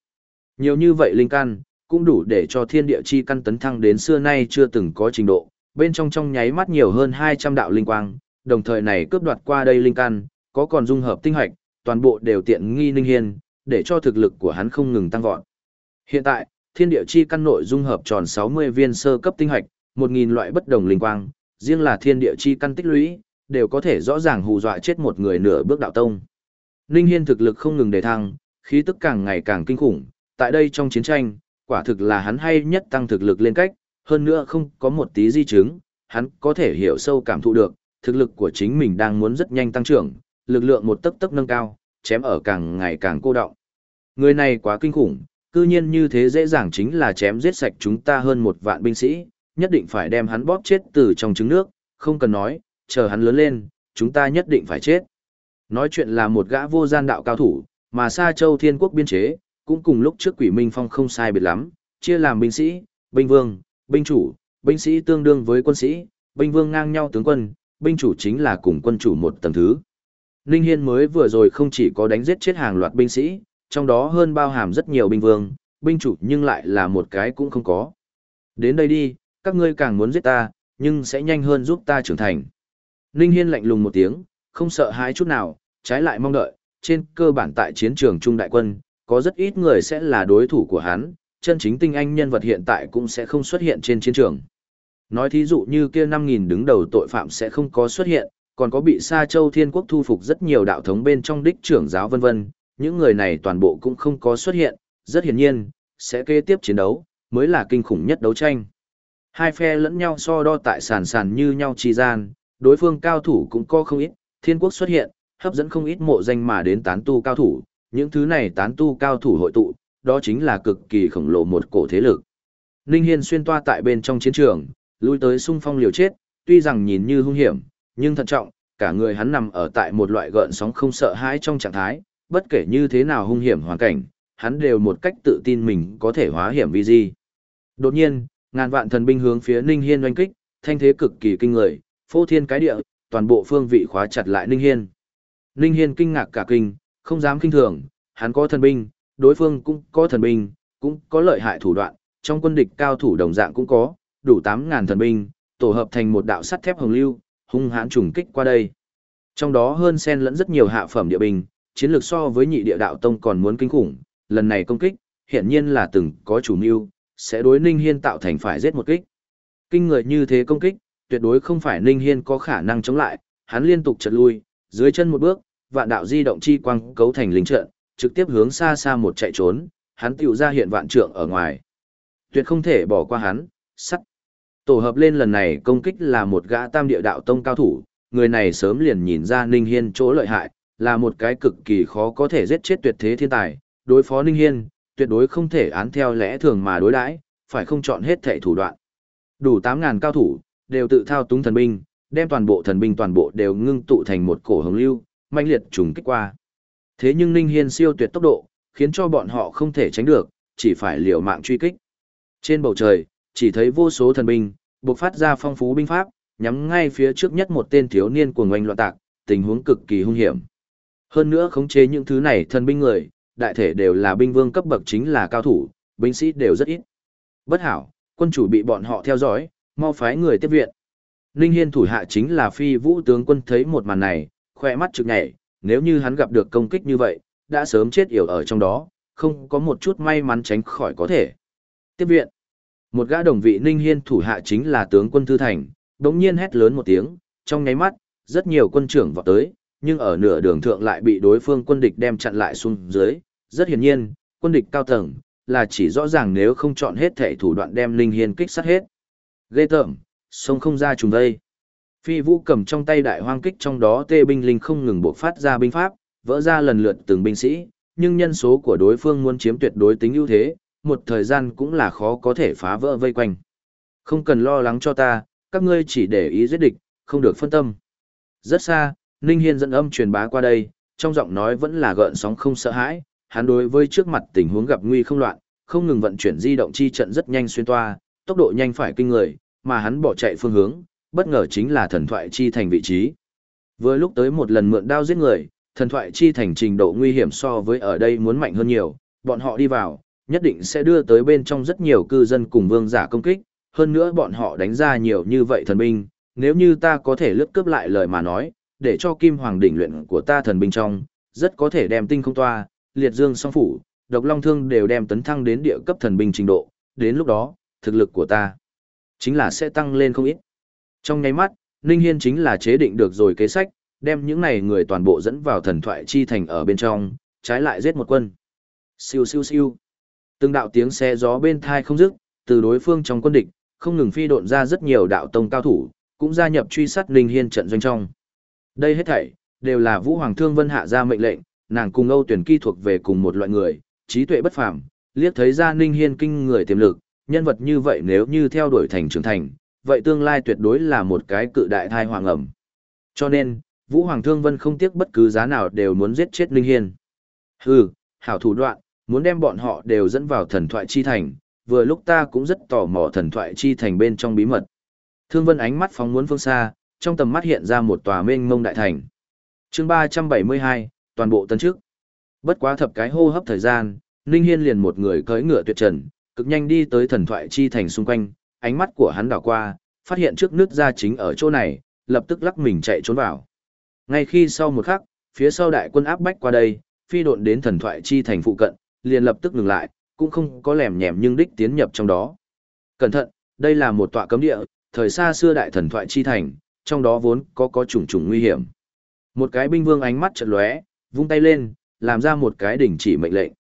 Nhiều như vậy linh căn, cũng đủ để cho thiên địa chi căn tấn thăng đến xưa nay chưa từng có trình độ, bên trong trong nháy mắt nhiều hơn 200 đạo linh quang, đồng thời này cướp đoạt qua đây linh căn, có còn dung hợp tinh hoạch, toàn bộ đều tiện nghi Ninh Hiên, để cho thực lực của hắn không ngừng tăng vọt. Hiện tại, thiên địa chi căn nội dung hợp tròn 60 viên sơ cấp tinh hoạch, 1000 loại bất đồng linh quang, riêng là thiên địa chi căn tích lũy, đều có thể rõ ràng hù dọa chết một người nửa bước đạo tông. Ninh Hiên thực lực không ngừng đề thăng, khí tức càng ngày càng kinh khủng, tại đây trong chiến tranh, quả thực là hắn hay nhất tăng thực lực lên cách, hơn nữa không có một tí di chứng, hắn có thể hiểu sâu cảm thụ được, thực lực của chính mình đang muốn rất nhanh tăng trưởng, lực lượng một tấc tấc nâng cao, chém ở càng ngày càng cô động. Người này quá kinh khủng, cư nhiên như thế dễ dàng chính là chém giết sạch chúng ta hơn một vạn binh sĩ, nhất định phải đem hắn bóp chết từ trong trứng nước, không cần nói, chờ hắn lớn lên, chúng ta nhất định phải chết. Nói chuyện là một gã vô gian đạo cao thủ, mà Sa Châu Thiên Quốc biên chế, cũng cùng lúc trước Quỷ Minh Phong không sai biệt lắm, chia làm binh sĩ, binh vương, binh chủ, binh sĩ tương đương với quân sĩ, binh vương ngang nhau tướng quân, binh chủ chính là cùng quân chủ một tầng thứ. Ninh Hiên mới vừa rồi không chỉ có đánh giết chết hàng loạt binh sĩ, trong đó hơn bao hàm rất nhiều binh vương, binh chủ nhưng lại là một cái cũng không có. Đến đây đi, các ngươi càng muốn giết ta, nhưng sẽ nhanh hơn giúp ta trưởng thành. Ninh Hiên lạnh lùng một tiếng, không sợ hãi chút nào, trái lại mong đợi, trên cơ bản tại chiến trường Trung Đại Quân, có rất ít người sẽ là đối thủ của hắn, chân chính tinh anh nhân vật hiện tại cũng sẽ không xuất hiện trên chiến trường. Nói thí dụ như kia 5.000 đứng đầu tội phạm sẽ không có xuất hiện, còn có bị Sa Châu Thiên Quốc thu phục rất nhiều đạo thống bên trong đích trưởng giáo vân vân, những người này toàn bộ cũng không có xuất hiện, rất hiển nhiên, sẽ kế tiếp chiến đấu, mới là kinh khủng nhất đấu tranh. Hai phe lẫn nhau so đo tại sàn sàn như nhau chi gian, đối phương cao thủ cũng có không ít, thiên quốc xuất hiện, hấp dẫn không ít mộ danh mà đến tán tu cao thủ, những thứ này tán tu cao thủ hội tụ, đó chính là cực kỳ khổng lồ một cổ thế lực. Ninh Hiên xuyên toa tại bên trong chiến trường, lui tới xung phong liều chết, tuy rằng nhìn như hung hiểm, nhưng thận trọng, cả người hắn nằm ở tại một loại gợn sóng không sợ hãi trong trạng thái, bất kể như thế nào hung hiểm hoàn cảnh, hắn đều một cách tự tin mình có thể hóa hiểm vi di. Đột nhiên, ngàn vạn thần binh hướng phía Ninh Hiên oanh kích, thanh thế cực kỳ kinh người, phô thiên cái địa, toàn bộ phương vị khóa chặt lại Ninh Hiên. Ninh Hiên kinh ngạc cả kinh, không dám kinh thường, hắn có thần binh, đối phương cũng có thần binh, cũng có lợi hại thủ đoạn, trong quân địch cao thủ đồng dạng cũng có, đủ 8.000 thần binh, tổ hợp thành một đạo sắt thép hồng lưu, hung hãn trùng kích qua đây. Trong đó hơn xen lẫn rất nhiều hạ phẩm địa binh, chiến lược so với nhị địa đạo tông còn muốn kinh khủng, lần này công kích, hiện nhiên là từng có chủ mưu, sẽ đối Ninh Hiên tạo thành phải giết một kích. Kinh người như thế công kích, tuyệt đối không phải Ninh Hiên có khả năng chống lại, hắn liên tục chật lui, dưới chân một bước, vạn đạo di động chi quang cấu thành linh trận, trực tiếp hướng xa xa một chạy trốn, hắn tiểu ra hiện vạn trượng ở ngoài. Tuyệt không thể bỏ qua hắn, sắt. Tổ hợp lên lần này công kích là một gã tam địa đạo tông cao thủ, người này sớm liền nhìn ra Ninh Hiên chỗ lợi hại, là một cái cực kỳ khó có thể giết chết tuyệt thế thiên tài, đối phó Ninh Hiên, tuyệt đối không thể án theo lẽ thường mà đối đãi, phải không chọn hết thể thủ đoạn. Đủ 8000 cao thủ, đều tự thao túng thần binh, đem toàn bộ thần binh toàn bộ đều ngưng tụ thành một cổ hồng lưu, mãnh liệt trùng kích qua. Thế nhưng Ninh Hiên siêu tuyệt tốc độ, khiến cho bọn họ không thể tránh được, chỉ phải liều mạng truy kích. Trên bầu trời, chỉ thấy vô số thần binh, bộc phát ra phong phú binh pháp, nhắm ngay phía trước nhất một tên thiếu niên của ngoanh loạn tạc, tình huống cực kỳ hung hiểm. Hơn nữa khống chế những thứ này thần binh người, đại thể đều là binh vương cấp bậc chính là cao thủ, binh sĩ đều rất ít. Bất hảo, quân chủ bị bọn họ theo dõi, mau phái người tiếp viện. Ninh Hiên thủ hạ chính là phi vũ tướng quân thấy một màn này, khỏe mắt trực nhảy, nếu như hắn gặp được công kích như vậy, đã sớm chết yểu ở trong đó, không có một chút may mắn tránh khỏi có thể. Tiếp viện. Một gã đồng vị Ninh Hiên thủ hạ chính là tướng quân Thư Thành, đống nhiên hét lớn một tiếng, trong nháy mắt, rất nhiều quân trưởng vọt tới, nhưng ở nửa đường thượng lại bị đối phương quân địch đem chặn lại xuống dưới. Rất hiển nhiên, quân địch cao tầng, là chỉ rõ ràng nếu không chọn hết thể thủ đoạn đem Ninh Hiên kích sát hết. Ghê tởm, sông không ra trùng đây. Phi vũ cầm trong tay đại hoang kích trong đó tê binh linh không ngừng bộc phát ra binh pháp, vỡ ra lần lượt từng binh sĩ, nhưng nhân số của đối phương muốn chiếm tuyệt đối tính ưu thế, một thời gian cũng là khó có thể phá vỡ vây quanh. Không cần lo lắng cho ta, các ngươi chỉ để ý giết địch, không được phân tâm. Rất xa, Ninh Hiên dẫn âm truyền bá qua đây, trong giọng nói vẫn là gợn sóng không sợ hãi, hắn đối với trước mặt tình huống gặp nguy không loạn, không ngừng vận chuyển di động chi trận rất nhanh xuyên toa, tốc độ nhanh phải kinh người, mà hắn bỏ chạy phương hướng, bất ngờ chính là thần thoại chi thành vị trí. Vừa lúc tới một lần mượn đao giết người, thần thoại chi thành trình độ nguy hiểm so với ở đây muốn mạnh hơn nhiều, bọn họ đi vào, nhất định sẽ đưa tới bên trong rất nhiều cư dân cùng vương giả công kích, hơn nữa bọn họ đánh ra nhiều như vậy thần binh, nếu như ta có thể lướt cướp lại lời mà nói, để cho kim hoàng đỉnh luyện của ta thần binh trong, rất có thể đem tinh không toa, liệt dương song phủ, độc long thương đều đem tấn thăng đến địa cấp thần binh trình độ, đến lúc đó, thực lực của ta chính là sẽ tăng lên không ít. Trong nháy mắt, Ninh Hiên chính là chế định được rồi kế sách, đem những này người toàn bộ dẫn vào thần thoại chi thành ở bên trong, trái lại giết một quân. Siêu siêu siêu. Từng đạo tiếng xe gió bên thai không dứt, từ đối phương trong quân địch, không ngừng phi độn ra rất nhiều đạo tông cao thủ, cũng gia nhập truy sát Ninh Hiên trận doanh trong. Đây hết thảy, đều là Vũ Hoàng Thương Vân hạ ra mệnh lệnh, nàng cùng Âu Tuyển Kỳ thuộc về cùng một loại người, trí tuệ bất phàm, liếc thấy ra Ninh Hiên kinh người tiềm lực, nhân vật như vậy nếu như theo đuổi thành trưởng thành, vậy tương lai tuyệt đối là một cái cự đại thai hoàng ẩm. Cho nên, Vũ Hoàng Thương Vân không tiếc bất cứ giá nào đều muốn giết chết Ninh Hiên. Hừ, hảo thủ đoạn, muốn đem bọn họ đều dẫn vào thần thoại chi thành, vừa lúc ta cũng rất tò mò thần thoại chi thành bên trong bí mật. Thương Vân ánh mắt phóng muốn phương xa, trong tầm mắt hiện ra một tòa mênh mông đại thành. Chương 372, toàn bộ tân trước. Bất quá thập cái hô hấp thời gian, Ninh Hiên liền một người cưỡi ngựa tuyệt trần, cực nhanh đi tới thần thoại chi thành xung quanh, ánh mắt của hắn đảo qua, phát hiện trước nước ra chính ở chỗ này, lập tức lắc mình chạy trốn vào. Ngay khi sau một khắc, phía sau đại quân áp bách qua đây, phi độn đến thần thoại chi thành phụ cận, liền lập tức ngừng lại, cũng không có lèm nhèm nhưng đích tiến nhập trong đó. Cẩn thận, đây là một tọa cấm địa, thời xa xưa đại thần thoại chi thành, trong đó vốn có có trùng trùng nguy hiểm. Một cái binh vương ánh mắt chợt lóe, vung tay lên, làm ra một cái đỉnh chỉ mệnh lệnh.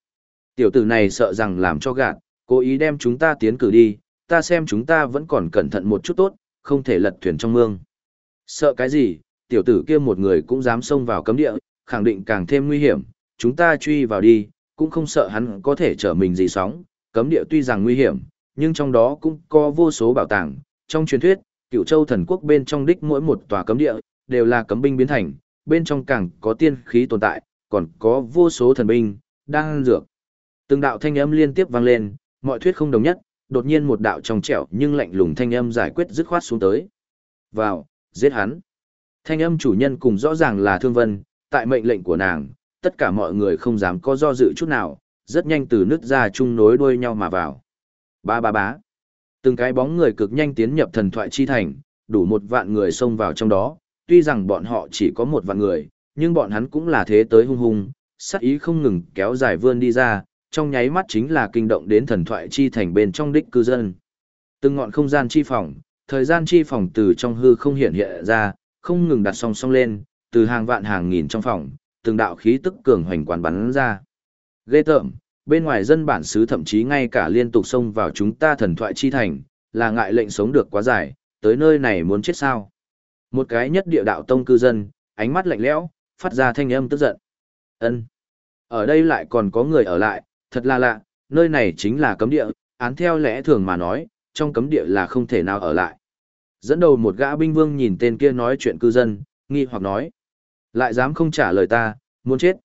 Tiểu tử này sợ rằng làm cho gạt, cố ý đem chúng ta tiến cử đi, ta xem chúng ta vẫn còn cẩn thận một chút tốt, không thể lật thuyền trong mương. Sợ cái gì, tiểu tử kia một người cũng dám xông vào cấm địa, khẳng định càng thêm nguy hiểm, chúng ta truy vào đi, cũng không sợ hắn có thể trở mình gì sóng, cấm địa tuy rằng nguy hiểm, nhưng trong đó cũng có vô số bảo tàng, trong truyền thuyết, cựu châu thần quốc bên trong đích mỗi một tòa cấm địa, đều là cấm binh biến thành, bên trong càng có tiên khí tồn tại, còn có vô số thần binh, đang dược. Từng đạo thanh âm liên tiếp vang lên, mọi thuyết không đồng nhất, đột nhiên một đạo trong trẻo nhưng lạnh lùng thanh âm giải quyết dứt khoát xuống tới. Vào, giết hắn. Thanh âm chủ nhân cùng rõ ràng là Thương Vân, tại mệnh lệnh của nàng, tất cả mọi người không dám có do dự chút nào, rất nhanh từ nước ra chung nối đuôi nhau mà vào. Ba ba bá. Từng cái bóng người cực nhanh tiến nhập thần thoại chi thành, đủ một vạn người xông vào trong đó, tuy rằng bọn họ chỉ có một vạn người, nhưng bọn hắn cũng là thế tới hung hung, sát ý không ngừng kéo dài vươn đi ra, trong nháy mắt chính là kinh động đến thần thoại chi thành bên trong đích cư dân. Từng ngọn không gian chi phòng, thời gian chi phòng từ trong hư không hiện hiện ra, không ngừng đặt song song lên, từ hàng vạn hàng nghìn trong phòng, từng đạo khí tức cường hoành quán bắn ra. Ghê tởm, bên ngoài dân bản xứ thậm chí ngay cả liên tục xông vào chúng ta thần thoại chi thành, là ngại lệnh sống được quá dài, tới nơi này muốn chết sao. Một cái nhất địa đạo tông cư dân, ánh mắt lạnh lẽo, phát ra thanh âm tức giận. Ân, Ở đây lại còn có người ở lại, thật là lạ, nơi này chính là cấm địa, án theo lẽ thường mà nói, trong cấm địa là không thể nào ở lại. Dẫn đầu một gã binh vương nhìn tên kia nói chuyện cư dân, nghi hoặc nói. Lại dám không trả lời ta, muốn chết.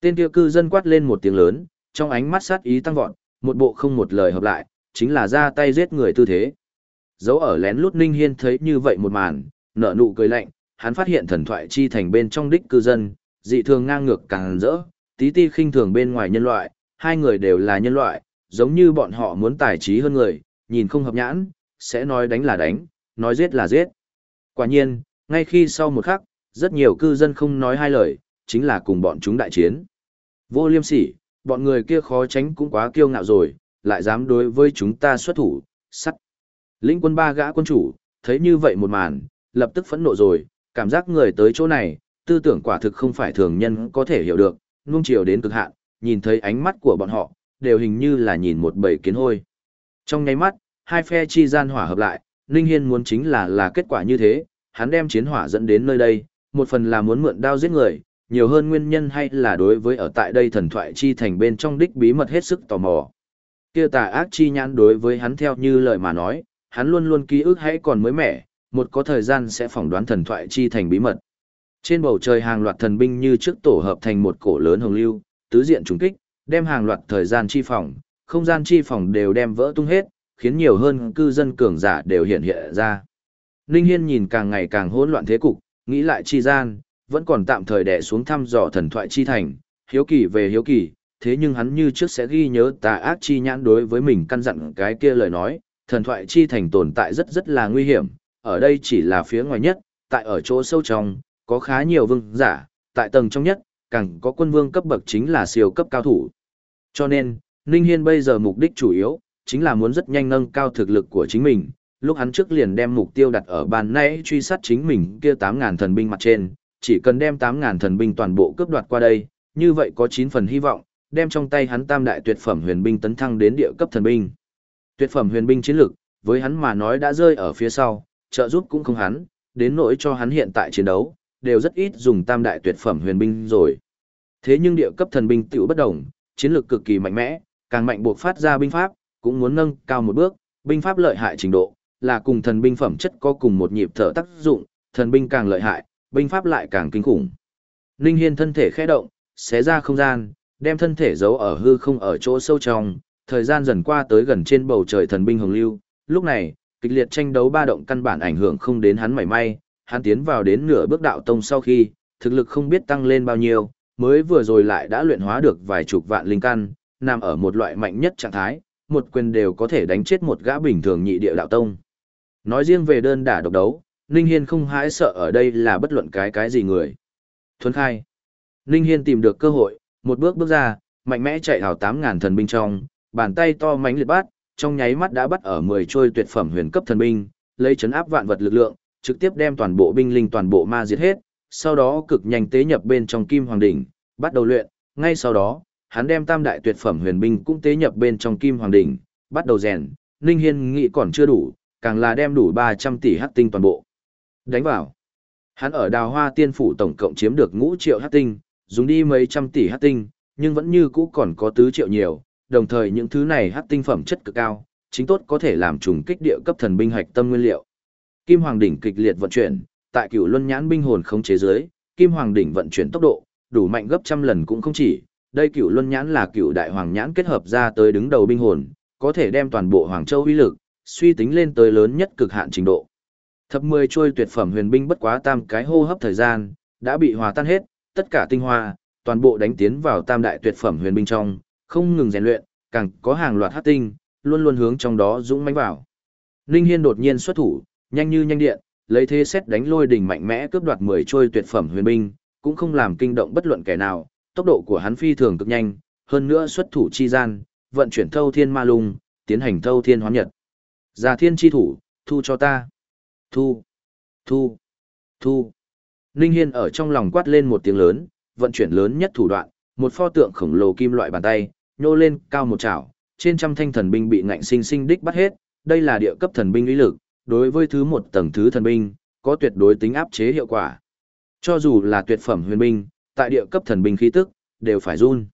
Tên kia cư dân quát lên một tiếng lớn, trong ánh mắt sát ý tăng vọt, một bộ không một lời hợp lại, chính là ra tay giết người tư thế. Dấu ở lén lút Ninh Hiên thấy như vậy một màn, nở nụ cười lạnh, hắn phát hiện thần thoại chi thành bên trong đích cư dân, dị thường ngang ngược càng rỡ, tí ti khinh thường bên ngoài nhân loại, hai người đều là nhân loại, giống như bọn họ muốn tài trí hơn người, nhìn không hợp nhãn, sẽ nói đánh là đánh, nói giết là giết. Quả nhiên, ngay khi sau một khắc, rất nhiều cư dân không nói hai lời, chính là cùng bọn chúng đại chiến. Vô liêm sỉ, bọn người kia khó tránh cũng quá kiêu ngạo rồi, lại dám đối với chúng ta xuất thủ, sắt. Linh quân ba gã quân chủ, thấy như vậy một màn, lập tức phẫn nộ rồi, cảm giác người tới chỗ này, tư tưởng quả thực không phải thường nhân có thể hiểu được, nuông chiều đến cực hạn, nhìn thấy ánh mắt của bọn họ, đều hình như là nhìn một bầy kiến hôi. Trong nháy mắt, hai phe chi gian hỏa hợp lại, Ninh Hiên muốn chính là là kết quả như thế, hắn đem chiến hỏa dẫn đến nơi đây, một phần là muốn mượn đao giết người, nhiều hơn nguyên nhân hay là đối với ở tại đây thần thoại chi thành bên trong đích bí mật hết sức tò mò. Kia tà ác chi nhãn đối với hắn theo như lời mà nói, hắn luôn luôn ký ức hãy còn mới mẻ, một có thời gian sẽ phỏng đoán thần thoại chi thành bí mật. Trên bầu trời hàng loạt thần binh như trước tổ hợp thành một cổ lớn hồng lưu, tứ diện trùng kích, đem hàng loạt thời gian chi phòng, không gian chi phòng đều đem vỡ tung hết, khiến nhiều hơn cư dân cường giả đều hiện hiện ra. Ninh Hiên nhìn càng ngày càng hỗn loạn thế cục, nghĩ lại chi gian, vẫn còn tạm thời đè xuống thăm dò thần thoại chi thành, hiếu kỳ về hiếu kỳ, thế nhưng hắn như trước sẽ ghi nhớ tà ác chi nhãn đối với mình căn dặn cái kia lời nói, thần thoại chi thành tồn tại rất rất là nguy hiểm, ở đây chỉ là phía ngoài nhất, tại ở chỗ sâu trong, có khá nhiều vương giả, tại tầng trong nhất, càng có quân vương cấp bậc chính là siêu cấp cao thủ. Cho nên, Ninh Hiên bây giờ mục đích chủ yếu, chính là muốn rất nhanh nâng cao thực lực của chính mình. Lúc hắn trước liền đem mục tiêu đặt ở bàn nãy truy sát chính mình kia 8.000 thần binh mặt trên, chỉ cần đem 8.000 thần binh toàn bộ cướp đoạt qua đây, như vậy có 9 phần hy vọng, đem trong tay hắn tam đại tuyệt phẩm huyền binh tấn thăng đến địa cấp thần binh. Tuyệt phẩm huyền binh chiến lực, với hắn mà nói đã rơi ở phía sau, trợ giúp cũng không hắn, đến nỗi cho hắn hiện tại chiến đấu, đều rất ít dùng tam đại tuyệt phẩm huyền binh rồi. Thế nhưng địa cấp thần binh tiểu bất động, chiến lược cực kỳ mạnh mẽ, càng mạnh buộc phát ra binh pháp, cũng muốn nâng cao một bước, binh pháp lợi hại trình độ, là cùng thần binh phẩm chất có cùng một nhịp thở tác dụng, thần binh càng lợi hại, binh pháp lại càng kinh khủng. Ninh Hiên thân thể khẽ động, xé ra không gian, đem thân thể giấu ở hư không ở chỗ sâu trong, thời gian dần qua tới gần trên bầu trời thần binh hồng lưu, lúc này, kịch liệt tranh đấu ba động căn bản ảnh hưởng không đến hắn mảy may, hắn tiến vào đến nửa bước đạo tông sau khi, thực lực không biết tăng lên bao nhiêu, mới vừa rồi lại đã luyện hóa được vài chục vạn linh căn, nằm ở một loại mạnh nhất trạng thái, một quyền đều có thể đánh chết một gã bình thường nhị địa đạo tông. Nói riêng về đơn đả độc đấu, Ninh Hiên không hãi sợ ở đây là bất luận cái cái gì người. Thuấn khai. Ninh Hiên tìm được cơ hội, một bước bước ra, mạnh mẽ chạy hào 8.000 thần binh trong, bàn tay to mánh liệt bát, trong nháy mắt đã bắt ở 10 trôi tuyệt phẩm huyền cấp thần binh, lấy chấn áp vạn vật lực lượng, trực tiếp đem toàn bộ binh linh toàn bộ ma diệt hết, sau đó cực nhanh tế nhập bên trong kim hoàng đỉnh, bắt đầu luyện, ngay sau đó, hắn đem tam đại tuyệt phẩm huyền binh cũng tế nhập bên trong kim hoàng đỉnh, bắt đầu rèn, Ninh Hiên nghĩ còn chưa đủ, càng là đem đủ 300 tỷ hắc tinh toàn bộ. Đánh vào. Hắn ở đào hoa tiên phủ tổng cộng chiếm được ngũ triệu hắc tinh, dùng đi mấy trăm tỷ hắc tinh, nhưng vẫn như cũ còn có tứ triệu nhiều, đồng thời những thứ này hắc tinh phẩm chất cực cao, chính tốt có thể làm trùng kích địa cấp thần binh hạch tâm nguyên liệu. Kim Hoàng đỉnh kịch liệt vận chuyển, tại Cửu Luân nhãn binh hồn không chế giới, Kim Hoàng đỉnh vận chuyển tốc độ, đủ mạnh gấp trăm lần cũng không chỉ. Đây Cửu Luân nhãn là Cửu Đại Hoàng nhãn kết hợp ra tới đứng đầu binh hồn, có thể đem toàn bộ Hoàng Châu uy lực suy tính lên tới lớn nhất cực hạn trình độ. Thập mười trôi tuyệt phẩm huyền binh bất quá tam cái hô hấp thời gian, đã bị hòa tan hết, tất cả tinh hoa, toàn bộ đánh tiến vào tam đại tuyệt phẩm huyền binh trong, không ngừng rèn luyện, càng có hàng loạt hắc tinh, luôn luôn hướng trong đó dũng mãnh vào. Ninh Hiên đột nhiên xuất thủ, nhanh như nhanh điện, lấy thế xét đánh lôi đỉnh mạnh mẽ cướp đoạt 10 trôi tuyệt phẩm huyền binh, cũng không làm kinh động bất luận kẻ nào, tốc độ của hắn phi thường cực nhanh, hơn nữa xuất thủ chi gian, vận chuyển thâu thiên ma lung, tiến hành thâu thiên hóa nhật. Già thiên chi thủ, thu cho ta. Thu, thu, thu. Ninh Hiên ở trong lòng quát lên một tiếng lớn, vận chuyển lớn nhất thủ đoạn, một pho tượng khổng lồ kim loại bàn tay, nhô lên cao một chảo, trên trăm thanh thần binh bị ngạnh sinh sinh đích bắt hết, đây là địa cấp thần binh uy lực, đối với thứ một tầng thứ thần binh, có tuyệt đối tính áp chế hiệu quả. Cho dù là tuyệt phẩm huyền binh, tại địa cấp thần binh khí tức, đều phải run.